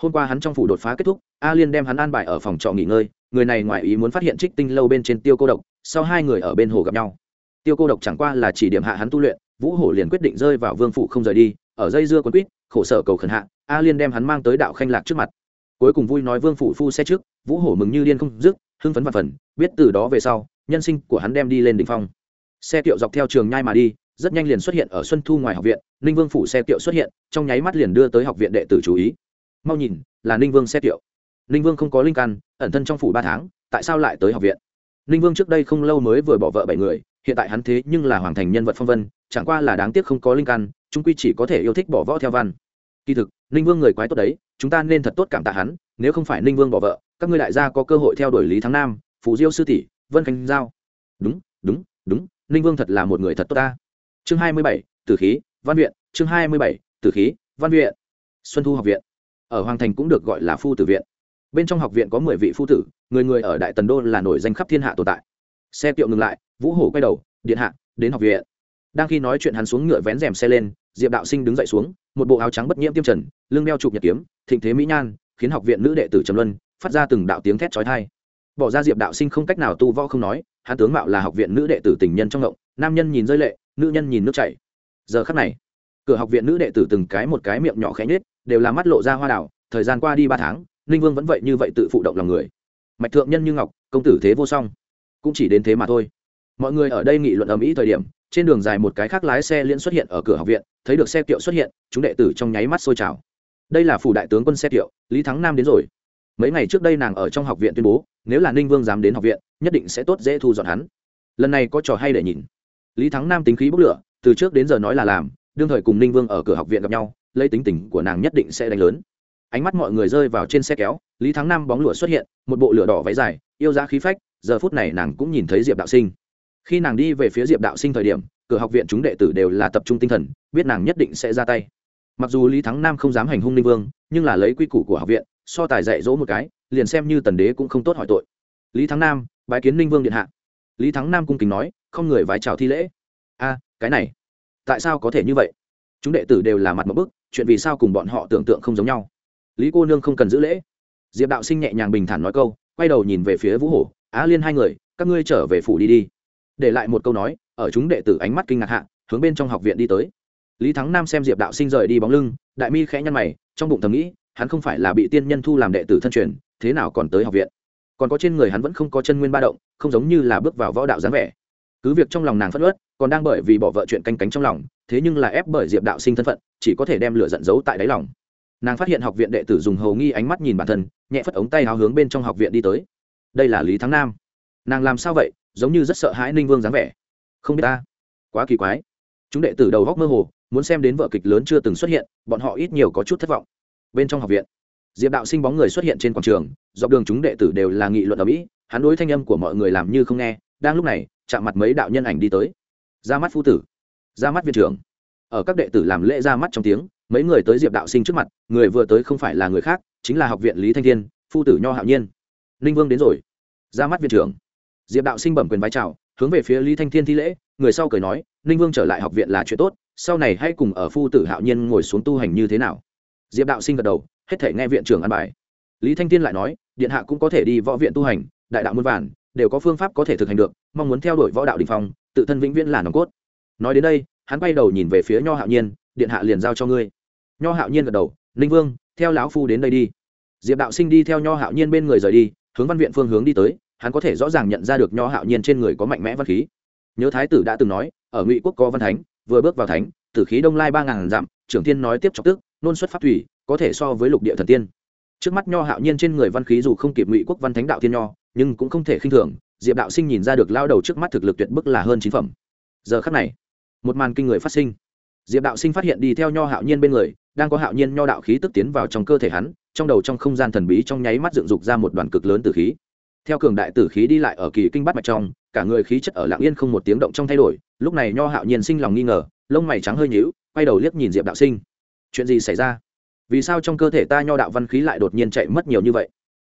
hôm qua hắn trong phủ đột phá kết thúc, a liên đem hắn an bài ở phòng trọ nghỉ ngơi, người này ngoài ý muốn phát hiện trích tinh lâu bên trên tiêu cô độc, sau hai người ở bên hồ gặp nhau. Tiêu cô độc chẳng qua là chỉ điểm hạ hắn tu luyện, vũ hổ liền quyết định rơi vào vương phủ không rời đi, ở dây dưa quân quýt, khổ sở cầu khẩn hạ, a liên đem hắn mang tới đạo khanh lạc trước mặt. Cuối cùng vui nói vương phủ phu xe trước, vũ hổ mừng như điên không dứt, hưng phấn và phần, biết từ đó về sau, nhân sinh của hắn đem đi lên đỉnh phong. Xe kiệu dọc theo trường nhai mà đi, rất nhanh liền xuất hiện ở xuân thu ngoài học viện, ninh vương phủ xe kiệu xuất hiện, trong nháy mắt liền đưa tới học viện đệ tử chú ý mau nhìn, là ninh vương xét kiệu. Ninh vương không có linh căn, ẩn thân trong phủ ba tháng, tại sao lại tới học viện? Ninh vương trước đây không lâu mới vừa bỏ vợ bảy người, hiện tại hắn thế nhưng là hoàng thành nhân vật phong vân, chẳng qua là đáng tiếc không có linh căn, chúng quy chỉ có thể yêu thích bỏ võ theo văn. Kỳ thực, ninh vương người quái tốt đấy, chúng ta nên thật tốt cảm tạ hắn, nếu không phải ninh vương bỏ vợ, các ngươi đại gia có cơ hội theo đuổi lý thắng nam, phù diêu sư tỷ, vân khánh giao. Đúng đúng đúng, ninh vương thật là một người thật tốt ta. Chương hai mươi bảy, tử khí, văn viện, chương hai mươi bảy, tử khí, văn viện. Xuân thu học viện ở hoàng thành cũng được gọi là phu tử viện. Bên trong học viện có mười vị phu tử, người người ở đại tần đô là nổi danh khắp thiên hạ tồn tại. Xe kiệu ngừng lại, vũ hổ quay đầu, điện hạ, đến học viện. Đang khi nói chuyện hắn xuống ngựa vén rèm xe lên, diệp đạo sinh đứng dậy xuống, một bộ áo trắng bất nhiễm tiêm trần, lưng đeo chụp nhật kiếm, thịnh thế mỹ nhan, khiến học viện nữ đệ tử trầm luân, phát ra từng đạo tiếng thét trói thai bỏ ra diệp đạo sinh không cách nào tu võ không nói, hắn tướng mạo là học viện nữ đệ tử tình nhân trong ngộng, nam nhân nhìn rơi lệ, nữ nhân nhìn nước chảy. Giờ khắc này cửa học viện nữ đệ tử từng cái một cái miệng nhỏ khẽ nhết đều là mắt lộ ra hoa đảo thời gian qua đi ba tháng, ninh vương vẫn vậy như vậy tự phụ động lòng người. Mạch thượng nhân như ngọc, công tử thế vô song. Cũng chỉ đến thế mà thôi. Mọi người ở đây nghị luận ầm ĩ thời điểm, trên đường dài một cái khác lái xe liên xuất hiện ở cửa học viện, thấy được xe kiệu xuất hiện, chúng đệ tử trong nháy mắt sôi trào. Đây là phủ đại tướng quân xe kiệu, lý thắng nam đến rồi. Mấy ngày trước đây nàng ở trong học viện tuyên bố, nếu là ninh vương dám đến học viện, nhất định sẽ tốt dễ thu dọn hắn. Lần này có trò hay để nhìn. Lý thắng nam tính khí bốc lửa, từ trước đến giờ nói là làm đương thời cùng ninh vương ở cửa học viện gặp nhau, lấy tính tình của nàng nhất định sẽ đánh lớn. Ánh mắt mọi người rơi vào trên xe kéo, lý thắng nam bóng lửa xuất hiện, một bộ lửa đỏ váy dài, yêu giá khí phách, giờ phút này nàng cũng nhìn thấy diệp đạo sinh. Khi nàng đi về phía diệp đạo sinh thời điểm, cửa học viện chúng đệ tử đều là tập trung tinh thần, biết nàng nhất định sẽ ra tay. Mặc dù lý thắng nam không dám hành hung ninh vương, nhưng là lấy quy củ của học viện, so tài dạy dỗ một cái, liền xem như tần đế cũng không tốt hỏi tội. Lý thắng nam, bái kiến ninh vương điện hạ. Lý thắng nam cung kính nói, không người vái chào thi lễ. A, cái này tại sao có thể như vậy? Chúng đệ tử đều là mặt một bức, chuyện vì sao cùng bọn họ tưởng tượng không giống nhau? Lý cô nương không cần giữ lễ. Diệp đạo sinh nhẹ nhàng bình thản nói câu, quay đầu nhìn về phía vũ hổ, á liên hai người, các ngươi trở về phủ đi đi. Để lại một câu nói, ở chúng đệ tử ánh mắt kinh ngạc hạ, hướng bên trong học viện đi tới. Lý thắng nam xem diệp đạo sinh rời đi bóng lưng, đại mi khẽ nhăn mày, trong bụng thầm nghĩ, hắn không phải là bị tiên nhân thu làm đệ tử thân truyền, thế nào còn tới học viện? Còn có trên người hắn vẫn không có chân nguyên ba động, không giống như là bước vào võ đạo dáng vẻ. Cứ việc trong lòng nàng phất ớt còn đang bởi vì bỏ vợ chuyện canh cánh trong lòng, thế nhưng là ép bởi diệp đạo sinh thân phận, chỉ có thể đem lửa giận giấu tại đáy lòng. Nàng phát hiện học viện đệ tử dùng hầu nghi ánh mắt nhìn bản thân, nhẹ phất ống tay háo hướng bên trong học viện đi tới. Đây là lý thắng nam. Nàng làm sao vậy? Giống như rất sợ hãi ninh vương dáng vẻ. Không biết ta. Quá kỳ quái. Chúng đệ tử đầu góc mơ hồ, muốn xem đến vợ kịch lớn chưa từng xuất hiện, bọn họ ít nhiều có chút thất vọng. Bên trong học viện, diệp đạo sinh bóng người xuất hiện trên quảng trường, dọc đường chúng đệ tử đều là nghị luận ở mỹ, hắn đối thanh âm của mọi người làm như không nghe, đang lúc này, chạm mặt mấy đạo nhân ảnh đi tới ra mắt phu tử. Ra mắt viên trưởng. Ở các đệ tử làm lễ ra mắt trong tiếng, mấy người tới diệp đạo sinh trước mặt, người vừa tới không phải là người khác, chính là học viện lý thanh thiên, phu tử nho hạo nhiên. Ninh vương đến rồi. Ra mắt viện trưởng. Diệp đạo sinh bẩm quyền vai trào hướng về phía lý thanh thiên thi lễ, người sau cười nói, ninh vương trở lại học viện là chuyện tốt, sau này hãy cùng ở phu tử hạo nhiên ngồi xuống tu hành như thế nào? Diệp đạo sinh gật đầu, hết thể nghe viện trưởng ăn bài. Lý thanh thiên lại nói, điện hạ cũng có thể đi võ viện tu hành, đại đạo muôn vàn, đều có phương pháp có thể thực hành được, mong muốn theo đuổi võ đạo đình phong tự thân vĩnh viễn là nòng cốt. Nói đến đây, hắn bay đầu nhìn về phía nho hạo nhiên, điện hạ liền giao cho ngươi. Nho hạo nhiên gật đầu, ninh vương, theo lão phu đến đây đi. Diệp đạo sinh đi theo nho hạo nhiên bên người rời đi, hướng văn viện phương hướng đi tới, hắn có thể rõ ràng nhận ra được nho hạo nhiên trên người có mạnh mẽ văn khí. Nhớ thái tử đã từng nói, ở ngụy quốc có văn thánh, vừa bước vào thánh, tử khí đông lai ba ngàn dặm, trưởng thiên nói tiếp chọc tức, nôn xuất pháp thủy, có thể so với lục địa thần tiên. Trước mắt nho hạo nhiên trên người văn khí dù không kịp ngụy quốc văn thánh đạo thiên nho, nhưng cũng không thể khinh thường diệp đạo sinh nhìn ra được lao đầu trước mắt thực lực tuyệt bức là hơn chín phẩm. Giờ khắc này, một màn kinh người phát sinh. Diệp đạo sinh phát hiện đi theo nho hạo nhiên bên người, đang có hạo nhiên nho đạo khí tức tiến vào trong cơ thể hắn, trong đầu trong không gian thần bí trong nháy mắt dựng dục ra một đoàn cực lớn tử khí. Theo cường đại tử khí đi lại ở kỳ kinh bắt mạch trong, cả người khí chất ở lạng yên không một tiếng động trong thay đổi, lúc này nho hạo nhiên sinh lòng nghi ngờ, lông mày trắng hơi nhíu, quay đầu liếc nhìn diệp đạo sinh. Chuyện gì xảy ra? Vì sao trong cơ thể ta nho đạo văn khí lại đột nhiên chạy mất nhiều như vậy?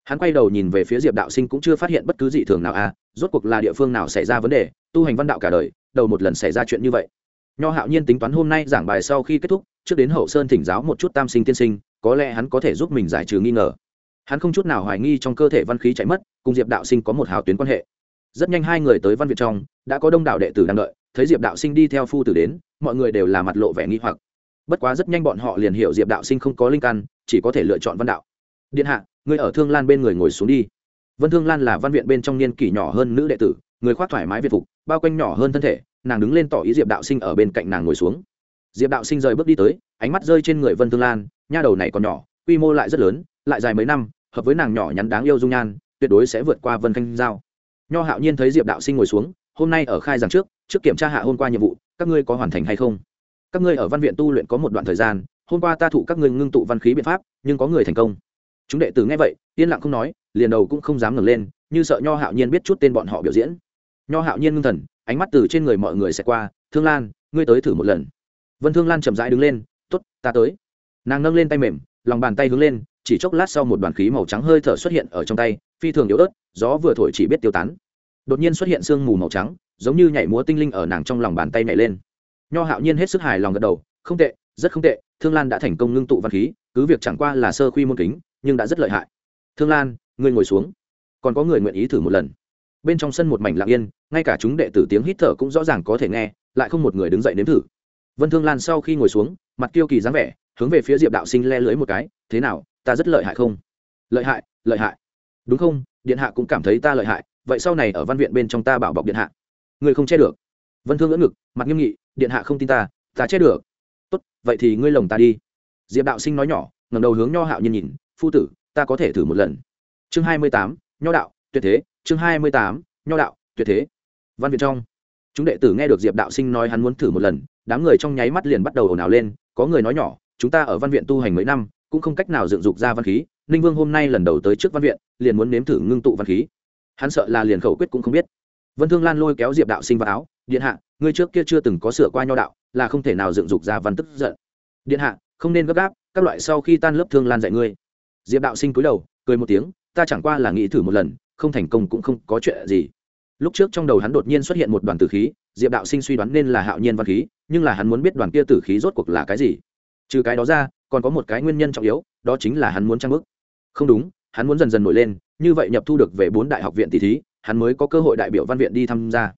Hắn quay đầu nhìn về phía diệp đạo sinh cũng chưa phát hiện bất cứ dị thường nào à rốt cuộc là địa phương nào xảy ra vấn đề, tu hành văn đạo cả đời, đầu một lần xảy ra chuyện như vậy. Nho hạo nhiên tính toán hôm nay giảng bài sau khi kết thúc, trước đến hậu sơn thỉnh giáo một chút tam sinh tiên sinh, có lẽ hắn có thể giúp mình giải trừ nghi ngờ. Hắn không chút nào hoài nghi trong cơ thể văn khí chạy mất, cùng diệp đạo sinh có một hào tuyến quan hệ. Rất nhanh hai người tới văn viện trong, đã có đông đảo đệ tử đang đợi, thấy diệp đạo sinh đi theo phu tử đến, mọi người đều là mặt lộ vẻ nghi hoặc. Bất quá rất nhanh bọn họ liền hiểu diệp đạo sinh không có linh căn, chỉ có thể lựa chọn văn đạo. Điện hạ ngươi ở thương lan bên người ngồi xuống đi. Vân thương lan là văn viện bên trong niên kỷ nhỏ hơn nữ đệ tử, người khoác thoải mái việt phục, bao quanh nhỏ hơn thân thể, nàng đứng lên tỏ ý diệp đạo sinh ở bên cạnh nàng ngồi xuống. Diệp đạo sinh rời bước đi tới, ánh mắt rơi trên người vân thương lan, nha đầu này còn nhỏ, quy mô lại rất lớn, lại dài mấy năm, hợp với nàng nhỏ nhắn đáng yêu dung nhan, tuyệt đối sẽ vượt qua vân khanh giao. Nho hạo nhiên thấy diệp đạo sinh ngồi xuống, hôm nay ở khai giảng trước trước kiểm tra hạ hôm qua nhiệm vụ, các ngươi có hoàn thành hay không? Các ngươi ở văn viện tu luyện có một đoạn thời gian, hôm qua ta thụ các ngươi ngưng tụ văn khí biện pháp, nhưng có người thành công chúng đệ tử nghe vậy, yên lặng không nói, liền đầu cũng không dám ngẩng lên, như sợ nho hạo nhiên biết chút tên bọn họ biểu diễn. Nho hạo nhiên ngưng thần, ánh mắt từ trên người mọi người sẽ qua, thương lan, ngươi tới thử một lần. Vân thương lan chậm rãi đứng lên t ố t ta tới. Nàng nâng lên tay mềm, lòng bàn tay hướng lên, chỉ chốc lát sau một đoàn khí màu trắng hơi thở xuất hiện ở trong tay, phi thường yếu ớt, gió vừa thổi chỉ biết tiêu tán. Đột nhiên xuất hiện sương mù màu trắng, giống như nhảy múa tinh linh ở nàng trong lòng bàn tay nhảy lên. Nho hạo nhiên hết sức hài lòng gật đầu, không tệ, rất không tệ, thương lan đã thành công ngưng tụ văn khí, cứ việc chẳng qua là sơ khuy môn kính nhưng đã rất lợi hại. Thương lan, ngươi ngồi xuống. Còn có người nguyện ý thử một lần. Bên trong sân một mảnh lặng yên, ngay cả chúng đệ tử tiếng hít thở cũng rõ ràng có thể nghe, lại không một người đứng dậy nếm thử. Vân thương lan sau khi ngồi xuống, mặt kiêu kỳ dáng vẻ, hướng về phía diệp đạo sinh le lưới một cái, thế nào, ta rất lợi hại không? Lợi hại lợi hại. Đúng không? Điện hạ cũng cảm thấy ta lợi hại, vậy sau này ở văn viện bên trong ta bảo bọc điện hạ. Người không che được. Vân thương ngỡ ngực, mặt nghiêm nghị, điện hạ không tin ta ta che được. Tốt, vậy thì ngươi lồng ta đi. Diệp đạo sinh nói nhỏ ngầm đầu hướng nho hạo nhiên nhìn phu tử, ta có thể thử một lần. Chương hai mươi tám, nho đạo, tuyệt thế. Chương hai mươi tám, nho đạo, tuyệt thế. Văn viện trong. Chúng đệ tử nghe được diệp đạo sinh nói hắn muốn thử một lần, đám người trong nháy mắt liền bắt đầu ồn ào lên, có người nói nhỏ, chúng ta ở văn viện tu hành mấy năm, cũng không cách nào dựng dục ra văn khí, ninh vương hôm nay lần đầu tới trước văn viện, liền muốn nếm thử ngưng tụ văn khí. Hắn sợ là liền khẩu quyết cũng không biết. Vân thương lan lôi kéo diệp đạo sinh vào áo, điện hạ, ngươi trước kia chưa từng có sửa qua nho đạo, là không thể nào dựng dục ra văn tức giận. Điện hạ, không nên gấp gáp, các loại sau khi tan lớp thương lan dạy ngươi diệp đạo sinh cúi đầu, cười một tiếng, ta chẳng qua là nghĩ thử một lần, không thành công cũng không có chuyện gì. Lúc trước trong đầu hắn đột nhiên xuất hiện một đoàn tử khí, diệp đạo sinh suy đoán nên là hạo nhiên văn khí, nhưng là hắn muốn biết đoàn kia tử khí rốt cuộc là cái gì. Trừ cái đó ra, còn có một cái nguyên nhân trọng yếu, đó chính là hắn muốn trang bức không đúng, hắn muốn dần dần nổi lên, như vậy nhập thu được về bốn đại học viện tỷ thí, hắn mới có cơ hội đại biểu văn viện đi tham gia.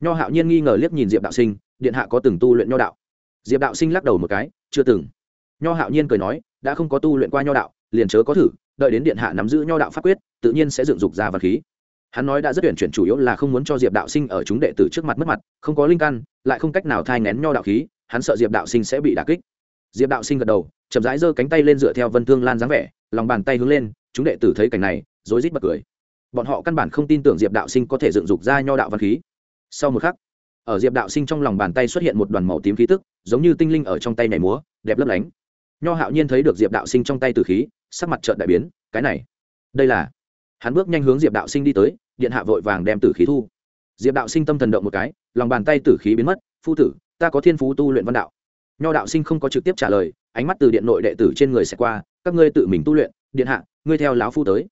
Nho hạo nhiên nghi ngờ liếc nhìn diệp đạo sinh, điện hạ có từng tu luyện nho đạo? Diệp đạo sinh lắc đầu một cái, chưa từng. Nho hạo nhiên cười nói, đã không có tu luyện qua nho đạo liền chớ có thử, đợi đến điện hạ nắm giữ nho đạo pháp quyết, tự nhiên sẽ dựng dục ra văn khí. Hắn nói đã rất tuyển chuyển chủ yếu là không muốn cho diệp đạo sinh ở chúng đệ tử trước mặt mất mặt, không có linh căn, lại không cách nào thai ngén nho đạo khí, hắn sợ diệp đạo sinh sẽ bị đà kích. Diệp đạo sinh gật đầu, chậm rãi giơ cánh tay lên dựa theo vân thương lan dáng vẻ, lòng bàn tay hướng lên, chúng đệ tử thấy cảnh này, rối rít bật cười. Bọn họ căn bản không tin tưởng diệp đạo sinh có thể dựng dục ra nho đạo văn khí. Sau một khắc, ở diệp đạo sinh trong lòng bàn tay xuất hiện một đoàn màu tím khí tức, giống như tinh linh ở trong tay nhảy múa, đẹp lấp lánh nho hạo nhiên thấy được diệp đạo sinh trong tay từ khí, sắc mặt trợn đại biến, cái này, đây là, hắn bước nhanh hướng diệp đạo sinh đi tới, điện hạ vội vàng đem tử khí thu. Diệp đạo sinh tâm thần động một cái, lòng bàn tay tử khí biến mất, phu tử, ta có thiên phú tu luyện văn đạo. Nho đạo sinh không có trực tiếp trả lời, ánh mắt từ điện nội đệ tử trên người sẽ qua, các ngươi tự mình tu luyện, điện hạ, ngươi theo lão phu tới.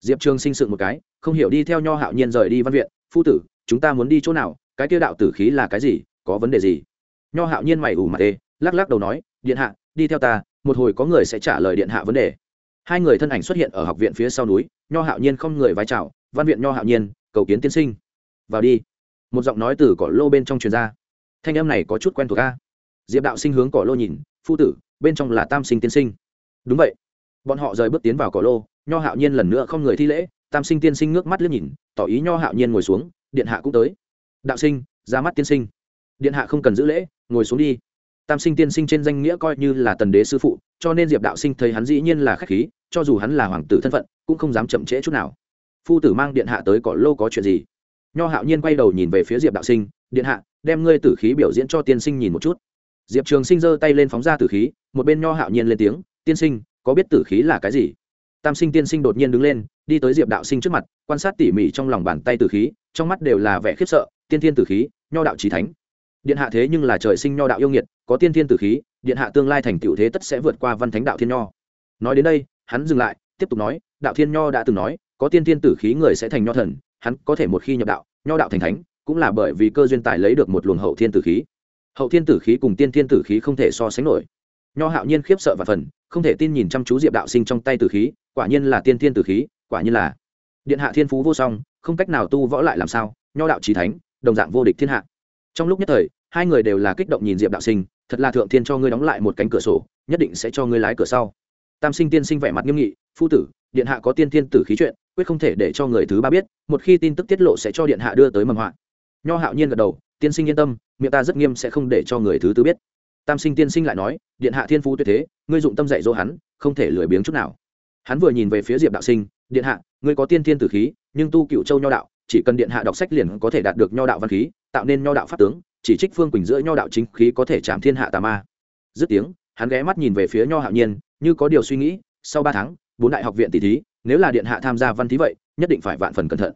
Diệp trường sinh sự một cái, không hiểu đi theo nho hạo nhiên rời đi văn viện, phu tử, chúng ta muốn đi chỗ nào, cái kia đạo tử khí là cái gì, có vấn đề gì? Nho hạo nhiên mày ủ mặt ê lắc lắc đầu nói, điện hạ, đi theo ta một hồi có người sẽ trả lời điện hạ vấn đề. Hai người thân ảnh xuất hiện ở học viện phía sau núi, nho hạo nhiên không người vái chào, văn viện nho hạo nhiên, cầu kiến tiên sinh. Vào đi. Một giọng nói từ cỏ lô bên trong truyền ra. Thanh âm này có chút quen thuộc ca diệp đạo sinh hướng cỏ lô nhìn, phu tử, bên trong là tam sinh tiên sinh. Đúng vậy. Bọn họ rời bước tiến vào cỏ lô, nho hạo nhiên lần nữa không người thi lễ, tam sinh tiên sinh ngước mắt liếc nhìn, tỏ ý nho hạo nhiên ngồi xuống, điện hạ cũng tới. Đạo sinh, ra mắt tiên sinh. Điện hạ không cần giữ lễ, ngồi xuống đi tam sinh tiên sinh trên danh nghĩa coi như là tần đế sư phụ, cho nên diệp đạo sinh thấy hắn dĩ nhiên là k h á c h khí, cho dù hắn là hoàng tử thân phận, cũng không dám chậm trễ chút nào. Phu tử mang điện hạ tới cỏ lô có chuyện gì? Nho hạo nhiên quay đầu nhìn về phía diệp đạo sinh, điện hạ, đem ngươi tử khí biểu diễn cho tiên sinh nhìn một chút. Diệp trường sinh giơ tay lên phóng ra tử khí, một bên nho hạo nhiên lên tiếng, tiên sinh, có biết tử khí là cái gì? Tam sinh tiên sinh đột nhiên đứng lên, đi tới diệp đạo sinh trước mặt, quan sát tỉ mỉ trong lòng bàn tay tử khí, trong mắt đều là vẻ khiếp sợ, tiên thiên tử khí, nho đạo trí thánh điện hạ thế nhưng là trời sinh nho đạo yêu nghiệt, có tiên thiên tử khí, điện hạ tương lai thành tựu thế tất sẽ vượt qua văn thánh đạo thiên nho. Nói đến đây, hắn dừng lại, tiếp tục nói, đạo thiên nho đã từng nói, có tiên thiên tử khí người sẽ thành nho thần, hắn có thể một khi nhập đạo, nho đạo thành thánh, cũng là bởi vì cơ duyên tài lấy được một luồng hậu thiên tử khí. Hậu thiên tử khí cùng tiên thiên tử khí không thể so sánh nổi. Nho hạo nhiên khiếp sợ và phần, không thể tin nhìn chăm chú diệp đạo sinh trong tay tử khí, quả nhiên là tiên thiên tử khí, quả nhiên là. Điện hạ thiên phú vô song, không cách nào tu võ lại làm sao, nho đạo trí thánh, đồng dạng vô địch thiên hạ. Trong lúc nhất thời hai người đều là kích động nhìn diệp đạo sinh thật là thượng thiên cho ngươi đóng lại một cánh cửa sổ nhất định sẽ cho ngươi lái cửa sau tam sinh tiên sinh vẻ mặt nghiêm nghị phu tử điện hạ có tiên thiên tử khí chuyện quyết không thể để cho người thứ ba biết một khi tin tức tiết lộ sẽ cho điện hạ đưa tới mầm họa nho hạo nhiên gật đầu tiên sinh yên tâm miệng ta rất nghiêm sẽ không để cho người thứ tư biết tam sinh tiên sinh lại nói điện hạ thiên phú tuyệt thế ngươi dụng tâm dạy dỗ hắn không thể lười biếng chút nào hắn vừa nhìn về phía diệp đạo sinh điện hạ ngươi có tiên thiên tử khí nhưng tu cựu châu nho đạo chỉ cần điện hạ đọc sách liền có thể đạt được nho đạo văn khí tạo nên nho đạo pháp tướng chỉ trích phương quỳnh giữa nho đạo chính khí có thể chạm thiên hạ tà ma. Dứt tiếng, hắn ghé mắt nhìn về phía nho hạo nhiên, như có điều suy nghĩ, sau ba tháng, bốn đại học viện tỷ thí, nếu là điện hạ tham gia văn thí vậy, nhất định phải vạn phần cẩn thận.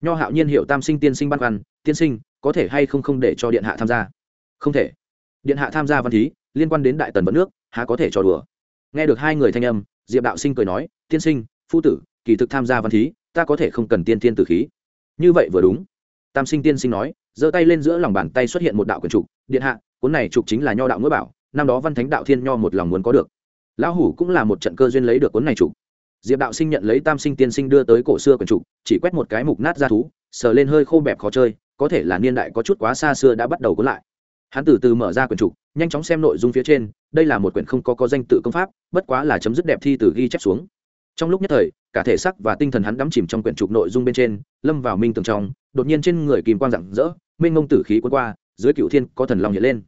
Nho hạo nhiên hiểu tam sinh tiên sinh băn khoăn, tiên sinh, có thể hay không không để cho điện hạ tham gia? Không thể. Điện hạ tham gia văn thí, liên quan đến đại tần vận nước, há có thể trò đùa? Nghe được hai người thanh âm, diệp đạo sinh cười nói, tiên sinh, phu tử, kỳ thực tham gia văn thí, ta có thể không cần tiên tiên tử khí. Như vậy vừa đúng. Tam sinh tiên sinh nói giơ tay lên giữa lòng bàn tay xuất hiện một đạo quyển trục, điện hạ, cuốn này trục chính là nho đạo ngữ bảo, năm đó văn thánh đạo thiên nho một lòng muốn có được. Lão hủ cũng là một trận cơ duyên lấy được cuốn này trục. Diệp đạo sinh nhận lấy tam sinh tiên sinh đưa tới cổ xưa quyển trục, chỉ quét một cái mục nát ra thú, sờ lên hơi khô bẹp khó chơi, có thể là niên đại có chút quá xa xưa đã bắt đầu cuốn lại. Hắn từ từ mở ra quyển trục, nhanh chóng xem nội dung phía trên, đây là một quyển không có có danh tự công pháp, bất quá là chấm dứt đẹp thi từ ghi chép xuống. Trong lúc nhất thời, cả thể sắc và tinh thần hắn đắm chìm trong quyển trục nội dung bên trên, lâm vào minh tường trong, đột nhiên trên người kìm quang rạng rỡ minh ngông tử khí cuốn qua, dưới cựu thiên có thần long hiện lên.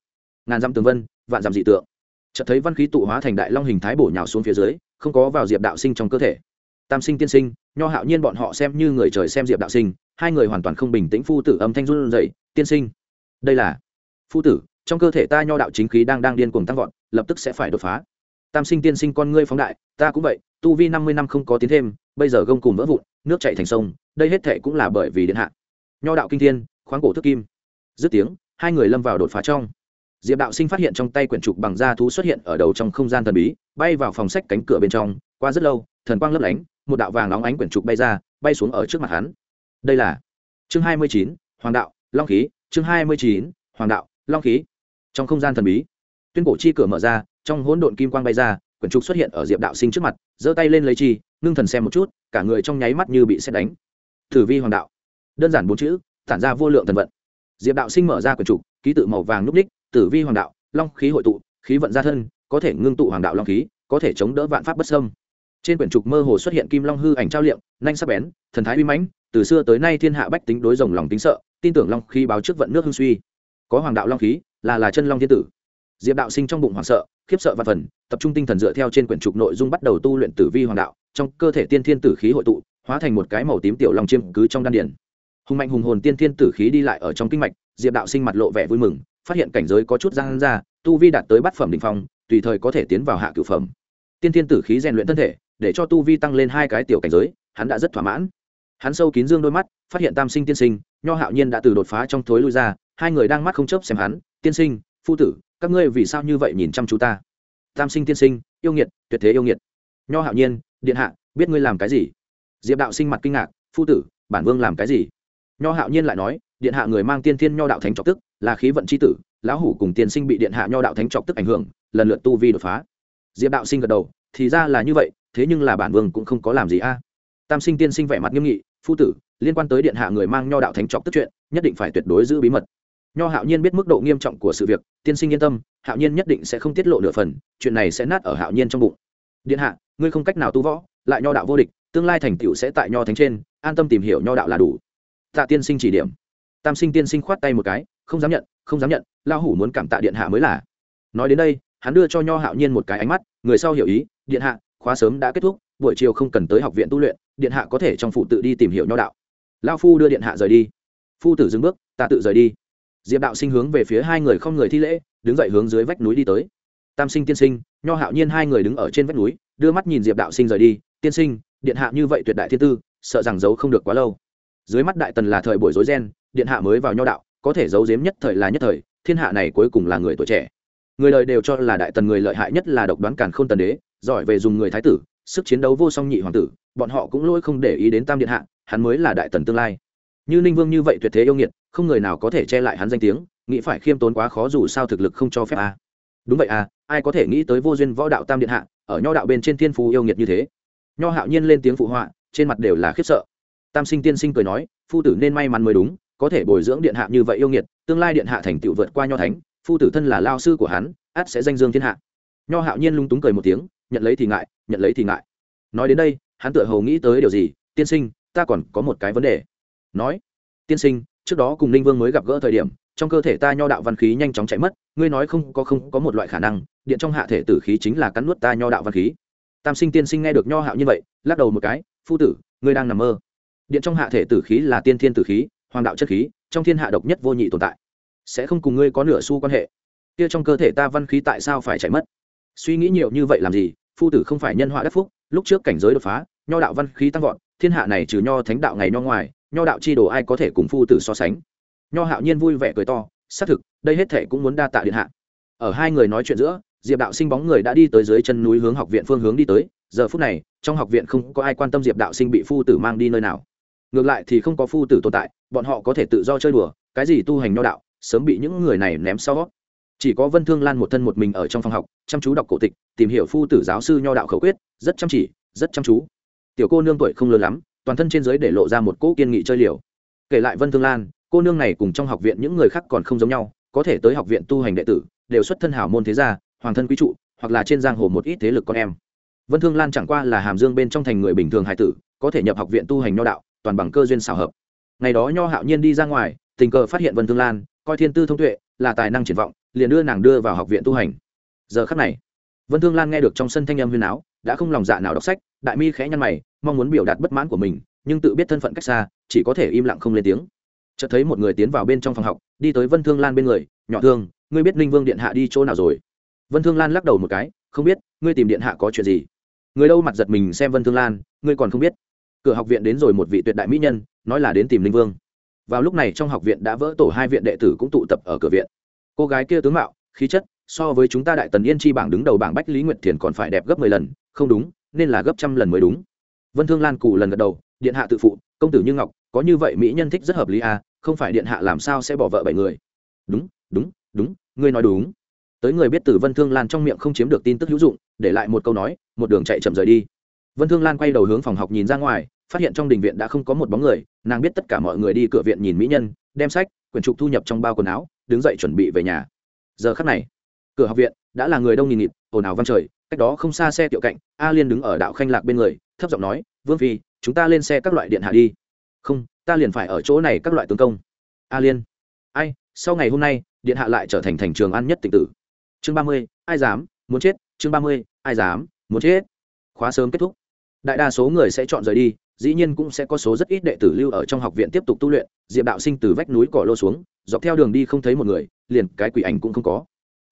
Ngàn dặm tường vân, vạn dặm dị tượng. Chợt thấy văn khí tụ hóa thành đại long hình thái bổ nhào xuống phía dưới, không có vào diệp đạo sinh trong cơ thể. Tam sinh tiên sinh, nho hạo nhiên bọn họ xem như người trời xem diệp đạo sinh, hai người hoàn toàn không bình tĩnh, phu tử âm thanh run dậy tiên sinh, đây là phu tử, trong cơ thể ta nho đạo chính khí đang đang điên cuồng tăng vọt, lập tức sẽ phải đột phá. Tam sinh tiên sinh, con ngươi phóng đại, ta cũng vậy, tu vi năm mươi năm không có tiến thêm, bây giờ gông cùng vỡ vụn, nước chạy thành sông, đây hết thệ cũng là bởi vì điện hạ. Nho đạo kinh thiên khoáng cổ thức kim. Dứt tiếng, hai người lâm vào đột phá trong. Diệp đạo sinh phát hiện trong tay quyển trục bằng da thú xuất hiện ở đầu trong không gian thần bí, bay vào phòng sách cánh cửa bên trong. Qua rất lâu, thần quang lấp lánh, một đạo vàng óng ánh quyển trục bay ra, bay xuống ở trước mặt hắn. Đây là chương hai mươi chín, hoàng đạo, long khí, chương hai mươi chín, hoàng đạo, long khí. Trong không gian thần bí, tuyên cổ chi cửa mở ra, trong hỗn độn kim quang bay ra, quyển trục xuất hiện ở diệp đạo sinh trước mặt, giơ tay lên lấy chi, ngưng thần xem một chút, cả người trong nháy mắt như bị xét đánh. Thử vi hoàng đạo. Đơn giản bốn chữ tản ra vô lượng thần vận. Diệp đạo sinh mở ra quyển trục, ký tự màu vàng núp ních tử vi hoàng đạo, long khí hội tụ, khí vận gia thân, có thể ngưng tụ hoàng đạo long khí, có thể chống đỡ vạn pháp bất sâm trên quyển trục mơ hồ xuất hiện kim long hư ảnh trao liệm, nhanh sắc bén, thần thái uy mãnh, từ xưa tới nay thiên hạ bách tính đối rồng lòng tính sợ, tin tưởng long khí báo trước vận nước hưng suy. Có hoàng đạo long khí, là là chân long thiên tử. Diệp đạo sinh trong bụng hoảng sợ, khiếp sợ và phần, tập trung tinh thần dựa theo trên quyển trục nội dung bắt đầu tu luyện tử vi hoàng đạo, trong cơ thể tiên thiên tử khí hội tụ, hóa thành một cái màu tím tiểu long chiêm cứ trong đan điển hùng mạnh hùng hồn tiên thiên tử khí đi lại ở trong kinh mạch, diệp đạo sinh mặt lộ vẻ vui mừng, phát hiện cảnh giới có chút giang ra, tu vi đạt tới bát phẩm đ ỉ n h phong, tùy thời có thể tiến vào hạ cửu phẩm. Tiên thiên tử khí rèn luyện thân thể, để cho tu vi tăng lên hai cái tiểu cảnh giới, hắn đã rất thỏa mãn. Hắn sâu kín dương đôi mắt, phát hiện tam sinh tiên sinh, nho hạo nhiên đã từ đột phá trong thối lui ra, hai người đang mắt không chớp xem hắn, tiên sinh, phu tử, các ngươi vì sao như vậy nhìn chăm chú ta? Tam sinh tiên sinh, yêu nghiệt, tuyệt thế yêu nghiệt. Nho hạo nhiên, điện hạ, biết ngươi làm cái gì? Diệp đạo sinh mặt kinh ngạc, phu tử, bản vương làm cái gì? Nho hạo nhiên lại nói, điện hạ người mang tiên thiên nho đạo thánh trọc tức, là khí vận c h i tử, lão hủ cùng tiên sinh bị điện hạ nho đạo thánh trọc tức ảnh hưởng, lần lượt tu vi đột phá. Diệp đạo sinh gật đầu, thì ra là như vậy, thế nhưng là bản vương cũng không có làm gì a. Tam sinh tiên sinh vẻ mặt nghiêm nghị, phu tử, liên quan tới điện hạ người mang nho đạo thánh trọc tức chuyện, nhất định phải tuyệt đối giữ bí mật. Nho hạo nhiên biết mức độ nghiêm trọng của sự việc, tiên sinh yên tâm, hạo nhiên nhất định sẽ không tiết lộ nửa phần, chuyện này sẽ nát ở hạo nhiên trong bụng. Điện hạ, ngươi không cách nào tu võ, lại nho đạo vô địch, tương lai thành tựu sẽ tại nho thánh trên, an tâm tìm hiểu nho đạo là đủ tạ tiên sinh chỉ điểm. Tam sinh tiên sinh khoát tay một cái, không dám nhận, không dám nhận lao hủ muốn cảm tạ điện hạ mới là. Nói đến đây, hắn đưa cho nho hạo nhiên một cái ánh mắt, người sau hiểu ý, điện hạ, khóa sớm đã kết thúc, buổi chiều không cần tới học viện tu luyện, điện hạ có thể trong phụ tự đi tìm hiểu nho đạo. Lao phu đưa điện hạ rời đi. Phu tử dừng bước, ta tự rời đi. Diệp đạo sinh hướng về phía hai người không người thi lễ, đứng dậy hướng dưới vách núi đi tới. Tam sinh tiên sinh, nho hạo nhiên hai người đứng ở trên vách núi, đưa mắt nhìn diệp đạo sinh rời đi. Tiên sinh, điện hạ như vậy tuyệt đại thiên tư, sợ rằng giấu không được quá lâu dưới mắt đại tần là thời buổi rối ren, điện hạ mới vào nho đạo, có thể giấu giếm nhất thời là nhất thời, thiên hạ này cuối cùng là người tuổi trẻ. Người đời đều cho là đại tần người lợi hại nhất là độc đoán càn khôn tần đế, giỏi về dùng người thái tử, sức chiến đấu vô song nhị hoàng tử, bọn họ cũng lôi không để ý đến tam điện hạ, hắn mới là đại tần tương lai. Như ninh vương như vậy tuyệt thế yêu nghiệt, không người nào có thể che lại hắn danh tiếng, nghĩ phải khiêm tốn quá khó dù sao thực lực không cho phép a. À. đúng vậy à ai có thể nghĩ tới vô duyên võ đạo tam điện hạ, ở nho đạo bên trên thiên phú yêu nghiệt như thế. Nho hạo nhiên lên tiếng phụ họa, trên mặt đều là khiếp sợ tam sinh tiên sinh cười nói, phu tử nên may mắn mới đúng, có thể bồi dưỡng điện hạ như vậy yêu nghiệt, tương lai điện hạ thành tựu vượt qua nho thánh, phu tử thân là lao sư của hắn, át sẽ danh dương thiên hạ. Nho hạo nhiên lung túng cười một tiếng, nhận lấy thì ngại, nhận lấy thì ngại. Nói đến đây, hắn tựa hầu nghĩ tới điều gì, tiên sinh, ta còn có một cái vấn đề. Nói, tiên sinh, trước đó cùng ninh vương mới gặp gỡ thời điểm, trong cơ thể ta nho đạo văn khí nhanh chóng chạy mất, ngươi nói không có không có một loại khả năng, điện trong hạ thể tử khí chính là cắn nuốt ta nho đạo văn khí. Tam sinh tiên sinh nghe được nho hạo như vậy, lắc đầu một cái, phu tử, ngươi đang nằm mơ điện trong hạ thể tử khí là tiên thiên tử khí, hoàng đạo chất khí, trong thiên hạ độc nhất vô nhị tồn tại. Sẽ không cùng ngươi có nửa xu quan hệ. Kia trong cơ thể ta văn khí tại sao phải chảy mất? Suy nghĩ nhiều như vậy làm gì? Phu tử không phải nhân họa đắc phúc, lúc trước cảnh giới đột phá, nho đạo văn khí tăng vọt, thiên hạ này trừ nho thánh đạo ngày nho ngoài, nho đạo chi đồ ai có thể cùng phu tử so sánh? Nho hạo nhiên vui vẻ cười to, xác thực, đây hết thể cũng muốn đa tạ điện hạ. Ở hai người nói chuyện giữa, diệp đạo sinh bóng người đã đi tới dưới chân núi hướng học viện phương hướng đi tới, giờ phút này, trong học viện không có ai quan tâm diệp đạo sinh bị phu tử mang đi nơi nào ngược lại thì không có phu tử tồn tại, bọn họ có thể tự do chơi đùa, cái gì tu hành nho đạo, sớm bị những người này ném sau chỉ có vân thương lan một thân một mình ở trong phòng học, chăm chú đọc cổ tịch, tìm hiểu phu tử giáo sư nho đạo khẩu quyết, rất chăm chỉ, rất chăm chú. Tiểu cô nương tuổi không lớn lắm, toàn thân trên giới để lộ ra một cỗ kiên nghị chơi liều. Kể lại vân thương lan, cô nương này cùng trong học viện những người khác còn không giống nhau, có thể tới học viện tu hành đệ tử, đều xuất thân hảo môn thế gia, hoàng thân quý trụ, hoặc là trên giang hồ một ít thế lực con em. Vân thương lan chẳng qua là hàm dương bên trong thành người bình thường hải tử, có thể nhập học viện tu hành nho đạo toàn bằng cơ duyên xảo hợp. Ngày đó nho hạo nhiên đi ra ngoài, tình cờ phát hiện vân thương lan, coi thiên tư thông tuệ, là tài năng triển vọng, liền đưa nàng đưa vào học viện tu hành. Giờ khắc này, vân thương lan nghe được trong sân thanh âm huyền áo đã không lòng dạ nào đọc sách, đại mi khẽ nhăn mày, mong muốn biểu đạt bất mãn của mình, nhưng tự biết thân phận cách xa, chỉ có thể im lặng không lên tiếng. Chợt thấy một người tiến vào bên trong phòng học, đi tới vân thương lan bên người, nhỏ thương, ngươi biết ninh vương điện hạ đi chỗ nào rồi? Vân thương lan lắc đầu một cái, không biết, ngươi tìm điện hạ có chuyện gì? Người đâu mặt giật mình xem vân thương lan, ngươi còn không biết cửa học viện đến rồi một vị tuyệt đại mỹ nhân, nói là đến tìm linh vương. Vào lúc này trong học viện đã vỡ tổ hai viện đệ tử cũng tụ tập ở cửa viện. Cô gái kia tướng mạo, khí chất, so với chúng ta đại tần yên chi bảng đứng đầu bảng bách lý nguyệt thiền còn phải đẹp gấp mười lần, không đúng, nên là gấp trăm lần mới đúng. Vân thương lan cù lần gật đầu, điện hạ tự phụ, công tử như ngọc, có như vậy mỹ nhân thích rất hợp lý à không phải điện hạ làm sao sẽ bỏ vợ bảy người. Đúng đúng đúng, ngươi nói đúng. Tới người biết từ vân thương lan trong miệng không chiếm được tin tức hữu dụng, để lại một câu nói, một đường chạy chậm rời đi vân thương lan quay đầu hướng phòng học nhìn ra ngoài, phát hiện trong đình viện đã không có một bóng người, nàng biết tất cả mọi người đi cửa viện nhìn mỹ nhân, đem sách, quyển trục thu nhập trong bao quần áo, đứng dậy chuẩn bị về nhà. Giờ khắc này, cửa học viện đã là người đông nghìn nghịt, ồn ào vang trời, cách đó không xa xe tiệu cạnh, a liên đứng ở đạo khanh lạc bên người, thấp giọng nói, vương phi, chúng ta lên xe các loại điện hạ đi. Không, ta liền phải ở chỗ này các loại tướng công. A liên, ai, sau ngày hôm nay, điện hạ lại trở thành thành trường ăn nhất tịch tử. Chương ba mươi, ai dám, muốn chết? Chương ba mươi, ai dám, muốn chết? Khóa sớm kết thúc đại đa số người sẽ chọn rời đi, dĩ nhiên cũng sẽ có số rất ít đệ tử lưu ở trong học viện tiếp tục tu luyện, diệp đạo sinh từ vách núi cỏ lô xuống, dọc theo đường đi không thấy một người, liền cái quỷ ảnh cũng không có.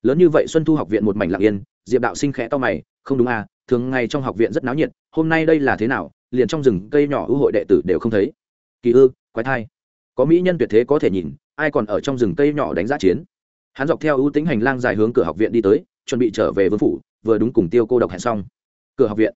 Lớn như vậy xuân thu học viện một mảnh lặng yên, diệp đạo sinh khẽ to mày, không đúng à thường ngày trong học viện rất náo nhiệt, hôm nay đây là thế nào, liền trong rừng cây nhỏ ưu hội đệ tử đều không thấy. Kỳ ư, quái thai. Có mỹ nhân tuyệt thế có thể nhìn, ai còn ở trong rừng cây nhỏ đánh giá chiến? Hắn dọc theo ưu tính hành lang dài hướng cửa học viện đi tới, chuẩn bị trở về vương phủ, vừa đúng cùng tiêu cô độc hẹn xong. Cửa học viện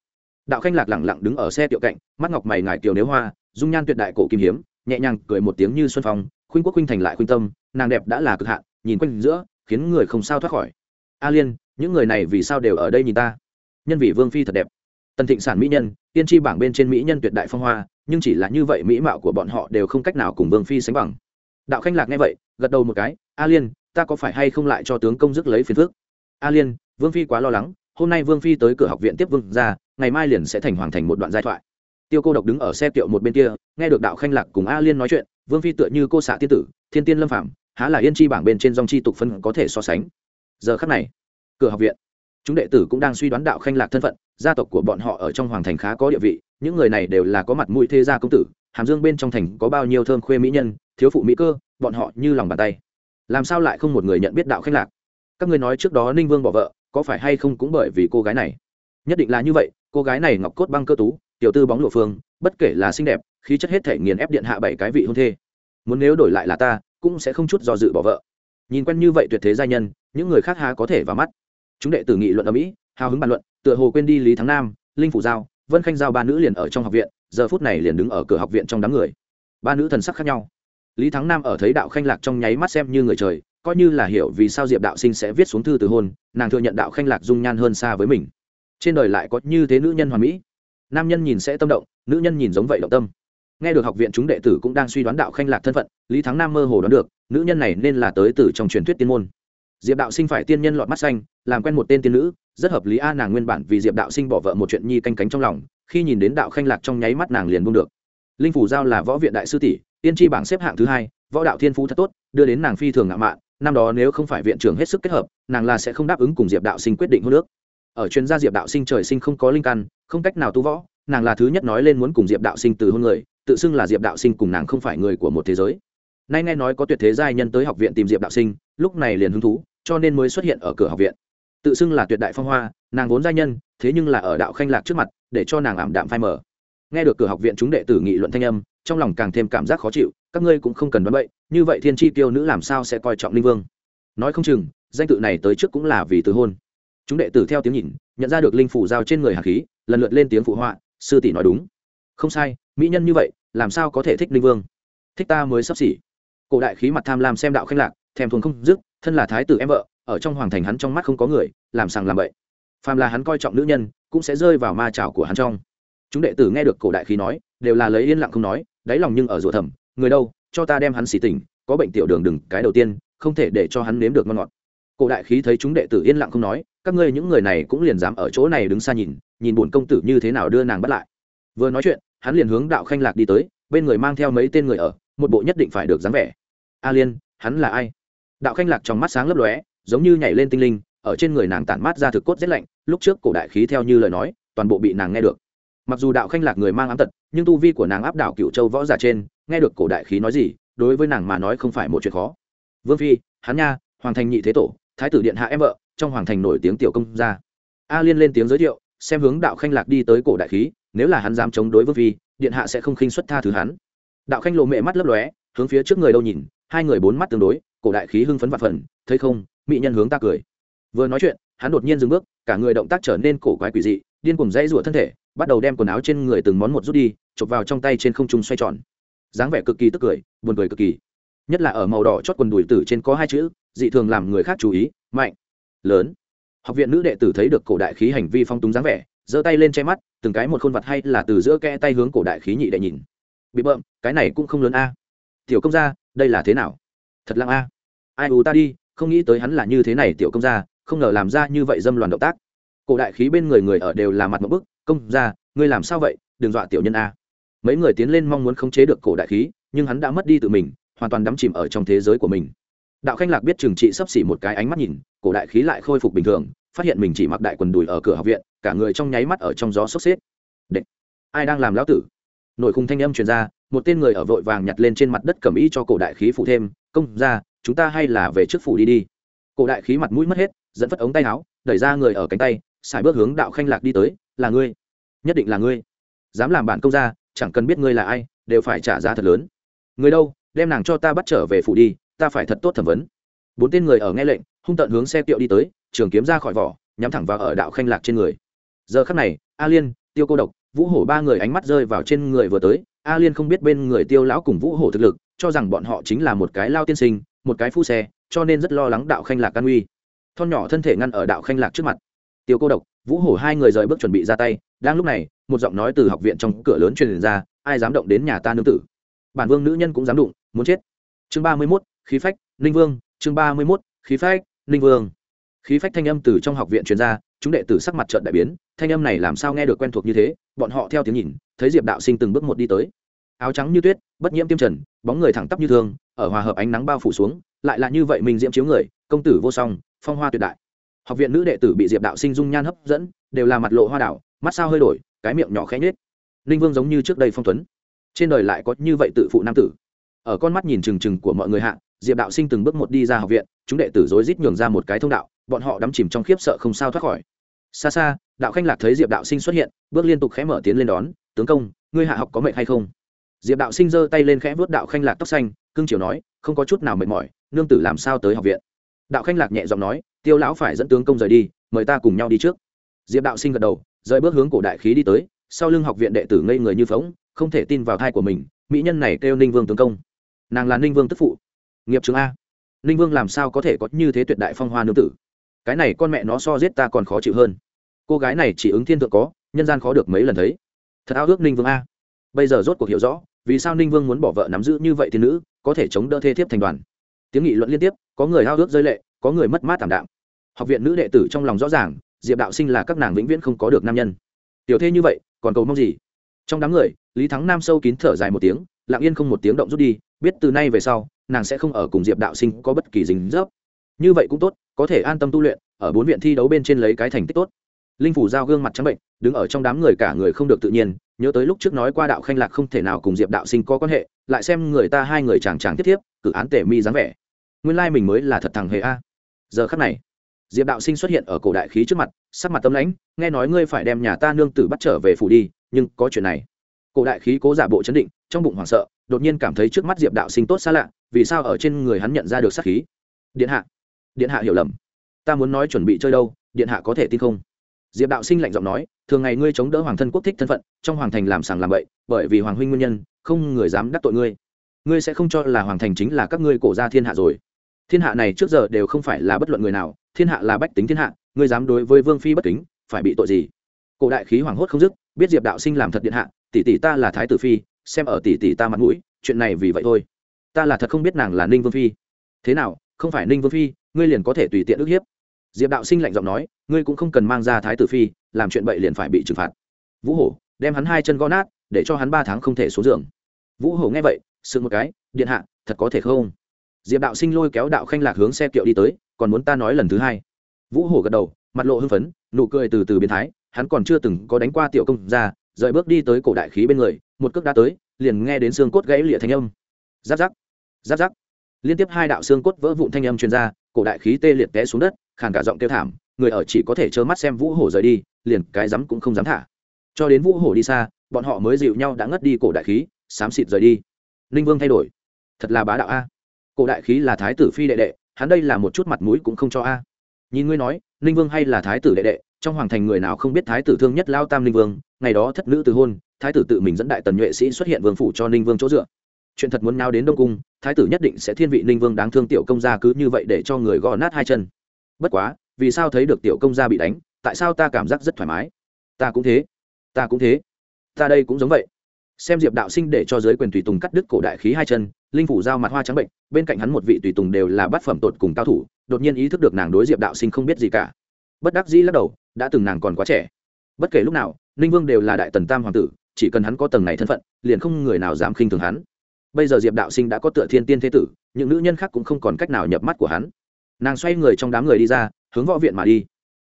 đạo khanh lạc lẳng lặng đứng ở xe tiệu cạnh, mắt ngọc mày ngải kiều nếu hoa, dung nhan tuyệt đại cổ kim hiếm, nhẹ nhàng cười một tiếng như xuân phong, khuynh quốc khuynh thành lại khuynh tâm, nàng đẹp đã là cực hạn, nhìn quanh giữa, khiến người không sao thoát khỏi. A liên, những người này vì sao đều ở đây nhìn ta? Nhân vị vương phi thật đẹp. Tần thịnh sản mỹ nhân, tiên tri bảng bên trên mỹ nhân tuyệt đại phong hoa, nhưng chỉ là như vậy mỹ mạo của bọn họ đều không cách nào cùng vương phi sánh bằng. Đạo khanh lạc nghe vậy, gật đầu một cái, a liên, ta có phải hay không lại cho tướng công dứt lấy phiền phước a liên, vương phi quá lo lắng hôm nay vương phi tới cửa học viện tiếp vương ra, ngày mai liền sẽ thành hoàng thành một đoạn giai thoại. Tiêu cô độc đứng ở xe kiệu một bên kia, nghe được đạo khanh lạc cùng a liên nói chuyện, vương phi tựa như cô xạ tiên tử, thiên tiên lâm phạm, há là yên chi bảng bên trên dòng chi tục phân có thể so sánh. Giờ khắc này, cửa học viện, chúng đệ tử cũng đang suy đoán đạo khanh lạc thân phận, gia tộc của bọn họ ở trong hoàng thành khá có địa vị, những người này đều là có mặt mũi thế gia công tử, hàm dương bên trong thành có bao nhiêu thơm khuê mỹ nhân, thiếu phụ mỹ cơ, bọn họ như lòng bàn tay. Làm sao lại không một người nhận biết đạo khanh lạc? Các ngươi nói trước đó ninh vương bỏ vợ có phải hay không cũng bởi vì cô gái này? Nhất định là như vậy, cô gái này ngọc cốt băng cơ tú, tiểu tư bóng lộ phương, bất kể là xinh đẹp, khí chất hết thể nghiền ép điện hạ bảy cái vị hôn thê. Muốn nếu đổi lại là ta, cũng sẽ không chút do dự bỏ vợ. Nhìn quen như vậy tuyệt thế gia nhân, những người khác há có thể vào mắt. Chúng đệ tử nghị luận ở mỹ, hào hứng bàn luận, tựa hồ quên đi lý thắng nam, linh phủ giao, vân khanh giao ba nữ liền ở trong học viện, giờ phút này liền đứng ở cửa học viện trong đám người. Ba nữ thần sắc khác nhau. Lý thắng nam ở thấy đạo khanh lạc trong nháy mắt xem như người trời coi như là hiểu vì sao diệp đạo sinh sẽ viết xuống thư từ hôn, nàng thừa nhận đạo khanh lạc dung nhan hơn xa với mình. Trên đời lại có như thế nữ nhân hoàn mỹ. Nam nhân nhìn sẽ tâm động, nữ nhân nhìn giống vậy động tâm. Nghe được học viện chúng đệ tử cũng đang suy đoán đạo khanh lạc thân phận, lý thắng nam mơ hồ đoán được, nữ nhân này nên là tới từ trong truyền thuyết tiên môn. Diệp đạo sinh phải tiên nhân lọt mắt xanh, làm quen một tên tiên nữ, rất hợp lý a, nàng nguyên bản vì diệp đạo sinh bỏ vợ một chuyện nhi canh cánh trong lòng, khi nhìn đến đạo khanh lạc trong nháy mắt nàng liền buông được. Linh phủ giao là võ viện đại sư tỷ, tiên tri bảng xếp hạng thứ hai, võ đạo thiên phú thật tốt, đưa đến nàng phi thường ngạo mạn năm đó nếu không phải viện trưởng hết sức kết hợp, nàng là sẽ không đáp ứng cùng diệp đạo sinh quyết định hôn nước ở chuyên gia diệp đạo sinh trời sinh không có linh căn, không cách nào tu võ, nàng là thứ nhất nói lên muốn cùng diệp đạo sinh từ hôn người, tự xưng là diệp đạo sinh cùng nàng không phải người của một thế giới. Nay nghe nói có tuyệt thế giai nhân tới học viện tìm diệp đạo sinh, lúc này liền hứng thú, cho nên mới xuất hiện ở cửa học viện. Tự xưng là tuyệt đại phong hoa, nàng vốn giai nhân, thế nhưng là ở đạo khanh lạc trước mặt, để cho nàng ảm đạm phai mở nghe được cửa học viện chúng đệ tử nghị luận thanh âm, trong lòng càng thêm cảm giác khó chịu, các ngươi cũng không cần đoán bậy, như vậy thiên tri tiêu nữ làm sao sẽ coi trọng linh vương? Nói không chừng, danh tự này tới trước cũng là vì từ hôn. Chúng đệ tử theo tiếng nhìn, nhận ra được linh phủ giao trên người hạt khí, lần lượt lên tiếng phụ họa, sư tỷ nói đúng. Không sai, mỹ nhân như vậy, làm sao có thể thích linh vương? Thích ta mới sắp xỉ. Cổ đại khí mặt tham lam xem đạo khanh lạc, thèm thuồng không dứt, thân là thái tử em vợ, ở trong hoàng thành hắn trong mắt không có người, làm sàng làm bậy. Phàm là hắn coi trọng nữ nhân, cũng sẽ rơi vào ma trào của hắn trong chúng đệ tử nghe được cổ đại khí nói, đều là lấy yên lặng không nói, đáy lòng nhưng ở rủa thầm, người đâu, cho ta đem hắn xỉ tỉnh, có bệnh tiểu đường đừng, cái đầu tiên, không thể để cho hắn nếm được ngon ngọt. Cổ đại khí thấy chúng đệ tử yên lặng không nói, các ngươi những người này cũng liền dám ở chỗ này đứng xa nhìn nhìn bổn công tử như thế nào đưa nàng bắt lại. Vừa nói chuyện, hắn liền hướng đạo khanh lạc đi tới, bên người mang theo mấy tên người ở, một bộ nhất định phải được dáng vẻ. A liên, hắn là ai? Đạo khanh lạc trong mắt sáng lấp lóe, giống như nhảy lên tinh linh, ở trên người nàng tản mát ra thực cốt rét lạnh, lúc trước cổ đại khí theo như lời nói, toàn bộ bị nàng nghe được mặc dù đạo khanh lạc người mang ám tật, nhưng tu vi của nàng áp đảo cựu châu võ giả trên, nghe được cổ đại khí nói gì, đối với nàng mà nói không phải một chuyện khó. Vương phi, hắn nha, hoàng thành nhị thế tổ, thái tử điện hạ em vợ, trong hoàng thành nổi tiếng tiểu công gia. A liên lên tiếng giới thiệu, xem hướng đạo khanh lạc đi tới cổ đại khí, nếu là hắn dám chống đối vương phi, điện hạ sẽ không khinh xuất tha thứ hắn. Đạo khanh lộ mệ mắt lấp lóe, hướng phía trước người đâu nhìn, hai người bốn mắt tương đối, cổ đại khí hưng phấn vạn phần, thấy không, mỹ nhân hướng ta cười. Vừa nói chuyện, hắn đột nhiên dừng bước, cả người động tác trở nên cổ quái quỷ dị, điên cùng dãy rủa thân thể bắt đầu đem quần áo trên người từng món một rút đi, chụp vào trong tay trên không trung xoay tròn. Dáng vẻ cực kỳ tức cười, buồn cười cực kỳ. Nhất là ở màu đỏ chót quần đùi tử trên có hai chữ, dị thường làm người khác chú ý, mạnh, lớn. Học viện nữ đệ tử thấy được cổ đại khí hành vi phong túng dáng vẻ, giơ tay lên che mắt, từng cái một khuôn vật hay là từ giữa kẽ tay hướng cổ đại khí nhị đệ nhìn. Bị bợm, cái này cũng không lớn a. Tiểu công gia, đây là thế nào? Thật lặng a. Ai ù ta đi, không nghĩ tới hắn là như thế này tiểu công gia, không ngờ làm ra như vậy dâm loạn động tác. Cổ đại khí bên người người ở đều là mặt một bức công gia ngươi làm sao vậy? Đừng dọa tiểu nhân a. Mấy người tiến lên mong muốn khống chế được cổ đại khí nhưng hắn đã mất đi tự mình hoàn toàn đắm chìm ở trong thế giới của mình. Đạo khanh lạc biết trừng trị sắp xỉ một cái ánh mắt nhìn cổ đại khí lại khôi phục bình thường phát hiện mình chỉ mặc đại quần đùi ở cửa học viện cả người trong nháy mắt ở trong gió sốc xếp. Đệ, ai đang làm lão tử? Nội khung thanh âm truyền ra một tên người ở vội vàng nhặt lên trên mặt đất cầm ý cho cổ đại khí phụ thêm công ra chúng ta hay là về trước phủ đi đi. Cổ đại khí mặt mũi mất hết dẫn phất ống tay áo đẩy ra người ở cánh tay xài bước hướng đạo khanh lạc đi tới là ngươi nhất định là ngươi. Dám làm bản công gia, chẳng cần biết ngươi là ai, đều phải trả giá thật lớn. Người đâu, đem nàng cho ta bắt trở về phủ đi, ta phải thật tốt thẩm vấn. Bốn tên người ở nghe lệnh, hung tận hướng xe tiệu đi tới, trường kiếm ra khỏi vỏ, nhắm thẳng vào ở đạo khanh lạc trên người. Giờ khắc này, a liên, tiêu cô độc, vũ hổ ba người ánh mắt rơi vào trên người vừa tới. A liên không biết bên người tiêu lão cùng vũ hổ thực lực, cho rằng bọn họ chính là một cái lao tiên sinh, một cái phu xe, cho nên rất lo lắng đạo khanh lạc can uy thon nhỏ thân thể ngăn ở đạo khanh lạc trước mặt tiêu cô độc, vũ hổ hai người rời bước chuẩn bị ra tay, đang lúc này, một giọng nói từ học viện trong cửa lớn truyền ra, ai dám động đến nhà ta nương tử. Bản vương nữ nhân cũng dám đụng, muốn chết. Chương ba mươi mốt, khí phách, ninh vương, chương ba mươi mốt, khí phách, ninh vương. Khí phách thanh âm từ trong học viện truyền ra, chúng đệ tử sắc mặt trận đại biến, thanh âm này làm sao nghe được quen thuộc như thế, bọn họ theo tiếng nhìn, thấy diệp đạo sinh từng bước một đi tới. Áo trắng như tuyết, bất nhiễm tiêm trần, bóng người thẳng tắp như thương, ở hòa hợp ánh nắng bao phủ xuống, lại là như vậy mình diễm chiếu người, công tử vô song, phong hoa tuyệt đại học viện nữ đệ tử bị diệp đạo sinh dung nhan hấp dẫn, đều là mặt lộ hoa đảo, mắt sao hơi đổi, cái miệng nhỏ khẽ nhết ninh vương giống như trước đây phong tuấn. Trên đời lại có như vậy tự phụ nam tử. Ở con mắt nhìn trừng trừng của mọi người hạ, diệp đạo sinh từng bước một đi ra học viện, chúng đệ tử rối rít nhường ra một cái thông đạo, bọn họ đắm chìm trong khiếp sợ không sao thoát khỏi. Xa xa, đạo khanh lạc thấy diệp đạo sinh xuất hiện, bước liên tục khẽ mở tiến lên đón, tướng công, ngươi hạ học có mệt hay không? Diệp đạo sinh giơ tay lên khẽ vớt đạo khanh lạc tóc xanh, cưng chiều nói, không có chút nào mệt mỏi, nương tử làm sao tới học viện? Đạo khanh lạc nhẹ giọng nói, tiêu lão phải dẫn tướng công rời đi, mời ta cùng nhau đi trước. Diệp đạo sinh gật đầu, rời bước hướng cổ đại khí đi tới, sau lưng học viện đệ tử ngây người như phóng không thể tin vào thai của mình, mỹ nhân này kêu ninh vương tướng công. Nàng là ninh vương tức phụ. Nghiệp trường a. Ninh vương làm sao có thể có như thế tuyệt đại phong hoa nương tử? Cái này con mẹ nó so giết ta còn khó chịu hơn. Cô gái này chỉ ứng thiên thượng có, nhân gian khó được mấy lần thấy. Thật ao ước ninh vương a. Bây giờ rốt cuộc hiểu rõ, vì sao ninh vương muốn bỏ vợ nắm giữ như vậy thì nữ, có thể chống đỡ thê thiếp thành đoàn tiếng nghị luận liên tiếp, có người ao ước rơi lệ, có người mất mát thảm đạm. Học viện nữ đệ tử trong lòng rõ ràng, diệp đạo sinh là các nàng vĩnh viễn không có được nam nhân. Tiểu thế như vậy, còn cầu mong gì? Trong đám người, lý thắng nam sâu kín thở dài một tiếng, lặng yên không một tiếng động rút đi, biết từ nay về sau, nàng sẽ không ở cùng diệp đạo sinh có bất kỳ dính dấp. Như vậy cũng tốt, có thể an tâm tu luyện, ở bốn viện thi đấu bên trên lấy cái thành tích tốt. Linh phủ giao gương mặt trắng bệnh, đứng ở trong đám người cả người không được tự nhiên, nhớ tới lúc trước nói qua đạo khanh lạc không thể nào cùng diệp đạo sinh có quan hệ, lại xem người ta hai người chàng chàng tiếp tiếp, cử án tể mi dáng vẻ nguyên lai mình mới là thật thằng hề a. Giờ khắc này, diệp đạo sinh xuất hiện ở cổ đại khí trước mặt, sắc mặt tâm lãnh, nghe nói ngươi phải đem nhà ta nương tử bắt trở về phủ đi, nhưng có chuyện này. Cổ đại khí cố giả bộ chấn định, trong bụng hoảng sợ, đột nhiên cảm thấy trước mắt diệp đạo sinh tốt xa lạ, vì sao ở trên người hắn nhận ra được sát khí? Điện hạ điện hạ hiểu lầm. Ta muốn nói chuẩn bị chơi đâu, điện hạ có thể tin không? Diệp đạo sinh lạnh giọng nói, thường ngày ngươi chống đỡ hoàng thân quốc thích thân phận, trong hoàng thành làm sàng làm bậy, bởi vì hoàng huynh nguyên nhân, không người dám đắc tội ngươi. Ngươi sẽ không cho là hoàng thành chính là các ngươi cổ gia thiên hạ rồi thiên hạ này trước giờ đều không phải là bất luận người nào, thiên hạ là bách tính thiên hạ, ngươi dám đối với vương phi bất kính, phải bị tội gì? Cổ đại khí hoảng hốt không dứt, biết diệp đạo sinh làm thật điện hạ, tỷ tỷ ta là thái tử phi, xem ở tỷ tỷ ta mặt mũi, chuyện này vì vậy thôi. Ta là thật không biết nàng là ninh vương phi. Thế nào, không phải ninh vương phi, ngươi liền có thể tùy tiện ức hiếp. Diệp đạo sinh lạnh giọng nói, ngươi cũng không cần mang ra thái tử phi, làm chuyện bậy liền phải bị trừng phạt. Vũ hổ, đem hắn hai chân gõ nát, để cho hắn ba tháng không thể xuống giường. Vũ hổ nghe vậy sự một cái, điện hạ, thật có thể không? Diệp đạo sinh lôi kéo đạo khanh lạc hướng xe kiệu đi tới, còn muốn ta nói lần thứ hai. Vũ hổ gật đầu, mặt lộ hưng phấn, nụ cười từ từ biến thái, hắn còn chưa từng có đánh qua tiểu công ra rời bước đi tới cổ đại khí bên người, một cước đã tới, liền nghe đến xương cốt gãy lịa thanh âm. Giáp giáp giáp giáp. Liên tiếp hai đạo xương cốt vỡ vụn thanh âm truyền ra, cổ đại khí tê liệt té xuống đất, khàn cả giọng kêu thảm, người ở chỉ có thể trơ mắt xem vũ hổ rời đi, liền cái rắm cũng không dám thả. Cho đến vũ hổ đi xa, bọn họ mới dịu nhau đã ngất đi cổ đại khí, xám xịt rời đi. Ninh vương thay đổi. Thật là bá đạo a cổ đại khí là thái tử phi đệ đệ, hắn đây là một chút mặt mũi cũng không cho a. Nhìn ngươi nói, ninh vương hay là thái tử đệ đệ, trong hoàng thành người nào không biết thái tử thương nhất lao tam ninh vương, ngày đó thất nữ từ hôn, thái tử tự mình dẫn đại tần nhuệ sĩ xuất hiện vương phủ cho ninh vương chỗ dựa. Chuyện thật muốn nào đến đông cung, thái tử nhất định sẽ thiên vị ninh vương đáng thương tiểu công gia cứ như vậy để cho người gò nát hai chân. Bất quá, vì sao thấy được tiểu công gia bị đánh, tại sao ta cảm giác rất thoải mái? Ta cũng thế. Ta cũng thế. Ta đây cũng giống vậy xem diệp đạo sinh để cho giới quyền tùy tùng cắt đứt cổ đại khí hai chân, linh phủ giao mặt hoa trắng bệnh, bên cạnh hắn một vị tùy tùng đều là bát phẩm tột cùng cao thủ, đột nhiên ý thức được nàng đối diệp đạo sinh không biết gì cả. Bất đắc dĩ lắc đầu, đã từng nàng còn quá trẻ. Bất kể lúc nào, ninh vương đều là đại tần tam hoàng tử, chỉ cần hắn có tầng này thân phận, liền không người nào dám khinh thường hắn. Bây giờ diệp đạo sinh đã có tựa thiên tiên thế tử, những nữ nhân khác cũng không còn cách nào nhập mắt của hắn. Nàng xoay người trong đám người đi ra, hướng võ viện mà đi.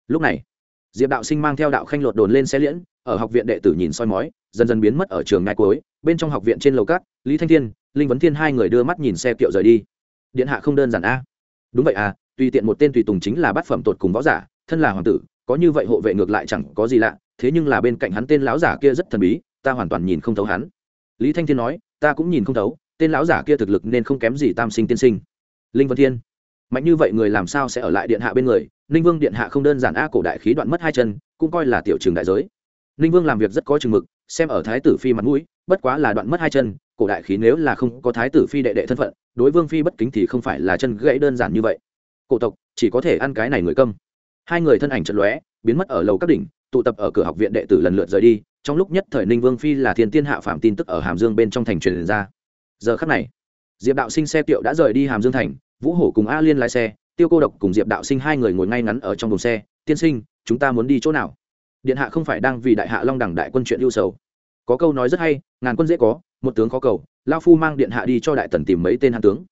Lúc này, diệp đạo sinh mang theo đạo khanh lột đồn lên xe liễn ở học viện đệ tử nhìn soi mói, dần dần biến mất ở trường ngai cuối, bên trong học viện trên lầu cát lý thanh thiên, linh vấn thiên hai người đưa mắt nhìn xe kiệu rời đi. Điện hạ không đơn giản a. Đúng vậy à tùy tiện một tên tùy tùng chính là bát phẩm tột cùng võ giả, thân là hoàng tử, có như vậy hộ vệ ngược lại chẳng có gì lạ, thế nhưng là bên cạnh hắn tên lão giả kia rất thần bí, ta hoàn toàn nhìn không thấu hắn. Lý thanh thiên nói, ta cũng nhìn không thấu, tên lão giả kia thực lực nên không kém gì tam sinh tiên sinh. Linh vân thiên, mạnh như vậy người làm sao sẽ ở lại điện hạ bên người? Ninh vương điện hạ không đơn giản a, cổ đại khí đoạn mất hai chân, cũng coi là tiểu trường đại giới ninh vương làm việc rất có chừng mực, xem ở thái tử phi mặt mũi, bất quá là đoạn mất hai chân, cổ đại khí nếu là không có thái tử phi đệ đệ thân phận, đối vương phi bất kính thì không phải là chân gãy đơn giản như vậy. Cổ tộc, chỉ có thể ăn cái này người câm. Hai người thân ảnh trận lóe, biến mất ở lầu các đỉnh, tụ tập ở cửa học viện đệ tử lần lượt rời đi, trong lúc nhất thời ninh vương phi là thiên tiên hạ phạm tin tức ở hàm dương bên trong thành truyền ra. Giờ khắc này, diệp đạo sinh xe tiệu đã rời đi hàm dương thành, vũ hổ cùng a liên lái xe, tiêu cô độc cùng diệp đạo sinh hai người ngồi ngay ngắn ở trong đồn xe, tiên sinh, chúng ta muốn đi chỗ nào? Điện hạ không phải đang vì đại hạ long đẳng đại quân chuyện ưu sầu. Có câu nói rất hay ngàn quân dễ có một tướng có cầu lao phu mang điện hạ đi cho đại tần tìm mấy tên hạ tướng.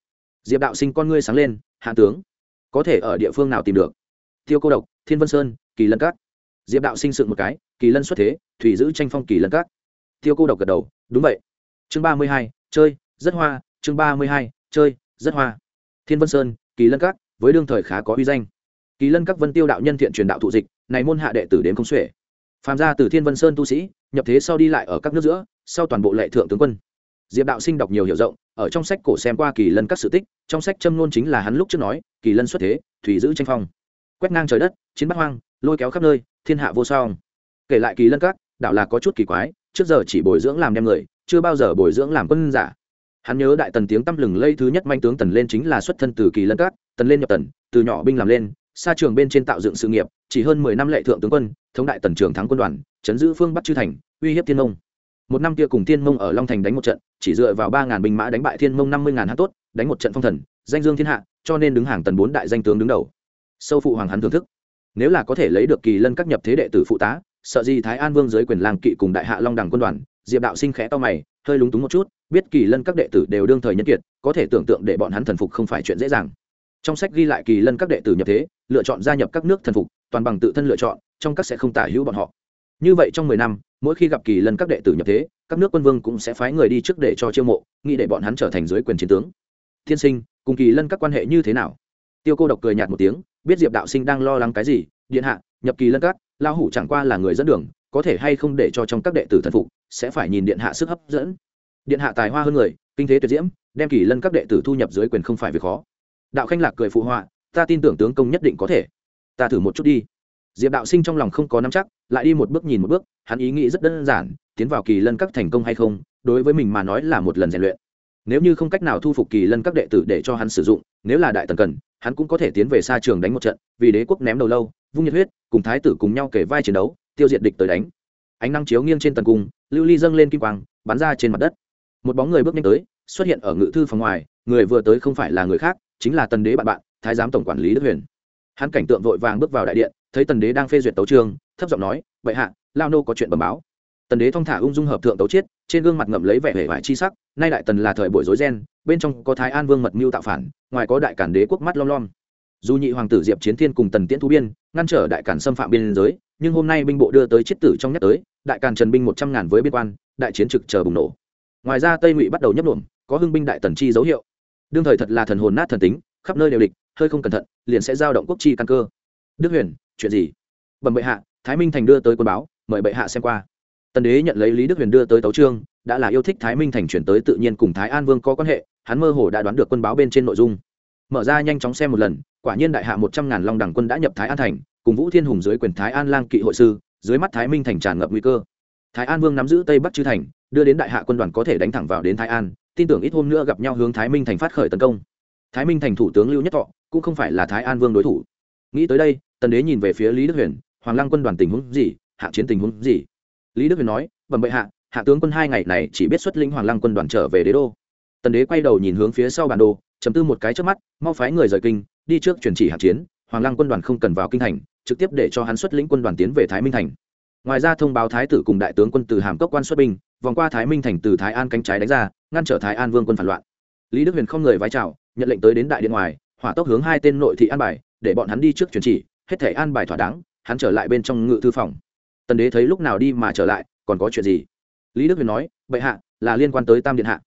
Diệp đạo sinh con ngươi sáng lên hạ tướng có thể ở địa phương nào tìm được? Tiêu cô độc thiên vân sơn kỳ lân Cát. diệp đạo sinh sự một cái kỳ lân xuất thế thủy giữ tranh phong kỳ lân Cát. tiêu cô độc gật đầu đúng vậy. Chương ba mươi hai chơi rất hoa chương ba mươi hai chơi rất hoa. Thiên vân sơn kỳ lân Cát, với đương thời khá có uy danh. Kỳ lân các vân tiêu đạo nhân thiện truyền đạo thụ dịch này môn hạ đệ tử đến không xuể phàm ra từ thiên vân sơn tu sĩ, nhập thế sau đi lại ở các nước giữa, sau toàn bộ lệ thượng tướng quân. Diệp đạo sinh đọc nhiều hiểu rộng, ở trong sách cổ xem qua kỳ lân các sự tích, trong sách châm ngôn chính là hắn lúc trước nói, kỳ lân xuất thế, thủy giữ tranh phong. Quét ngang trời đất, chiến bắt hoang, lôi kéo khắp nơi, thiên hạ vô song. Kể lại kỳ lân các đạo là có chút kỳ quái, trước giờ chỉ bồi dưỡng làm đem người, chưa bao giờ bồi dưỡng làm quân giả. Hắn nhớ đại tần tiếng tăm lừng lây thứ nhất manh tướng tần lên chính là xuất thân từ kỳ lân các, tần lên nhập tần, từ nhỏ binh làm lên, xa trường bên trên tạo dựng sự nghiệp chỉ hơn mười năm lệ thượng tướng quân, thống đại tần trường thắng quân đoàn, chấn giữ phương bắc chư thành, uy hiếp thiên mông. Một năm kia cùng thiên mông ở long thành đánh một trận, chỉ dựa vào ba ngàn binh mã đánh bại thiên mông năm mươi ngàn hát tốt, đánh một trận phong thần, danh dương thiên hạ, cho nên đứng hàng tần bốn đại danh tướng đứng đầu. Sâu phụ hoàng hắn thưởng thức. Nếu là có thể lấy được kỳ lân các nhập thế đệ tử phụ tá, sợ gì thái an vương dưới quyền làng kỵ cùng đại hạ long đẳng quân đoàn, diệp đạo sinh khẽ to mày, hơi lúng túng một chút, biết kỳ lân các đệ tử đều đương thời nhân kiệt, có thể tưởng tượng để bọn hắn thần phục không phải chuyện dễ dàng. Trong sách ghi lại kỳ lân các đệ tử nhập thế, lựa chọn gia nhập các nước thần phục toàn bằng tự thân lựa chọn, trong các sẽ không tả hữu bọn họ. Như vậy trong mười năm, mỗi khi gặp kỳ lân các đệ tử nhập thế, các nước quân vương cũng sẽ phái người đi trước để cho chiêu mộ, nghĩ để bọn hắn trở thành dưới quyền chiến tướng. Tiên sinh, cùng kỳ lân các quan hệ như thế nào? Tiêu cô độc cười nhạt một tiếng, biết diệp đạo sinh đang lo lắng cái gì, điện hạ, nhập kỳ lân các lao hủ chẳng qua là người dẫn đường, có thể hay không để cho trong các đệ tử thần phục, sẽ phải nhìn điện hạ sức hấp dẫn. Điện hạ tài hoa hơn người, kinh thế tuyệt diễm, đem kỳ lân các đệ tử thu nhập dưới quyền không phải việc khó. Đạo khanh lạc cười phụ họa, ta tin tưởng tướng công nhất định có thể ta thử một chút đi. Diệp đạo sinh trong lòng không có nắm chắc, lại đi một bước nhìn một bước, hắn ý nghĩ rất đơn giản, tiến vào kỳ lân các thành công hay không, đối với mình mà nói là một lần rèn luyện. Nếu như không cách nào thu phục kỳ lân các đệ tử để cho hắn sử dụng, nếu là đại tần cần, hắn cũng có thể tiến về xa trường đánh một trận, vì đế quốc ném đầu lâu, vung nhiệt huyết, cùng thái tử cùng nhau kể vai chiến đấu, tiêu diệt địch tới đánh. Ánh năng chiếu nghiêng trên tần cung, lưu ly dâng lên kim quang, bắn ra trên mặt đất. Một bóng người bước nhanh tới, xuất hiện ở ngự thư phòng ngoài, người vừa tới không phải là người khác, chính là tần đế bạn bạn, thái giám tổng quản lý đức huyền hắn cảnh tượng vội vàng bước vào đại điện, thấy tần đế đang phê duyệt tấu trương thấp giọng nói vậy hạ, lao nô có chuyện bẩm báo. Tần đế thong thả ung dung hợp thượng tấu chiết, trên gương mặt ngậm lấy vẻ hề vải chi sắc, nay đại tần là thời buổi rối gen bên trong có thái an vương mật mưu tạo phản, ngoài có đại cản đế quốc mắt lom lom. Dù nhị hoàng tử diệp chiến thiên cùng tần tiễn thu biên, ngăn trở đại cản xâm phạm biên giới, nhưng hôm nay binh bộ đưa tới chiết tử trong nhắc tới, đại càn trần binh một trăm ngàn với biên quan, đại chiến trực chờ bùng nổ. Ngoài ra tây ngụy bắt đầu nhấp nộm có hưng binh đại tần chi dấu hiệu. Đương thời thật là thần hồn nát thần tính, khắp nơi đều địch, hơi không cẩn thận liền sẽ giao động quốc chi căn cơ. Đức huyền, chuyện gì? Bẩm bệ hạ, thái minh thành đưa tới quân báo, mời bệ hạ xem qua. Tần đế nhận lấy lý đức huyền đưa tới tấu trương đã là yêu thích thái minh thành chuyển tới tự nhiên cùng thái an vương có quan hệ, hắn mơ hồ đã đoán được quân báo bên trên nội dung. Mở ra nhanh chóng xem một lần, quả nhiên đại hạ một trăm ngàn long đẳng quân đã nhập thái an thành, cùng vũ thiên hùng dưới quyền thái an lang kỵ hội sư, dưới mắt thái minh thành tràn ngập nguy cơ. Thái an vương nắm giữ tây bắc chư thành, đưa đến đại hạ quân đoàn có thể đánh thẳng vào đến thái an, tin tưởng ít hôm nữa gặp nhau hướng thái minh thành phát khởi tấn công. Thái minh thành thủ tướng lưu nhất thọ cũng không phải là thái an vương đối thủ. Nghĩ tới đây, tần đế nhìn về phía lý đức huyền, hoàng lăng quân đoàn tình huống gì? Hạ chiến tình huống gì? Lý đức huyền nói, bẩm bệ hạ hạ tướng quân hai ngày này chỉ biết xuất lĩnh hoàng lăng quân đoàn trở về đế đô. Tần đế quay đầu nhìn hướng phía sau bản đồ, chấm tư một cái trước mắt, mau phái người rời kinh, đi trước chuyển chỉ hạ chiến, hoàng lăng quân đoàn không cần vào kinh thành, trực tiếp để cho hắn xuất lĩnh quân đoàn tiến về thái minh thành. Ngoài ra thông báo thái tử cùng đại tướng quân từ hàm cốc quan xuất binh, vòng qua thái minh thành từ thái an cánh trái đánh ra, ngăn trở thái an vương quân phản loạn. Lý đức huyền không người vai chào, nhận lệnh tới đến đại điện ngoài hỏa tốc hướng hai tên nội thị an bài, để bọn hắn đi trước chuyển chỉ, hết thể an bài thỏa đáng, hắn trở lại bên trong ngự thư phòng. Tần đế thấy lúc nào đi mà trở lại, còn có chuyện gì? Lý đức huyền nói, bệ hạ, là liên quan tới tam điện hạ.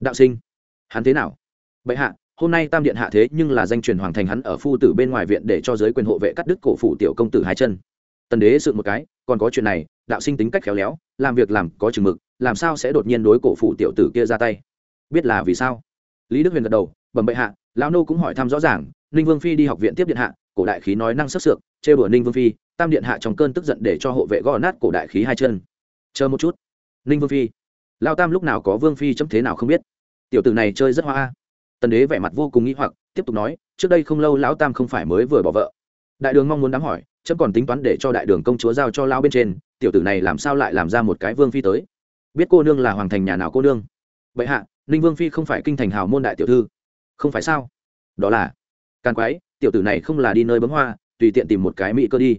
Đạo sinh. Hắn thế nào? Bệ hạ, hôm nay tam điện hạ thế nhưng là danh truyền hoàng thành hắn ở phu tử bên ngoài viện để cho giới quyền hộ vệ cắt đứt cổ phủ tiểu công tử hai chân. Tần đế sự một cái, còn có chuyện này, đạo sinh tính cách khéo léo, làm việc làm có chừng mực, làm sao sẽ đột nhiên đối cổ phủ tiểu tử kia ra tay? Biết là vì sao? Lý đức huyền gật đầu, bẩm bệ hạ lão nô cũng hỏi thăm rõ ràng, ninh vương phi đi học viện tiếp điện hạ, cổ đại khí nói năng sắc sược chê bửa ninh vương phi, tam điện hạ trong cơn tức giận để cho hộ vệ gõ nát cổ đại khí hai chân. Chờ một chút. Ninh vương phi. Lao tam lúc nào có vương phi chấm thế nào không biết. Tiểu tử này chơi rất hoa tần đế vẻ mặt vô cùng nghĩ hoặc, tiếp tục nói, trước đây không lâu lão tam không phải mới vừa bỏ vợ. Đại đường mong muốn đám hỏi, chấm còn tính toán để cho đại đường công chúa giao cho lao bên trên, tiểu tử này làm sao lại làm ra một cái vương phi tới. Biết cô nương là hoàng thành nhà nào cô nương. Vậy hạ, ninh vương phi không phải kinh thành hào môn đại tiểu thư không phải sao? Đó là, càn quái, tiểu tử này không là đi nơi bấm hoa, tùy tiện tìm một cái mỹ cơ đi.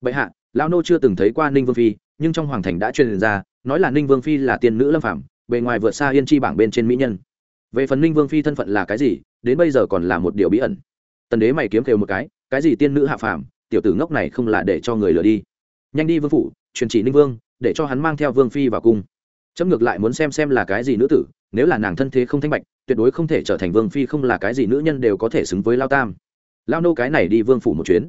Vậy hạ, lão nô chưa từng thấy qua ninh vương phi, nhưng trong hoàng thành đã truyền ra, nói là ninh vương phi là tiên nữ lâm phạm bề ngoài vượt xa yên chi bảng bên trên mỹ nhân. Về phần ninh vương phi thân phận là cái gì, đến bây giờ còn là một điều bí ẩn. Tần đế mày kiếm kêu một cái cái gì tiên nữ hạ phàm, tiểu tử ngốc này không là để cho người lừa đi. Nhanh đi vương phủ, truyền chỉ ninh vương, để cho hắn mang theo vương phi vào cung. Chấm ngược lại muốn xem xem là cái gì nữ tử, nếu là nàng thân thế không thanh bạch tuyệt đối không thể trở thành vương phi không là cái gì nữ nhân đều có thể xứng với lao tam. Lao nô cái này đi vương phủ một chuyến.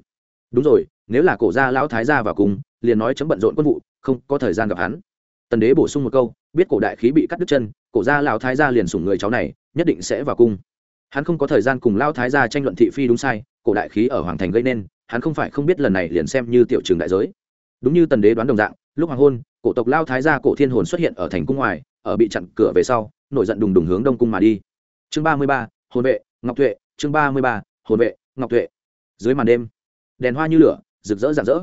Đúng rồi, nếu là cổ gia lão thái gia vào cung liền nói chấm bận rộn quân vụ, không có thời gian gặp hắn. Tần đế bổ sung một câu, biết cổ đại khí bị cắt đứt chân, cổ gia lão thái gia liền sủng người cháu này, nhất định sẽ vào cung. Hắn không có thời gian cùng lao thái gia tranh luận thị phi đúng sai, cổ đại khí ở hoàng thành gây nên, hắn không phải không biết lần này liền xem như tiểu trường đại giới. Đúng như tần đế đoán đồng dạng, lúc hoàng hôn, cổ tộc lao thái gia cổ thiên hồn xuất hiện ở thành cung ngoài, ở bị chặn cửa về sau, nổi giận đùng đùng hướng đông cung mà đi chương ba mươi ba, hồn vệ, ngọc tuệ. Chương ba mươi ba, hồn vệ, ngọc tuệ. Dưới màn đêm, đèn hoa như lửa, rực rỡ rạng rỡ.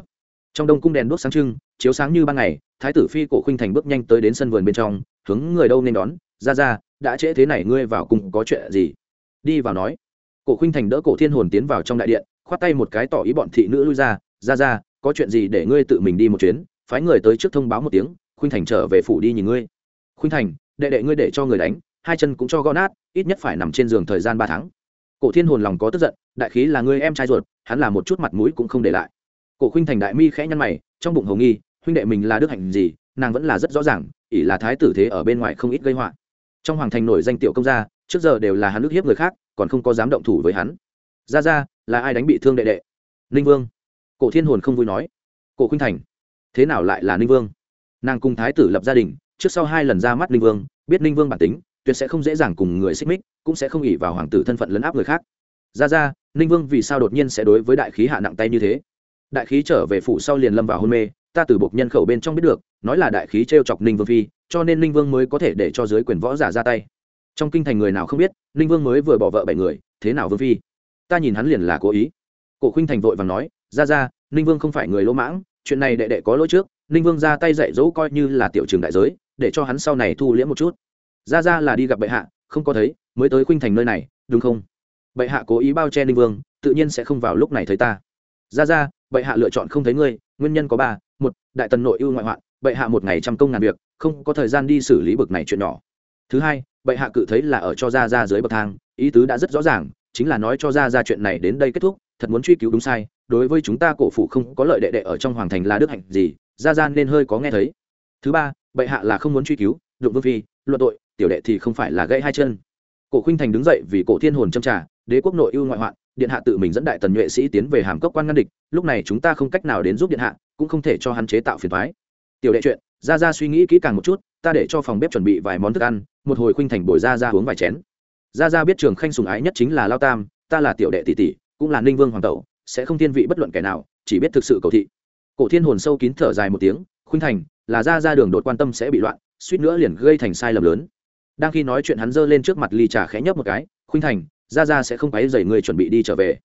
Trong đông cung đèn đuốc sáng trưng, chiếu sáng như ban ngày, thái tử phi cổ khinh thành bước nhanh tới đến sân vườn bên trong, hướng người đâu nên đón. Ra ra, đã trễ thế này ngươi vào cùng có chuyện gì? Đi vào nói. Cổ khinh thành đỡ cổ thiên hồn tiến vào trong đại điện, khoát tay một cái tỏ ý bọn thị nữ lui ra. Ra ra, có chuyện gì để ngươi tự mình đi một chuyến? Phái người tới trước thông báo một tiếng, khuynh thành trở về phủ đi nhìn ngươi. Khuynh thành, đệ đệ ngươi để cho người đánh hai chân cũng cho gõ nát, ít nhất phải nằm trên giường thời gian ba tháng. Cổ thiên hồn lòng có tức giận, đại khí là ngươi em trai ruột, hắn là một chút mặt mũi cũng không để lại. Cổ khuynh thành đại mi khẽ nhăn mày, trong bụng hầu nghi, huynh đệ mình là đức hạnh gì, nàng vẫn là rất rõ ràng, ỷ là thái tử thế ở bên ngoài không ít gây họa. Trong hoàng thành nổi danh tiểu công gia, trước giờ đều là hắn ức hiếp người khác, còn không có dám động thủ với hắn. Ra ra là ai đánh bị thương đệ đệ? Ninh vương. Cổ thiên hồn không vui nói. Cổ khuynh thành. Thế nào lại là ninh vương? Nàng cùng thái tử lập gia đình, trước sau hai lần ra mắt ninh vương, biết ninh vương bản tính tuyệt sẽ không dễ dàng cùng người xích mích, cũng sẽ không ỉ vào hoàng tử thân phận lấn áp người khác. Ra ra, ninh vương vì sao đột nhiên sẽ đối với đại khí hạ nặng tay như thế? Đại khí trở về phủ sau liền lâm vào hôn mê, ta từ bộc nhân khẩu bên trong biết được, nói là đại khí t r e o chọc ninh vương phi, cho nên ninh vương mới có thể để cho dưới quyền võ giả ra tay. Trong kinh thành người nào không biết, ninh vương mới vừa bỏ vợ bảy người, thế nào vương phi? Ta nhìn hắn liền là cố ý. Cổ khinh thành vội và nói, ra ra, ninh vương không phải người lỗ mãng, chuyện này đệ đệ có lỗi trước, ninh vương ra tay dạy dỗ coi như là tiểu trường đại giới, để cho hắn sau này thu liễm một chút ra ra là đi gặp bệ hạ, không có thấy, mới tới khuynh thành nơi này, đúng không? Bệ hạ cố ý bao che ninh vương, tự nhiên sẽ không vào lúc này thấy ta. Ra ra, bệ hạ lựa chọn không thấy ngươi, nguyên nhân có ba, một, đại tần nội ưu ngoại hoạn, bệ hạ một ngày trăm công ngàn việc, không có thời gian đi xử lý bực này chuyện nhỏ. Thứ hai, bệ hạ cự thấy là ở cho ra ra dưới bậc thang, ý tứ đã rất rõ ràng, chính là nói cho ra ra chuyện này đến đây kết thúc, thật muốn truy cứu đúng sai, đối với chúng ta cổ phụ không có lợi đệ đệ ở trong hoàng thành là đức hạnh gì, ra ra nên hơi có nghe thấy. Thứ ba, bệ hạ là không muốn truy cứu, đụng vương phi, luận tội tiểu đệ thì không phải là gãy hai chân. Cổ khuynh thành đứng dậy vì cổ thiên hồn châm trả đế quốc nội ưu ngoại hoạn, điện hạ tự mình dẫn đại tần nhuệ sĩ tiến về hàm cốc quan ngăn địch, lúc này chúng ta không cách nào đến giúp điện hạ, cũng không thể cho hắn chế tạo phiền thoái tiểu đệ chuyện, ra ra suy nghĩ kỹ càng một chút, ta để cho phòng bếp chuẩn bị vài món thức ăn, một hồi khuynh thành bồi ra ra uống vài chén. Ra ra biết trường khanh sùng ái nhất chính là lao tam, ta là tiểu đệ tỷ tỷ, cũng là ninh vương hoàng tẩu, sẽ không thiên vị bất luận kẻ nào, chỉ biết thực sự cầu thị. Cổ thiên hồn sâu kín thở dài một tiếng, khuynh thành, là ra ra đường đột quan tâm sẽ bị loạn, suýt nữa liền gây thành sai lầm lớn đang khi nói chuyện hắn giơ lên trước mặt ly trà khẽ nhấp một cái, khuynh thành ra ra sẽ không quấy dày người chuẩn bị đi trở về.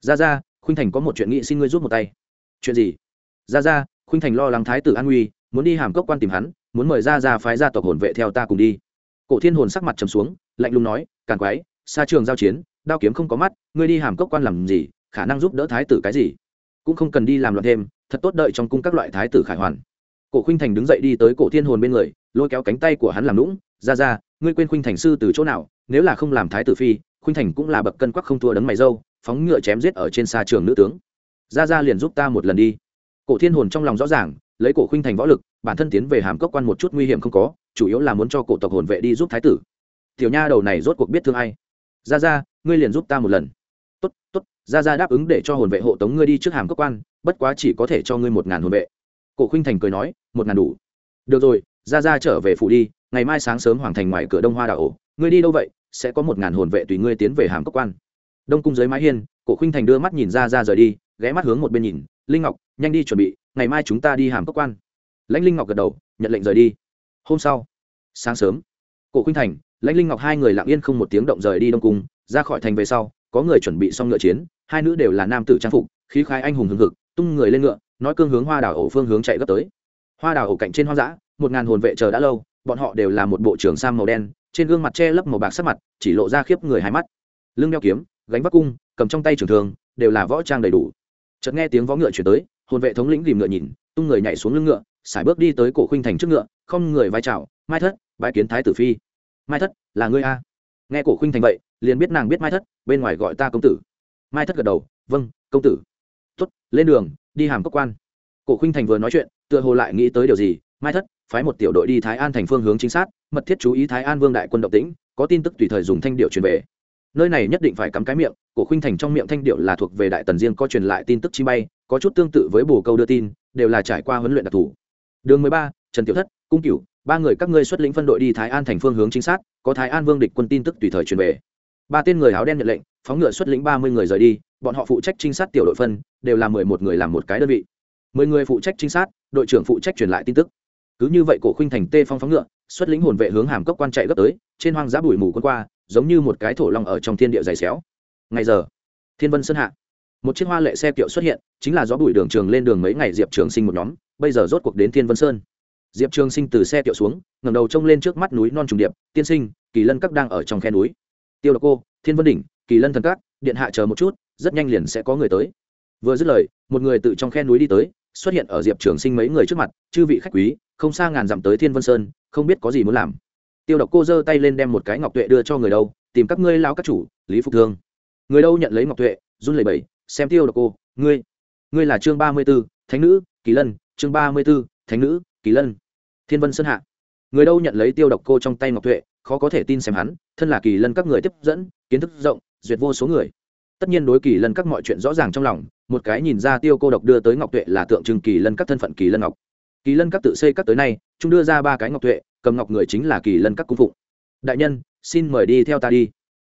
Ra ra khuynh thành có một chuyện nghị xin ngươi rút một tay. Chuyện gì? Ra ra khuynh thành lo lắng thái tử an nguy, muốn đi hàm cốc quan tìm hắn, muốn mời ra ra phái gia tộc hồn vệ theo ta cùng đi. Cổ thiên hồn sắc mặt trầm xuống, lạnh lùng nói, càn quái, xa trường giao chiến, đao kiếm không có mắt, ngươi đi hàm cốc quan làm gì, khả năng giúp đỡ thái tử cái gì? Cũng không cần đi làm loạn thêm, thật tốt đợi trong cung các loại thái tử khải hoàn. Cổ khuynh thành đứng dậy đi tới cổ thiên hồn bên người, lôi kéo cánh tay của hắn làm lũng ra ra ngươi quên khuynh thành sư từ chỗ nào, nếu là không làm thái tử phi, khuynh thành cũng là bậc cân quắc không thua đấng mày dâu, phóng ngựa chém giết ở trên xa trường nữ tướng. Ra ra liền giúp ta một lần đi. Cổ thiên hồn trong lòng rõ ràng, lấy cổ khuynh thành võ lực, bản thân tiến về hàm cốc quan một chút nguy hiểm không có, chủ yếu là muốn cho cổ tộc hồn vệ đi giúp thái tử. Tiểu nha đầu này rốt cuộc biết thương ai. Ra ra ngươi liền giúp ta một lần. Tốt tốt ra ra đáp ứng để cho hồn vệ hộ tống ngươi đi trước hàm cốc quan, bất quá chỉ có thể cho ngươi một ngàn hồn vệ. Cổ khuynh thành cười nói, một ngàn đủ. Được rồi ra ra trở về phủ đi, ngày mai sáng sớm hoàng thành ngoài cửa đông hoa đảo ổ. Ngươi đi đâu vậy? Sẽ có một ngàn hồn vệ tùy ngươi tiến về hàm cốc quan. Đông cung dưới mái hiên, cổ Khinh thành đưa mắt nhìn ra ra rời đi, ghé mắt hướng một bên nhìn, linh ngọc, nhanh đi chuẩn bị, ngày mai chúng ta đi hàm cốc quan. Lãnh linh ngọc gật đầu, nhận lệnh rời đi. Hôm sau, sáng sớm, cổ Khinh thành, lãnh linh ngọc hai người lặng yên không một tiếng động rời đi đông cung. Ra khỏi thành về sau, có người chuẩn bị xong ngựa chiến, hai nữ đều là nam tử trang phục, khí khai anh hùng hưng hực, tung người lên ngựa, nói cương hướng hoa đảo ổ phương hướng chạy gấp tới. Hoa đảo ổ cạnh trên hoang dã một ngàn hồn vệ chờ đã lâu, bọn họ đều là một bộ trưởng sam màu đen, trên gương mặt che lấp màu bạc sắc mặt, chỉ lộ ra khiếp người hai mắt. Lưng đeo kiếm, gánh vác cung, cầm trong tay trường thường đều là võ trang đầy đủ. Chợt nghe tiếng võ ngựa chuyển tới, hồn vệ thống lĩnh tìm ngựa nhìn, tung người nhảy xuống lưng ngựa, sải bước đi tới cổ khuynh thành trước ngựa, không người vai chào, mai thất bãi kiến thái tử phi. Mai thất, là ngươi a? Nghe cổ khuynh thành vậy, liền biết nàng biết mai thất, bên ngoài gọi ta công tử. Mai thất gật đầu vâng công tử. Tuất lên đường, đi hàm cốc quan. Cổ khuynh thành vừa nói chuyện, tựa hồ lại nghĩ tới điều gì, mai thất phái một tiểu đội đi thái an thành phương hướng chính xác, mật thiết chú ý thái an vương đại quân động tĩnh, có tin tức tùy thời dùng thanh điệu truyền về. Nơi này nhất định phải cắm cái miệng, cổ khuynh thành trong miệng thanh điệu là thuộc về đại tần riêng có truyền lại tin tức chi bay, có chút tương tự với bồ câu đưa tin, đều là trải qua huấn luyện đặc thù. Đường mười ba, trần tiểu thất, cung cửu, ba người các ngươi xuất lĩnh phân đội đi thái an thành phương hướng chính xác, có thái an vương địch quân tin tức tùy thời truyền về. Ba tên người áo đen nhận lệnh, phóng ngựa xuất lĩnh ba mươi người rời đi, bọn họ phụ trách trinh sát tiểu đội phân, đều là mười một người làm một cái đơn vị. Mười người phụ trách trinh sát, đội trưởng phụ trách truyền lại tin tức cứ như vậy cổ khuynh thành tê phong phóng ngựa, xuất lĩnh hồn vệ hướng hàm cốc quan chạy gấp tới, trên hoang dã bụi mù quân qua, giống như một cái thổ long ở trong thiên địa dày xéo. Ngày giờ, thiên vân sơn hạ, một chiếc hoa lệ xe kiệu xuất hiện, chính là gió bụi đường trường lên đường mấy ngày diệp trường sinh một nhóm, bây giờ rốt cuộc đến thiên vân sơn. Diệp trường sinh từ xe kiệu xuống, ngẩng đầu trông lên trước mắt núi non trùng điệp, tiên sinh, kỳ lân các đang ở trong khe núi. Tiêu độc cô, thiên vân đỉnh, kỳ lân thần các, điện hạ chờ một chút, rất nhanh liền sẽ có người tới. Vừa dứt lời, một người từ trong khe núi đi tới xuất hiện ở diệp trường sinh mấy người trước mặt, chư vị khách quý, không xa ngàn dặm tới thiên vân sơn, không biết có gì muốn làm. Tiêu độc cô giơ tay lên đem một cái ngọc tuệ đưa cho người đâu, tìm các ngươi lao các chủ, lý phục thương. Người đâu nhận lấy ngọc tuệ, run lẩy bẩy, xem tiêu độc cô, ngươi ngươi là chương ba mươi b ố thánh nữ, kỳ lân, chương ba mươi b ố thánh nữ, kỳ lân, thiên vân sơn hạ. Người đâu nhận lấy tiêu độc cô trong tay ngọc tuệ, khó có thể tin xem hắn, thân là kỳ lân các người tiếp dẫn, kiến thức rộng, duyệt vô số người. Tất nhiên đối kỳ lân các mọi chuyện rõ ràng trong lòng một cái nhìn ra tiêu cô độc đưa tới ngọc tuệ là tượng trưng kỳ lân các thân phận kỳ lân ngọc. Kỳ lân các tự xây các tới nay, chúng đưa ra ba cái ngọc tuệ, cầm ngọc người chính là kỳ lân các cung phụng. Đại nhân, xin mời đi theo ta đi.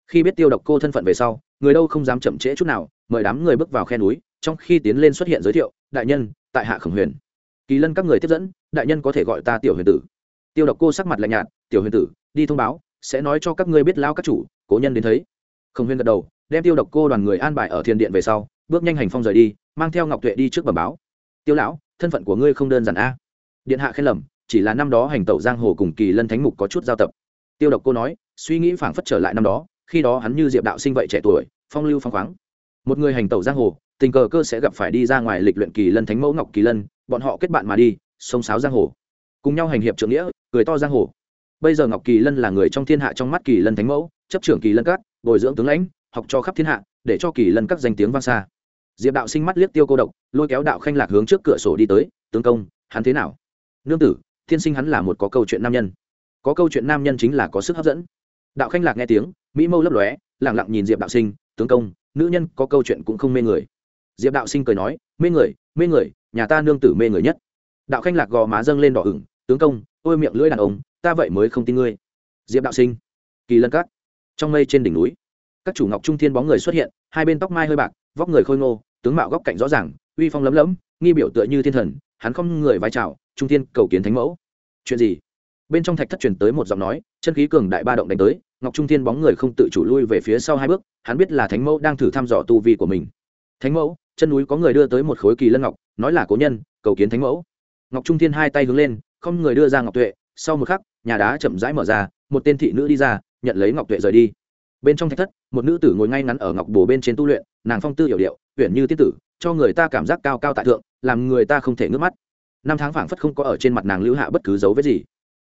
Khi biết tiêu độc cô thân phận về sau, người đâu không dám chậm trễ chút nào, mời đám người bước vào khe núi, trong khi tiến lên xuất hiện giới thiệu, đại nhân, tại hạ khổng huyền. Kỳ lân các người tiếp dẫn, đại nhân có thể gọi ta tiểu huyền tử. Tiêu độc cô sắc mặt lạnh nhạt, tiểu huyền tử, đi thông báo, sẽ nói cho các ngươi biết lao các chủ, cố nhân đến thấy. Khổng huyền gật đầu, đem tiêu độc cô đoàn người an bài ở thiên điện về sau bước nhanh hành phong rời đi, mang theo ngọc tuệ đi trước bẩm báo. Tiêu lão, thân phận của ngươi không đơn giản a. Điện hạ khen lầm, chỉ là năm đó hành tẩu giang hồ cùng kỳ lân thánh mục có chút giao tập. Tiêu độc cô nói, suy nghĩ phảng phất trở lại năm đó, khi đó hắn như diệp đạo sinh vậy trẻ tuổi, phong lưu phong khoáng. Một người hành tẩu giang hồ, tình cờ cơ sẽ gặp phải đi ra ngoài lịch luyện kỳ lân thánh mẫu ngọc kỳ lân, bọn họ kết bạn mà đi, sông sáo giang hồ. Cùng nhau hành hiệp trượng nghĩa, cười to giang hồ. Bây giờ ngọc kỳ lân là người trong thiên hạ trong mắt kỳ lân thánh mẫu, chấp trưởng kỳ lân các, bồi dưỡng tướng lãnh, học cho khắp thiên hạ, để cho kỳ lân các danh tiếng vang xa diệp đạo sinh mắt liếc tiêu cô độc, lôi kéo đạo khanh lạc hướng trước cửa sổ đi tới, tướng công, hắn thế nào? Nương tử, thiên sinh hắn là một có câu chuyện nam nhân. Có câu chuyện nam nhân chính là có sức hấp dẫn. Đạo khanh lạc nghe tiếng, mỹ mâu lấp lóe lẳng lặng nhìn diệp đạo sinh, tướng công, nữ nhân có câu chuyện cũng không mê người. Diệp đạo sinh cười nói, mê người mê người, nhà ta nương tử mê người nhất. Đạo khanh lạc gò má dâng lên đỏ ửng, tướng công, ôi miệng lưỡi đàn ông, ta vậy mới không tin ngươi. Diệp đạo sinh, kỳ lân cát trong mây trên đỉnh núi, các chủ ngọc trung thiên bóng người xuất hiện, hai bên tóc mai hơi bạc, vóc người khôi ngô tướng mạo góc cạnh rõ ràng, uy phong lấm lấm, nghi biểu tựa như thiên thần, hắn không người vai trào trung thiên cầu kiến thánh mẫu. Chuyện gì? Bên trong thạch thất truyền tới một giọng nói, chân khí cường đại ba động đánh tới, ngọc trung thiên bóng người không tự chủ lui về phía sau hai bước, hắn biết là thánh mẫu đang thử thăm dò tu vi của mình. Thánh mẫu, chân núi có người đưa tới một khối kỳ lân ngọc, nói là cố nhân, cầu kiến thánh mẫu. Ngọc trung thiên hai tay hướng lên, không người đưa ra ngọc tuệ, sau một khắc, nhà đá chậm rãi mở ra, một tên thị nữ đi ra, nhận lấy ngọc tuệ rời đi. Bên trong thạch thất, một nữ tử ngồi ngay ngắn ở ngọc bồ bên trên tu luyện, nàng phong tư hiểu điệu uyển như tiết tử cho người ta cảm giác cao cao tại thượng làm người ta không thể ngước mắt. Năm tháng phảng phất không có ở trên mặt nàng lưu hạ bất cứ dấu vết gì.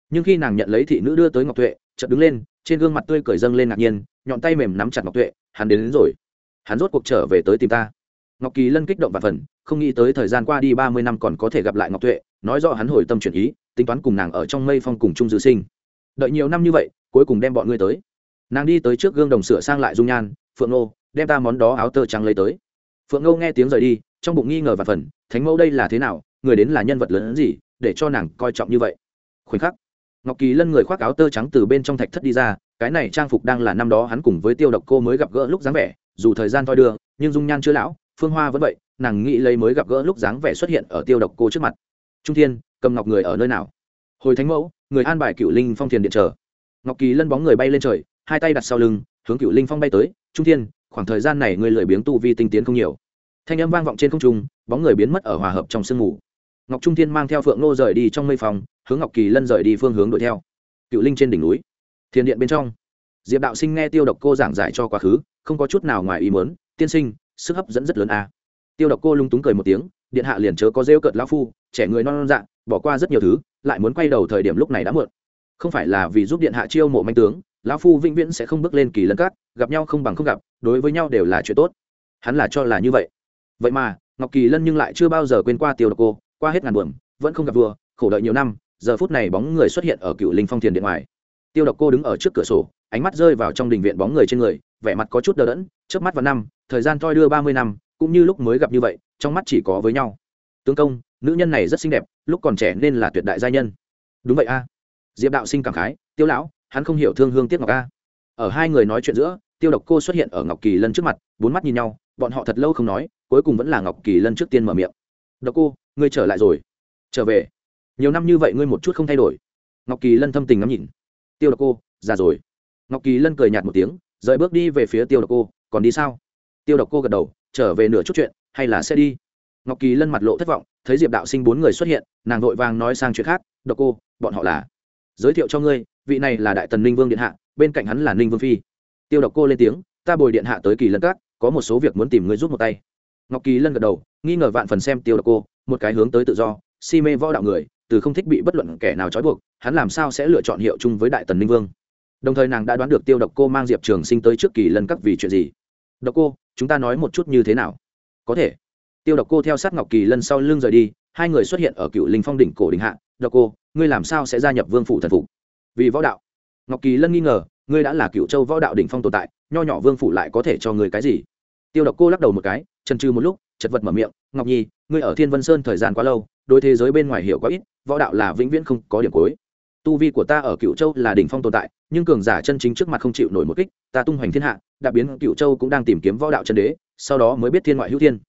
Nhưng khi nàng nhận lấy thị nữ đưa tới ngọc tuệ chợt đứng lên trên gương mặt tươi cười dâng lên ngạc nhiên nhọn tay mềm nắm chặt ngọc tuệ hắn đến, đến rồi. Hắn rốt cuộc trở về tới tìm ta. Ngọc kỳ lân kích động và phần không nghĩ tới thời gian qua đi ba mươi năm còn có thể gặp lại ngọc tuệ nói rõ hắn hồi tâm chuyển ý tính toán cùng nàng ở trong mây phong cùng chung dư sinh. Đợi nhiều năm như vậy cuối cùng đem bọn ngươi tới. Nàng đi tới trước gương đồng sửa sang lại dung nhan phượng nô đem ta món đó áo tơ trắng lấy tới phượng Ngâu nghe tiếng rời đi, trong bụng nghi ngờ và phần, thánh mẫu đây là thế nào? Người đến là nhân vật lớn hơn gì, để cho nàng coi trọng như vậy? Khoảnh khắc, ngọc kỳ lân người khoác áo tơ trắng từ bên trong thạch thất đi ra, cái này trang phục đang là năm đó hắn cùng với tiêu độc cô mới gặp gỡ lúc dáng vẻ, dù thời gian thoi đưa, nhưng dung nhan chưa lão, phương hoa vẫn vậy, nàng nghĩ lấy mới gặp gỡ lúc dáng vẻ xuất hiện ở tiêu độc cô trước mặt. Trung thiên, cầm ngọc người ở nơi nào? Hồi thánh mẫu, người an bài cựu linh phong thiền điện chờ. Ngọc kỳ lân bóng người bay lên trời, hai tay đặt sau lưng, hướng cựu linh phong bay tới, trung thiên, khoảng thời gian này người lười biếng tu vi tinh tiến không nhiều thanh âm vang vọng trên không trung, bóng người biến mất ở hòa hợp trong sương mù. Ngọc trung thiên mang theo phượng nô rời đi trong mây phòng, hướng ngọc kỳ lân rời đi phương hướng đuổi theo. Cựu linh trên đỉnh núi thiền điện bên trong. Diệp đạo sinh nghe tiêu độc cô giảng giải cho quá khứ, không có chút nào ngoài ý muốn, tiên sinh, sức hấp dẫn rất lớn a. À. tiêu độc cô lung túng cười một tiếng, điện hạ liền chớ có rêu cợt lão phu, trẻ người non non dạng bỏ qua rất nhiều thứ, lại muốn quay đầu thời điểm lúc này đã muộn. Không phải là vì giúp điện hạ chiêu mộ manh tướng, lão phu vĩnh viễn sẽ không bước lên kỳ lân cát gặp nhau không bằng không gặp, đối với nhau đều là chuyện tốt. Hắn là cho là như vậy vậy mà, ngọc kỳ lân nhưng lại chưa bao giờ quên qua tiêu độc cô, qua hết ngàn buồm, vẫn không gặp vừa khổ đợi nhiều năm, giờ phút này bóng người xuất hiện ở cựu linh phong thiền điện ngoài. Tiêu độc cô đứng ở trước cửa sổ, ánh mắt rơi vào trong đình viện bóng người trên người, vẻ mặt có chút đờ đẫn trước mắt vào năm, thời gian thoi đưa ba mươi năm, cũng như lúc mới gặp như vậy, trong mắt chỉ có với nhau. Tướng công, nữ nhân này rất xinh đẹp, lúc còn trẻ nên là tuyệt đại gia nhân. Đúng vậy a. Diệp đạo sinh cảm khái, tiêu lão, hắn không hiểu thương hương tiếc ngọc a. Ở hai người nói chuyện giữa tiêu độc cô xuất hiện ở ngọc kỳ lân trước mặt, bốn mắt nhìn nhau, bọn họ thật lâu không nói, cuối cùng vẫn là ngọc kỳ lân trước tiên mở miệng. Độc cô, ngươi trở lại rồi. Trở về. Nhiều năm như vậy ngươi một chút không thay đổi. Ngọc kỳ lân thâm tình ngắm nhìn. Tiêu độc cô, già rồi. Ngọc kỳ lân cười nhạt một tiếng, rời bước đi về phía tiêu độc cô, còn đi sao? Tiêu độc cô gật đầu, trở về nửa chút chuyện, hay là sẽ đi. Ngọc kỳ lân mặt lộ thất vọng, thấy diệp đạo sinh bốn người xuất hiện, nàng vội vàng nói sang chuyện khác, độc cô, bọn họ là. Giới thiệu cho ngươi, vị này là đại tần ninh vương điện hạ, bên cạnh hắn là ninh vương phi tiêu độc cô lên tiếng, ta bồi điện hạ tới kỳ lân các, có một số việc muốn tìm ngươi giúp một tay. Ngọc kỳ lân gật đầu, nghi ngờ vạn phần xem tiêu độc cô, một cái hướng tới tự do. Si mê võ đạo người, từ không thích bị bất luận kẻ nào trói buộc, hắn làm sao sẽ lựa chọn hiệu chung với đại tần ninh vương? Đồng thời nàng đã đoán được tiêu độc cô mang diệp trường sinh tới trước kỳ lân các vì chuyện gì? Độc cô, chúng ta nói một chút như thế nào? Có thể. Tiêu độc cô theo sát ngọc kỳ lân sau lưng rời đi, hai người xuất hiện ở cựu linh phong đỉnh cổ đình hạ. Độc cô, ngươi làm sao sẽ gia nhập vương phủ thần phục? Vì võ đạo. Ngọc kỳ lân nghi ngờ ngươi đã là cựu châu võ đạo đỉnh phong tồn tại, nho nhỏ vương phủ lại có thể cho ngươi cái gì? Tiêu độc cô lắc đầu một cái, trần trừ một lúc, chật vật mở miệng, ngọc nhi, ngươi ở thiên vân sơn thời gian quá lâu đôi thế giới bên ngoài hiểu quá ít, võ đạo là vĩnh viễn không có điểm cuối. Tu vi của ta ở cựu châu là đỉnh phong tồn tại, nhưng cường giả chân chính trước mặt không chịu nổi một kích, ta tung hoành thiên hạ đặc biến cựu châu cũng đang tìm kiếm võ đạo chân đế, sau đó mới biết thiên ngoại hữu thiên.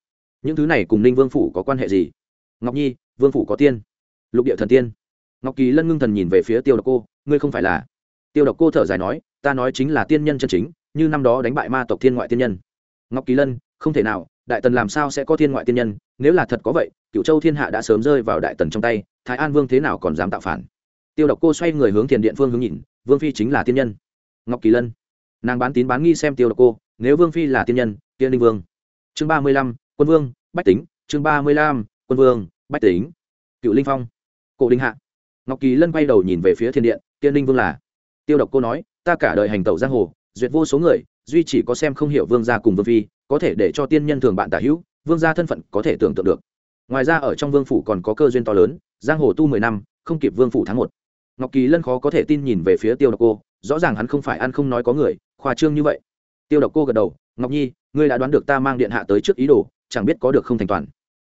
Những thứ này cùng ninh vương phủ có quan hệ gì? Ngọc nhi, vương phủ có tiên. Lục địa thần tiên. Ngọc kỳ lân ngưng thần nhìn về phía tiêu độc cô, ngươi không phải là tiêu độc cô thở dài nói, ta nói chính là tiên nhân chân chính, như năm đó đánh bại ma tộc thiên ngoại tiên nhân. Ngọc kỳ lân, không thể nào, đại tần làm sao sẽ có thiên ngoại tiên nhân? Nếu là thật có vậy cựu châu thiên hạ đã sớm rơi vào đại tần trong tay, thái an vương thế nào còn dám tạo phản? Tiêu độc cô xoay người hướng thiền điện phương hướng nhìn, vương phi chính là tiên nhân. Ngọc kỳ lân, nàng bán tín bán nghi xem tiêu độc cô, nếu vương phi là tiên nhân, tiên linh vương. Chương ba mươi lăm, quân vương, bách tính. Chương ba mươi lăm, quân vương, bách tính. Cựu linh phong, cổ đinh hạ. Ngọc kỳ lân quay đầu nhìn về phía thiên điện, tiên linh vương là tiêu độc cô nói, ta cả đời hành tẩu giang hồ, duyệt vô số người, duy chỉ có xem không hiểu vương gia cùng vương phi, có thể để cho tiên nhân thường bạn tả hữu, vương gia thân phận có thể tưởng tượng được. Ngoài ra ở trong vương phủ còn có cơ duyên to lớn, giang hồ tu mười năm, không kịp vương phủ tháng một. Ngọc kỳ lân khó có thể tin nhìn về phía tiêu độc cô, rõ ràng hắn không phải ăn không nói có người, khoa trương như vậy. Tiêu độc cô gật đầu, ngọc nhi, ngươi đã đoán được ta mang điện hạ tới trước ý đồ, chẳng biết có được không thành toàn.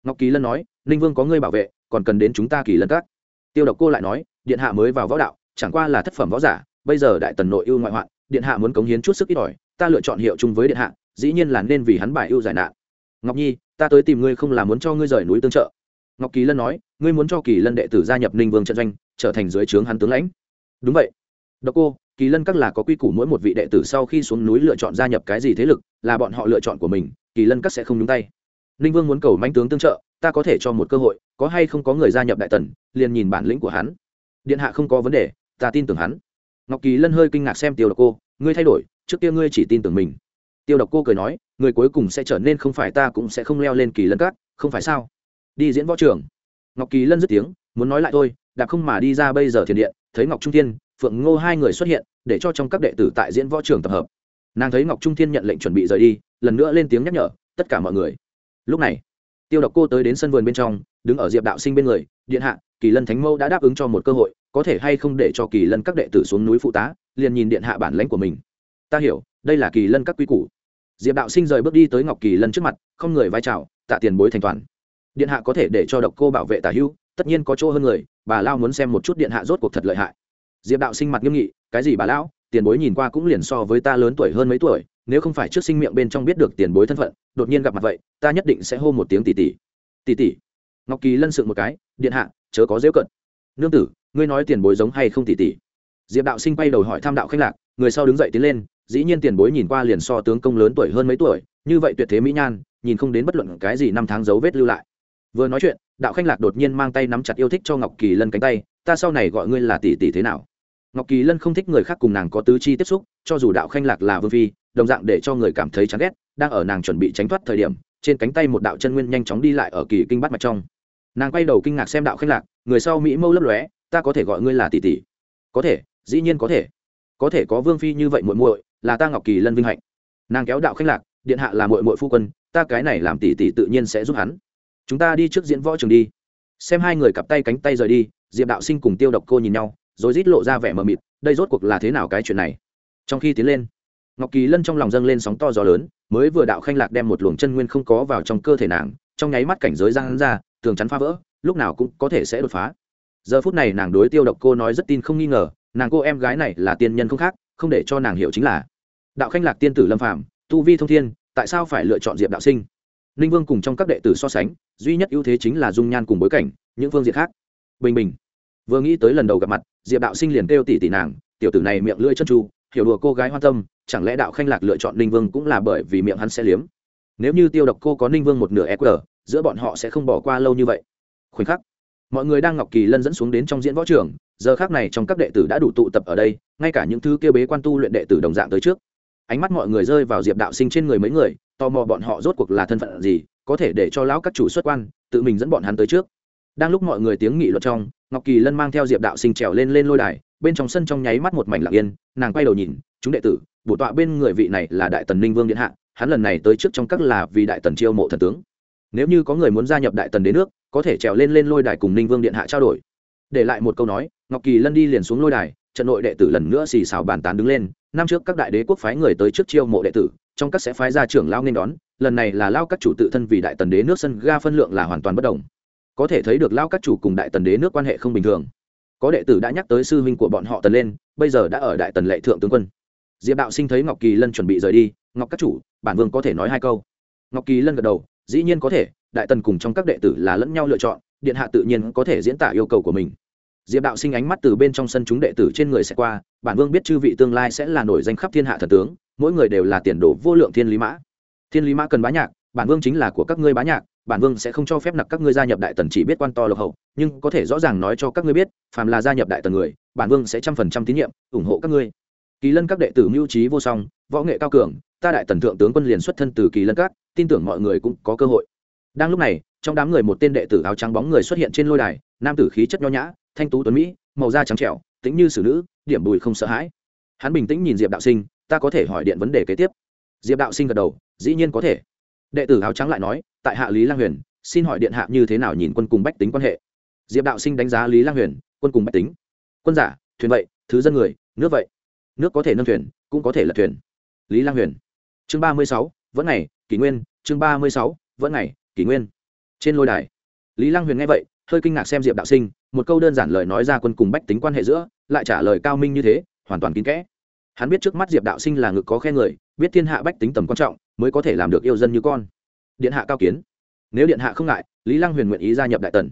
Ngọc kỳ lân nói, ninh vương có ngươi bảo vệ, còn cần đến chúng ta kỳ lân các. Tiêu độc cô lại nói, điện hạ mới vào võ đạo, chẳng qua là thất phẩm võ giả bây giờ đại tần nội ưu ngoại hoạn, điện hạ muốn cống hiến chút sức ít ỏi, ta lựa chọn hiệu chung với điện hạ, dĩ nhiên là nên vì hắn bài ưu giải nạn. Ngọc nhi, ta tới tìm ngươi không là muốn cho ngươi rời núi tương trợ. Ngọc kỳ lân nói, ngươi muốn cho kỳ lân đệ tử gia nhập ninh vương trận doanh, trở thành dưới trướng hắn tướng lãnh. Đúng vậy. Độc cô, kỳ lân các là có quy củ mỗi một vị đệ tử sau khi xuống núi lựa chọn gia nhập cái gì thế lực, là bọn họ lựa chọn của mình, kỳ lân các sẽ không nhúng tay. Ninh vương muốn cầu manh tướng tương trợ, ta có thể cho một cơ hội, có hay không có người gia nhập đại tần, liền nhìn bản lĩnh của hắn. Điện hạ không có vấn đề, ta tin tưởng hắn ngọc kỳ lân hơi kinh ngạc xem tiêu độc cô ngươi thay đổi trước kia ngươi chỉ tin tưởng mình. Tiêu độc cô cười nói người cuối cùng sẽ trở nên không phải ta cũng sẽ không leo lên kỳ lân cát, không phải sao? Đi diễn võ trường. Ngọc kỳ lân dứt tiếng muốn nói lại thôi đạp không mà đi ra bây giờ thiền điện thấy ngọc trung thiên phượng ngô hai người xuất hiện để cho trong các đệ tử tại diễn võ trường tập hợp. Nàng thấy ngọc trung thiên nhận lệnh chuẩn bị rời đi lần nữa lên tiếng nhắc nhở tất cả mọi người. Lúc này tiêu độc cô tới đến sân vườn bên trong đứng ở diệp đạo sinh bên người điện hạ kỳ lân thánh mâu đã đáp ứng cho một cơ hội, có thể hay không để cho kỳ lân các đệ tử xuống núi phụ tá, liền nhìn điện hạ bản lãnh của mình. Ta hiểu, đây là kỳ lân các quy củ. Diệp đạo sinh rời bước đi tới ngọc kỳ lân trước mặt, không người vai trào tạ tiền bối thành toàn. Điện hạ có thể để cho độc cô bảo vệ tả hưu, tất nhiên có chỗ hơn người, bà lao muốn xem một chút điện hạ rốt cuộc thật lợi hại. Diệp đạo sinh mặt nghiêm nghị, cái gì bà lão, tiền bối nhìn qua cũng liền so với ta lớn tuổi hơn mấy tuổi, nếu không phải trước sinh miệng bên trong biết được tiền bối thân phận, đột nhiên gặp mặt vậy, ta nhất định sẽ hô một tiếng tỷ tỷ. Tỷ tỷ. Ngọc kỳ lân sượng một cái, điện hạ chớ có dễ cận. Nương tử, ngươi nói tiền bối giống hay không tỷ tỷ diệp đạo sinh bay đầu hỏi tham đạo khanh lạc, người sau đứng dậy tiến lên, dĩ nhiên tiền bối nhìn qua liền so tướng công lớn tuổi hơn mấy tuổi, như vậy tuyệt thế mỹ nhan, nhìn không đến bất luận cái gì năm tháng dấu vết lưu lại. Vừa nói chuyện, đạo khanh lạc đột nhiên mang tay nắm chặt yêu thích cho ngọc kỳ lân cánh tay, ta sau này gọi ngươi là tỷ tỷ thế nào? Ngọc kỳ lân không thích người khác cùng nàng có tứ chi tiếp xúc, cho dù đạo khanh lạc là vương phi, đồng dạng để cho người cảm thấy chán ghét, đang ở nàng chuẩn bị tránh thoát thời điểm, trên cánh tay một đạo chân nguyên nhanh chóng đi lại ở kỳ kinh bắt mạch trong nàng quay đầu kinh ngạc xem đạo khanh lạc, người sau mỹ mâu lấp lóe, ta có thể gọi ngươi là tỷ tỷ. Có thể, dĩ nhiên có thể. Có thể có vương phi như vậy muội muội, là ta ngọc kỳ lân vinh hạnh. Nàng kéo đạo khanh lạc, điện hạ là muội muội phu quân, ta cái này làm tỷ tỷ tự nhiên sẽ giúp hắn. Chúng ta đi trước diễn võ trường đi. Xem hai người cặp tay cánh tay rời đi, diệp đạo sinh cùng tiêu độc cô nhìn nhau, rồi rít lộ ra vẻ mờ mịt, đây rốt cuộc là thế nào cái chuyện này? Trong khi tiến lên, ngọc kỳ lân trong lòng dâng lên sóng to gió lớn, mới vừa đạo khanh lạc đem một luồng chân nguyên không có vào trong cơ thể nàng, trong nháy mắt cảnh giới giang hắn ra tường chắn phá vỡ, lúc nào cũng có thể sẽ đột phá. Giờ phút này nàng đối tiêu độc cô nói rất tin không nghi ngờ, nàng cô em gái này là tiên nhân không khác, không để cho nàng hiểu chính là đạo khanh lạc tiên tử lâm phạm tu vi thông thiên, tại sao phải lựa chọn diệp đạo sinh? Ninh vương cùng trong các đệ tử so sánh, duy nhất ưu thế chính là dung nhan cùng bối cảnh, những phương diện khác. Bình bình. Vừa nghĩ tới lần đầu gặp mặt, diệp đạo sinh liền kêu tỷ tỷ nàng, tiểu tử này miệng lưỡi chân tru, hiểu đùa cô gái hoan tâm, chẳng lẽ đạo khanh lạc lựa chọn ninh vương cũng là bởi vì miệng hắn sẽ liếm? Nếu như tiêu độc cô có ninh vương một nửa eq giữa bọn họ sẽ không bỏ qua lâu như vậy. Khoảnh khắc, mọi người đang ngọc kỳ lân dẫn xuống đến trong diễn võ trường, giờ khác này trong các đệ tử đã đủ tụ tập ở đây, ngay cả những thứ kêu bế quan tu luyện đệ tử đồng dạng tới trước. Ánh mắt mọi người rơi vào diệp đạo sinh trên người mấy người, tò mò bọn họ rốt cuộc là thân phận gì, có thể để cho lão các chủ xuất quan, tự mình dẫn bọn hắn tới trước. Đang lúc mọi người tiếng nghị luận trong, ngọc kỳ lân mang theo diệp đạo sinh trèo lên lên lôi đài, bên trong sân trong nháy mắt một mảnh lặng yên, nàng quay đầu nhìn, chúng đệ tử, bổ tọa bên người vị này là đại tần ninh vương điện hạ, hắn lần này tới trước trong các là vì đại tần chiêu mộ thần tướng nếu như có người muốn gia nhập đại tần đế nước, có thể trèo lên lên lôi đài cùng ninh vương điện hạ trao đổi. Để lại một câu nói, ngọc kỳ lân đi liền xuống lôi đài, trận nội đệ tử lần nữa xì xào bàn tán đứng lên, năm trước các đại đế quốc phái người tới trước chiêu mộ đệ tử, trong các sẽ phái ra trưởng lao nên đón, lần này là lao các chủ tự thân vì đại tần đế nước sân ga phân lượng là hoàn toàn bất đồng. Có thể thấy được lao các chủ cùng đại tần đế nước quan hệ không bình thường. Có đệ tử đã nhắc tới sư huynh của bọn họ tần lên, bây giờ đã ở đại tần lệ thượng tướng quân. Diệp đạo sinh thấy ngọc kỳ lân chuẩn bị rời đi, ngọc các chủ, bản vương có thể nói hai câu. Ngọc kỳ lân gật đầu dĩ nhiên có thể, đại tần cùng trong các đệ tử là lẫn nhau lựa chọn, điện hạ tự nhiên có thể diễn tả yêu cầu của mình. Diệp đạo sinh ánh mắt từ bên trong sân chúng đệ tử trên người sẽ qua, bản vương biết chư vị tương lai sẽ là nổi danh khắp thiên hạ thần tướng, mỗi người đều là tiền đồ vô lượng thiên lý mã. Thiên lý mã cần bá nhạc, bản vương chính là của các ngươi bá nhạc, bản vương sẽ không cho phép nặc các ngươi gia nhập đại tần chỉ biết quan to lộc hậu, nhưng có thể rõ ràng nói cho các ngươi biết, phàm là gia nhập đại tần người, bản vương sẽ trăm phần trăm tín nhiệm, ủng hộ các ngươi. Kỳ lân các đệ tử mưu trí vô song, võ nghệ cao cường, ta đại tần thượng tướng quân liền xuất thân từ kỳ lân các tin tưởng mọi người cũng có cơ hội. Đang lúc này, trong đám người một tên đệ tử áo trắng bóng người xuất hiện trên lôi đài, nam tử khí chất nho nhã, thanh tú tuấn mỹ, màu da trắng trẻo, tính như xử nữ, điểm bùi không sợ hãi. Hắn bình tĩnh nhìn diệp đạo sinh, ta có thể hỏi điện vấn đề kế tiếp. Diệp đạo sinh gật đầu, dĩ nhiên có thể. Đệ tử áo trắng lại nói, tại hạ lý lang huyền, xin hỏi điện hạ như thế nào nhìn quân cùng bách tính quan hệ? Diệp đạo sinh đánh giá lý lang huyền, quân cùng bách tính. Quân giả, thuyền vậy, thứ dân người, nước vậy. Nước có thể nâng thuyền, cũng có thể là thuyền. Lý lang huyền. Chương ba mươi sáu vẫn ngày, kỷ nguyên, chương ba mươi sáu, vẫn ngày, kỷ nguyên. Trên lôi đài, lý lăng huyền nghe vậy, hơi kinh ngạc xem diệp đạo sinh, một câu đơn giản lời nói ra quân cùng bách tính quan hệ giữa, lại trả lời cao minh như thế, hoàn toàn kín kẽ. Hắn biết trước mắt diệp đạo sinh là ngực có khe người, biết thiên hạ bách tính tầm quan trọng, mới có thể làm được yêu dân như con. Điện hạ cao kiến. Nếu điện hạ không ngại, lý lăng huyền nguyện ý gia nhập đại tần.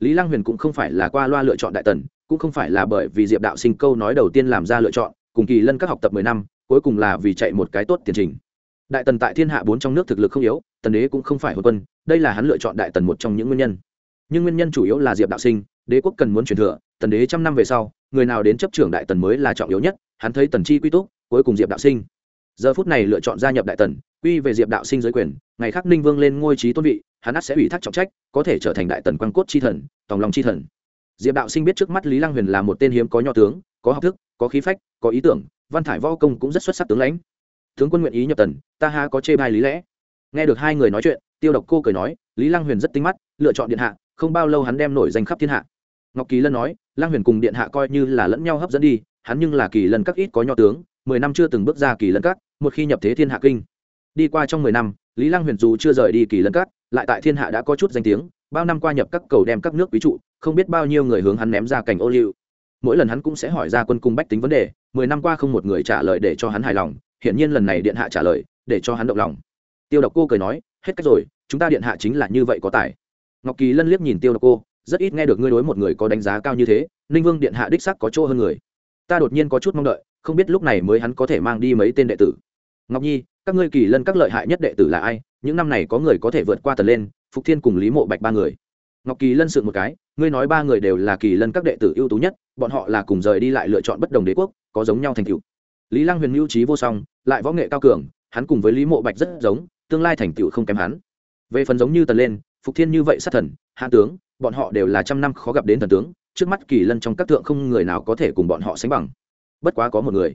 Lý lăng huyền cũng không phải là qua loa lựa chọn đại tần, cũng không phải là bởi vì diệp đạo sinh câu nói đầu tiên làm ra lựa chọn, cùng kỳ lân các học tập mười năm, cuối cùng là vì chạy một cái tốt tiền trình đại tần tại thiên hạ bốn trong nước thực lực không yếu, tần đế cũng không phải hôn quân, đây là hắn lựa chọn đại tần một trong những nguyên nhân. Nhưng nguyên nhân chủ yếu là diệp đạo sinh, đế quốc cần muốn truyền thừa, tần đế trăm năm về sau, người nào đến chấp trưởng đại tần mới là trọng yếu nhất, hắn thấy tần chi quy túc, cuối cùng diệp đạo sinh. Giờ phút này lựa chọn gia nhập đại tần, quy về diệp đạo sinh giới quyền, ngày khác ninh vương lên ngôi trí tôn vị, hắn ắt sẽ ủy thác trọng trách, có thể trở thành đại tần quan cốt chi thần, tòng lòng chi thần. Diệp đạo sinh biết trước mắt lý lăng huyền là một tên hiếm có nho tướng, có học thức, có khí phách, có ý tưởng, văn thải võ công cũng rất xuất sắc tướng lãnh tướng quân nguyện ý nhập tần, ta ha có chê bai lý lẽ. Nghe được hai người nói chuyện, tiêu độc cô cười nói, lý lăng huyền rất tinh mắt, lựa chọn điện hạ, không bao lâu hắn đem nổi danh khắp thiên hạ. Ngọc kỳ lân nói, lăng huyền cùng điện hạ coi như là lẫn nhau hấp dẫn đi, hắn nhưng là kỳ lân các ít có nho tướng, mười năm chưa từng bước ra kỳ lân các, một khi nhập thế thiên hạ kinh. Đi qua trong mười năm, lý lăng huyền dù chưa rời đi kỳ lân các, lại tại thiên hạ đã có chút danh tiếng, bao năm qua nhập các cầu đem các nước quý trụ, không biết bao nhiêu người hướng hắn ném ra cảnh ô liu. Mỗi lần hắn cũng sẽ hỏi ra quân cung bách tính vấn đề, mười năm qua không một người trả lời để cho hắn hài lòng hiển nhiên lần này điện hạ trả lời, để cho hắn động lòng. Tiêu độc cô cười nói, hết cách rồi, chúng ta điện hạ chính là như vậy có tài. Ngọc kỳ lân liếc nhìn tiêu độc cô, rất ít nghe được ngươi đối một người có đánh giá cao như thế, ninh vương điện hạ đích sắc có chỗ hơn người. Ta đột nhiên có chút mong đợi, không biết lúc này mới hắn có thể mang đi mấy tên đệ tử. Ngọc nhi, các ngươi kỳ lân các lợi hại nhất đệ tử là ai? Những năm này có người có thể vượt qua tần lên, phục thiên cùng lý mộ bạch ba người. Ngọc kỳ lân sượng một cái, ngươi nói ba người đều là kỳ lân các đệ tử ưu tú nhất, bọn họ là cùng rời đi lại lựa chọn bất đồng đế quốc, có giống nhau thành cựu lý lăng huyền mưu trí vô song lại võ nghệ cao cường, hắn cùng với lý mộ bạch rất giống, tương lai thành tựu không kém hắn. Về phần giống như tần lên, phục thiên như vậy sát thần, hạ tướng, bọn họ đều là trăm năm khó gặp đến thần tướng, trước mắt kỳ lân trong các thượng không người nào có thể cùng bọn họ sánh bằng. Bất quá có một người.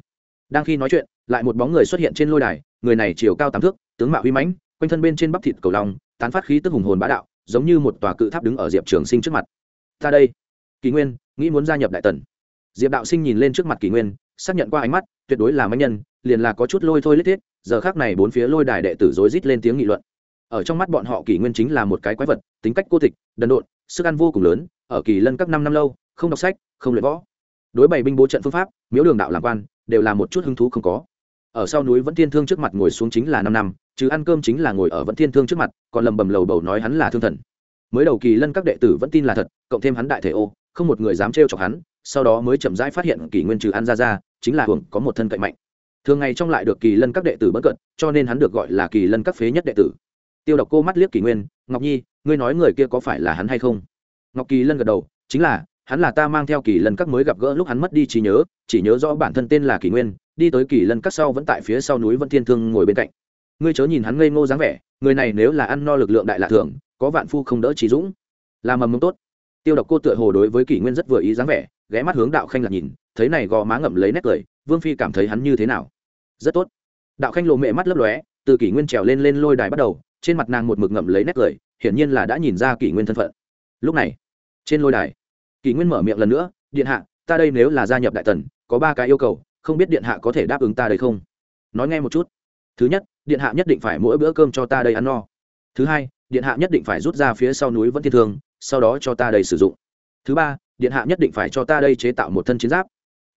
Đang khi nói chuyện, lại một bóng người xuất hiện trên lôi đài, người này chiều cao tám thước, tướng mạo huy mãnh, quanh thân bên trên bắp thịt cầu long, tán phát khí tức hùng hồn bá đạo, giống như một tòa cự tháp đứng ở diệp trường sinh trước mặt. Ta đây. Kỳ nguyên, nghĩ muốn gia nhập đại tần. Diệp đạo sinh nhìn lên trước mặt kỳ nguyên xác nhận qua ánh mắt, tuyệt đối là mạnh nhân, liền là có chút lôi thôi lết thiết, giờ khác này bốn phía lôi đài đệ tử rối rít lên tiếng nghị luận. Ở trong mắt bọn họ kỷ nguyên chính là một cái quái vật, tính cách cô tịch, đần độn, sức ăn vô cùng lớn, ở kỳ lân các năm năm lâu, không đọc sách, không luyện võ. Đối bày binh bố trận phương pháp, miếu đường đạo làm quan, đều là một chút hứng thú không có. Ở sau núi vẫn thiên thương trước mặt ngồi xuống chính là năm năm, chứ ăn cơm chính là ngồi ở vẫn thiên thương trước mặt, còn lầm bầm lầu bầu nói hắn là thương thần. Mới đầu kỳ lân các đệ tử vẫn tin là thật, cộng thêm hắn đại thể ô, không một người dám trêu chọc hắn, sau đó mới chậm rãi phát hiện kỷ nguyên trừ ăn ra ra chính là hưởng có một thân cậy mạnh. Thường ngày trong lại được kỳ lân các đệ tử bất cận, cho nên hắn được gọi là kỳ lân các phế nhất đệ tử. Tiêu độc cô mắt liếc kỷ nguyên, ngọc nhi, ngươi nói người kia có phải là hắn hay không? Ngọc kỳ lân gật đầu, chính là, hắn là ta mang theo kỳ lân các mới gặp gỡ lúc hắn mất đi trí nhớ, chỉ nhớ rõ bản thân tên là kỳ nguyên, đi tới kỳ lân các sau vẫn tại phía sau núi vân thiên thương ngồi bên cạnh. Ngươi chớ nhìn hắn ngây ngô dáng vẻ, người này nếu là ăn no lực lượng đại lạ thường, có vạn phu không đỡ trí dũng. Là mầm mông tốt. Tiêu độc cô tựa hồ đối với kỷ nguyên rất vừa ý dáng vẻ, ghé mắt hướng đạo khanh là nhìn thấy này gò má ngậm lấy nét cười, vương phi cảm thấy hắn như thế nào? Rất tốt. Đạo khanh lộ mẹ mắt lấp lóe, từ kỷ nguyên trèo lên lên lôi đài bắt đầu, trên mặt nàng một mực ngậm lấy nét cười, hiển nhiên là đã nhìn ra kỷ nguyên thân phận. Lúc này, trên lôi đài, kỷ nguyên mở miệng lần nữa, điện hạ, ta đây nếu là gia nhập đại tần, có ba cái yêu cầu, không biết điện hạ có thể đáp ứng ta đây không? Nói nghe một chút. Thứ nhất, điện hạ nhất định phải mỗi bữa cơm cho ta đây ăn no. Thứ hai, điện hạ nhất định phải rút ra phía sau núi vẫn thiên thương, sau đó cho ta đây sử dụng. Thứ ba, điện hạ nhất định phải cho ta đây chế tạo một thân chiến giáp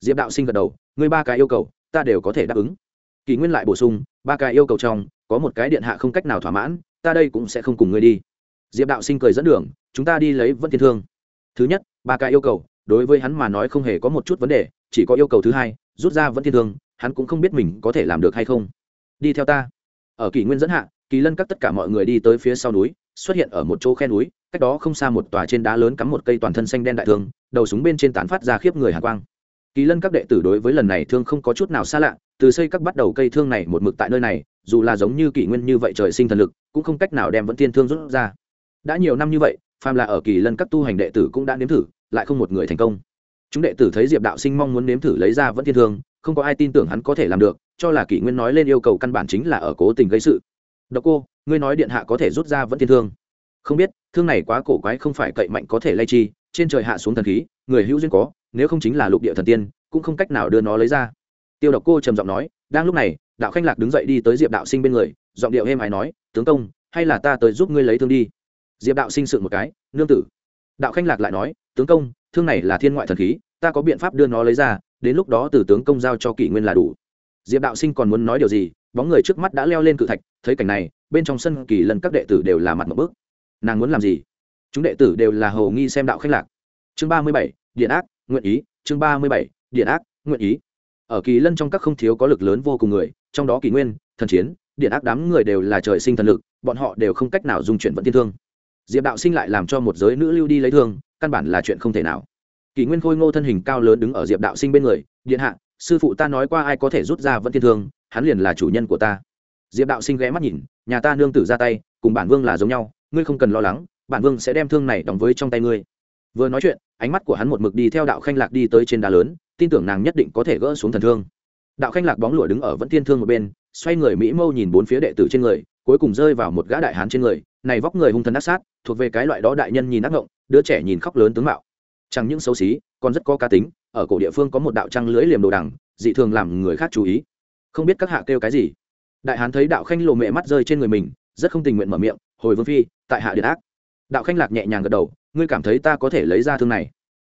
diệp đạo sinh gật đầu, ngươi ba cái yêu cầu, ta đều có thể đáp ứng. Kỳ nguyên lại bổ sung, ba cái yêu cầu trong, có một cái điện hạ không cách nào thỏa mãn, ta đây cũng sẽ không cùng ngươi đi. Diệp đạo sinh cười dẫn đường, chúng ta đi lấy vẫn thiên thương. Thứ nhất, ba cái yêu cầu, đối với hắn mà nói không hề có một chút vấn đề, chỉ có yêu cầu thứ hai, rút ra vẫn thiên thương, hắn cũng không biết mình có thể làm được hay không. Đi theo ta. Ở kỷ nguyên dẫn hạ, kỳ lân các tất cả mọi người đi tới phía sau núi, xuất hiện ở một chỗ khe núi, cách đó không xa một tòa trên đá lớn cắm một cây toàn thân xanh đen đại thương, đầu súng bên trên tán phát ra khiếp người hạ quang kỳ lân các đệ tử đối với lần này thương không có chút nào xa lạ, từ xây các bắt đầu cây thương này một mực tại nơi này, dù là giống như kỷ nguyên như vậy trời sinh thần lực, cũng không cách nào đem vẫn thiên thương rút ra. Đã nhiều năm như vậy, phàm là ở kỳ lân các tu hành đệ tử cũng đã nếm thử, lại không một người thành công. Chúng đệ tử thấy diệp đạo sinh mong muốn nếm thử lấy ra vẫn thiên thương, không có ai tin tưởng hắn có thể làm được, cho là kỷ nguyên nói lên yêu cầu căn bản chính là ở cố tình gây sự. Độc cô, ngươi nói điện hạ có thể rút ra vẫn thiên thương? Không biết, thương này quá cổ quái không phải cậy mạnh có thể lay chi, trên trời hạ xuống thần khí, người hữu duyên có nếu không chính là lục địa thần tiên, cũng không cách nào đưa nó lấy ra. Tiêu độc cô trầm giọng nói, đang lúc này, đạo khanh lạc đứng dậy đi tới diệp đạo sinh bên người, giọng điệu êm ái nói, tướng công, hay là ta tới giúp ngươi lấy thương đi. Diệp đạo sinh sự một cái, nương tử. Đạo khanh lạc lại nói, tướng công, thương này là thiên ngoại thần khí, ta có biện pháp đưa nó lấy ra, đến lúc đó từ tướng công giao cho kỷ nguyên là đủ. Diệp đạo sinh còn muốn nói điều gì, bóng người trước mắt đã leo lên cự thạch, thấy cảnh này, bên trong sân kỳ lần các đệ tử đều là mặt một bước. Nàng muốn làm gì? Chúng đệ tử đều là hầu nghi xem đạo khách lạc. Chương ba mươi bảy, điện ác nguyện ý, chương ba mươi bảy, điện ác, nguyện ý. Ở kỳ lân trong các không thiếu có lực lớn vô cùng người, trong đó kỳ nguyên, thần chiến, điện ác đám người đều là trời sinh thần lực, bọn họ đều không cách nào dung chuyển vận tiên thương. Diệp đạo sinh lại làm cho một giới nữ lưu đi lấy thương, căn bản là chuyện không thể nào. Kỳ nguyên khôi ngô thân hình cao lớn đứng ở diệp đạo sinh bên người, điện hạ, sư phụ ta nói qua ai có thể rút ra vẫn thiên thương, hắn liền là chủ nhân của ta. Diệp đạo sinh ghé mắt nhìn, nhà ta nương tử ra tay, cùng bản vương là giống nhau, ngươi không cần lo lắng, bản vương sẽ đem thương này đóng với trong tay ngươi vừa nói chuyện, ánh mắt của hắn một mực đi theo đạo khanh lạc đi tới trên đá lớn, tin tưởng nàng nhất định có thể gỡ xuống thần thương. Đạo khanh lạc bóng lụa đứng ở vẫn thiên thương một bên, xoay người mỹ mâu nhìn bốn phía đệ tử trên người, cuối cùng rơi vào một gã đại hán trên người, này vóc người hung thần ác sát, thuộc về cái loại đó đại nhân nhìn ác ngộng, đứa trẻ nhìn khóc lớn tướng mạo. Chẳng những xấu xí, còn rất có cá tính, ở cổ địa phương có một đạo trăng lưới liềm đồ đằng, dị thường làm người khác chú ý. Không biết các hạ kêu cái gì. Đại hán thấy đạo khanh lộ mẹ mắt rơi trên người mình, rất không tình nguyện mở miệng, hồi vương phi, tại hạ điện ác. Đạo khanh lạc nhẹ nhàng gật đầu ngươi cảm thấy ta có thể lấy ra thương này?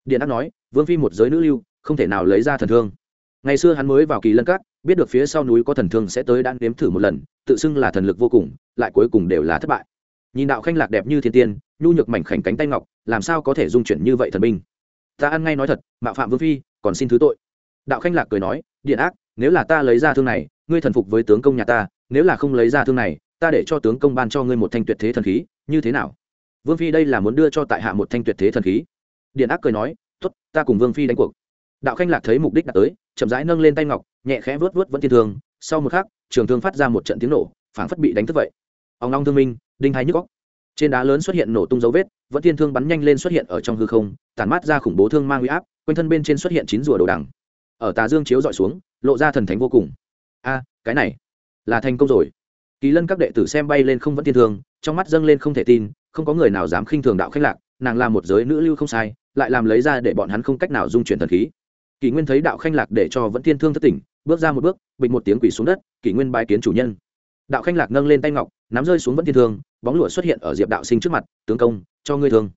Điện ác nói, vương phi một giới nữ lưu, không thể nào lấy ra thần thương. Ngày xưa hắn mới vào kỳ lân cát biết được phía sau núi có thần thương sẽ tới đan nếm thử một lần, tự xưng là thần lực vô cùng, lại cuối cùng đều là thất bại. Nhìn đạo khanh lạc đẹp như thiên tiên, nhu nhược mảnh khảnh cánh tay ngọc, làm sao có thể dung chuyển như vậy thần binh? Ta ăn ngay nói thật, mạo phạm vương phi, còn xin thứ tội. Đạo khanh lạc cười nói, điện ác, nếu là ta lấy ra thương này, ngươi thần phục với tướng công nhà ta, nếu là không lấy ra thương này, ta để cho tướng công ban cho ngươi một thanh tuyệt thế thần khí, như thế nào? Vương phi đây là muốn đưa cho tại hạ một thanh tuyệt thế thần khí. Điện ác cười nói t ố t ta cùng vương phi đánh cuộc. Đạo khanh lạc thấy mục đích đã tới, chậm rãi nâng lên tay ngọc, nhẹ khẽ vớt vớt vẫn thiên thương. Sau một khắc, trường thương phát ra một trận tiếng nổ, phảng phất bị đánh thức vậy. Ông long thương minh, đinh hai nhức góc trên đá lớn xuất hiện nổ tung dấu vết, vẫn thiên thương bắn nhanh lên xuất hiện ở trong hư không tàn mát ra khủng bố thương mang huy áp, quanh thân bên trên xuất hiện chín rùa đồ đằng. Ở tà dương chiếu dọi xuống, lộ ra thần thánh vô cùng. A, cái này là thành công rồi. Kỳ lân các đệ tử xem bay lên không vẫn thiên thương, trong mắt dâng lên không thể tin không có người nào dám khinh thường đạo khách lạc, nàng là một giới nữ lưu không sai, lại làm lấy ra để bọn hắn không cách nào dung chuyển thần khí. Kỷ nguyên thấy đạo khanh lạc để cho vẫn thiên thương thất tỉnh, bước ra một bước bịch một tiếng quỷ xuống đất, kỷ nguyên bài kiến chủ nhân. Đạo khanh lạc nâng lên tay ngọc, nắm rơi xuống vẫn thiên thương, bóng lụa xuất hiện ở diệp đạo sinh trước mặt, tướng công, cho ngươi thương.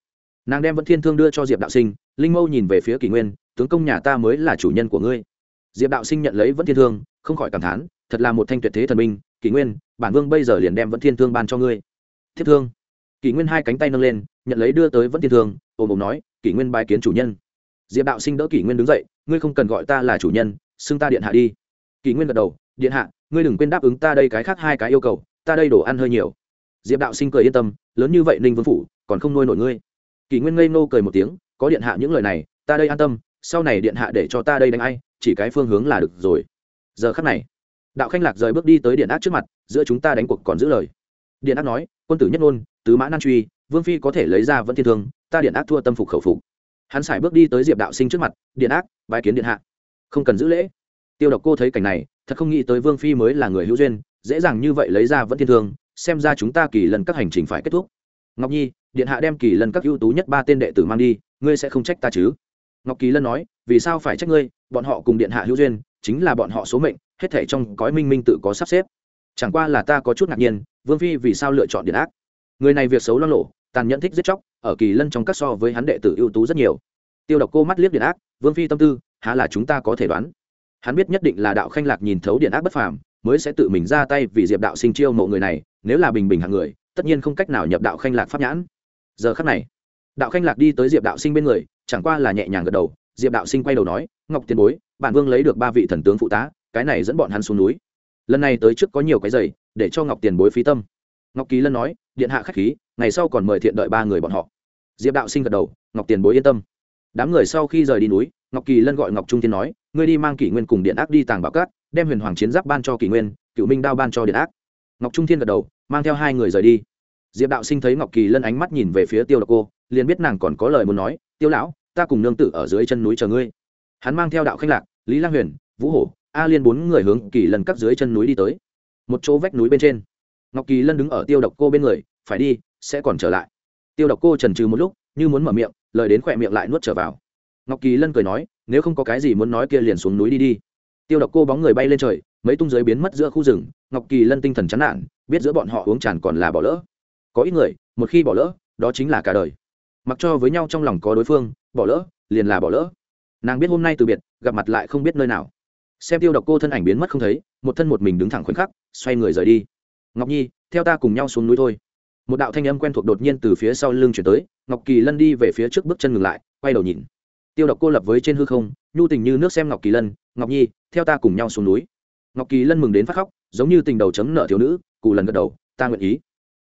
Nàng đem vẫn thiên thương đưa cho diệp đạo sinh, linh mâu nhìn về phía kỷ nguyên, tướng công nhà ta mới là chủ nhân của ngươi. Diệp đạo sinh nhận lấy vẫn thiên thương, không khỏi cảm thán, thật là một thanh tuyệt thế thần minh, kỷ nguyên, bản vương bây giờ liền đem vẫn thiên thương ban cho ngươi. Thiết thương kỷ nguyên hai cánh tay nâng lên, nhận lấy đưa tới vẫn thiên thương ôm ôm nói, kỷ nguyên bài kiến chủ nhân. Diệp đạo sinh đỡ kỷ nguyên đứng dậy, ngươi không cần gọi ta là chủ nhân, xưng ta điện hạ đi. Kỷ nguyên gật đầu, điện hạ, ngươi đừng quên đáp ứng ta đây cái khác hai cái yêu cầu, ta đây đồ ăn hơi nhiều. Diệp đạo sinh cười yên tâm, lớn như vậy ninh vương phủ, còn không nuôi nổi ngươi. Kỷ nguyên ngây nô cười một tiếng, có điện hạ những lời này, ta đây an tâm, sau này điện hạ để cho ta đây đánh ai, chỉ cái phương hướng là được rồi. Giờ khắc này, đạo khanh lạc rời bước đi tới điện ác trước mặt, giữa chúng ta đánh cuộc còn giữ lời. Điện ác nói, quân tử nhất ngôn tứ mã nan truy, vương phi có thể lấy ra vẫn thiên thương, ta điện ác thua tâm phục khẩu phục. Hắn sải bước đi tới diệp đạo sinh trước mặt, điện ác bãi kiến điện hạ. Không cần giữ lễ. Tiêu độc cô thấy cảnh này, thật không nghĩ tới vương phi mới là người hữu duyên, dễ dàng như vậy lấy ra vẫn thiên thương, xem ra chúng ta kỳ lần các hành trình phải kết thúc. Ngọc nhi, điện hạ đem kỳ lần các ưu tú nhất ba tên đệ tử mang đi, ngươi sẽ không trách ta chứ? Ngọc kỳ lân nói, vì sao phải trách ngươi, bọn họ cùng điện hạ hữu duyên, chính là bọn họ số mệnh, hết thể trong cõi minh minh tự có sắp xếp. Chẳng qua là ta có chút ngạc nhiên, vương phi vì sao lựa chọn điện ác? Người này việc xấu lo lộ, tàn nhẫn thích giết chóc, ở kỳ lân trong các so với hắn đệ tử ưu tú rất nhiều. Tiêu độc cô mắt liếc điện ác, vương phi tâm tư, há là chúng ta có thể đoán. Hắn biết nhất định là đạo khanh lạc nhìn thấu điện ác bất phàm, mới sẽ tự mình ra tay vì diệp đạo sinh chiêu mộ người này, nếu là bình bình hạng người, tất nhiên không cách nào nhập đạo khanh lạc pháp nhãn. Giờ khắc này, đạo khanh lạc đi tới diệp đạo sinh bên người, chẳng qua là nhẹ nhàng gật đầu, diệp đạo sinh quay đầu nói, ngọc tiền bối, bản vương lấy được ba vị thần tướng phụ tá, cái này dẫn bọn hắn xuống núi. Lần này tới trước có nhiều cái giày, để cho ngọc tiền bối phí tâm ngọc kỳ lân nói, điện hạ khách khí, ngày sau còn mời thiện đợi ba người bọn họ. Diệp đạo sinh gật đầu, ngọc tiền bối yên tâm. Đám người sau khi rời đi núi, ngọc kỳ lân gọi ngọc trung tiên nói, ngươi đi mang kỷ nguyên cùng điện ác đi tàng bảo cát, đem huyền hoàng chiến giáp ban cho kỷ nguyên, cựu minh đao ban cho điện ác. Ngọc trung thiên gật đầu, mang theo hai người rời đi. Diệp đạo sinh thấy ngọc kỳ lân ánh mắt nhìn về phía tiêu độc cô, liền biết nàng còn có lời muốn nói, tiêu lão, ta cùng nương tử ở dưới chân núi chờ ngươi. Hắn mang theo đạo khanh lạc, lý lang huyền, vũ hổ, a liên bốn người hướng kỳ lân cắt dưới chân núi đi tới. Một chỗ vách núi bên trên ngọc kỳ lân đứng ở tiêu độc cô bên người, phải đi, sẽ còn trở lại. Tiêu độc cô trần trừ một lúc, như muốn mở miệng, lời đến khỏe miệng lại nuốt trở vào. Ngọc kỳ lân cười nói, nếu không có cái gì muốn nói kia liền xuống núi đi đi. Tiêu độc cô bóng người bay lên trời, mấy tung giới biến mất giữa khu rừng, ngọc kỳ lân tinh thần chán nản, biết giữa bọn họ uống tràn còn là bỏ lỡ. Có ít người, một khi bỏ lỡ, đó chính là cả đời. Mặc cho với nhau trong lòng có đối phương, bỏ lỡ, liền là bỏ lỡ. Nàng biết hôm nay từ biệt, gặp mặt lại không biết nơi nào. Xem tiêu độc cô thân ảnh biến mất không thấy, một thân một mình đứng thẳng khoảnh khắc, xoay người rời đi ngọc nhi theo ta cùng nhau xuống núi thôi. Một đạo thanh âm quen thuộc đột nhiên từ phía sau lưng chuyển tới ngọc kỳ lân đi về phía trước bước chân ngừng lại quay đầu nhìn. Tiêu độc cô lập với trên hư không nhu tình như nước xem ngọc kỳ lân ngọc nhi theo ta cùng nhau xuống núi. Ngọc kỳ lân mừng đến phát khóc giống như tình đầu chấm nợ thiếu nữ cụ lần gật đầu ta nguyện ý.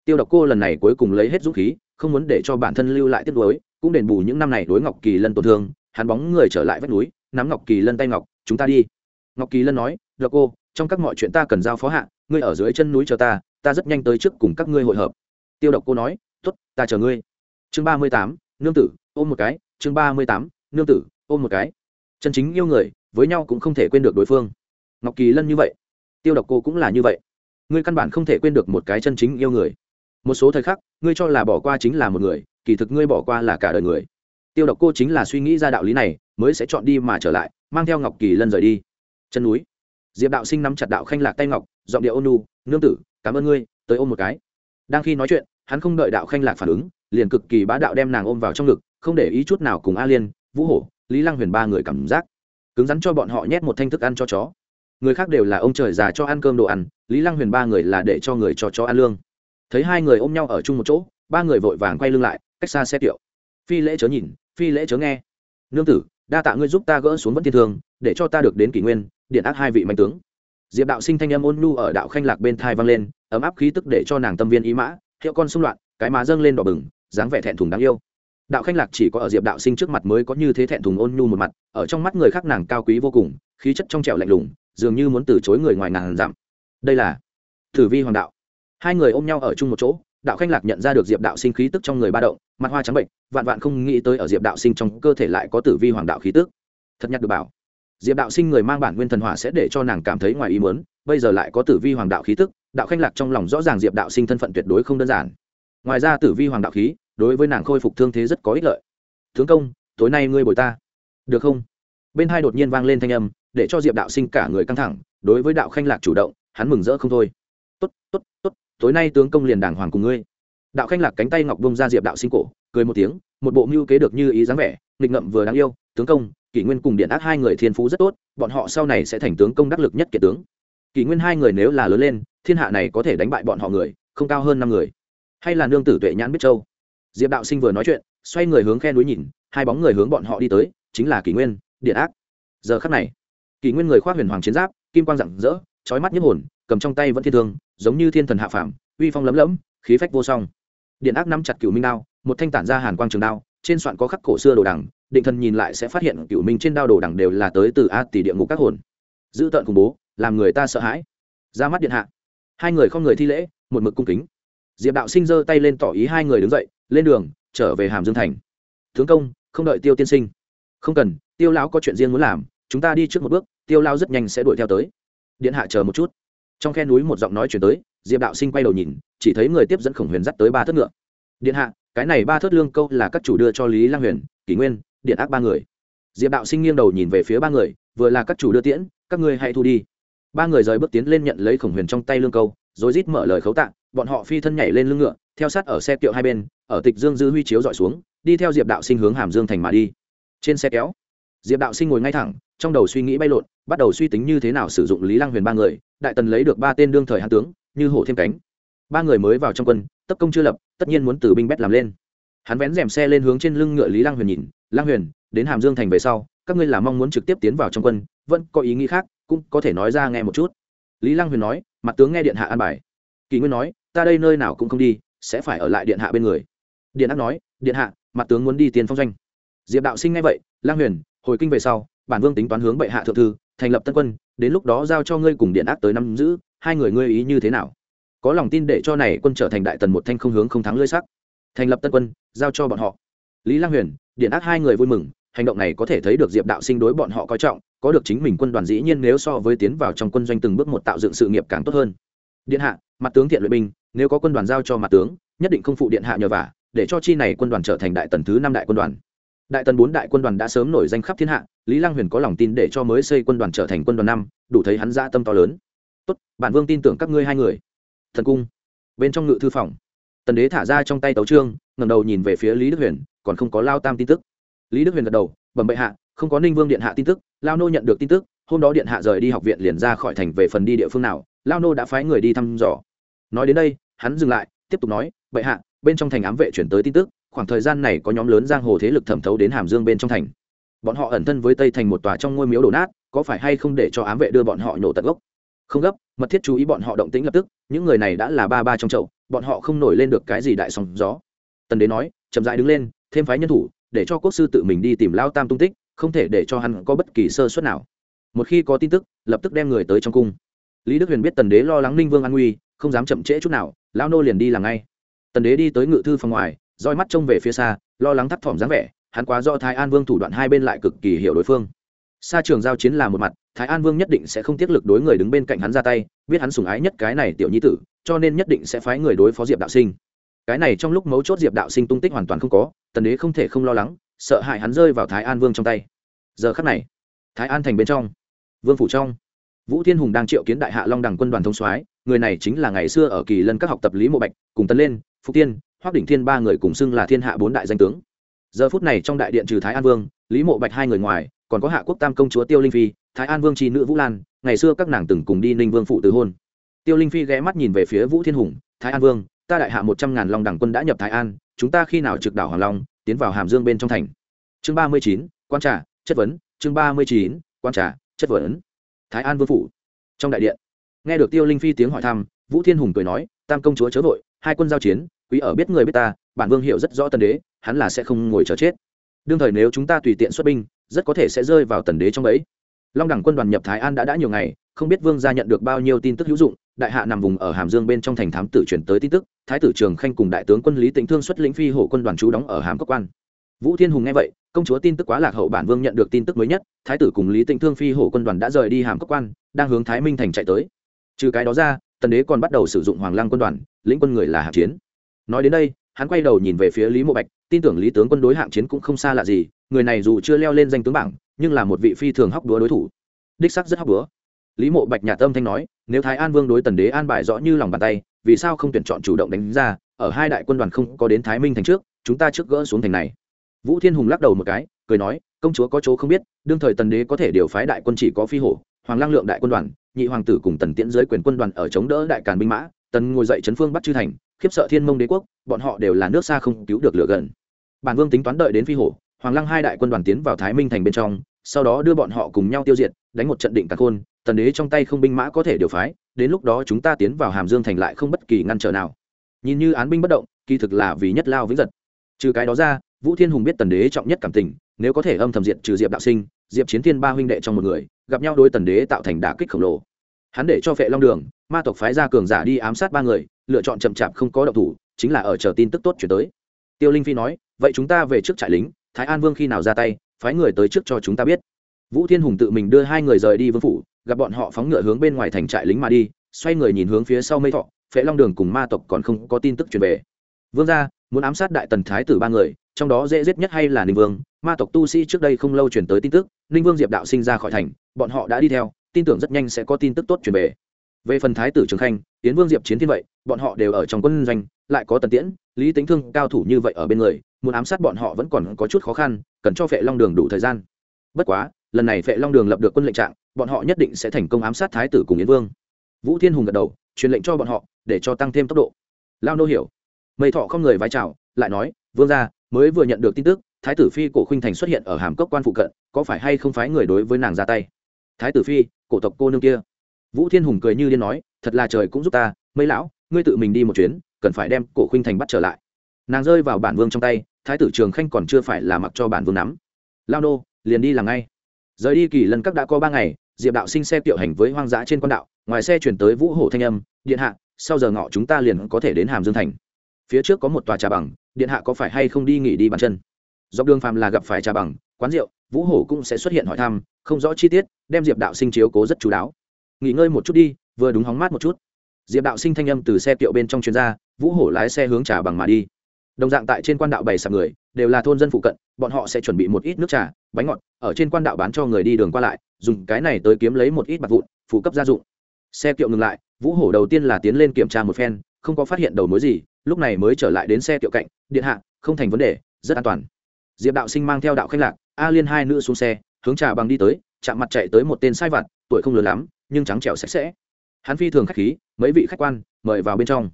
Tiêu độc cô lần này cuối cùng lấy hết dũng khí không muốn để cho bản thân lưu lại tiếp đối, cũng đền bù những năm này đối ngọc kỳ lân tổn thương hắn bóng người trở lại vách núi nắm ngọc kỳ lân tay ngọc chúng ta đi. Ngọc kỳ lân nói độc cô trong các mọi chuyện ta cần giao phó hạ ngươi ở dưới chân núi chờ ta ta rất nhanh tới trước cùng các ngươi hội hợp. Tiêu độc cô nói t ố t ta chờ ngươi. Chương ba mươi tám, nương tử, ôm một cái. Chương ba mươi tám, nương tử, ôm một cái. Chân chính yêu người, với nhau cũng không thể quên được đối phương. Ngọc kỳ lân như vậy. Tiêu độc cô cũng là như vậy. Ngươi căn bản không thể quên được một cái chân chính yêu người. Một số thời khắc, ngươi cho là bỏ qua chính là một người, kỳ thực ngươi bỏ qua là cả đời người. Tiêu độc cô chính là suy nghĩ ra đạo lý này, mới sẽ chọn đi mà trở lại, mang theo ngọc kỳ lân rời đi. Chân núi. Diệp đạo sinh nắm chặt đạo khanh lạc tay ngọc giọng điệu ôn nu nương tử, cảm ơn ngươi, tới ôm một cái. Đang khi nói chuyện, hắn không đợi đạo khanh lạc phản ứng, liền cực kỳ bá đạo đem nàng ôm vào trong ngực, không để ý chút nào cùng a liên, vũ hổ, lý lăng huyền ba người cảm giác cứng rắn cho bọn họ nhét một thanh thức ăn cho chó. Người khác đều là ông trời già cho ăn cơm đồ ăn, lý lăng huyền ba người là để cho người cho chó ăn lương. Thấy hai người ôm nhau ở chung một chỗ, ba người vội vàng quay lưng lại, cách xa xe tiểu. phi lễ chớ nhìn, phi lễ chớ nghe. Nương tử, đa tạ ngươi giúp ta gỡ xuống vẫn thiên thương, để cho ta được đến kỷ nguyên, điện ác hai vị mạnh tướng diệp đạo sinh thanh âm ôn nhu ở đạo khanh lạc bên thai vang lên, ấm áp khí tức để cho nàng tâm viên ý mã, hiệu con xung loạn, cái má dâng lên đỏ bừng, dáng vẻ thẹn thùng đáng yêu. Đạo khanh lạc chỉ có ở diệp đạo sinh trước mặt mới có như thế thẹn thùng ôn nhu một mặt, ở trong mắt người khác nàng cao quý vô cùng, khí chất trong trẻo lạnh lùng, dường như muốn từ chối người ngoài nàng dặm. Đây là tử vi hoàng đạo. Hai người ôm nhau ở chung một chỗ, đạo khanh lạc nhận ra được diệp đạo sinh khí tức trong người ba động, mặt hoa trắng bệnh, vạn vạn không nghĩ tới ở diệp đạo sinh trong cơ thể lại có tử vi hoàng đạo khí tức. Thật nhắc được bảo diệp đạo sinh người mang bản nguyên thần hỏa sẽ để cho nàng cảm thấy ngoài ý muốn, bây giờ lại có tử vi hoàng đạo khí tức, đạo khanh lạc trong lòng rõ ràng diệp đạo sinh thân phận tuyệt đối không đơn giản. Ngoài ra tử vi hoàng đạo khí, đối với nàng khôi phục thương thế rất có ích lợi. Tướng công, tối nay ngươi bồi ta. Được không? Bên hai đột nhiên vang lên thanh âm, để cho diệp đạo sinh cả người căng thẳng, đối với đạo khanh lạc chủ động, hắn mừng rỡ không thôi. Tốt tốt tốt, tối nay tướng công liền đàng hoàng cùng ngươi. Đạo khanh lạc cánh tay ngọc bông ra diệp đạo sinh cổ, cười một tiếng, một bộ mưu kế được như ý dáng vẻ, nghịch ngậm vừa đáng yêu, tướng công kỷ nguyên cùng điện ác hai người thiên phú rất tốt, bọn họ sau này sẽ thành tướng công đắc lực nhất kiệt tướng. Kỷ nguyên hai người nếu là lớn lên, thiên hạ này có thể đánh bại bọn họ người, không cao hơn năm người. Hay là nương tử tuệ nhãn biết châu. Diệp đạo sinh vừa nói chuyện, xoay người hướng khe núi nhìn, hai bóng người hướng bọn họ đi tới, chính là kỷ nguyên, điện ác. Giờ khắc này, kỷ nguyên người khoác huyền hoàng chiến giáp, kim quang rạng rỡ trói mắt nhức hồn, cầm trong tay vẫn thiên thương, giống như thiên thần hạ phàm, uy phong lấm lẫm, khí phách vô song. Điện ác nắm chặt cựu minh đao, một thanh tản ra hàn quang trường đao trên soạn có khắc cổ xưa đồ đằng, định thần nhìn lại sẽ phát hiện cựu minh trên đao đồ đằng đều là tới từ a tỷ địa ngục các hồn. Dữ tợn khủng bố, làm người ta sợ hãi. Ra mắt điện hạ. Hai người không người thi lễ, một mực cung kính. Diệp đạo sinh giơ tay lên tỏ ý hai người đứng dậy, lên đường, trở về hàm dương thành. Tướng công, không đợi tiêu tiên sinh. Không cần, tiêu lão có chuyện riêng muốn làm, chúng ta đi trước một bước, tiêu lao rất nhanh sẽ đuổi theo tới. Điện hạ chờ một chút. Trong khe núi một giọng nói chuyển tới, diệp đạo sinh quay đầu nhìn, chỉ thấy người tiếp dẫn khổng huyền dắt tới ba thất ngựa. Điện hạ cái này ba thất lương câu là các chủ đưa cho lý lang huyền, kỷ nguyên, điện ác ba người. Diệp đạo sinh nghiêng đầu nhìn về phía ba người, vừa là các chủ đưa tiễn, các ngươi hãy thu đi. Ba người rời bước tiến lên nhận lấy khổng huyền trong tay lương câu, rồi rít mở lời khấu tạng bọn họ phi thân nhảy lên lưng ngựa, theo sát ở xe kiệu hai bên, ở tịch dương dư huy chiếu dọi xuống, đi theo diệp đạo sinh hướng hàm dương thành mà đi. Trên xe kéo, diệp đạo sinh ngồi ngay thẳng, trong đầu suy nghĩ bay lộn, bắt đầu suy tính như thế nào sử dụng lý lăng huyền ba người, đại tần lấy được ba tên đương thời hán tướng, như hổ thêm cánh. Ba người mới vào trong quân tất công chưa lập, tất nhiên muốn từ binh bét làm lên. Hắn vén rèm xe lên hướng trên lưng ngựa lý lăng huyền nhìn, lăng huyền, đến hàm dương thành về sau, các ngươi là mong muốn trực tiếp tiến vào trong quân, vẫn có ý nghĩ khác, cũng có thể nói ra nghe một chút. Lý lăng huyền nói, mặt tướng nghe điện hạ an bài. Kỳ nguyên nói, ta đây nơi nào cũng không đi, sẽ phải ở lại điện hạ bên người. Điện ác nói, điện hạ, mặt tướng muốn đi tiền phong doanh. Diệp đạo sinh nghe vậy lang huyền, hồi kinh về sau, bản vương tính toán hướng bệ hạ thượng thư, thành lập tân quân, đến lúc đó giao cho ngươi cùng điện ác tới năm giữ, hai người ngươi ý như thế nào? Có lòng tin để cho này quân trở thành đại tần một thanh không hướng không thắng lưỡi sắc thành lập tân quân, giao cho bọn họ. Lý lang huyền, điện ác hai người vui mừng, hành động này có thể thấy được diệp đạo sinh đối bọn họ coi trọng, có được chính mình quân đoàn dĩ nhiên nếu so với tiến vào trong quân doanh từng bước một tạo dựng sự nghiệp càng tốt hơn. Điện hạ, mặt tướng thiện luyện binh, nếu có quân đoàn giao cho mặt tướng, nhất định không phụ điện hạ nhờ vả, để cho chi này quân đoàn trở thành đại tần thứ năm đại quân đoàn. Đại tần bốn đại quân đoàn đã sớm nổi danh khắp thiên hạ, lý lang huyền có lòng tin để cho mới xây quân đoàn trở thành quân đoàn năm, đủ thấy hắn gia tâm to lớn. Tốt, bản vương tin tưởng các ngươi hai người thần cung. Bên trong ngự thư phòng, tần đế thả ra trong tay tấu trương ngầm đầu nhìn về phía lý đức huyền, còn không có lao tam tin tức. Lý đức huyền gật đầu, bẩm bệ hạ, không có ninh vương điện hạ tin tức, lao nô nhận được tin tức, hôm đó điện hạ rời đi học viện liền ra khỏi thành về phần đi địa phương nào, lao nô đã phái người đi thăm dò. Nói đến đây, hắn dừng lại, tiếp tục nói, bệ hạ, bên trong thành ám vệ chuyển tới tin tức, khoảng thời gian này có nhóm lớn giang hồ thế lực thẩm thấu đến hàm dương bên trong thành. Bọn họ ẩn thân với tây thành một tòa trong ngôi miếu đổ nát, có phải hay không để cho ám vệ đưa bọn họ nhổ tận gốc? Không gấp, mật thiết chú ý bọn họ động tĩnh lập tức, những người này đã là ba ba trong chậu, bọn họ không nổi lên được cái gì đại sóng gió. Tần đế nói, chậm dại đứng lên, thêm phái nhân thủ, để cho quốc sư tự mình đi tìm lao tam tung tích, không thể để cho hắn có bất kỳ sơ suất nào. Một khi có tin tức, lập tức đem người tới trong cung. Lý đức huyền biết tần đế lo lắng ninh vương an nguy, không dám chậm trễ chút nào lao nô liền đi làm ngay. Tần đế đi tới ngự thư phòng ngoài, roi mắt trông về phía xa, lo lắng thấp thỏm dáng vẻ, hắn quá do thái an vương thủ đoạn hai bên lại cực kỳ hiểu đối phương xa trường giao chiến là một mặt, thái an vương nhất định sẽ không tiết lực đối người đứng bên cạnh hắn ra tay, biết hắn sủng ái nhất cái này tiểu nhi tử, cho nên nhất định sẽ phái người đối phó diệp đạo sinh. Cái này trong lúc mấu chốt diệp đạo sinh tung tích hoàn toàn không có, tần đế không thể không lo lắng, sợ hại hắn rơi vào thái an vương trong tay. Giờ khắc này, thái an thành bên trong, vương phủ trong, vũ thiên hùng đang triệu kiến đại hạ long đẳng quân đoàn thông soái, người này chính là ngày xưa ở kỳ lân các học tập lý mộ bạch, cùng tân lên, phúc tiên hoác đỉnh thiên ba người cùng xưng là thiên hạ bốn đại danh tướng. Giờ phút này trong đại điện trừ thái an vương, lý mộ bạch hai người ngoài còn có hạ quốc tam công chúa tiêu linh phi, thái an vương tri nữ vũ lan, ngày xưa các nàng từng cùng đi ninh vương phụ từ hôn. Tiêu linh phi ghé mắt nhìn về phía vũ thiên hùng, thái an vương, ta đại hạ một trăm ngàn long đẳng quân đã nhập thái an, chúng ta khi nào trực đảo hoàng long, tiến vào hàm dương bên trong thành. Chương ba mươi chín, quan trả chất vấn. Chương ba mươi chín, quan trả chất vấn. Thái an vương phủ trong đại điện, nghe được tiêu linh phi tiếng hỏi thăm, vũ thiên hùng cười nói, tam công chúa chớ vội, hai quân giao chiến, quý ở biết người biết ta, bản vương hiểu rất rõ tân đế, hắn là sẽ không ngồi chờ chết đương thời nếu chúng ta tùy tiện xuất binh, rất có thể sẽ rơi vào tần đế trong ấy long đẳng quân đoàn nhập thái an đã đã nhiều ngày, không biết vương gia nhận được bao nhiêu tin tức hữu dụng, đại hạ nằm vùng ở hàm dương bên trong thành thám tử chuyển tới tin tức, thái tử trường khanh cùng đại tướng quân lý tĩnh thương xuất lĩnh phi hổ quân đoàn trú đóng ở hàm cốc quan. Vũ thiên hùng nghe vậy, công chúa tin tức quá lạc hậu bản vương nhận được tin tức mới nhất, thái tử cùng lý tĩnh thương phi hổ quân đoàn đã rời đi hàm cốc quan, đang hướng thái minh thành chạy tới. Trừ cái đó ra, tần đế còn bắt đầu sử dụng hoàng lăng quân đoàn, lĩnh quân người là hạ chiến. Nói đến đây, hắn quay đầu nhìn về phía lý mộ bạch tin tưởng lý tướng quân đối hạng chiến cũng không xa lạ gì, người này dù chưa leo lên danh tướng bảng, nhưng là một vị phi thường hóc đúa đối thủ. Đích sắc rất hóc đúa lý mộ bạch nhà tâm thanh nói, nếu thái an vương đối tần đế an bài rõ như lòng bàn tay, vì sao không tuyển chọn chủ động đánh ra, ở hai đại quân đoàn không có đến thái minh thành trước, chúng ta trước gỡ xuống thành này. Vũ thiên hùng lắc đầu một cái, cười nói, công chúa có chỗ không biết, đương thời tần đế có thể điều phái đại quân chỉ có phi hổ, hoàng lang lượng đại quân đoàn, nhị hoàng tử cùng tần tiễn dưới quyền quân đoàn ở chống đỡ đại càn binh mã tần ngồi dậy chấn phương bắt chư thành, khiếp sợ thiên mông đế quốc, bọn họ đều là nước xa không cứu được lửa gần. Bản vương tính toán đợi đến phi hổ, hoàng lăng hai đại quân đoàn tiến vào thái minh thành bên trong, sau đó đưa bọn họ cùng nhau tiêu diệt, đánh một trận định tạc khôn, tần đế trong tay không binh mã có thể điều phái, đến lúc đó chúng ta tiến vào hàm dương thành lại không bất kỳ ngăn trở nào. Nhìn như án binh bất động, kỳ thực là vì nhất lao vĩnh giật. Trừ cái đó ra, vũ thiên hùng biết tần đế trọng nhất cảm tình, nếu có thể âm thầm diện trừ diệp đạo sinh, diệp chiến thiên ba huynh đệ trong một người, gặp nhau đôi tần đế tạo thành đả kích khổng lồ hắn để cho vệ long đường, ma tộc phái ra cường giả đi ám sát ba người, lựa chọn chậm chạp không có động thủ, chính là ở chờ tin tức tốt chuyển tới. Tiêu linh phi nói, vậy chúng ta về trước trại lính, thái an vương khi nào ra tay, phái người tới trước cho chúng ta biết. Vũ thiên hùng tự mình đưa hai người rời đi vương phủ, gặp bọn họ phóng ngựa hướng bên ngoài thành trại lính mà đi, xoay người nhìn hướng phía sau mây thọ, phệ long đường cùng ma tộc còn không có tin tức truyền về. Vương gia, muốn ám sát đại tần thái tử ba người, trong đó dễ giết nhất hay là ninh vương? Ma tộc tu sĩ trước đây không lâu truyền tới tin tức, ninh vương diệp đạo sinh ra khỏi thành, bọn họ đã đi theo tin tưởng rất nhanh sẽ có tin tức tốt truyền về. Về phần thái tử trường khanh tiến vương diệp chiến thiên vậy, bọn họ đều ở trong quân doanh, lại có tần tiễn, lý tính thương cao thủ như vậy ở bên người, muốn ám sát bọn họ vẫn còn có chút khó khăn, cần cho phệ long đường đủ thời gian. Bất quá, lần này phệ long đường lập được quân lệnh trạng, bọn họ nhất định sẽ thành công ám sát thái tử cùng yến vương. Vũ thiên hùng gật đầu, truyền lệnh cho bọn họ, để cho tăng thêm tốc độ. Lao nô hiểu. Mây thọ không người vai trào lại nói, vương gia, mới vừa nhận được tin tức, thái tử phi cổ khuynh thành xuất hiện ở hàm cốc quan phụ cận, có phải hay không phái người đối với nàng ra tay? Thái tử phi cổ tộc cô nương kia. Vũ thiên hùng cười như điên nói, thật là trời cũng giúp ta, mấy lão, ngươi tự mình đi một chuyến, cần phải đem cổ khuynh thành bắt trở lại. Nàng rơi vào bản vương trong tay, thái tử trường khanh còn chưa phải là mặc cho bản vương nắm. Lao nô, liền đi làm ngay. Rời đi kỳ lần các đã có ba ngày, diệp đạo sinh xe tiệu hành với hoang dã trên con đạo, ngoài xe chuyển tới vũ hổ thanh âm, điện hạ, sau giờ ngọ chúng ta liền có thể đến hàm dương thành. Phía trước có một tòa trà bằng, điện hạ có phải hay không đi nghỉ đi bàn chân? Dọc đường phàm là gặp phải trà bằng quán rượu, vũ hổ cũng sẽ xuất hiện hỏi thăm, không rõ chi tiết, đem diệp đạo sinh chiếu cố rất chú đáo. Nghỉ ngơi một chút đi, vừa đúng hóng mát một chút. Diệp đạo sinh thanh âm từ xe tiệu bên trong chuyên gia vũ hổ lái xe hướng trà bằng mà đi. Đồng dạng tại trên quan đạo bày sạp người, đều là thôn dân phụ cận, bọn họ sẽ chuẩn bị một ít nước trà, bánh ngọt, ở trên quan đạo bán cho người đi đường qua lại, dùng cái này tới kiếm lấy một ít bạc vụn, phụ cấp gia dụng. Xe kiệu ngừng lại, vũ hổ đầu tiên là tiến lên kiểm tra một phen, không có phát hiện đầu mối gì, lúc này mới trở lại đến xe kiệu cạnh, điện hạ, không thành vấn đề, rất an toàn diệp đạo sinh mang theo đạo khách lạc, a liên hai nữ xuống xe, hướng trà bằng đi tới, chạm mặt chạy tới một tên sai vặt, tuổi không lớn lắm, nhưng trắng trẻo sạch sẽ. Hắn phi thường khách khí, mấy vị khách quan, mời vào bên trong.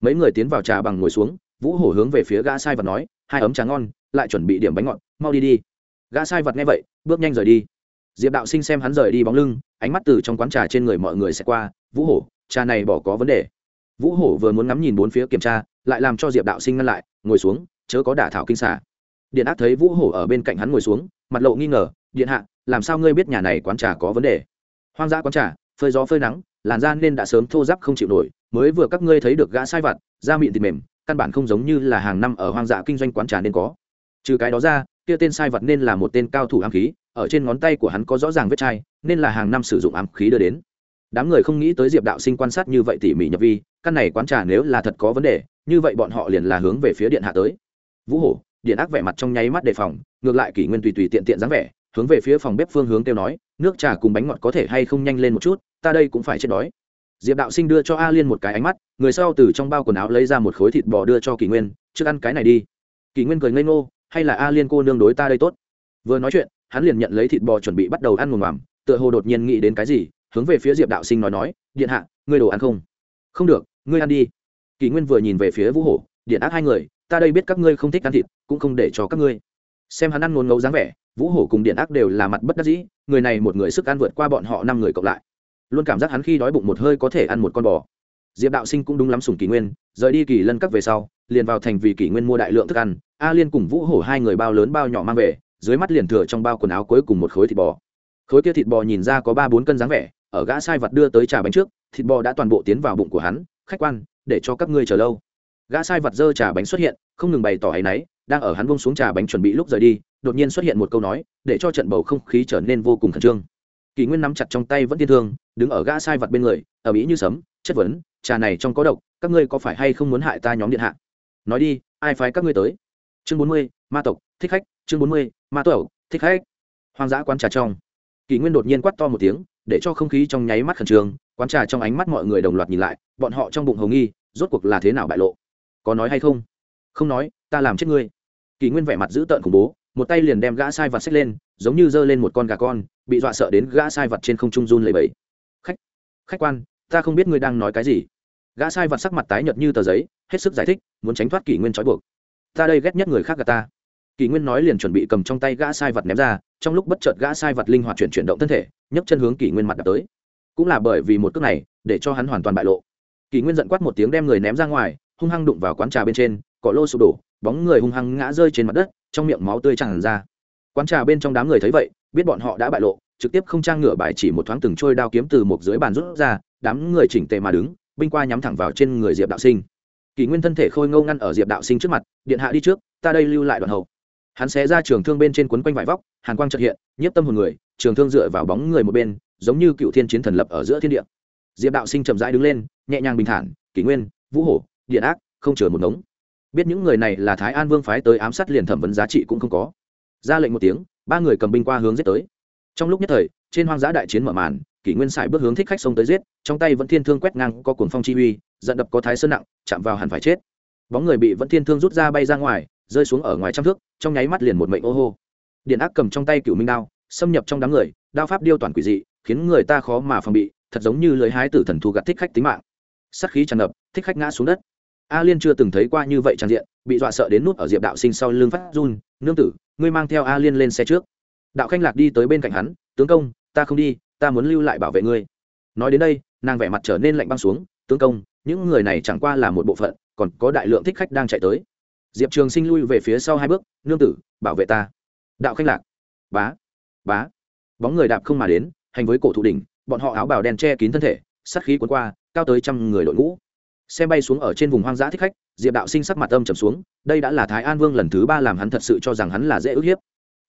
Mấy người tiến vào trà bằng ngồi xuống, vũ hổ hướng về phía gã sai vật nói, hai ấm trà ngon, lại chuẩn bị điểm bánh ngọt, mau đi đi. Gã sai vật nghe vậy, bước nhanh rời đi. Diệp đạo sinh xem hắn rời đi bóng lưng, ánh mắt từ trong quán trà trên người mọi người sẽ qua, vũ hổ, trà này bỏ có vấn đề. Vũ hổ vừa muốn ngắm nhìn bốn phía kiểm tra, lại làm cho diệp đạo sinh ngăn lại, ngồi xuống, chớ có đả thảo kinh xả điện ác thấy vũ hổ ở bên cạnh hắn ngồi xuống, mặt lộ nghi ngờ, điện hạ, làm sao ngươi biết nhà này quán trà có vấn đề? Hoang dã quán trà, phơi gió phơi nắng, làn da nên đã sớm thô giáp không chịu nổi, mới vừa các ngươi thấy được gã sai vặt, da mịn thịt mềm, căn bản không giống như là hàng năm ở hoang dã kinh doanh quán trà nên có. Trừ cái đó ra, kia tên sai vật nên là một tên cao thủ ám khí, ở trên ngón tay của hắn có rõ ràng vết chai, nên là hàng năm sử dụng ám khí đưa đến. Đám người không nghĩ tới diệp đạo sinh quan sát như vậy tỉ mỉ nhập vi, căn này quán trà nếu là thật có vấn đề, như vậy bọn họ liền là hướng về phía điện hạ tới. Vũ hổ điện ác vẻ mặt trong nháy mắt đề phòng, ngược lại kỷ nguyên tùy tùy tiện tiện dáng vẻ, hướng về phía phòng bếp phương hướng kêu nói, nước trà cùng bánh ngọt có thể hay không nhanh lên một chút, ta đây cũng phải chết đói. Diệp đạo sinh đưa cho a liên một cái ánh mắt, người sau từ trong bao quần áo lấy ra một khối thịt bò đưa cho kỷ nguyên, trước ăn cái này đi. Kỷ nguyên cười ngây ngô, hay là a liên cô nương đối ta đây tốt? Vừa nói chuyện, hắn liền nhận lấy thịt bò chuẩn bị bắt đầu ăn mồm ngoàm tựa hồ đột nhiên nghĩ đến cái gì, hướng về phía diệp đạo sinh nói nói, điện hạ, ngươi đồ ăn không? Không được, ngươi ăn đi. Kỷ nguyên vừa nhìn về phía vũ hổ, điện ác hai người ta đây biết các ngươi không thích ăn thịt, cũng không để cho các ngươi. Xem hắn ăn ngôn ngấu dáng vẻ, vũ hổ cùng điện ác đều là mặt bất đắc dĩ, người này một người sức ăn vượt qua bọn họ năm người cộng lại. Luôn cảm giác hắn khi đói bụng một hơi có thể ăn một con bò. Diệp đạo sinh cũng đúng lắm sùng kỷ nguyên, rời đi kỳ lân các về sau, liền vào thành vì kỷ nguyên mua đại lượng thức ăn, a liên cùng vũ hổ hai người bao lớn bao nhỏ mang về, dưới mắt liền thừa trong bao quần áo cuối cùng một khối thịt bò. Khối kia thịt bò nhìn ra có ba bốn cân dáng vẻ, ở gã sai vật đưa tới trà bánh trước, thịt bò đã toàn bộ tiến vào bụng của hắn, khách quan, để cho các ngươi chờ lâu gã sai vật dơ trà bánh xuất hiện, không ngừng bày tỏ áy náy, đang ở hắn bông xuống trà bánh chuẩn bị lúc rời đi, đột nhiên xuất hiện một câu nói, để cho trận bầu không khí trở nên vô cùng khẩn trương. Kỳ nguyên nắm chặt trong tay vẫn thiên thương, đứng ở gã sai vật bên người, ở mỹ như sấm, chất vấn, trà này trong có độc, các ngươi có phải hay không muốn hại ta nhóm điện hạ? Nói đi, ai phái các ngươi tới? Chương bốn mươi, ma tộc, thích khách, chương bốn mươi, ma tộc, thích khách. Hoang dã quán trà trong. Kỳ nguyên đột nhiên quát to một tiếng, để cho không khí trong nháy mắt khẩn trương, quán trà trong ánh mắt mọi người đồng loạt nhìn lại, bọn họ trong bụng hồng nghi, rốt cuộc là thế nào bại lộ? Có nói hay không? Không nói, ta làm chết ngươi. Kỷ nguyên vẻ mặt dữ tợn khủng bố, một tay liền đem gã sai vật xách lên, giống như giơ lên một con gà con, bị dọa sợ đến gã sai vật trên không trung run lầy bẫy khách khách quan, ta không biết ngươi đang nói cái gì. Gã sai vật sắc mặt tái nhợt như tờ giấy, hết sức giải thích, muốn tránh thoát kỷ nguyên trói buộc. Ta đây ghét nhất người khác gà ta. Kỷ nguyên nói liền chuẩn bị cầm trong tay gã sai vật ném ra, trong lúc bất chợt gã sai vật linh hoạt chuyển chuyển động thân thể, nhấc chân hướng kỷ nguyên mặt đập tới. Cũng là bởi vì một cước này, để cho hắn hoàn toàn bại lộ. Kỷ nguyên giận quát một tiếng đem người ném ra ngoài hung hăng đụng vào quán trà bên trên, cỏ lô sụp đổ, bóng người hung hăng ngã rơi trên mặt đất, trong miệng máu tươi tràn ra. Quán trà bên trong đám người thấy vậy, biết bọn họ đã bại lộ, trực tiếp không trang ngửa bài chỉ một thoáng từng trôi đao kiếm từ một dưới bàn rút ra, đám người chỉnh tề mà đứng, binh qua nhắm thẳng vào trên người diệp đạo sinh. Kỷ nguyên thân thể khôi ngâu ngăn ở diệp đạo sinh trước mặt, điện hạ đi trước, ta đây lưu lại đoạn hậu. Hắn xé ra trường thương bên trên quấn quanh vải vóc, hàn quang trật hiện, nhiếp tâm hồn người, trường thương dựa vào bóng người một bên, giống như cựu thiên chiến thần lập ở giữa thiên địa. Diệp đạo sinh chậm rãi đứng lên, nhẹ nhàng bình thản, kỷ nguyên, vũ hổ điện ác, không chừa một ngống. Biết những người này là thái an vương phái tới ám sát liền thẩm vấn giá trị cũng không có. Ra lệnh một tiếng, ba người cầm binh qua hướng giết tới. Trong lúc nhất thời, trên hoang dã đại chiến mở màn, kỷ nguyên sải bước hướng thích khách sông tới giết, trong tay vẫn thiên thương quét ngang có cuồng phong chi uy, giận đập có thái sơn nặng, chạm vào hẳn phải chết. Bóng người bị vẫn thiên thương rút ra bay ra ngoài, rơi xuống ở ngoài trăm thước, trong nháy mắt liền một mệnh ô hô. Điện ác cầm trong tay cựu minh đao, xâm nhập trong đám người, đao pháp điêu toàn quỷ dị, khiến người ta khó mà phòng bị, thật giống như lưới hái tử thần thu gặt thích khách tính mạng. Sắc khí tràn ngập, thích khách ngã xuống đất a liên chưa từng thấy qua như vậy trang diện, bị dọa sợ đến nút ở diệp đạo sinh sau lưng phát run, nương tử, ngươi mang theo a liên lên xe trước. Đạo khanh lạc đi tới bên cạnh hắn, tướng công, ta không đi, ta muốn lưu lại bảo vệ ngươi. Nói đến đây, nàng vẻ mặt trở nên lạnh băng xuống, tướng công, những người này chẳng qua là một bộ phận, còn có đại lượng thích khách đang chạy tới. Diệp trường sinh lui về phía sau hai bước, nương tử, bảo vệ ta. Đạo khanh lạc, bá bá. Bóng người đạp không mà đến, hành với cổ thụ đỉnh, bọn họ áo bào đen che kín thân thể sắt khí cuốn qua, cao tới trăm người đội ngũ xe bay xuống ở trên vùng hoang dã thích khách, diệp đạo sinh sắc mặt âm trầm xuống, đây đã là thái an vương lần thứ ba làm hắn thật sự cho rằng hắn là dễ ức hiếp.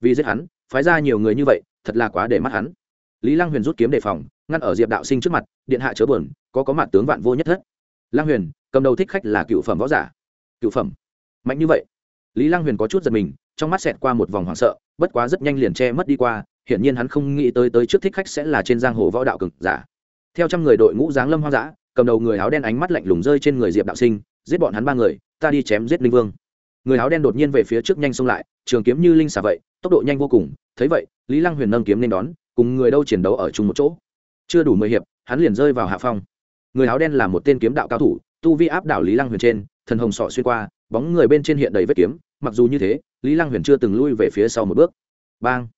Vì giết hắn, phái ra nhiều người như vậy, thật là quá để mắt hắn. Lý lăng huyền rút kiếm đề phòng, ngăn ở diệp đạo sinh trước mặt, điện hạ chớ buồn, có có mặt tướng vạn vô nhất thất. Lăng huyền, cầm đầu thích khách là cựu phẩm võ giả. Cựu phẩm? Mạnh như vậy. Lý lăng huyền có chút giật mình, trong mắt xẹt qua một vòng hoảng sợ, bất quá rất nhanh liền che mất đi qua, hiển nhiên hắn không nghĩ tới tới trước thích khách sẽ là trên giang hồ võ đạo cực giả. Theo trăm người đội ngũ giáng lâm hoang dã cầm đầu người áo đen ánh mắt lạnh lùng rơi trên người diệp đạo sinh, giết bọn hắn ba người, ta đi chém giết linh vương. Người áo đen đột nhiên về phía trước nhanh xông lại, trường kiếm như linh xà vậy, tốc độ nhanh vô cùng, thấy vậy, lý lăng huyền nâng kiếm nên đón, cùng người đâu chiến đấu ở chung một chỗ. Chưa đủ mười hiệp, hắn liền rơi vào hạ phong. Người áo đen là một tên kiếm đạo cao thủ, tu vi áp đảo lý lăng huyền trên, thần hồng sọ xuyên qua, bóng người bên trên hiện đầy vết kiếm, mặc dù như thế, lý lăng huyền chưa từng lui về phía sau một bước. Bang!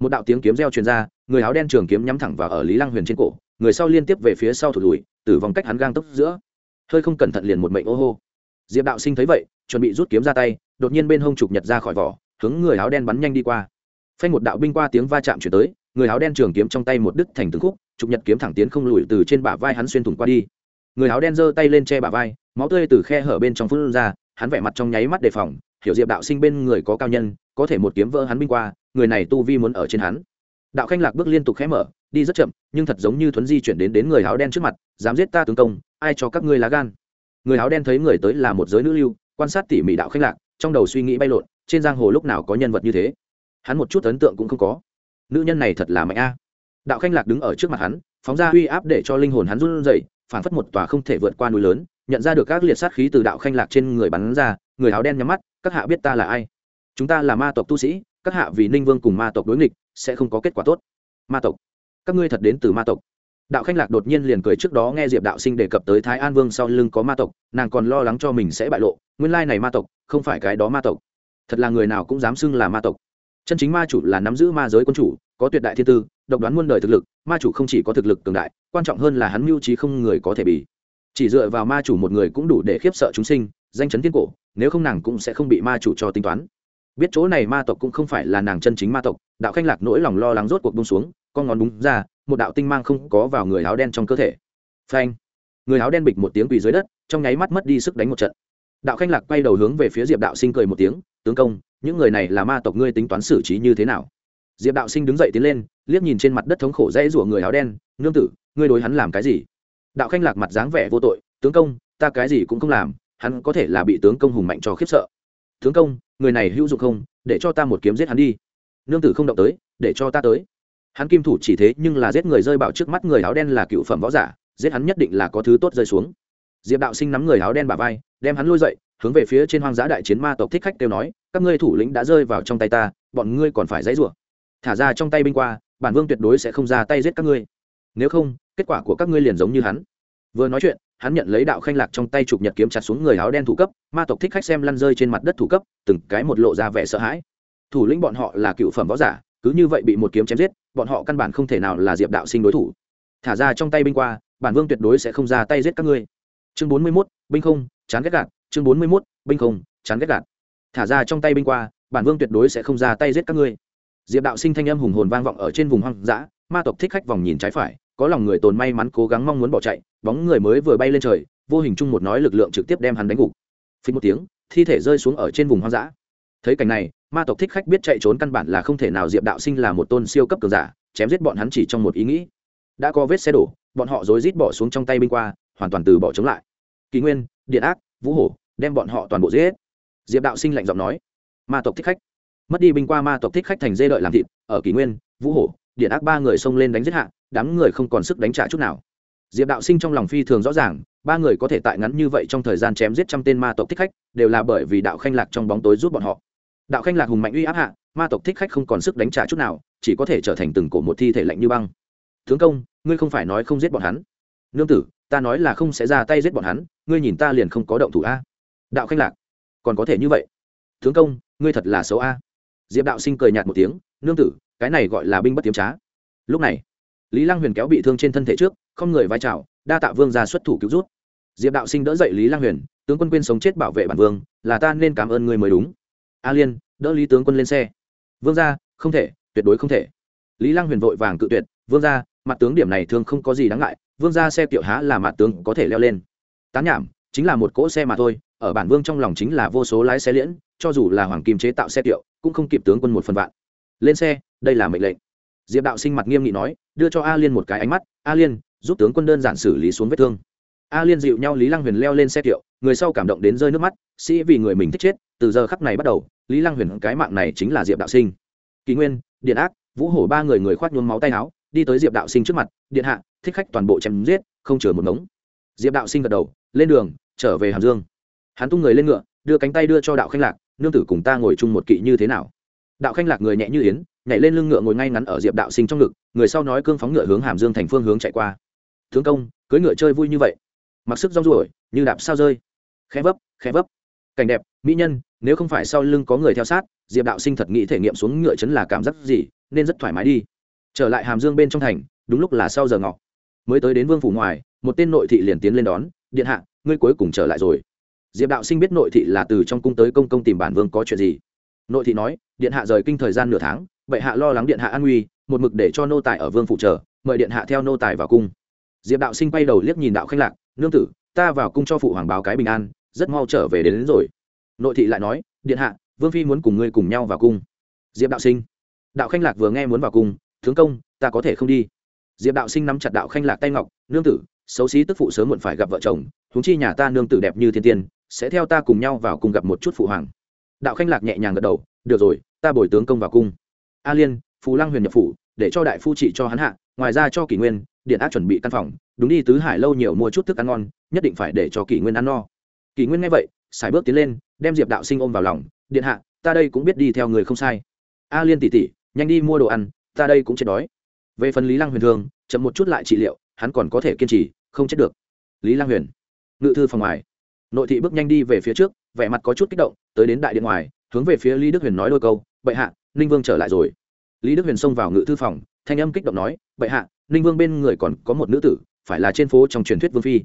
Một đạo tiếng kiếm reo truyền ra, người áo đen trường kiếm nhắm thẳng vào ở lý lăng huyền trên cổ người sau liên tiếp về phía sau thụt lùi tử vong cách hắn gang tốc giữa. Hơi không cẩn thận liền một mệnh ô hô. Diệp đạo sinh thấy vậy, chuẩn bị rút kiếm ra tay, đột nhiên bên hông trục nhật ra khỏi vỏ, hướng người áo đen bắn nhanh đi qua. Phanh một đạo binh qua tiếng va chạm chuyển tới, người áo đen trường kiếm trong tay một đứt thành từng khúc, trục nhật kiếm thẳng tiến không lùi từ trên bả vai hắn xuyên thủng qua đi. Người áo đen giơ tay lên che bả vai, máu tươi từ khe hở bên trong phun ra, hắn vẻ mặt trong nháy mắt đề phòng, hiểu diệp đạo sinh bên người có cao nhân, có thể một kiếm vỡ hắn binh qua, người này tu vi muốn ở trên hắn. Đạo khanh lạc bước liên tục khẽ mở đi rất chậm, nhưng thật giống như thuấn di chuyển đến đến người áo đen trước mặt, dám giết ta tướng công, ai cho các ngươi lá gan? Người áo đen thấy người tới là một giới nữ lưu, quan sát tỉ mỉ đạo khanh lạc, trong đầu suy nghĩ bay lộn, trên giang hồ lúc nào có nhân vật như thế? Hắn một chút ấn tượng cũng không có. Nữ nhân này thật là mạnh a. Đạo khanh lạc đứng ở trước mặt hắn, phóng ra uy áp để cho linh hồn hắn run rẩy phản phất một tòa không thể vượt qua núi lớn, nhận ra được các liệt sát khí từ đạo khanh lạc trên người bắn ra, người áo đen nhắm mắt, các hạ biết ta là ai? Chúng ta là ma tộc tu sĩ, các hạ vì ninh vương cùng ma tộc đối nghịch, sẽ không có kết quả tốt. Ma tộc các ngươi thật đến từ ma tộc. Đạo khanh lạc đột nhiên liền cười trước đó nghe diệp đạo sinh đề cập tới thái an vương sau lưng có ma tộc, nàng còn lo lắng cho mình sẽ bại lộ, nguyên lai này ma tộc, không phải cái đó ma tộc. Thật là người nào cũng dám xưng là ma tộc. Chân chính ma chủ là nắm giữ ma giới quân chủ, có tuyệt đại thiên tư, độc đoán muôn đời thực lực, ma chủ không chỉ có thực lực cường đại, quan trọng hơn là hắn mưu trí không người có thể bị. Chỉ dựa vào ma chủ một người cũng đủ để khiếp sợ chúng sinh, danh chấn thiên cổ, nếu không nàng cũng sẽ không bị ma chủ cho tính toán biết chỗ này ma tộc cũng không phải là nàng chân chính ma tộc, đạo khanh lạc nỗi lòng lo lắng rốt cuộc bông xuống, con ngón búng ra, một đạo tinh mang không có vào người áo đen trong cơ thể. Phanh! Người áo đen bịch một tiếng quỳ dưới đất, trong nháy mắt mất đi sức đánh một trận. Đạo khanh lạc quay đầu hướng về phía diệp đạo sinh cười một tiếng, tướng công, những người này là ma tộc ngươi tính toán xử trí như thế nào? Diệp đạo sinh đứng dậy tiến lên, liếc nhìn trên mặt đất thống khổ dãy rủa người áo đen, nương tử, ngươi đối hắn làm cái gì? Đạo khanh lạc mặt dáng vẻ vô tội, tướng công, ta cái gì cũng không làm, hắn có thể là bị tướng công hùng mạnh cho khiếp sợ tướng công, người này hữu dụng không, để cho ta một kiếm giết hắn đi. Nương tử không động tới, để cho ta tới. Hắn kim thủ chỉ thế nhưng là giết người rơi bảo trước mắt người áo đen là cựu phẩm võ giả, giết hắn nhất định là có thứ tốt rơi xuống. Diệp đạo sinh nắm người áo đen bà vai, đem hắn lôi dậy, hướng về phía trên hoang dã đại chiến ma tộc thích khách kêu nói, các ngươi thủ lĩnh đã rơi vào trong tay ta, bọn ngươi còn phải dãy rủa. Thả ra trong tay binh qua, bản vương tuyệt đối sẽ không ra tay giết các ngươi. Nếu không, kết quả của các ngươi liền giống như hắn. Vừa nói chuyện hắn nhận lấy đạo khanh lạc trong tay chụp nhật kiếm chặt xuống người áo đen thủ cấp, ma tộc thích khách xem lăn rơi trên mặt đất thủ cấp, từng cái một lộ ra vẻ sợ hãi. Thủ lĩnh bọn họ là cựu phẩm võ giả, cứ như vậy bị một kiếm chém giết, bọn họ căn bản không thể nào là diệp đạo sinh đối thủ. Thả ra trong tay binh qua, bản vương tuyệt đối sẽ không ra tay giết các ngươi. Chương bốn mươi mốt, binh không, chán ghét gạt. Chương bốn mươi mốt, binh không, chán ghét gạt. Thả ra trong tay binh qua, bản vương tuyệt đối sẽ không ra tay giết các ngươi. Diệp đạo sinh thanh âm hùng hồn vang vọng ở trên vùng hoang dã, ma tộc thích khách vòng nhìn trái phải có lòng người tồn may mắn cố gắng mong muốn bỏ chạy, bóng người mới vừa bay lên trời, vô hình chung một nói lực lượng trực tiếp đem hắn đánh gục. Phí một tiếng, thi thể rơi xuống ở trên vùng hoang dã. Thấy cảnh này, ma tộc thích khách biết chạy trốn căn bản là không thể nào, diệp đạo sinh là một tôn siêu cấp cường giả, chém giết bọn hắn chỉ trong một ý nghĩ. Đã có vết xe đổ, bọn họ rối rít bỏ xuống trong tay binh qua, hoàn toàn từ bỏ chống lại. Kỳ nguyên, điện ác, vũ hổ, đem bọn họ toàn bộ giết. Diệp đạo sinh lạnh giọng nói, ma tộc thích khách. Mất đi binh qua ma tộc thích khách thành dê đợi làm thịt, ở kỳ nguyên, vũ hổ điện ác ba người xông lên đánh giết hạ, đám người không còn sức đánh trả chút nào. Diệp đạo sinh trong lòng phi thường rõ ràng, ba người có thể tại ngắn như vậy trong thời gian chém giết trăm tên ma tộc thích khách, đều là bởi vì đạo khanh lạc trong bóng tối giúp bọn họ. Đạo khanh lạc hùng mạnh uy áp hạ, ma tộc thích khách không còn sức đánh trả chút nào, chỉ có thể trở thành từng cổ một thi thể lạnh như băng. Tướng công, ngươi không phải nói không giết bọn hắn. Nương tử, ta nói là không sẽ ra tay giết bọn hắn, ngươi nhìn ta liền không có động thủ a. Đạo khanh lạc, còn có thể như vậy. Tướng công, ngươi thật là xấu a. Diệp đạo sinh cười nhạt một tiếng, nương tử cái này gọi là binh bất tiếm trá. Lúc này, lý lăng huyền kéo bị thương trên thân thể trước, không người vai trào, đa tạ vương ra xuất thủ cứu rút diệp đạo sinh đỡ dậy lý lăng huyền, tướng quân quên sống chết bảo vệ bản vương, là ta nên cảm ơn người mới đúng. A liên, đỡ lý tướng quân lên xe. Vương ra không thể, tuyệt đối không thể. Lý lăng huyền vội vàng cự tuyệt, vương ra mặt tướng điểm này thường không có gì đáng ngại, vương ra xe kiệu há là mặt tướng có thể leo lên. Tán nhảm, chính là một cỗ xe mà thôi, ở bản vương trong lòng chính là vô số lái xe liễn, cho dù là hoàng kim chế tạo xe kiệu, cũng không kịp tướng quân một phần vạn. Lên xe đây là mệnh lệnh. Diệp đạo sinh mặt nghiêm nghị nói, đưa cho a liên một cái ánh mắt, a liên, giúp tướng quân đơn giản xử lý xuống vết thương. A liên dịu nhau lý lăng huyền leo lên xe kiệu, người sau cảm động đến rơi nước mắt, sĩ, vì người mình thích chết, từ giờ khắc này bắt đầu, lý lăng huyền cái mạng này chính là diệp đạo sinh. Kỳ nguyên, điện ác, vũ hổ ba người người khoác nhuốm máu tay áo, đi tới diệp đạo sinh trước mặt, điện hạ, thích khách toàn bộ chém giết, không chừa một ngống. Diệp đạo sinh gật đầu, lên đường, trở về hàm dương. Hắn tung người lên ngựa, đưa cánh tay đưa cho đạo khanh lạc, nương tử cùng ta ngồi chung một kỵ như thế nào? Đạo khanh lạc người nhẹ như yến nhảy lên lưng ngựa ngồi ngay ngắn ở diệp đạo sinh trong ngực, người sau nói cương phóng ngựa hướng hàm dương thành phương hướng chạy qua. Thương công, cưới ngựa chơi vui như vậy. Mặc sức rong ruổi, như đạp sao rơi. Khẽ vấp khẽ vấp. Cảnh đẹp, mỹ nhân, nếu không phải sau lưng có người theo sát, diệp đạo sinh thật nghĩ thể nghiệm xuống ngựa chấn là cảm giác gì, nên rất thoải mái đi. Trở lại hàm dương bên trong thành, đúng lúc là sau giờ ngọ. Mới tới đến vương phủ ngoài, một tên nội thị liền tiến lên đón, điện hạ, ngươi cuối cùng trở lại rồi. Diệp đạo sinh biết nội thị là từ trong cung tới công công tìm bản vương có chuyện gì. Nội thị nói, điện hạ rời kinh thời gian nửa tháng bệ hạ lo lắng điện hạ an nguy một mực để cho nô tài ở vương phủ chờ mời điện hạ theo nô tài vào cung. Diệp đạo sinh bay đầu liếc nhìn đạo khanh lạc nương tử ta vào cung cho phụ hoàng báo cái bình an rất mau trở về đến, đến rồi. Nội thị lại nói điện hạ vương phi muốn cùng ngươi cùng nhau vào cung. Diệp đạo sinh đạo khanh lạc vừa nghe muốn vào cung tướng công ta có thể không đi. Diệp đạo sinh nắm chặt đạo khanh lạc tay ngọc nương tử xấu xí tức phụ sớm muộn phải gặp vợ chồng thúng chi nhà ta nương tử đẹp như thiên tiên sẽ theo ta cùng nhau vào cùng gặp một chút phụ hoàng. Đạo khanh lạc nhẹ nhàng gật đầu được rồi ta bồi tướng công vào cung a liên phú lăng huyền nhập phủ, để cho đại phu trị cho hắn hạ, ngoài ra cho kỷ nguyên, điện ác chuẩn bị căn phòng. Đúng đi, tứ hải lâu nhiều mua chút thức ăn ngon, nhất định phải để cho kỷ nguyên ăn no. Kỷ nguyên nghe vậy xài bước tiến lên, đem diệp đạo sinh ôm vào lòng. Điện hạ, ta đây cũng biết đi theo người không sai. A liên tỉ tỉ, nhanh đi mua đồ ăn, ta đây cũng chết đói. Về phần lý lăng huyền thương chậm một chút lại trị liệu, hắn còn có thể kiên trì, không chết được. Lý lăng huyền, ngự thư phòng ngoài. Nội thị bước nhanh đi về phía trước, vẻ mặt có chút kích động, tới đến đại điện ngoài, hướng về phía lý đức huyền nói đôi câu, bệ hạ, ninh vương trở lại rồi lý đức huyền xông vào ngự thư phòng, thanh âm kích động nói, bệ hạ, ninh vương bên người còn có một nữ tử, phải là trên phố trong truyền thuyết vương phi.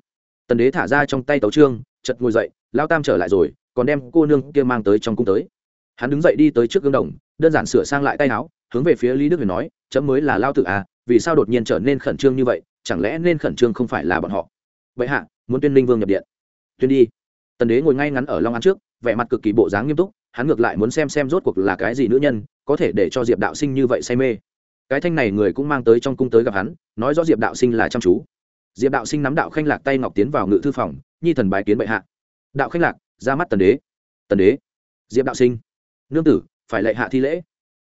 Tần đế thả ra trong tay tấu trương chật ngồi dậy, lao tam trở lại rồi, còn đem cô nương kia mang tới trong cung tới. Hắn đứng dậy đi tới trước gương đồng, đơn giản sửa sang lại tay áo, hướng về phía lý đức huyền nói, chấm mới là lao tự à vì sao đột nhiên trở nên khẩn trương như vậy, chẳng lẽ nên khẩn trương không phải là bọn họ? Vậy hạ, muốn tuyên linh vương nhập điện. Tuyên đi. Tần đế ngồi ngay ngắn ở long án trước, vẻ mặt cực kỳ bộ dáng nghiêm túc hắn ngược lại muốn xem xem rốt cuộc là cái gì nữ nhân, có thể để cho diệp đạo sinh như vậy say mê. Cái thanh này người cũng mang tới trong cung tới gặp hắn, nói rõ diệp đạo sinh là chăm chú. Diệp đạo sinh nắm đạo khanh lạc tay ngọc tiến vào ngự thư phòng, nhi thần bài kiến bệ hạ. Đạo khanh lạc, ra mắt tần đế. Tần đế? Diệp đạo sinh. Nương tử, phải lệ hạ thi lễ.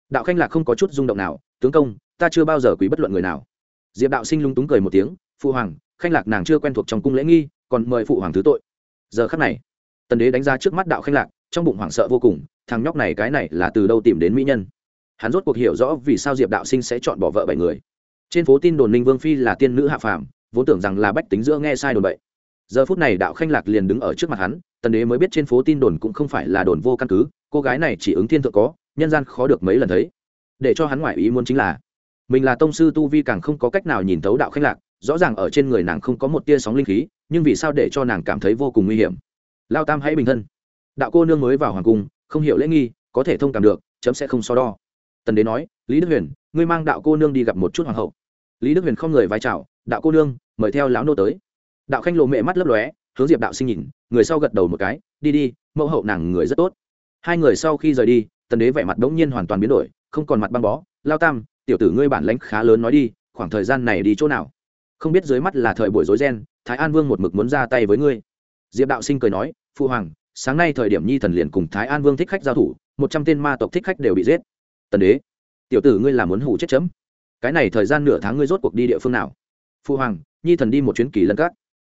Đạo khanh lạc không có chút rung động nào, tướng công, ta chưa bao giờ quý bất luận người nào. Diệp đạo sinh lung túng cười một tiếng, phụ hoàng, khanh lạc nàng chưa quen thuộc trong cung lễ nghi, còn mời phụ hoàng thứ tội. Giờ khắc này, tần đế đánh ra trước mắt đạo khanh lạc trong bụng hoảng sợ vô cùng, thằng nhóc này, cái này là từ đâu tìm đến mỹ nhân? Hắn rốt cuộc hiểu rõ vì sao diệp đạo sinh sẽ chọn bỏ vợ bảy người. Trên phố tin đồn ninh vương phi là tiên nữ hạ phàm, vốn tưởng rằng là bách tính giữa nghe sai đồn bậy. Giờ phút này đạo khanh lạc liền đứng ở trước mặt hắn, tần đế mới biết trên phố tin đồn cũng không phải là đồn vô căn cứ, cô gái này chỉ ứng thiên thượng có, nhân gian khó được mấy lần thấy. Để cho hắn ngoại ý muốn chính là, mình là tông sư tu vi càng không có cách nào nhìn thấu đạo khanh lạc, rõ ràng ở trên người nàng không có một tia sóng linh khí, nhưng vì sao để cho nàng cảm thấy vô cùng nguy hiểm? Lao tam hãy bình thân đạo cô nương mới vào hoàng cung, không hiểu lễ nghi, có thể thông cảm được, chấm sẽ không so đo. Tần đế nói, lý đức huyền, ngươi mang đạo cô nương đi gặp một chút hoàng hậu. Lý đức huyền không người vai trào đạo cô nương, mời theo lão nô tới. Đạo khanh lộ mẹ mắt lấp lóe, hướng diệp đạo sinh nhìn, người sau gật đầu một cái, đi đi, mẫu hậu nàng người rất tốt. Hai người sau khi rời đi, tần đế vẻ mặt đ ỗ n g nhiên hoàn toàn biến đổi, không còn mặt băng bó, lao tam, tiểu tử ngươi bản lãnh khá lớn nói đi, khoảng thời gian này đi chỗ nào? Không biết dưới mắt là thời buổi dối gen thái an vương một mực muốn ra tay với ngươi. Diệp đạo sinh cười nói phụ hoàng sáng nay thời điểm nhi thần liền cùng thái an vương thích khách giao thủ, một trăm tên ma tộc thích khách đều bị giết. Tần đế, tiểu tử ngươi là muốn hủ chết chấm? Cái này thời gian nửa tháng ngươi rốt cuộc đi địa phương nào? Phu hoàng, nhi thần đi một chuyến kỳ lân cát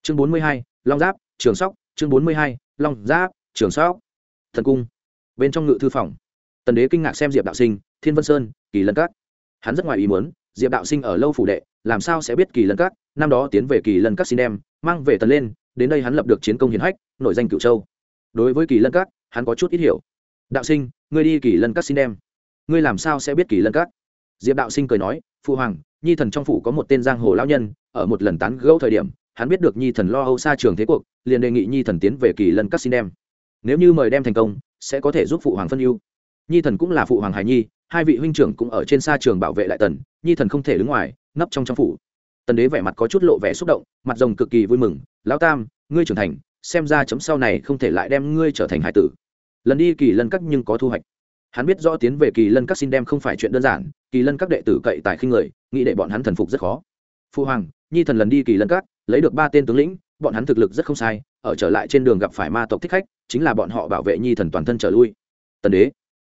chương bốn mươi hai, long giáp, trường sóc, chương bốn mươi hai, long giáp, trường sóc. Thần cung, bên trong ngự thư phòng. Tần đế kinh ngạc xem diệp đạo sinh, thiên vân sơn, kỳ lân cát hắn rất ngoài ý muốn, diệp đạo sinh ở lâu phủ đệ, làm sao sẽ biết kỳ lân cát năm đó tiến về kỳ lân cát xin đem, mang về tần lên, đến đây hắn lập được chiến công hiến hách, nổi danh cựu châu đối với kỳ lân cát hắn có chút ít hiểu. Đạo sinh, ngươi đi kỳ lân cát xin đem. Ngươi làm sao sẽ biết kỳ lân cát diệp đạo sinh cười nói phụ hoàng, nhi thần trong phủ có một tên giang hồ lão nhân, ở một lần tán gẫu thời điểm, hắn biết được nhi thần lo âu xa trường thế cuộc, liền đề nghị nhi thần tiến về kỳ lân cát xin đem. Nếu như mời đem thành công, sẽ có thể giúp phụ hoàng phân ưu. Nhi thần cũng là phụ hoàng hải nhi, hai vị huynh trưởng cũng ở trên xa trường bảo vệ lại tần, nhi thần không thể đứng ngoài, nấp trong trong phủ. Tần đế vẻ mặt có chút lộ vẻ xúc động, mặt rồng cực kỳ vui mừng, lão tam, ngươi trưởng thành xem ra chấm sau này không thể lại đem ngươi trở thành hải tử. Lần đi kỳ lân cắt nhưng có thu hoạch. Hắn biết rõ tiến về kỳ lân cắt xin đem không phải chuyện đơn giản, kỳ lân các đệ tử cậy tại khinh người, nghĩ để bọn hắn thần phục rất khó. Phu hoàng, nhi thần lần đi kỳ lân cắt lấy được ba tên tướng lĩnh, bọn hắn thực lực rất không sai, ở trở lại trên đường gặp phải ma tộc thích khách, chính là bọn họ bảo vệ nhi thần toàn thân trở lui. Tần đế,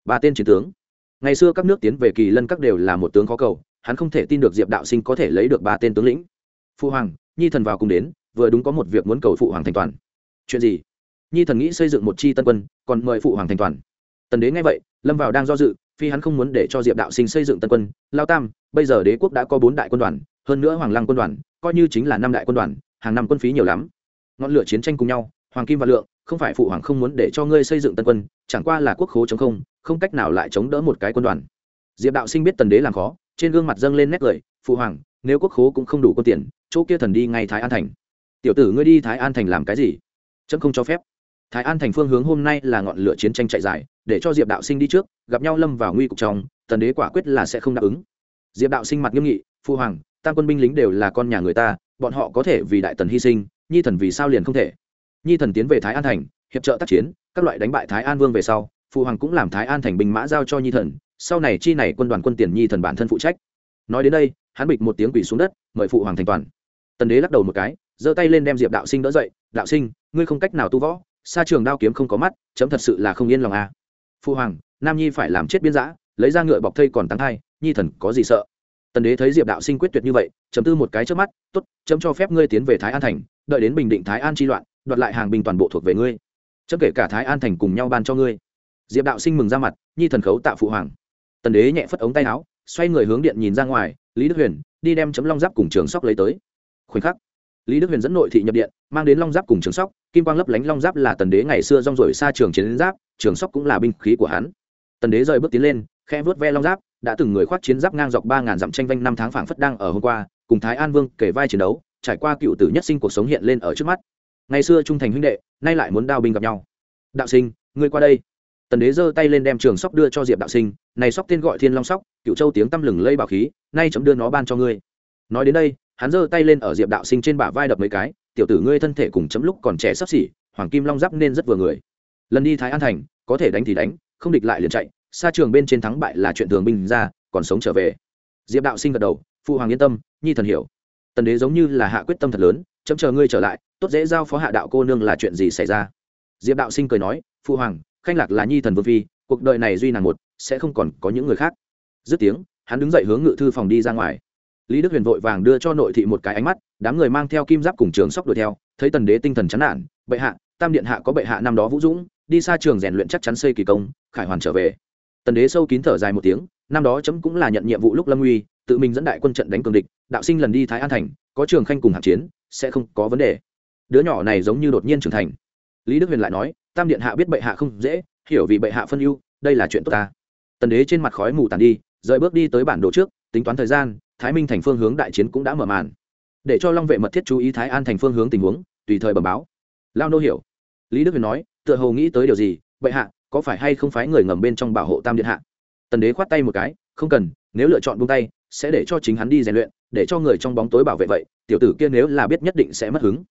ba tên chiến tướng. Ngày xưa các nước tiến về kỳ lân các đều là một tướng khó cầu, hắn không thể tin được diệp đạo sinh có thể lấy được ba tên tướng lĩnh. Phu hoàng, nhi thần vào cùng đến, vừa đúng có một việc muốn cầu phụ hoàng thành toàn chuyện gì? Nhi thần nghĩ xây dựng một chi tân quân, còn mời phụ hoàng thành toàn. Tần đế nghe vậy, lâm vào đang do dự, phi hắn không muốn để cho diệp đạo sinh xây dựng tân quân. Lao tam, bây giờ đế quốc đã có bốn đại quân đoàn, hơn nữa hoàng lăng quân đoàn, coi như chính là năm đại quân đoàn, hàng năm quân phí nhiều lắm. Ngọn lửa chiến tranh cùng nhau, hoàng kim và lượng, không phải phụ hoàng không muốn để cho ngươi xây dựng tân quân, chẳng qua là quốc khố chống không không cách nào lại chống đỡ một cái quân đoàn. Diệp đạo sinh biết tần đế làm khó, trên gương mặt dâng lên nét cười, phụ hoàng, nếu quốc khố cũng không đủ quân tiền, chỗ kia thần đi ngay thái an thành. Tiểu tử ngươi đi thái an thành làm cái gì? Chấm không cho phép. Thái an thành phương hướng hôm nay là ngọn lửa chiến tranh chạy dài, để cho diệp đạo sinh đi trước, gặp nhau lâm vào nguy cục trong, tần đế quả quyết là sẽ không đáp ứng. Diệp đạo sinh mặt nghiêm nghị, phu hoàng, tam quân binh lính đều là con nhà người ta, bọn họ có thể vì đại tần hy sinh, nhi thần vì sao liền không thể? Nhi thần tiến về thái an thành, hiệp trợ tác chiến, các loại đánh bại thái an vương về sau phụ hoàng cũng làm thái an thành binh mã giao cho nhi thần, sau này chi này quân đoàn quân tiền nhi thần bản thân phụ trách. Nói đến đây, hắn bịch một tiếng quỷ xuống đất, mời phụ hoàng thành toàn. Tần đế lắc đầu một cái giơ tay lên đem diệp đạo sinh đỡ dậy, đạo sinh, ngươi không cách nào tu võ xa trường đao kiếm không có mắt, chấm thật sự là không yên lòng à. phu hoàng, nam nhi phải làm chết biên giã lấy ra ngựa bọc thây còn tăng thai, nhi thần có gì sợ? Tần đế thấy diệp đạo sinh quyết tuyệt như vậy, chấm tư một cái trước mắt t ố t chấm cho phép ngươi tiến về thái an thành, đợi đến bình định thái an tri loạn, đoạt lại hàng binh toàn bộ thuộc về ngươi. Chấm kể cả thái an thành cùng nhau ban cho ngươi. Diệp đạo sinh mừng ra mặt, nhi thần khấu tạ phụ hoàng. Tần đế nhẹ phất ống tay áo, xoay người hướng điện nhìn ra ngoài, lý đức huyền, đi đem chấm long giáp cùng trường sóc lấy tới. Khoảnh khắc lý đức huyền dẫn nội thị nhập điện, mang đến long giáp cùng trường sóc. Kim quang lấp lánh long giáp là tần đế ngày xưa rong rổi xa trường chiến giáp, trường sóc cũng là binh khí của hắn. Tần đế rời bước tiến lên khe vớt ve long giáp, đã từng người khoác chiến giáp ngang dọc ba ngàn dặm tranh vanh năm tháng phảng phất đang ở hôm qua, cùng thái an vương kể vai chiến đấu, trải qua cựu tử nhất sinh cuộc sống hiện lên ở trước mắt. Ngày xưa trung thành huynh đệ, nay lại muốn đao binh gặp nhau. Đạo sinh, ngươi qua đây. Tần đế giơ tay lên đem trường sóc đưa cho diệp đạo sinh, này sóc tên gọi thiên long sóc cựu châu tiếng tăm lừng lây bảo khí, nay chấm đưa nó ban cho ngươi. Nói đến đây hắn giơ tay lên ở diệp đạo sinh trên bả vai đập mấy cái tiểu tử ngươi thân thể cùng chấm lúc còn trẻ sắp xỉ hoàng kim long giáp nên rất vừa người lần đi thái an thành có thể đánh thì đánh không địch lại liền chạy xa trường bên trên thắng bại là chuyện thường binh ra còn sống trở về diệp đạo sinh gật đầu phụ hoàng yên tâm nhi thần hiểu tần đế giống như là hạ quyết tâm thật lớn chấm chờ ngươi trở lại tốt dễ giao phó hạ đạo cô nương là chuyện gì xảy ra diệp đạo sinh cười nói phụ hoàng khanh lạc là nhi thần vương phi cuộc đời này duy nàng một sẽ không còn có những người khác dứt tiếng hắn đứng dậy hướng ngự thư phòng đi ra ngoài lý đức huyền vội vàng đưa cho nội thị một cái ánh mắt, đám người mang theo kim giáp cùng trường sóc đuổi theo, thấy tần đế tinh thần chán nản, bệ hạ, tam điện hạ có bệ hạ năm đó vũ dũng, đi xa trường rèn luyện chắc chắn xây kỳ công, khải hoàn trở về. Tần đế sâu kín thở dài một tiếng, năm đó chấm cũng là nhận nhiệm vụ lúc lâm uy, tự mình dẫn đại quân trận đánh cường địch, đạo sinh lần đi thái an thành, có trường khanh cùng hạng chiến, sẽ không có vấn đề. Đứa nhỏ này giống như đột nhiên trưởng thành. Lý đức huyền lại nói, tam điện hạ biết bệ hạ không dễ, hiểu vì bệ hạ phân ưu, đây là chuyện tốt ta. Tần đế trên mặt khói mù tàn đi rời bước đi tới bản đồ trước, tính toán thời gian, thái minh thành phương hướng đại chiến cũng đã mở màn. Để cho long vệ mật thiết chú ý thái an thành phương hướng tình huống, tùy thời bẩm báo. Lao nô hiểu. Lý đức huyền nói, tựa hồ nghĩ tới điều gì, bệ hạ, có phải hay không phái người ngầm bên trong bảo hộ tam điện hạ? Tần đế khoát tay một cái, không cần, nếu lựa chọn buông tay, sẽ để cho chính hắn đi rèn luyện, để cho người trong bóng tối bảo vệ vậy, tiểu tử kia nếu là biết nhất định sẽ mất hứng.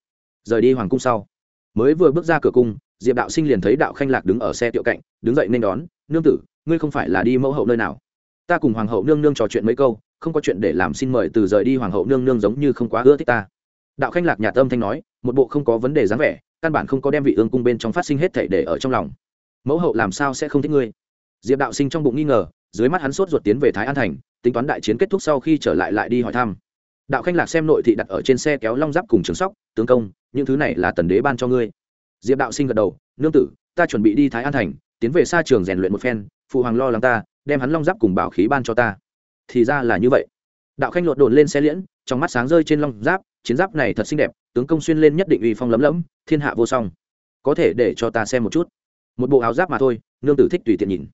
Rời đi hoàng cung sau, mới vừa bước ra cửa cung, diệp đạo sinh liền thấy đạo khanh lạc đứng ở xe tiệu cạnh, đứng dậy nên đón, nương tử, ngươi không phải là đi mẫu hậu nơi nào? Ta cùng hoàng hậu nương nương trò chuyện mấy câu, không có chuyện để làm xin mời từ rời đi hoàng hậu nương nương giống như không quá ưa thích ta. Đạo khanh lạc nhà tâm thanh nói, một bộ không có vấn đề dáng vẻ, căn bản không có đem vị ương cung bên trong phát sinh hết thể để ở trong lòng. Mẫu hậu làm sao sẽ không thích ngươi? Diệp đạo sinh trong bụng nghi ngờ, dưới mắt hắn sốt ruột tiến về thái an thành, tính toán đại chiến kết thúc sau khi trở lại lại đi hỏi thăm. Đạo khanh lạc xem nội thị đặt ở trên xe kéo long giáp cùng trường sóc, tướng công, những thứ này là tần đế ban cho ngươi. Diệp đạo sinh gật đầu, nương tử, ta chuẩn bị đi thái an thành, tiến về xa trường rèn luyện một phen phụ hoàng lo lắng ta, đem hắn long giáp cùng bảo khí ban cho ta. Thì ra là như vậy. Đạo khanh lột đồn lên xe liễn, trong mắt sáng rơi trên long giáp, chiến giáp này thật xinh đẹp, tướng công xuyên lên nhất định uy phong lấm lẫm, thiên hạ vô song. Có thể để cho ta xem một chút. Một bộ áo giáp mà thôi, nương tử thích tùy tiện nhìn.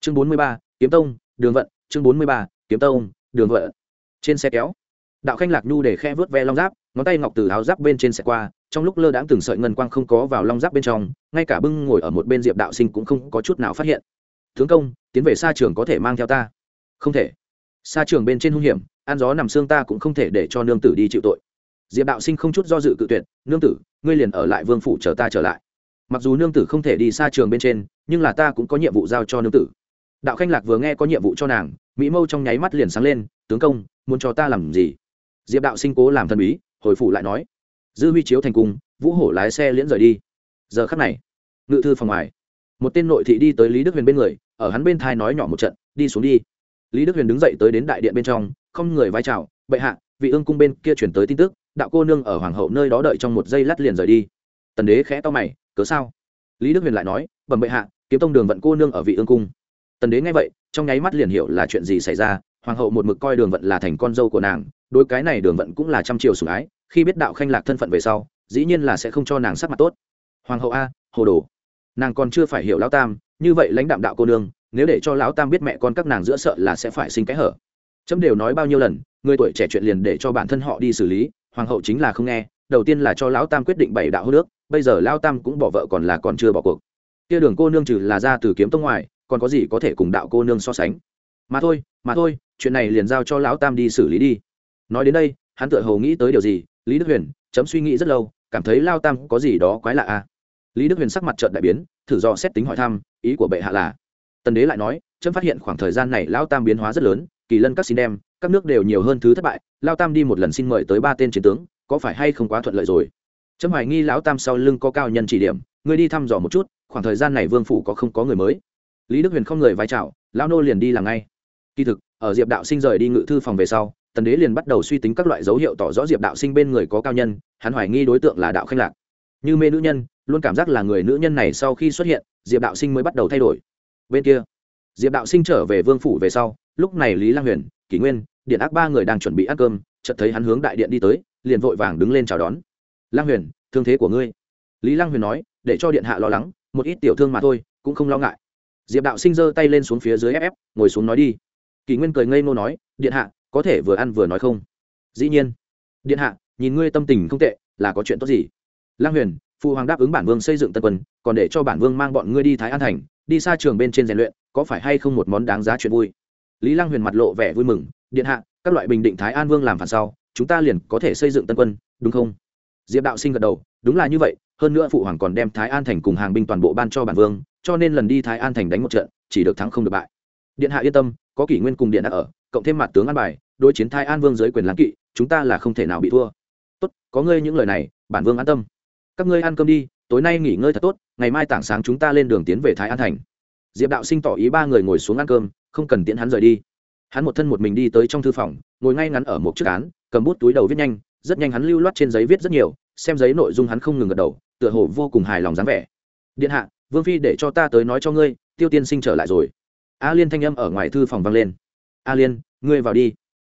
Chương bốn mươi ba, kiếm tông, đường vận. Chương bốn mươi ba, kiếm tông, đường vận. Trên xe kéo, đạo khanh lạc nhu để khe vớt ve long giáp, ngón tay ngọc từ áo giáp bên trên xe qua, trong lúc lơ đãng từng sợi ngân quang không có vào long giáp bên trong, ngay cả bưng ngồi ở một bên diệp đạo sinh cũng không có chút nào phát hiện tướng công, tiến về xa trường có thể mang theo ta. Không thể. Xa trường bên trên hung hiểm, ăn gió nằm xương ta cũng không thể để cho nương tử đi chịu tội. Diệp đạo sinh không chút do dự cự tuyệt, nương tử, ngươi liền ở lại vương phủ chờ ta trở lại. Mặc dù nương tử không thể đi xa trường bên trên, nhưng là ta cũng có nhiệm vụ giao cho nương tử. Đạo khanh lạc vừa nghe có nhiệm vụ cho nàng, mỹ mâu trong nháy mắt liền sáng lên, tướng công, muốn cho ta làm gì? Diệp đạo sinh cố làm thần bí, hồi phụ lại nói, dư huy chiếu thành cung, vũ hổ lái xe liễn rời đi. Giờ khắc này, ngự thư phòng ngoài một tên nội thị đi tới lý đức huyền bên người, ở hắn bên thai nói nhỏ một trận, đi xuống đi. Lý đức huyền đứng dậy tới đến đại điện bên trong, không người vai trào bệ hạ, vị ương cung bên kia chuyển tới tin tức, đạo cô nương ở hoàng hậu nơi đó đợi trong một giây lát liền rời đi. Tần đế khẽ to mày, cớ sao? Lý đức huyền lại nói, bẩm bệ hạ, kiếm tông đường vận cô nương ở vị ương cung. Tần đế nghe vậy, trong nháy mắt liền hiểu là chuyện gì xảy ra, hoàng hậu một mực coi đường vận là thành con dâu của nàng đôi cái này đường vận cũng là trăm triệu sủng ái, khi biết đạo khanh lạc thân phận về sau, dĩ nhiên là sẽ không cho nàng sắc mặt tốt. Hoàng hậu a, hồ đồ nàng còn chưa phải hiểu lão tam, như vậy lãnh đạm đạo cô nương, nếu để cho lão tam biết mẹ con các nàng giữa sợ là sẽ phải sinh cái hở. Chấm đều nói bao nhiêu lần, người tuổi trẻ chuyện liền để cho bản thân họ đi xử lý, hoàng hậu chính là không nghe, đầu tiên là cho lão tam quyết định bảy đạo hô nước bây giờ lão tam cũng bỏ vợ còn là còn chưa bỏ cuộc. Kia đường cô nương trừ là ra từ kiếm tông ngoài, còn có gì có thể cùng đạo cô nương so sánh? Mà thôi mà thôi, chuyện này liền giao cho lão tam đi xử lý đi. Nói đến đây, hắn tự hầu nghĩ tới điều gì, lý đức huyền chấm suy nghĩ rất lâu, cảm thấy lao tam có gì đó quái lạ à? Lý đức huyền sắc mặt trợn đại biến, thử do xét tính hỏi thăm, ý của bệ hạ là, tần đế lại nói trâm phát hiện khoảng thời gian này lao tam biến hóa rất lớn, kỳ lân các xin đem, các nước đều nhiều hơn thứ thất bại, lao tam đi một lần xin mời tới ba tên chiến tướng, có phải hay không quá thuận lợi rồi? Trâm hoài nghi lão tam sau lưng có cao nhân chỉ điểm, người đi thăm dò một chút, khoảng thời gian này vương phủ có không có người mới. Lý đức huyền không người vai trào lão nô liền đi làm ngay. Kỳ thực, ở diệp đạo sinh rời đi ngự thư phòng về sau, tần đế liền bắt đầu suy tính các loại dấu hiệu tỏ rõ diệp đạo sinh bên người có cao nhân, hắn hoài nghi đối tượng là đạo khanh lạc. Như mê nữ nhân luôn cảm giác là người nữ nhân này sau khi xuất hiện, diệp đạo sinh mới bắt đầu thay đổi. Bên kia, diệp đạo sinh trở về vương phủ về sau, lúc này lý lang huyền, kỷ nguyên, điện ác ba người đang chuẩn bị ăn cơm, chợt thấy hắn hướng đại điện đi tới, liền vội vàng đứng lên chào đón. Lang huyền, thương thế của ngươi. Lý lang huyền nói, để cho điện hạ lo lắng, một ít tiểu thương mà thôi, cũng không lo ngại. Diệp đạo sinh giơ tay lên xuống phía dưới ép ép, ngồi xuống nói đi. Kỷ nguyên cười ngây ngô nói, điện hạ, có thể vừa ăn vừa nói không? Dĩ nhiên. Điện hạ, nhìn ngươi tâm tình không tệ, là có chuyện tốt gì? Lang huyền phụ hoàng đáp ứng bản vương xây dựng tân quân, còn để cho bản vương mang bọn ngươi đi thái an thành, đi xa trường bên trên rèn luyện, có phải hay không một món đáng giá chuyện vui? Lý lang huyền mặt lộ vẻ vui mừng, điện hạ, các loại bình định thái an vương làm phản sau, chúng ta liền có thể xây dựng tân quân, đúng không? Diệp đạo sinh gật đầu, đúng là như vậy, hơn nữa phụ hoàng còn đem thái an thành cùng hàng binh toàn bộ ban cho bản vương, cho nên lần đi thái an thành đánh một trận, chỉ được thắng không được bại. Điện hạ yên tâm, có kỷ nguyên cùng điện hạ ở, cộng thêm mặt tướng an bài, đối chiến thái an vương dưới quyền lãng kỵ, chúng ta là không thể nào bị thua. Tốt, có ngươi những lời này, bản vương an tâm các ngươi ăn cơm đi, tối nay nghỉ ngơi thật tốt, ngày mai tảng sáng chúng ta lên đường tiến về thái an thành. Diệp đạo sinh tỏ ý ba người ngồi xuống ăn cơm, không cần tiễn hắn rời đi. Hắn một thân một mình đi tới trong thư phòng, ngồi ngay ngắn ở một chiếc án, cầm bút túi đầu viết nhanh, rất nhanh hắn lưu loát trên giấy viết rất nhiều, xem giấy nội dung hắn không ngừng gật đầu, tựa hồ vô cùng hài lòng dáng vẻ. Điện hạ, vương phi để cho ta tới nói cho ngươi, tiêu tiên sinh trở lại rồi. A liên thanh âm ở ngoài thư phòng vang lên. A liên, ngươi vào đi.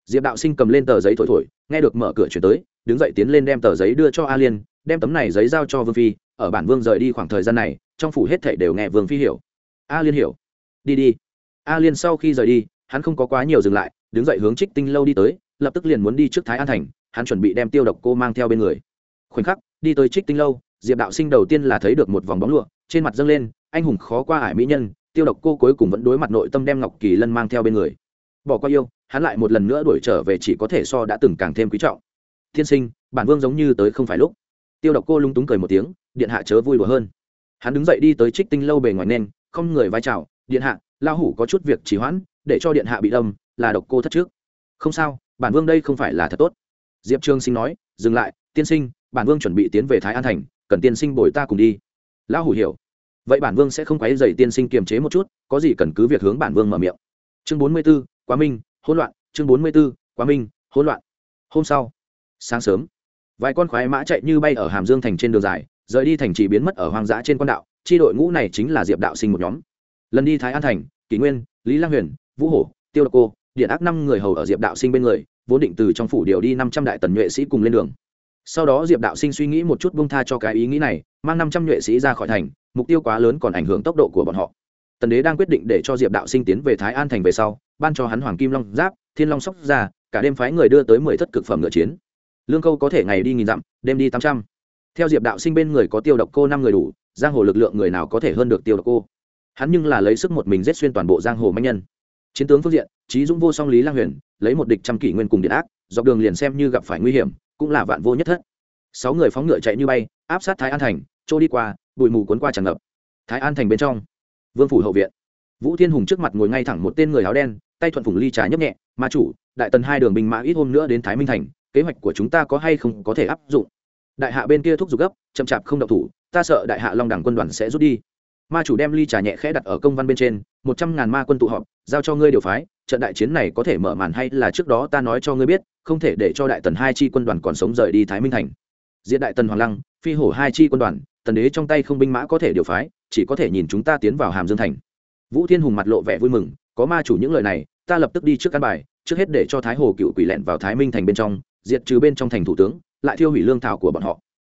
Diệp đạo sinh cầm lên tờ giấy thổi thổi, nghe được mở cửa chuyển tới, đứng dậy tiến lên đem tờ giấy đưa cho a liên đem tấm này giấy giao cho vương phi, ở bản vương rời đi khoảng thời gian này, trong phủ hết thảy đều nghe vương phi hiểu. A liên hiểu. Đi đi. A liên sau khi rời đi, hắn không có quá nhiều dừng lại, đứng dậy hướng trích tinh lâu đi tới, lập tức liền muốn đi trước thái an thành, hắn chuẩn bị đem tiêu độc cô mang theo bên người. Khoảnh khắc, đi tới trích tinh lâu, diệp đạo sinh đầu tiên là thấy được một vòng bóng lụa, trên mặt dâng lên, anh hùng khó qua ải mỹ nhân, tiêu độc cô cuối cùng vẫn đối mặt nội tâm đem ngọc kỳ lân mang theo bên người. Bỏ qua yêu, hắn lại một lần nữa đuổi trở về chỉ có thể so đã từng càng thêm quý trọng. Thiên sinh, bản vương giống như tới không phải lúc tiêu độc cô lung túng cười một tiếng, điện hạ chớ vui đùa hơn. Hắn đứng dậy đi tới trích tinh lâu bề ngoài nên, không người vai trào điện hạ lao hủ có chút việc trì hoãn, để cho điện hạ bị đâm, là độc cô thất trước. Không sao, bản vương đây không phải là thật tốt. Diệp trương sinh nói, dừng lại, tiên sinh, bản vương chuẩn bị tiến về thái an thành, cần tiên sinh bồi ta cùng đi. Lão hủ hiểu. Vậy bản vương sẽ không quấy dày tiên sinh kiềm chế một chút, có gì cần cứ việc hướng bản vương mở miệng. Chương bốn mươi b ố quá minh, hỗn loạn. Chương bốn mươi b ố quá minh, hỗn loạn. Hôm sau, sáng sớm vài con khoái mã chạy như bay ở hàm dương thành trên đường dài, rời đi thành chỉ biến mất ở hoang dã trên quan đạo tri đội ngũ này chính là diệp đạo sinh một nhóm. Lần đi thái an thành, kỷ nguyên, lý lang huyền, vũ hổ, tiêu độc cô, điện ác năm người hầu ở diệp đạo sinh bên người, vốn định từ trong phủ điều đi năm trăm đại tần nhuệ sĩ cùng lên đường. Sau đó diệp đạo sinh suy nghĩ một chút bông tha cho cái ý nghĩ này, mang năm trăm nhuệ sĩ ra khỏi thành, mục tiêu quá lớn còn ảnh hưởng tốc độ của bọn họ. Tần đế đang quyết định để cho diệp đạo sinh tiến về thái an thành về sau, ban cho hắn hoàng kim long giáp, thiên long sóc ra, cả đêm phái người đưa tới mười thất cực phẩm ngựa chiến lương câu có thể ngày đi nghìn dặm, đêm đi tám trăm. Theo diệp đạo sinh bên người có tiêu độc cô năm người đủ, giang hồ lực lượng người nào có thể hơn được tiêu độc cô? Hắn nhưng là lấy sức một mình giết xuyên toàn bộ giang hồ manh nhân. Chiến tướng phương diện, trí dũng vô song lý lang huyền, lấy một địch trăm kỷ nguyên cùng điện ác, dọc đường liền xem như gặp phải nguy hiểm, cũng là vạn vô nhất thất. Sáu người phóng ngựa chạy như bay, áp sát thái an thành, trôi đi qua, bụi mù cuốn qua tràn ngập. Thái an thành bên trong, vương phủ hậu viện. Vũ thiên hùng trước mặt ngồi ngay thẳng một tên người áo đen, tay thuận phủng ly trà nhấp nhẹ, ma chủ, đại tần hai đường binh mã ít hôm nữa đến thái minh thành kế hoạch của chúng ta có hay không có thể áp dụng. Đại hạ bên kia thúc giục gấp, chậm chạp không đậu thủ, ta sợ đại hạ long đẳng quân đoàn sẽ rút đi. Ma chủ đem ly trà nhẹ khẽ đặt ở công văn bên trên, một trăm ngàn ma quân tụ họp, giao cho ngươi điều phái, trận đại chiến này có thể mở màn hay là trước đó ta nói cho ngươi biết, không thể để cho đại tần hai chi quân đoàn còn sống rời đi thái minh thành. Diện đại tần hoàng lăng, phi hổ hai chi quân đoàn, tần đế trong tay không binh mã có thể điều phái, chỉ có thể nhìn chúng ta tiến vào hàm dương thành. Vũ thiên hùng mặt lộ vẻ vui mừng, có ma chủ những lời này, ta lập tức đi trước căn bài, trước hết để cho thái hồ cựu quỷ lẹn vào thái minh thành bên trong diệt trừ bên trong thành thủ tướng, lại thiêu hủy lương thảo của bọn họ.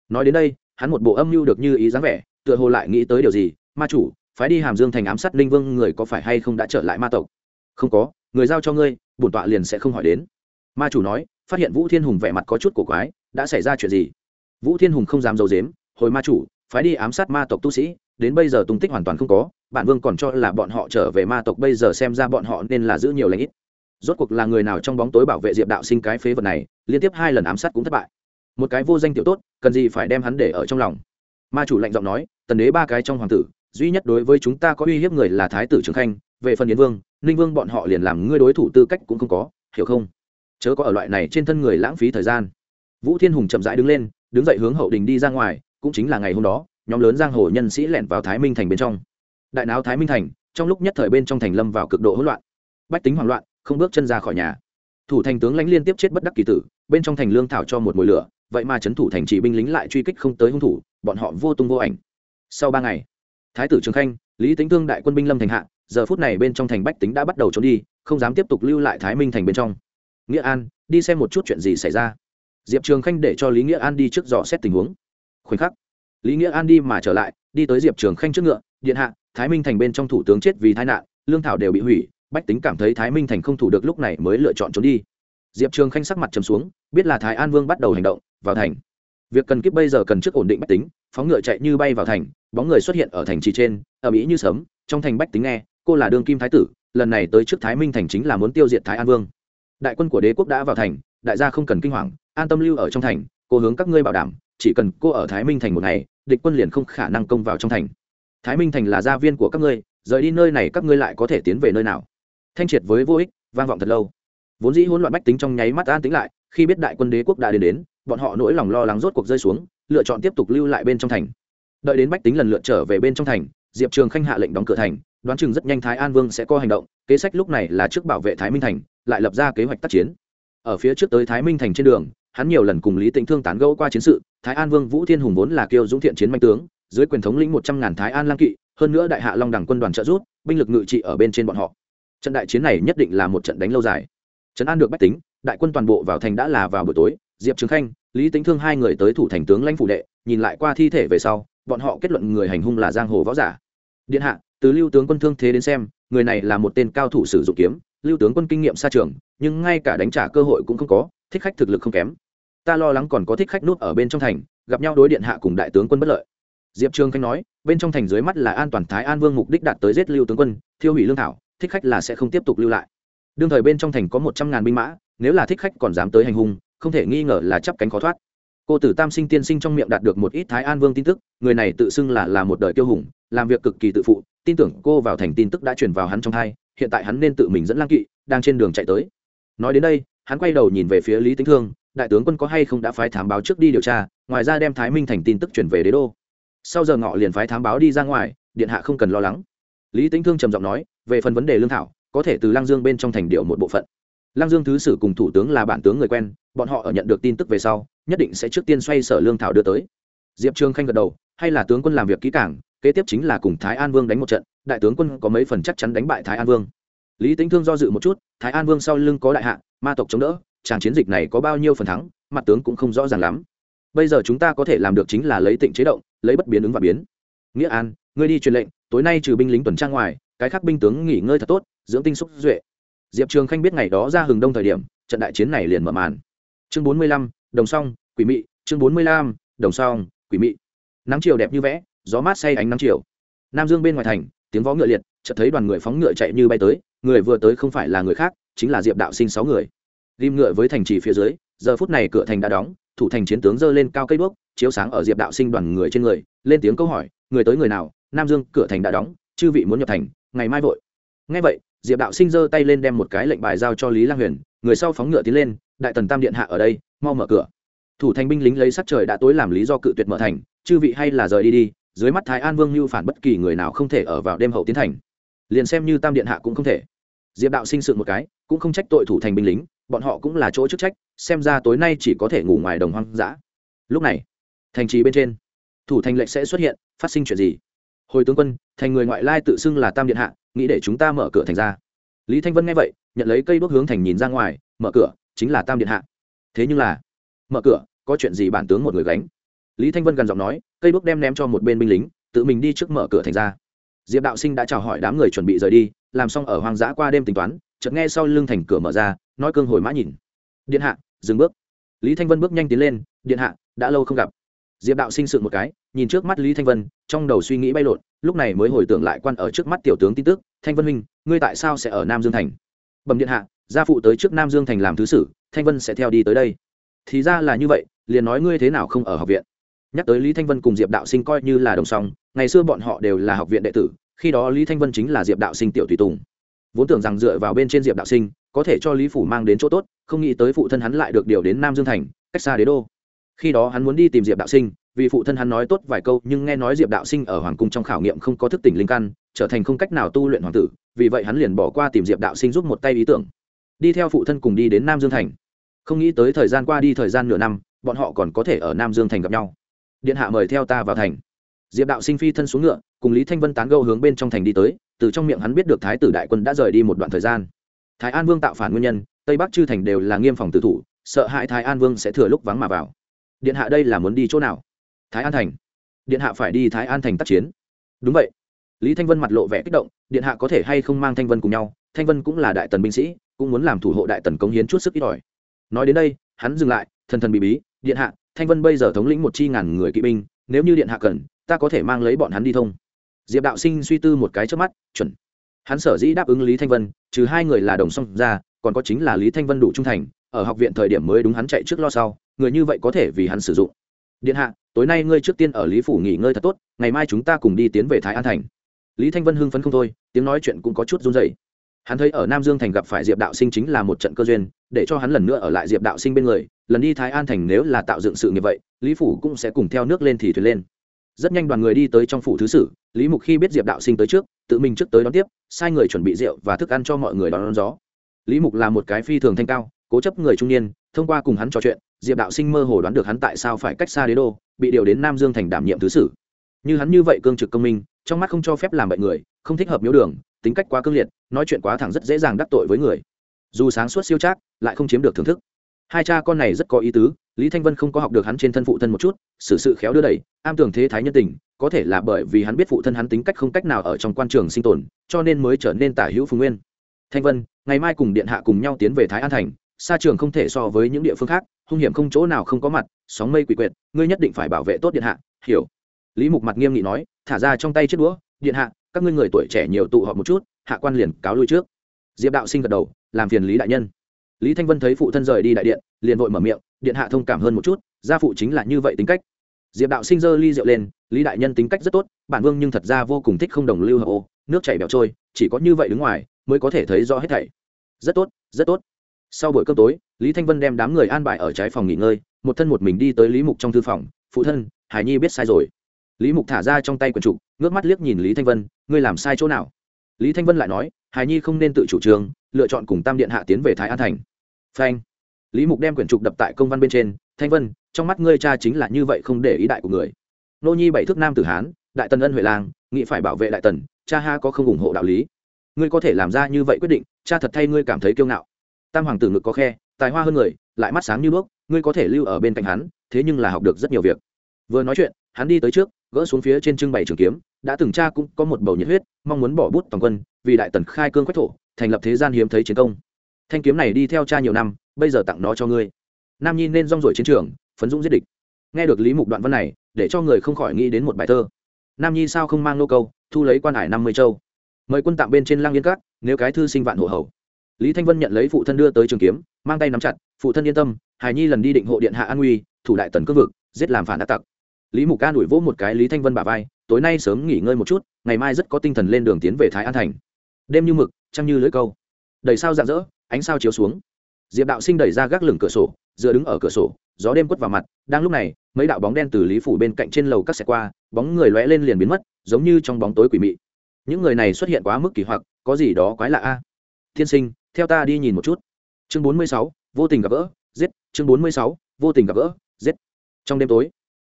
Nói đến đây, hắn một bộ âm mưu được như ý dáng vẻ, tựa hồ lại nghĩ tới điều gì, ma chủ, phái đi hàm dương thành ám sát linh vương người có phải hay không đã trở lại ma tộc? Không có, người giao cho ngươi, bổn tọa liền sẽ không hỏi đến. Ma chủ nói, phát hiện vũ thiên hùng vẻ mặt có chút cổ quái, đã xảy ra chuyện gì? Vũ thiên hùng không dám d i ấ u dếm hồi ma chủ, phái đi ám sát ma tộc tu sĩ, đến bây giờ tung tích hoàn toàn không có bạn vương còn cho là bọn họ trở về ma tộc bây giờ xem ra bọn họ nên là giữ nhiều lãnh ít rốt cuộc là người nào trong bóng tối bảo vệ diệp đạo sinh cái phế vật này, liên tiếp hai lần ám sát cũng thất bại. Một cái vô danh tiểu tốt, cần gì phải đem hắn để ở trong lòng? Ma chủ lạnh giọng nói, tần đế ba cái trong hoàng tử, duy nhất đối với chúng ta có uy hiếp người là thái tử trường khanh, về phần yến vương, ninh vương bọn họ liền làm ngươi đối thủ tư cách cũng không có, hiểu không? Chớ có ở loại này trên thân người lãng phí thời gian. Vũ thiên hùng chậm rãi đứng lên, đứng dậy hướng hậu đình đi ra ngoài, cũng chính là ngày hôm đó, nhóm lớn giang hồ nhân sĩ lẻn vào thái minh thành bên trong. Đại não thái minh thành, trong lúc nhất thời bên trong thành lâm vào cực độ hỗn loạn. Bách tính hoảng loạn không bước chân ra khỏi nhà. Thủ thành tướng lãnh liên tiếp chết bất đắc kỳ tử, bên trong thành lương thảo cho một mồi lửa, vậy mà trấn thủ thành chỉ binh lính lại truy kích không tới hung thủ, bọn họ vô tung vô ảnh. Sau ba ngày, thái tử trường khanh, lý tính thương đại quân binh lâm thành hạ, giờ phút này bên trong thành bách tính đã bắt đầu trốn đi, không dám tiếp tục lưu lại thái minh thành bên trong. Nghĩa an, đi xem một chút chuyện gì xảy ra. Diệp trường khanh để cho lý nghĩa an đi trước dò xét tình huống. Khoảnh khắc, lý nghĩa an đi mà trở lại, đi tới diệp trường khanh trước ngựa, điện hạ, thái minh thành bên trong thủ tướng chết vì tai nạn, lương thảo đều bị hủy bách tính cảm thấy thái minh thành không thủ được lúc này mới lựa chọn trốn đi diệp trường khanh sắc mặt trầm xuống biết là thái an vương bắt đầu hành động vào thành việc cần kiếp bây giờ cần trước ổn định bách tính phóng ngựa chạy như bay vào thành bóng người xuất hiện ở thành trì trên ở mỹ như sấm trong thành bách tính nghe cô là đương kim thái tử lần này tới trước thái minh thành chính là muốn tiêu diệt thái an vương đại quân của đế quốc đã vào thành đại gia không cần kinh hoàng an tâm lưu ở trong thành cô hướng các ngươi bảo đảm chỉ cần cô ở thái minh thành một ngày địch quân liền không khả năng công vào trong thành thái minh thành là gia viên của các ngươi rời đi nơi này các ngươi lại có thể tiến về nơi nào thanh triệt với vô ích, vang vọng thật lâu. Vốn dĩ hỗn loạn bách tính trong nháy mắt an tính lại, khi biết đại quân đế quốc đã đến đến, bọn họ nỗi lòng lo lắng rốt cuộc rơi xuống, lựa chọn tiếp tục lưu lại bên trong thành. Đợi đến bách tính lần lượt trở về bên trong thành, diệp trường khanh hạ lệnh đóng cửa thành, đoán chừng rất nhanh thái an vương sẽ có hành động, kế sách lúc này là trước bảo vệ thái minh thành, lại lập ra kế hoạch tác chiến. Ở phía trước tới thái minh thành trên đường, hắn nhiều lần cùng lý tĩnh thương tán gẫu qua chiến sự, thái an vương vũ thiên hùng vốn là kiêu dũng thiện chiến manh tướng, dưới quyền thống lĩnh một trăm ngàn thái an lang kỵ, hơn nữa đại hạ long đẳng quân đoàn trợ rút binh lực ngự trị ở bên trên bọn họ trận đại chiến này nhất định là một trận đánh lâu dài. Trấn an được bách tính, đại quân toàn bộ vào thành đã là vào buổi tối, diệp trường khanh, lý tính thương hai người tới thủ thành tướng lãnh phủ đệ, nhìn lại qua thi thể về sau, bọn họ kết luận người hành hung là giang hồ võ giả. Điện hạ, từ lưu tướng quân thương thế đến xem, người này là một tên cao thủ sử dụng kiếm, lưu tướng quân kinh nghiệm xa trường, nhưng ngay cả đánh trả cơ hội cũng không có, thích khách thực lực không kém. Ta lo lắng còn có thích khách nút ở bên trong thành, gặp nhau đối điện hạ cùng đại tướng quân bất lợi. Diệp trường khanh nói, bên trong thành dưới mắt là an toàn thái an vương mục đích đạt tới giết lưu tướng quân, thiêu hủy lương thảo thích khách là sẽ không tiếp tục lưu lại. Đương thời bên trong thành có một trăm ngàn binh mã, nếu là thích khách còn dám tới hành hung, không thể nghi ngờ là chắp cánh khó thoát. Cô tử tam sinh tiên sinh trong miệng đạt được một ít thái an vương tin tức, người này tự xưng là là một đời tiêu hùng, làm việc cực kỳ tự phụ, tin tưởng cô vào thành tin tức đã truyền vào hắn trong thai, hiện tại hắn nên tự mình dẫn lang kỵ, đang trên đường chạy tới. Nói đến đây, hắn quay đầu nhìn về phía lý tính thương, đại tướng quân có hay không đã phái thám báo trước đi điều tra, ngoài ra đem thái minh thành tin tức chuyển về đế đô. Sau giờ ngọ liền phái thám báo đi ra ngoài, điện hạ không cần lo lắng. Lý tính thương trầm giọng nói về phần vấn đề lương thảo, có thể từ lăng dương bên trong thành điệu một bộ phận. Lăng dương thứ sử cùng thủ tướng là bản tướng người quen, bọn họ ở nhận được tin tức về sau, nhất định sẽ trước tiên xoay sở lương thảo đưa tới. Diệp trương khanh gật đầu, hay là tướng quân làm việc kỹ cảng kế tiếp chính là cùng thái an vương đánh một trận, đại tướng quân có mấy phần chắc chắn đánh bại thái an vương. Lý tính thương do dự một chút, thái an vương sau lưng có đại hạ, ma tộc chống đỡ tràng chiến dịch này có bao nhiêu phần thắng, mặt tướng cũng không rõ ràng lắm. Bây giờ chúng ta có thể làm được chính là lấy tịnh chế động, lấy bất biến ứng và biến. Nghĩa an, ngươi đi truyền lệnh, tối nay trừ binh lính tuần tra ngoài cái khác binh tướng nghỉ ngơi thật tốt, dưỡng tinh xúc duệ. Diệp trường khanh biết ngày đó ra hừng đông thời điểm, trận đại chiến này liền mở màn. Chương bốn mươi lăm, đồng song, quỷ mị. Chương bốn mươi lăm, đồng song, quỷ mị. Nắng chiều đẹp như vẽ, gió mát say ánh nắng chiều. Nam dương bên ngoài thành, tiếng vó ngựa liệt, chợt thấy đoàn người phóng ngựa chạy như bay tới, người vừa tới không phải là người khác, chính là diệp đạo sinh sáu người. Ghim ngựa với thành trì phía dưới, giờ phút này cửa thành đã đóng, thủ thành chiến tướng giơ lên cao cây đuốc chiếu sáng ở diệp đạo sinh đoàn người trên người, lên tiếng câu hỏi, người tới người nào? Nam dương, cửa thành đã đóng, chư vị muốn nhập thành ngày mai vội. Ngay vậy, diệp đạo sinh giơ tay lên đem một cái lệnh bài giao cho lý lang huyền, người sau phóng ngựa tiến lên, đại tần tam điện hạ ở đây, mau mở cửa. Thủ thành binh lính lấy sắt trời đã tối làm lý do cự tuyệt mở thành, chư vị hay là rời đi đi, dưới mắt thái an vương như phản bất kỳ người nào không thể ở vào đêm hậu tiến thành. Liền xem như tam điện hạ cũng không thể. Diệp đạo sinh sự một cái, cũng không trách tội thủ thành binh lính, bọn họ cũng là chỗ chức trách, xem ra tối nay chỉ có thể ngủ ngoài đồng hoang dã. Lúc này, thành trì bên trên, thủ thành lệnh sẽ xuất hiện, phát sinh chuyện gì? Hồi tướng quân thành người ngoại lai tự xưng là tam điện hạ, nghĩ để chúng ta mở cửa thành ra. Lý thanh vân nghe vậy, nhận lấy cây bước hướng thành nhìn ra ngoài, mở cửa, chính là tam điện hạ. Thế nhưng là, mở cửa, có chuyện gì bản tướng một người gánh? Lý thanh vân gần giọng nói, cây bước đem ném cho một bên binh lính, tự mình đi trước mở cửa thành ra. Diệp đạo sinh đã chào hỏi đám người chuẩn bị rời đi, làm xong ở hoang dã qua đêm tính toán, chợt nghe sau lưng thành cửa mở ra, nói cương hồi mã nhìn. Điện hạ, dừng bước. Lý thanh vân bước nhanh tiến lên, điện hạ, đã lâu không gặp. Diệp đạo sinh sự một cái, nhìn trước mắt lý thanh vân, trong đầu suy nghĩ bay lộn lúc này mới hồi tưởng lại quan ở trước mắt tiểu tướng tin tức, thanh vân huynh, ngươi tại sao sẽ ở nam dương thành? Bẩm điện hạ, gia phụ tới trước nam dương thành làm thứ sử, thanh vân sẽ theo đi tới đây. Thì ra là như vậy, liền nói ngươi thế nào không ở học viện? Nhắc tới lý thanh vân cùng diệp đạo sinh coi như là đồng song, ngày xưa bọn họ đều là học viện đệ tử, khi đó lý thanh vân chính là diệp đạo sinh tiểu tùy tùng. Vốn tưởng rằng dựa vào bên trên diệp đạo sinh, có thể cho lý phủ mang đến chỗ tốt, không nghĩ tới phụ thân hắn lại được điều đến nam dương thành, cách xa đế đô khi đó hắn muốn đi tìm diệp đạo sinh, vì phụ thân hắn nói tốt vài câu, nhưng nghe nói diệp đạo sinh ở hoàng cung trong khảo nghiệm không có thức tỉnh linh căn, trở thành không cách nào tu luyện hoàng tử, vì vậy hắn liền bỏ qua tìm diệp đạo sinh giúp một tay ý tưởng. Đi theo phụ thân cùng đi đến nam dương thành. Không nghĩ tới thời gian qua đi thời gian nửa năm, bọn họ còn có thể ở nam dương thành gặp nhau. Điện hạ mời theo ta vào thành. Diệp đạo sinh phi thân xuống ngựa, cùng lý thanh vân tán gâu hướng bên trong thành đi tới, từ trong miệng hắn biết được thái tử đại quân đã rời đi một đoạn thời gian. Thái an vương tạo phản nguyên nhân, tây bắc chư thành đều là nghiêm phòng tử thủ, sợ hại thái an vương sẽ thừa lúc vắng mà vào điện hạ đây là muốn đi chỗ nào? Thái an thành. Điện hạ phải đi thái an thành tác chiến. Đúng vậy. Lý thanh vân mặt lộ vẻ kích động, điện hạ có thể hay không mang thanh vân cùng nhau? Thanh vân cũng là đại tần binh sĩ, cũng muốn làm thủ hộ đại tần cống hiến chút sức ít ỏi. Nói đến đây, hắn dừng lại, thần thần bị bí, điện hạ, thanh vân bây giờ thống lĩnh một chi ngàn người kỵ binh, nếu như điện hạ cần, ta có thể mang lấy bọn hắn đi thông. Diệp đạo sinh suy tư một cái trước mắt, chuẩn. Hắn sở dĩ đáp ứng lý thanh vân, trừ hai người là đồng song ra còn có chính là lý thanh vân đủ trung thành, ở học viện thời điểm mới đúng hắn chạy trước lo sau người như vậy có thể vì hắn sử dụng. Điện hạ tối nay ngươi trước tiên ở lý phủ nghỉ ngơi thật tốt ngày mai chúng ta cùng đi tiến về thái an thành. Lý thanh vân hưng phấn không thôi tiếng nói chuyện cũng có chút run dày hắn thấy ở nam dương thành gặp phải diệp đạo sinh chính là một trận cơ duyên để cho hắn lần nữa ở lại diệp đạo sinh bên người lần đi thái an thành nếu là tạo dựng sự nghiệp vậy lý phủ cũng sẽ cùng theo nước lên thì thuyền lên. Rất nhanh đoàn người đi tới trong phủ thứ sử lý mục khi biết diệp đạo sinh tới trước tự mình trước tới đón tiếp sai người chuẩn bị rượu và thức ăn cho mọi người đón, đón gió. Lý mục là một cái phi thường thanh cao cố chấp người trung niên thông qua cùng hắn trò chuyện diệp đạo sinh mơ hồ đoán được hắn tại sao phải cách xa đế đô, bị điều đến nam dương thành đảm nhiệm thứ sử. Như hắn như vậy cương trực công minh, trong mắt không cho phép làm bậy người, không thích hợp miếu đường, tính cách quá cương liệt, nói chuyện quá thẳng rất dễ dàng đắc tội với người. Dù sáng suốt siêu trác, lại không chiếm được thưởng thức. Hai cha con này rất có ý tứ, lý thanh vân không có học được hắn trên thân phụ thân một chút, xử sự khéo đưa đẩy, am tường thế thái nhân tình, có thể là bởi vì hắn biết phụ thân hắn tính cách không cách nào ở trong quan trường sinh tồn, cho nên mới trở nên tả hữu phùng nguyên. Thanh vân, ngày mai cùng điện hạ cùng nhau tiến về thái an thành xa trường không thể so với những địa phương khác, hung hiểm không chỗ nào không có mặt, sóng mây quỷ quyệt, ngươi nhất định phải bảo vệ tốt điện hạ, hiểu. Lý mục mặt nghiêm nghị nói, thả ra trong tay chiếc đũa, điện hạ, các ngươi người tuổi trẻ nhiều tụ họp một chút, hạ quan liền cáo lui trước. Diệp đạo sinh gật đầu, làm phiền lý đại nhân. Lý thanh vân thấy phụ thân rời đi đại điện, liền vội mở miệng, điện hạ thông cảm hơn một chút, gia phụ chính là như vậy tính cách. Diệp đạo sinh giơ ly rượu lên, lý đại nhân tính cách rất tốt, bản vương nhưng thật ra vô cùng thích không đồng lưu hợp ô, nước chảy bẹo trôi, chỉ có như vậy đứng ngoài, mới có thể thấy rõ hết thảy. Rất tốt rất tốt sau buổi cơm tối, lý thanh vân đem đám người an bài ở trái phòng nghỉ ngơi, một thân một mình đi tới lý mục trong thư phòng. Phụ thân, hải nhi biết sai rồi. Lý mục thả ra trong tay quần trục ngước mắt liếc nhìn lý thanh vân, ngươi làm sai chỗ nào? Lý thanh vân lại nói, hải nhi không nên tự chủ trương lựa chọn cùng tam điện hạ tiến về thái an thành. Phanh. Lý mục đem quyển trục đập tại công văn bên trên, thanh vân, trong mắt ngươi cha chính là như vậy không để ý đại của người. Nô nhi bảy thước nam tử hán, đại tần ân huệ lang nghị phải bảo vệ đại tần, cha ha có không ủng hộ đạo lý. Ngươi có thể làm ra như vậy quyết định, cha thật thay ngươi cảm thấy kiêu ngạo tam hoàng tử ngực có khe, tài hoa hơn người, lại mắt sáng như bước, ngươi có thể lưu ở bên cạnh hắn, thế nhưng là học được rất nhiều việc. Vừa nói chuyện, hắn đi tới trước, gỡ xuống phía trên trưng bày trường kiếm, đã từng cha cũng có một bầu nhiệt huyết, mong muốn bỏ bút toàn quân, vì đại tần khai cương quách thổ, thành lập thế gian hiếm thấy chiến công. Thanh kiếm này đi theo cha nhiều năm, bây giờ tặng nó cho ngươi. Nam nhi nên rong rổi chiến trường, phấn dũng giết địch. Nghe được lý mục đoạn văn này, để cho người không khỏi nghĩ đến một bài thơ. Nam nhi sao không mang nô câu, thu lấy quan hải năm mươi châu. Mời quân tạm bên trên lang yên cát nếu cái thư sinh vạn hộ hầu lý thanh vân nhận lấy phụ thân đưa tới trường kiếm, mang tay nắm chặt, phụ thân yên tâm, hải nhi lần đi định hộ điện hạ an nguy, thủ đại tần cương vực, giết làm phản đã tặc. Lý mục ca đuổi vỗ một cái lý thanh vân bà vai, tối nay sớm nghỉ ngơi một chút, ngày mai rất có tinh thần lên đường tiến về thái an thành. Đêm như mực, trăng như lưỡi câu. Đầy sao rạng rỡ, ánh sao chiếu xuống. Diệp đạo sinh đẩy ra gác lửng cửa sổ, dựa đứng ở cửa sổ, gió đêm quất vào mặt, đang lúc này, mấy đạo bóng đen từ lý phủ bên cạnh trên lầu các xe qua, bóng người lóe lên liền biến mất, giống như trong bóng tối quỷ mị. Những người này xuất hiện quá mức kỳ hoặc, có gì đó quái lạ a. À? sinh theo ta đi nhìn một chút. Chương bốn mươi sáu, vô tình gặp gỡ, giết. Chương bốn mươi sáu, vô tình gặp gỡ, giết. Trong đêm tối,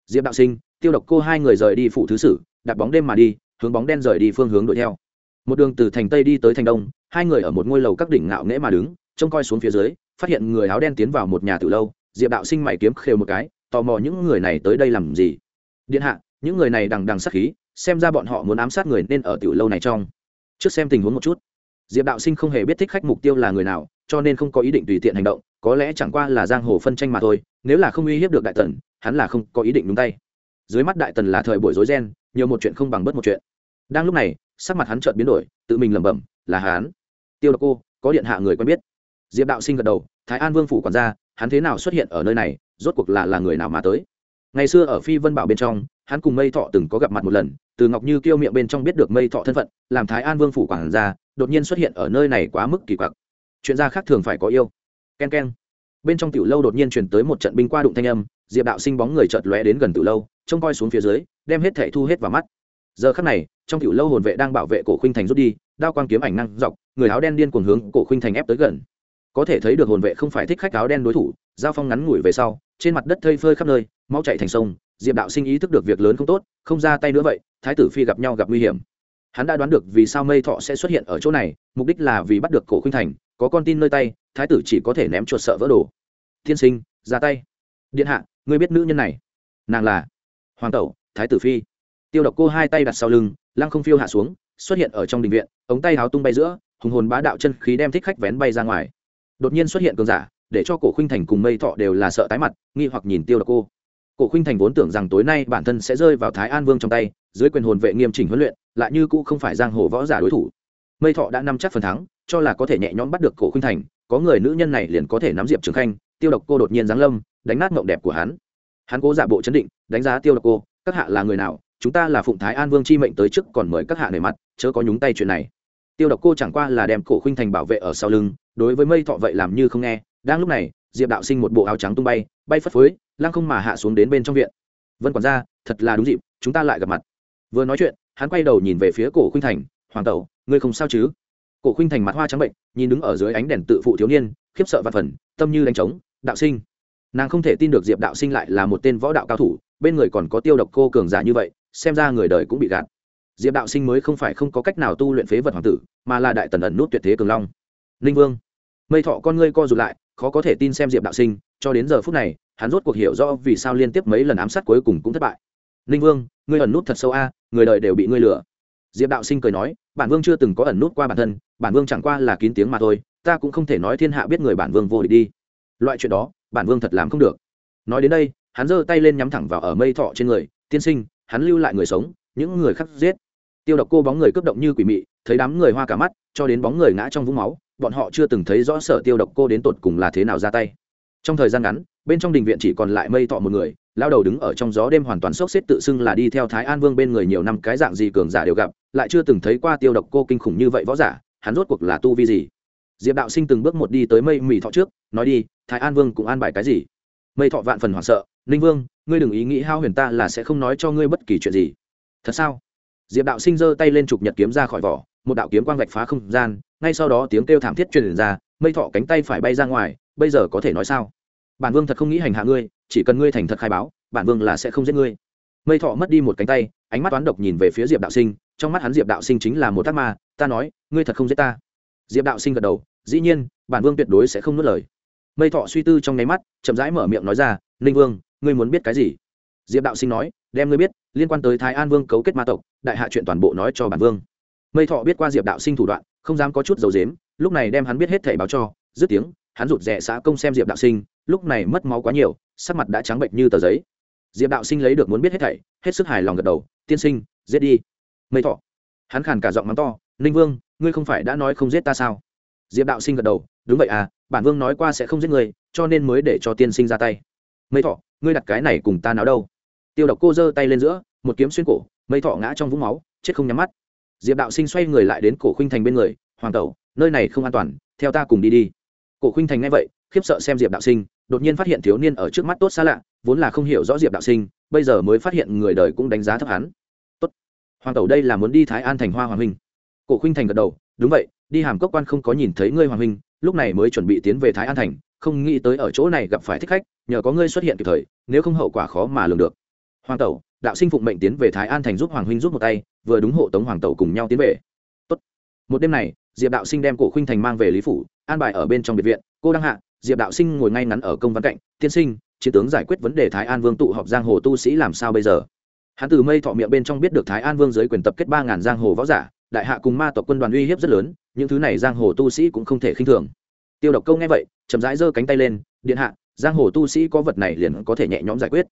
diệp đạo sinh, tiêu độc cô hai người rời đi phụ thứ sử, đặt bóng đêm mà đi, hướng bóng đen rời đi phương hướng đuổi theo. Một đường từ thành tây đi tới thành đông, hai người ở một ngôi lầu các đỉnh ngạo nghễ mà đứng, trông coi xuống phía dưới, phát hiện người áo đen tiến vào một nhà từ lâu. Diệp đạo sinh mày kiếm khều một cái, tò mò những người này tới đây làm gì? Điện hạ, những người này đằng đằng sắc khí, xem ra bọn họ muốn ám sát người nên ở tiểu lâu này trong. Trước xem tình huống một chút diệp đạo sinh không hề biết thích khách mục tiêu là người nào, cho nên không có ý định tùy tiện hành động, có lẽ chẳng qua là giang hồ phân tranh mà thôi, nếu là không uy hiếp được đại tần, hắn là không có ý định đúng tay. Dưới mắt đại tần là thời buổi rối ren, nhiều một chuyện không bằng bớt một chuyện. Đang lúc này, sắc mặt hắn chợt biến đổi, tự mình lẩm bẩm, là hắn. Tiêu độc cô, có điện hạ người quen biết. Diệp đạo sinh gật đầu, thái an vương phủ quản gia, hắn thế nào xuất hiện ở nơi này, rốt cuộc là là người nào mà tới? Ngày xưa ở phi vân bảo bên trong, hắn cùng mây thọ từng có gặp mặt một lần, từ ngọc như kêu miệng bên trong biết được mây thọ thân phận, làm thái an vương phủ quản gia đột nhiên xuất hiện ở nơi này quá mức kỳ quặc. Chuyện gia khác thường phải có yêu. K e n k e n bên trong tiểu lâu đột nhiên chuyển tới một trận binh qua đụng thanh âm, diệp đạo sinh bóng người chợt lóe đến gần tiểu lâu, trông coi xuống phía dưới, đem hết thẻ thu hết vào mắt. Giờ khắc này, trong tiểu lâu hồn vệ đang bảo vệ cổ khuynh thành rút đi, đao quang kiếm ảnh năng dọc, người áo đen điên cuồng hướng cổ khuynh thành ép tới gần. Có thể thấy được hồn vệ không phải thích khách áo đen đối thủ, giao phong ngắn ngủi về sau, trên mặt đất thây phơi khắp nơi, máu chạy thành sông, diệp đạo sinh ý thức được việc lớn không tốt, không ra tay nữa vậy, thái tử phi gặp nhau gặp nguy hiểm hắn đã đoán được vì sao mây thọ sẽ xuất hiện ở chỗ này, mục đích là vì bắt được cổ khuynh thành, có con tin nơi tay, thái tử chỉ có thể ném chuột sợ vỡ đồ. Tiên sinh, ra tay. Điện hạ, ngươi biết nữ nhân này. Nàng là hoàng tẩu, thái tử phi. Tiêu độc cô hai tay đặt sau lưng, lăng không phiêu hạ xuống, xuất hiện ở trong đình viện, ống tay háo tung bay giữa, hùng hồn bá đạo chân khí đem thích khách vén bay ra ngoài. Đột nhiên xuất hiện cường giả, để cho cổ khuynh thành cùng mây thọ đều là sợ tái mặt, nghi hoặc nhìn tiêu độc cô. Cổ khuynh thành vốn tưởng rằng tối nay bản thân sẽ rơi vào thái an vương trong tay dưới quyền hồn vệ nghiêm chỉnh huấn luyện, lại như cũ không phải giang hồ võ giả đối thủ. Mây thọ đã nắm chắc phần thắng, cho là có thể nhẹ nhõm bắt được cổ khuynh thành, có người nữ nhân này liền có thể nắm diệp trường khanh, tiêu độc cô đột nhiên giáng lâm, đánh nát mộng đẹp của hắn. Hắn cố giả bộ chấn định, đánh giá tiêu độc cô, các hạ là người nào? Chúng ta là phụng thái an vương chi mệnh tới trước còn mời các hạ nề mặt, chớ có nhúng tay chuyện này. Tiêu độc cô chẳng qua là đem cổ khuynh thành bảo vệ ở sau lưng, đối với mây thọ vậy làm như không nghe. Đang lúc này, diệp đạo sinh một bộ áo trắng tung bay bay phất phới, lăng không mà hạ xuống đến bên trong viện. Vân quản gia, thật là đúng dịp, chúng ta lại gặp mặt vừa nói chuyện, hắn quay đầu nhìn về phía cổ khuynh thành, hoàng tẩu, ngươi không sao chứ? Cổ khuynh thành mặt hoa trắng bệnh, nhìn đứng ở dưới ánh đèn tự phụ thiếu niên, khiếp sợ và phần, tâm như đánh trống, đạo sinh. Nàng không thể tin được diệp đạo sinh lại là một tên võ đạo cao thủ, bên người còn có tiêu độc cô cường giả như vậy, xem ra người đời cũng bị gạt. Diệp đạo sinh mới không phải không có cách nào tu luyện phế vật hoàng tử, mà là đại tần ẩn nút tuyệt thế cường long. Ninh vương, mây thọ con ngươi co rụt lại, khó có thể tin xem diệp đạo sinh, cho đến giờ phút này, hắn rốt cuộc hiểu rõ vì sao liên tiếp mấy lần ám sát cuối cùng cũng thất bại ninh vương, ngươi ẩn nút thật sâu a, người đời đều bị ngươi lừa. Diệp đạo sinh cười nói, bản vương chưa từng có ẩn nút qua bản thân, bản vương chẳng qua là kín tiếng mà thôi, ta cũng không thể nói thiên hạ biết người bản vương vô địch đi. Loại chuyện đó, bản vương thật làm không được. Nói đến đây, hắn giơ tay lên nhắm thẳng vào ở mây thọ trên người, tiên sinh, hắn lưu lại người sống, những người khác giết. Tiêu độc cô bóng người cướp động như quỷ mị, thấy đám người hoa cả mắt, cho đến bóng người ngã trong vũng máu, bọn họ chưa từng thấy rõ sở tiêu độc cô đến tột cùng là thế nào ra tay. Trong thời gian ngắn, bên trong đình viện chỉ còn lại mây thọ một người lao đầu đứng ở trong gió đêm hoàn toàn sốc xếp tự xưng là đi theo thái an vương bên người nhiều năm, cái dạng gì cường giả đều gặp, lại chưa từng thấy qua tiêu độc cô kinh khủng như vậy võ giả, hắn rốt cuộc là tu vi gì? Diệp đạo sinh từng bước một đi tới mây mì thọ trước, nói đi, thái an vương cũng an bài cái gì? Mây thọ vạn phần hoảng sợ, ninh vương, ngươi đừng ý nghĩ hao huyền ta là sẽ không nói cho ngươi bất kỳ chuyện gì. Thật sao? Diệp đạo sinh giơ tay lên chụp nhật kiếm ra khỏi vỏ, một đạo kiếm quang vạch phá không gian, ngay sau đó tiếng kêu thảm thiết truyền ra, mây thọ cánh tay phải bay ra ngoài, bây giờ có thể nói sao? Bản vương thật không nghĩ hành hạ ngươi, chỉ cần ngươi thành thật khai báo, bản vương là sẽ không giết ngươi. Mây thọ mất đi một cánh tay, ánh mắt toán độc nhìn về phía diệp đạo sinh, trong mắt hắn diệp đạo sinh chính là một tác ma, ta nói, ngươi thật không giết ta. Diệp đạo sinh gật đầu, dĩ nhiên, bản vương tuyệt đối sẽ không nuốt lời. Mây thọ suy tư trong nháy mắt, chậm rãi mở miệng nói ra ninh vương, ngươi muốn biết cái gì? Diệp đạo sinh nói, đem ngươi biết, liên quan tới thái an vương cấu kết ma tộc, đại hạ chuyện toàn bộ nói cho bản vương. Mây thọ biết qua diệp đạo sinh thủ đoạn, không dám có chút dầu dếm, lúc này đem hắn biết hết thảy báo cho, dứt tiếng, hắn rụt rè xã công xem diệp đạo sinh lúc này mất máu quá nhiều, sắc mặt đã trắng bệnh như tờ giấy. Diệp đạo sinh lấy được muốn biết hết thảy, hết sức hài lòng gật đầu, tiên sinh, giết đi. Mây thọ. Hắn khàn cả giọng mắng to, ninh vương, ngươi không phải đã nói không giết ta sao? Diệp đạo sinh gật đầu, đúng vậy à bản vương nói qua sẽ không giết người cho nên mới để cho tiên sinh ra tay. Mây thọ, ngươi đặt cái này cùng ta nào đâu. Tiêu độc cô giơ tay lên giữa, một kiếm xuyên cổ, mây thọ ngã trong vũng máu, chết không nhắm mắt. Diệp đạo sinh xoay người lại đến cổ khuynh thành bên người, hoàng tẩu, nơi này không an toàn, theo ta cùng đi đi. Cổ khuynh thành nghe vậy, khiếp sợ xem diệp đạo sinh đột nhiên phát hiện thiếu niên ở trước mắt tốt xa lạ, vốn là không hiểu rõ diệp đạo sinh, bây giờ mới phát hiện người đời cũng đánh giá thấp hắn. Tốt. Hoàng tẩu đây là muốn đi thái an thành hoa hoàng huynh cổ khinh thành gật đầu, đúng vậy, đi hàm cốc quan không có nhìn thấy ngươi hoàng huynh lúc này mới chuẩn bị tiến về thái an thành, không nghĩ tới ở chỗ này gặp phải thích khách, nhờ có ngươi xuất hiện kịp thời, nếu không hậu quả khó mà lường được. Hoàng tẩu, đạo sinh phụng mệnh tiến về thái an thành giúp hoàng huynh giúp một tay, vừa đúng hộ tống hoàng tẩu cùng nhau tiến về. Tốt. một đêm này, diệp đạo sinh đem cổ khinh thành mang về lý phủ, an bài ở bên trong biệt viện. Cô đang hạ diệp đạo sinh ngồi ngay ngắn ở công văn cạnh, tiên sinh, chiến tướng giải quyết vấn đề thái an vương tụ họp giang hồ tu sĩ làm sao bây giờ? Hắn từ mây thọ miệng bên trong biết được thái an vương dưới quyền tập kết ba ngàn giang hồ võ giả, đại hạ cùng ma tộc quân đoàn uy hiếp rất lớn, những thứ này giang hồ tu sĩ cũng không thể khinh thường. Tiêu độc câu nghe vậy, chậm rãi giơ cánh tay lên, điện hạ, giang hồ tu sĩ có vật này liền có thể nhẹ nhõm giải quyết.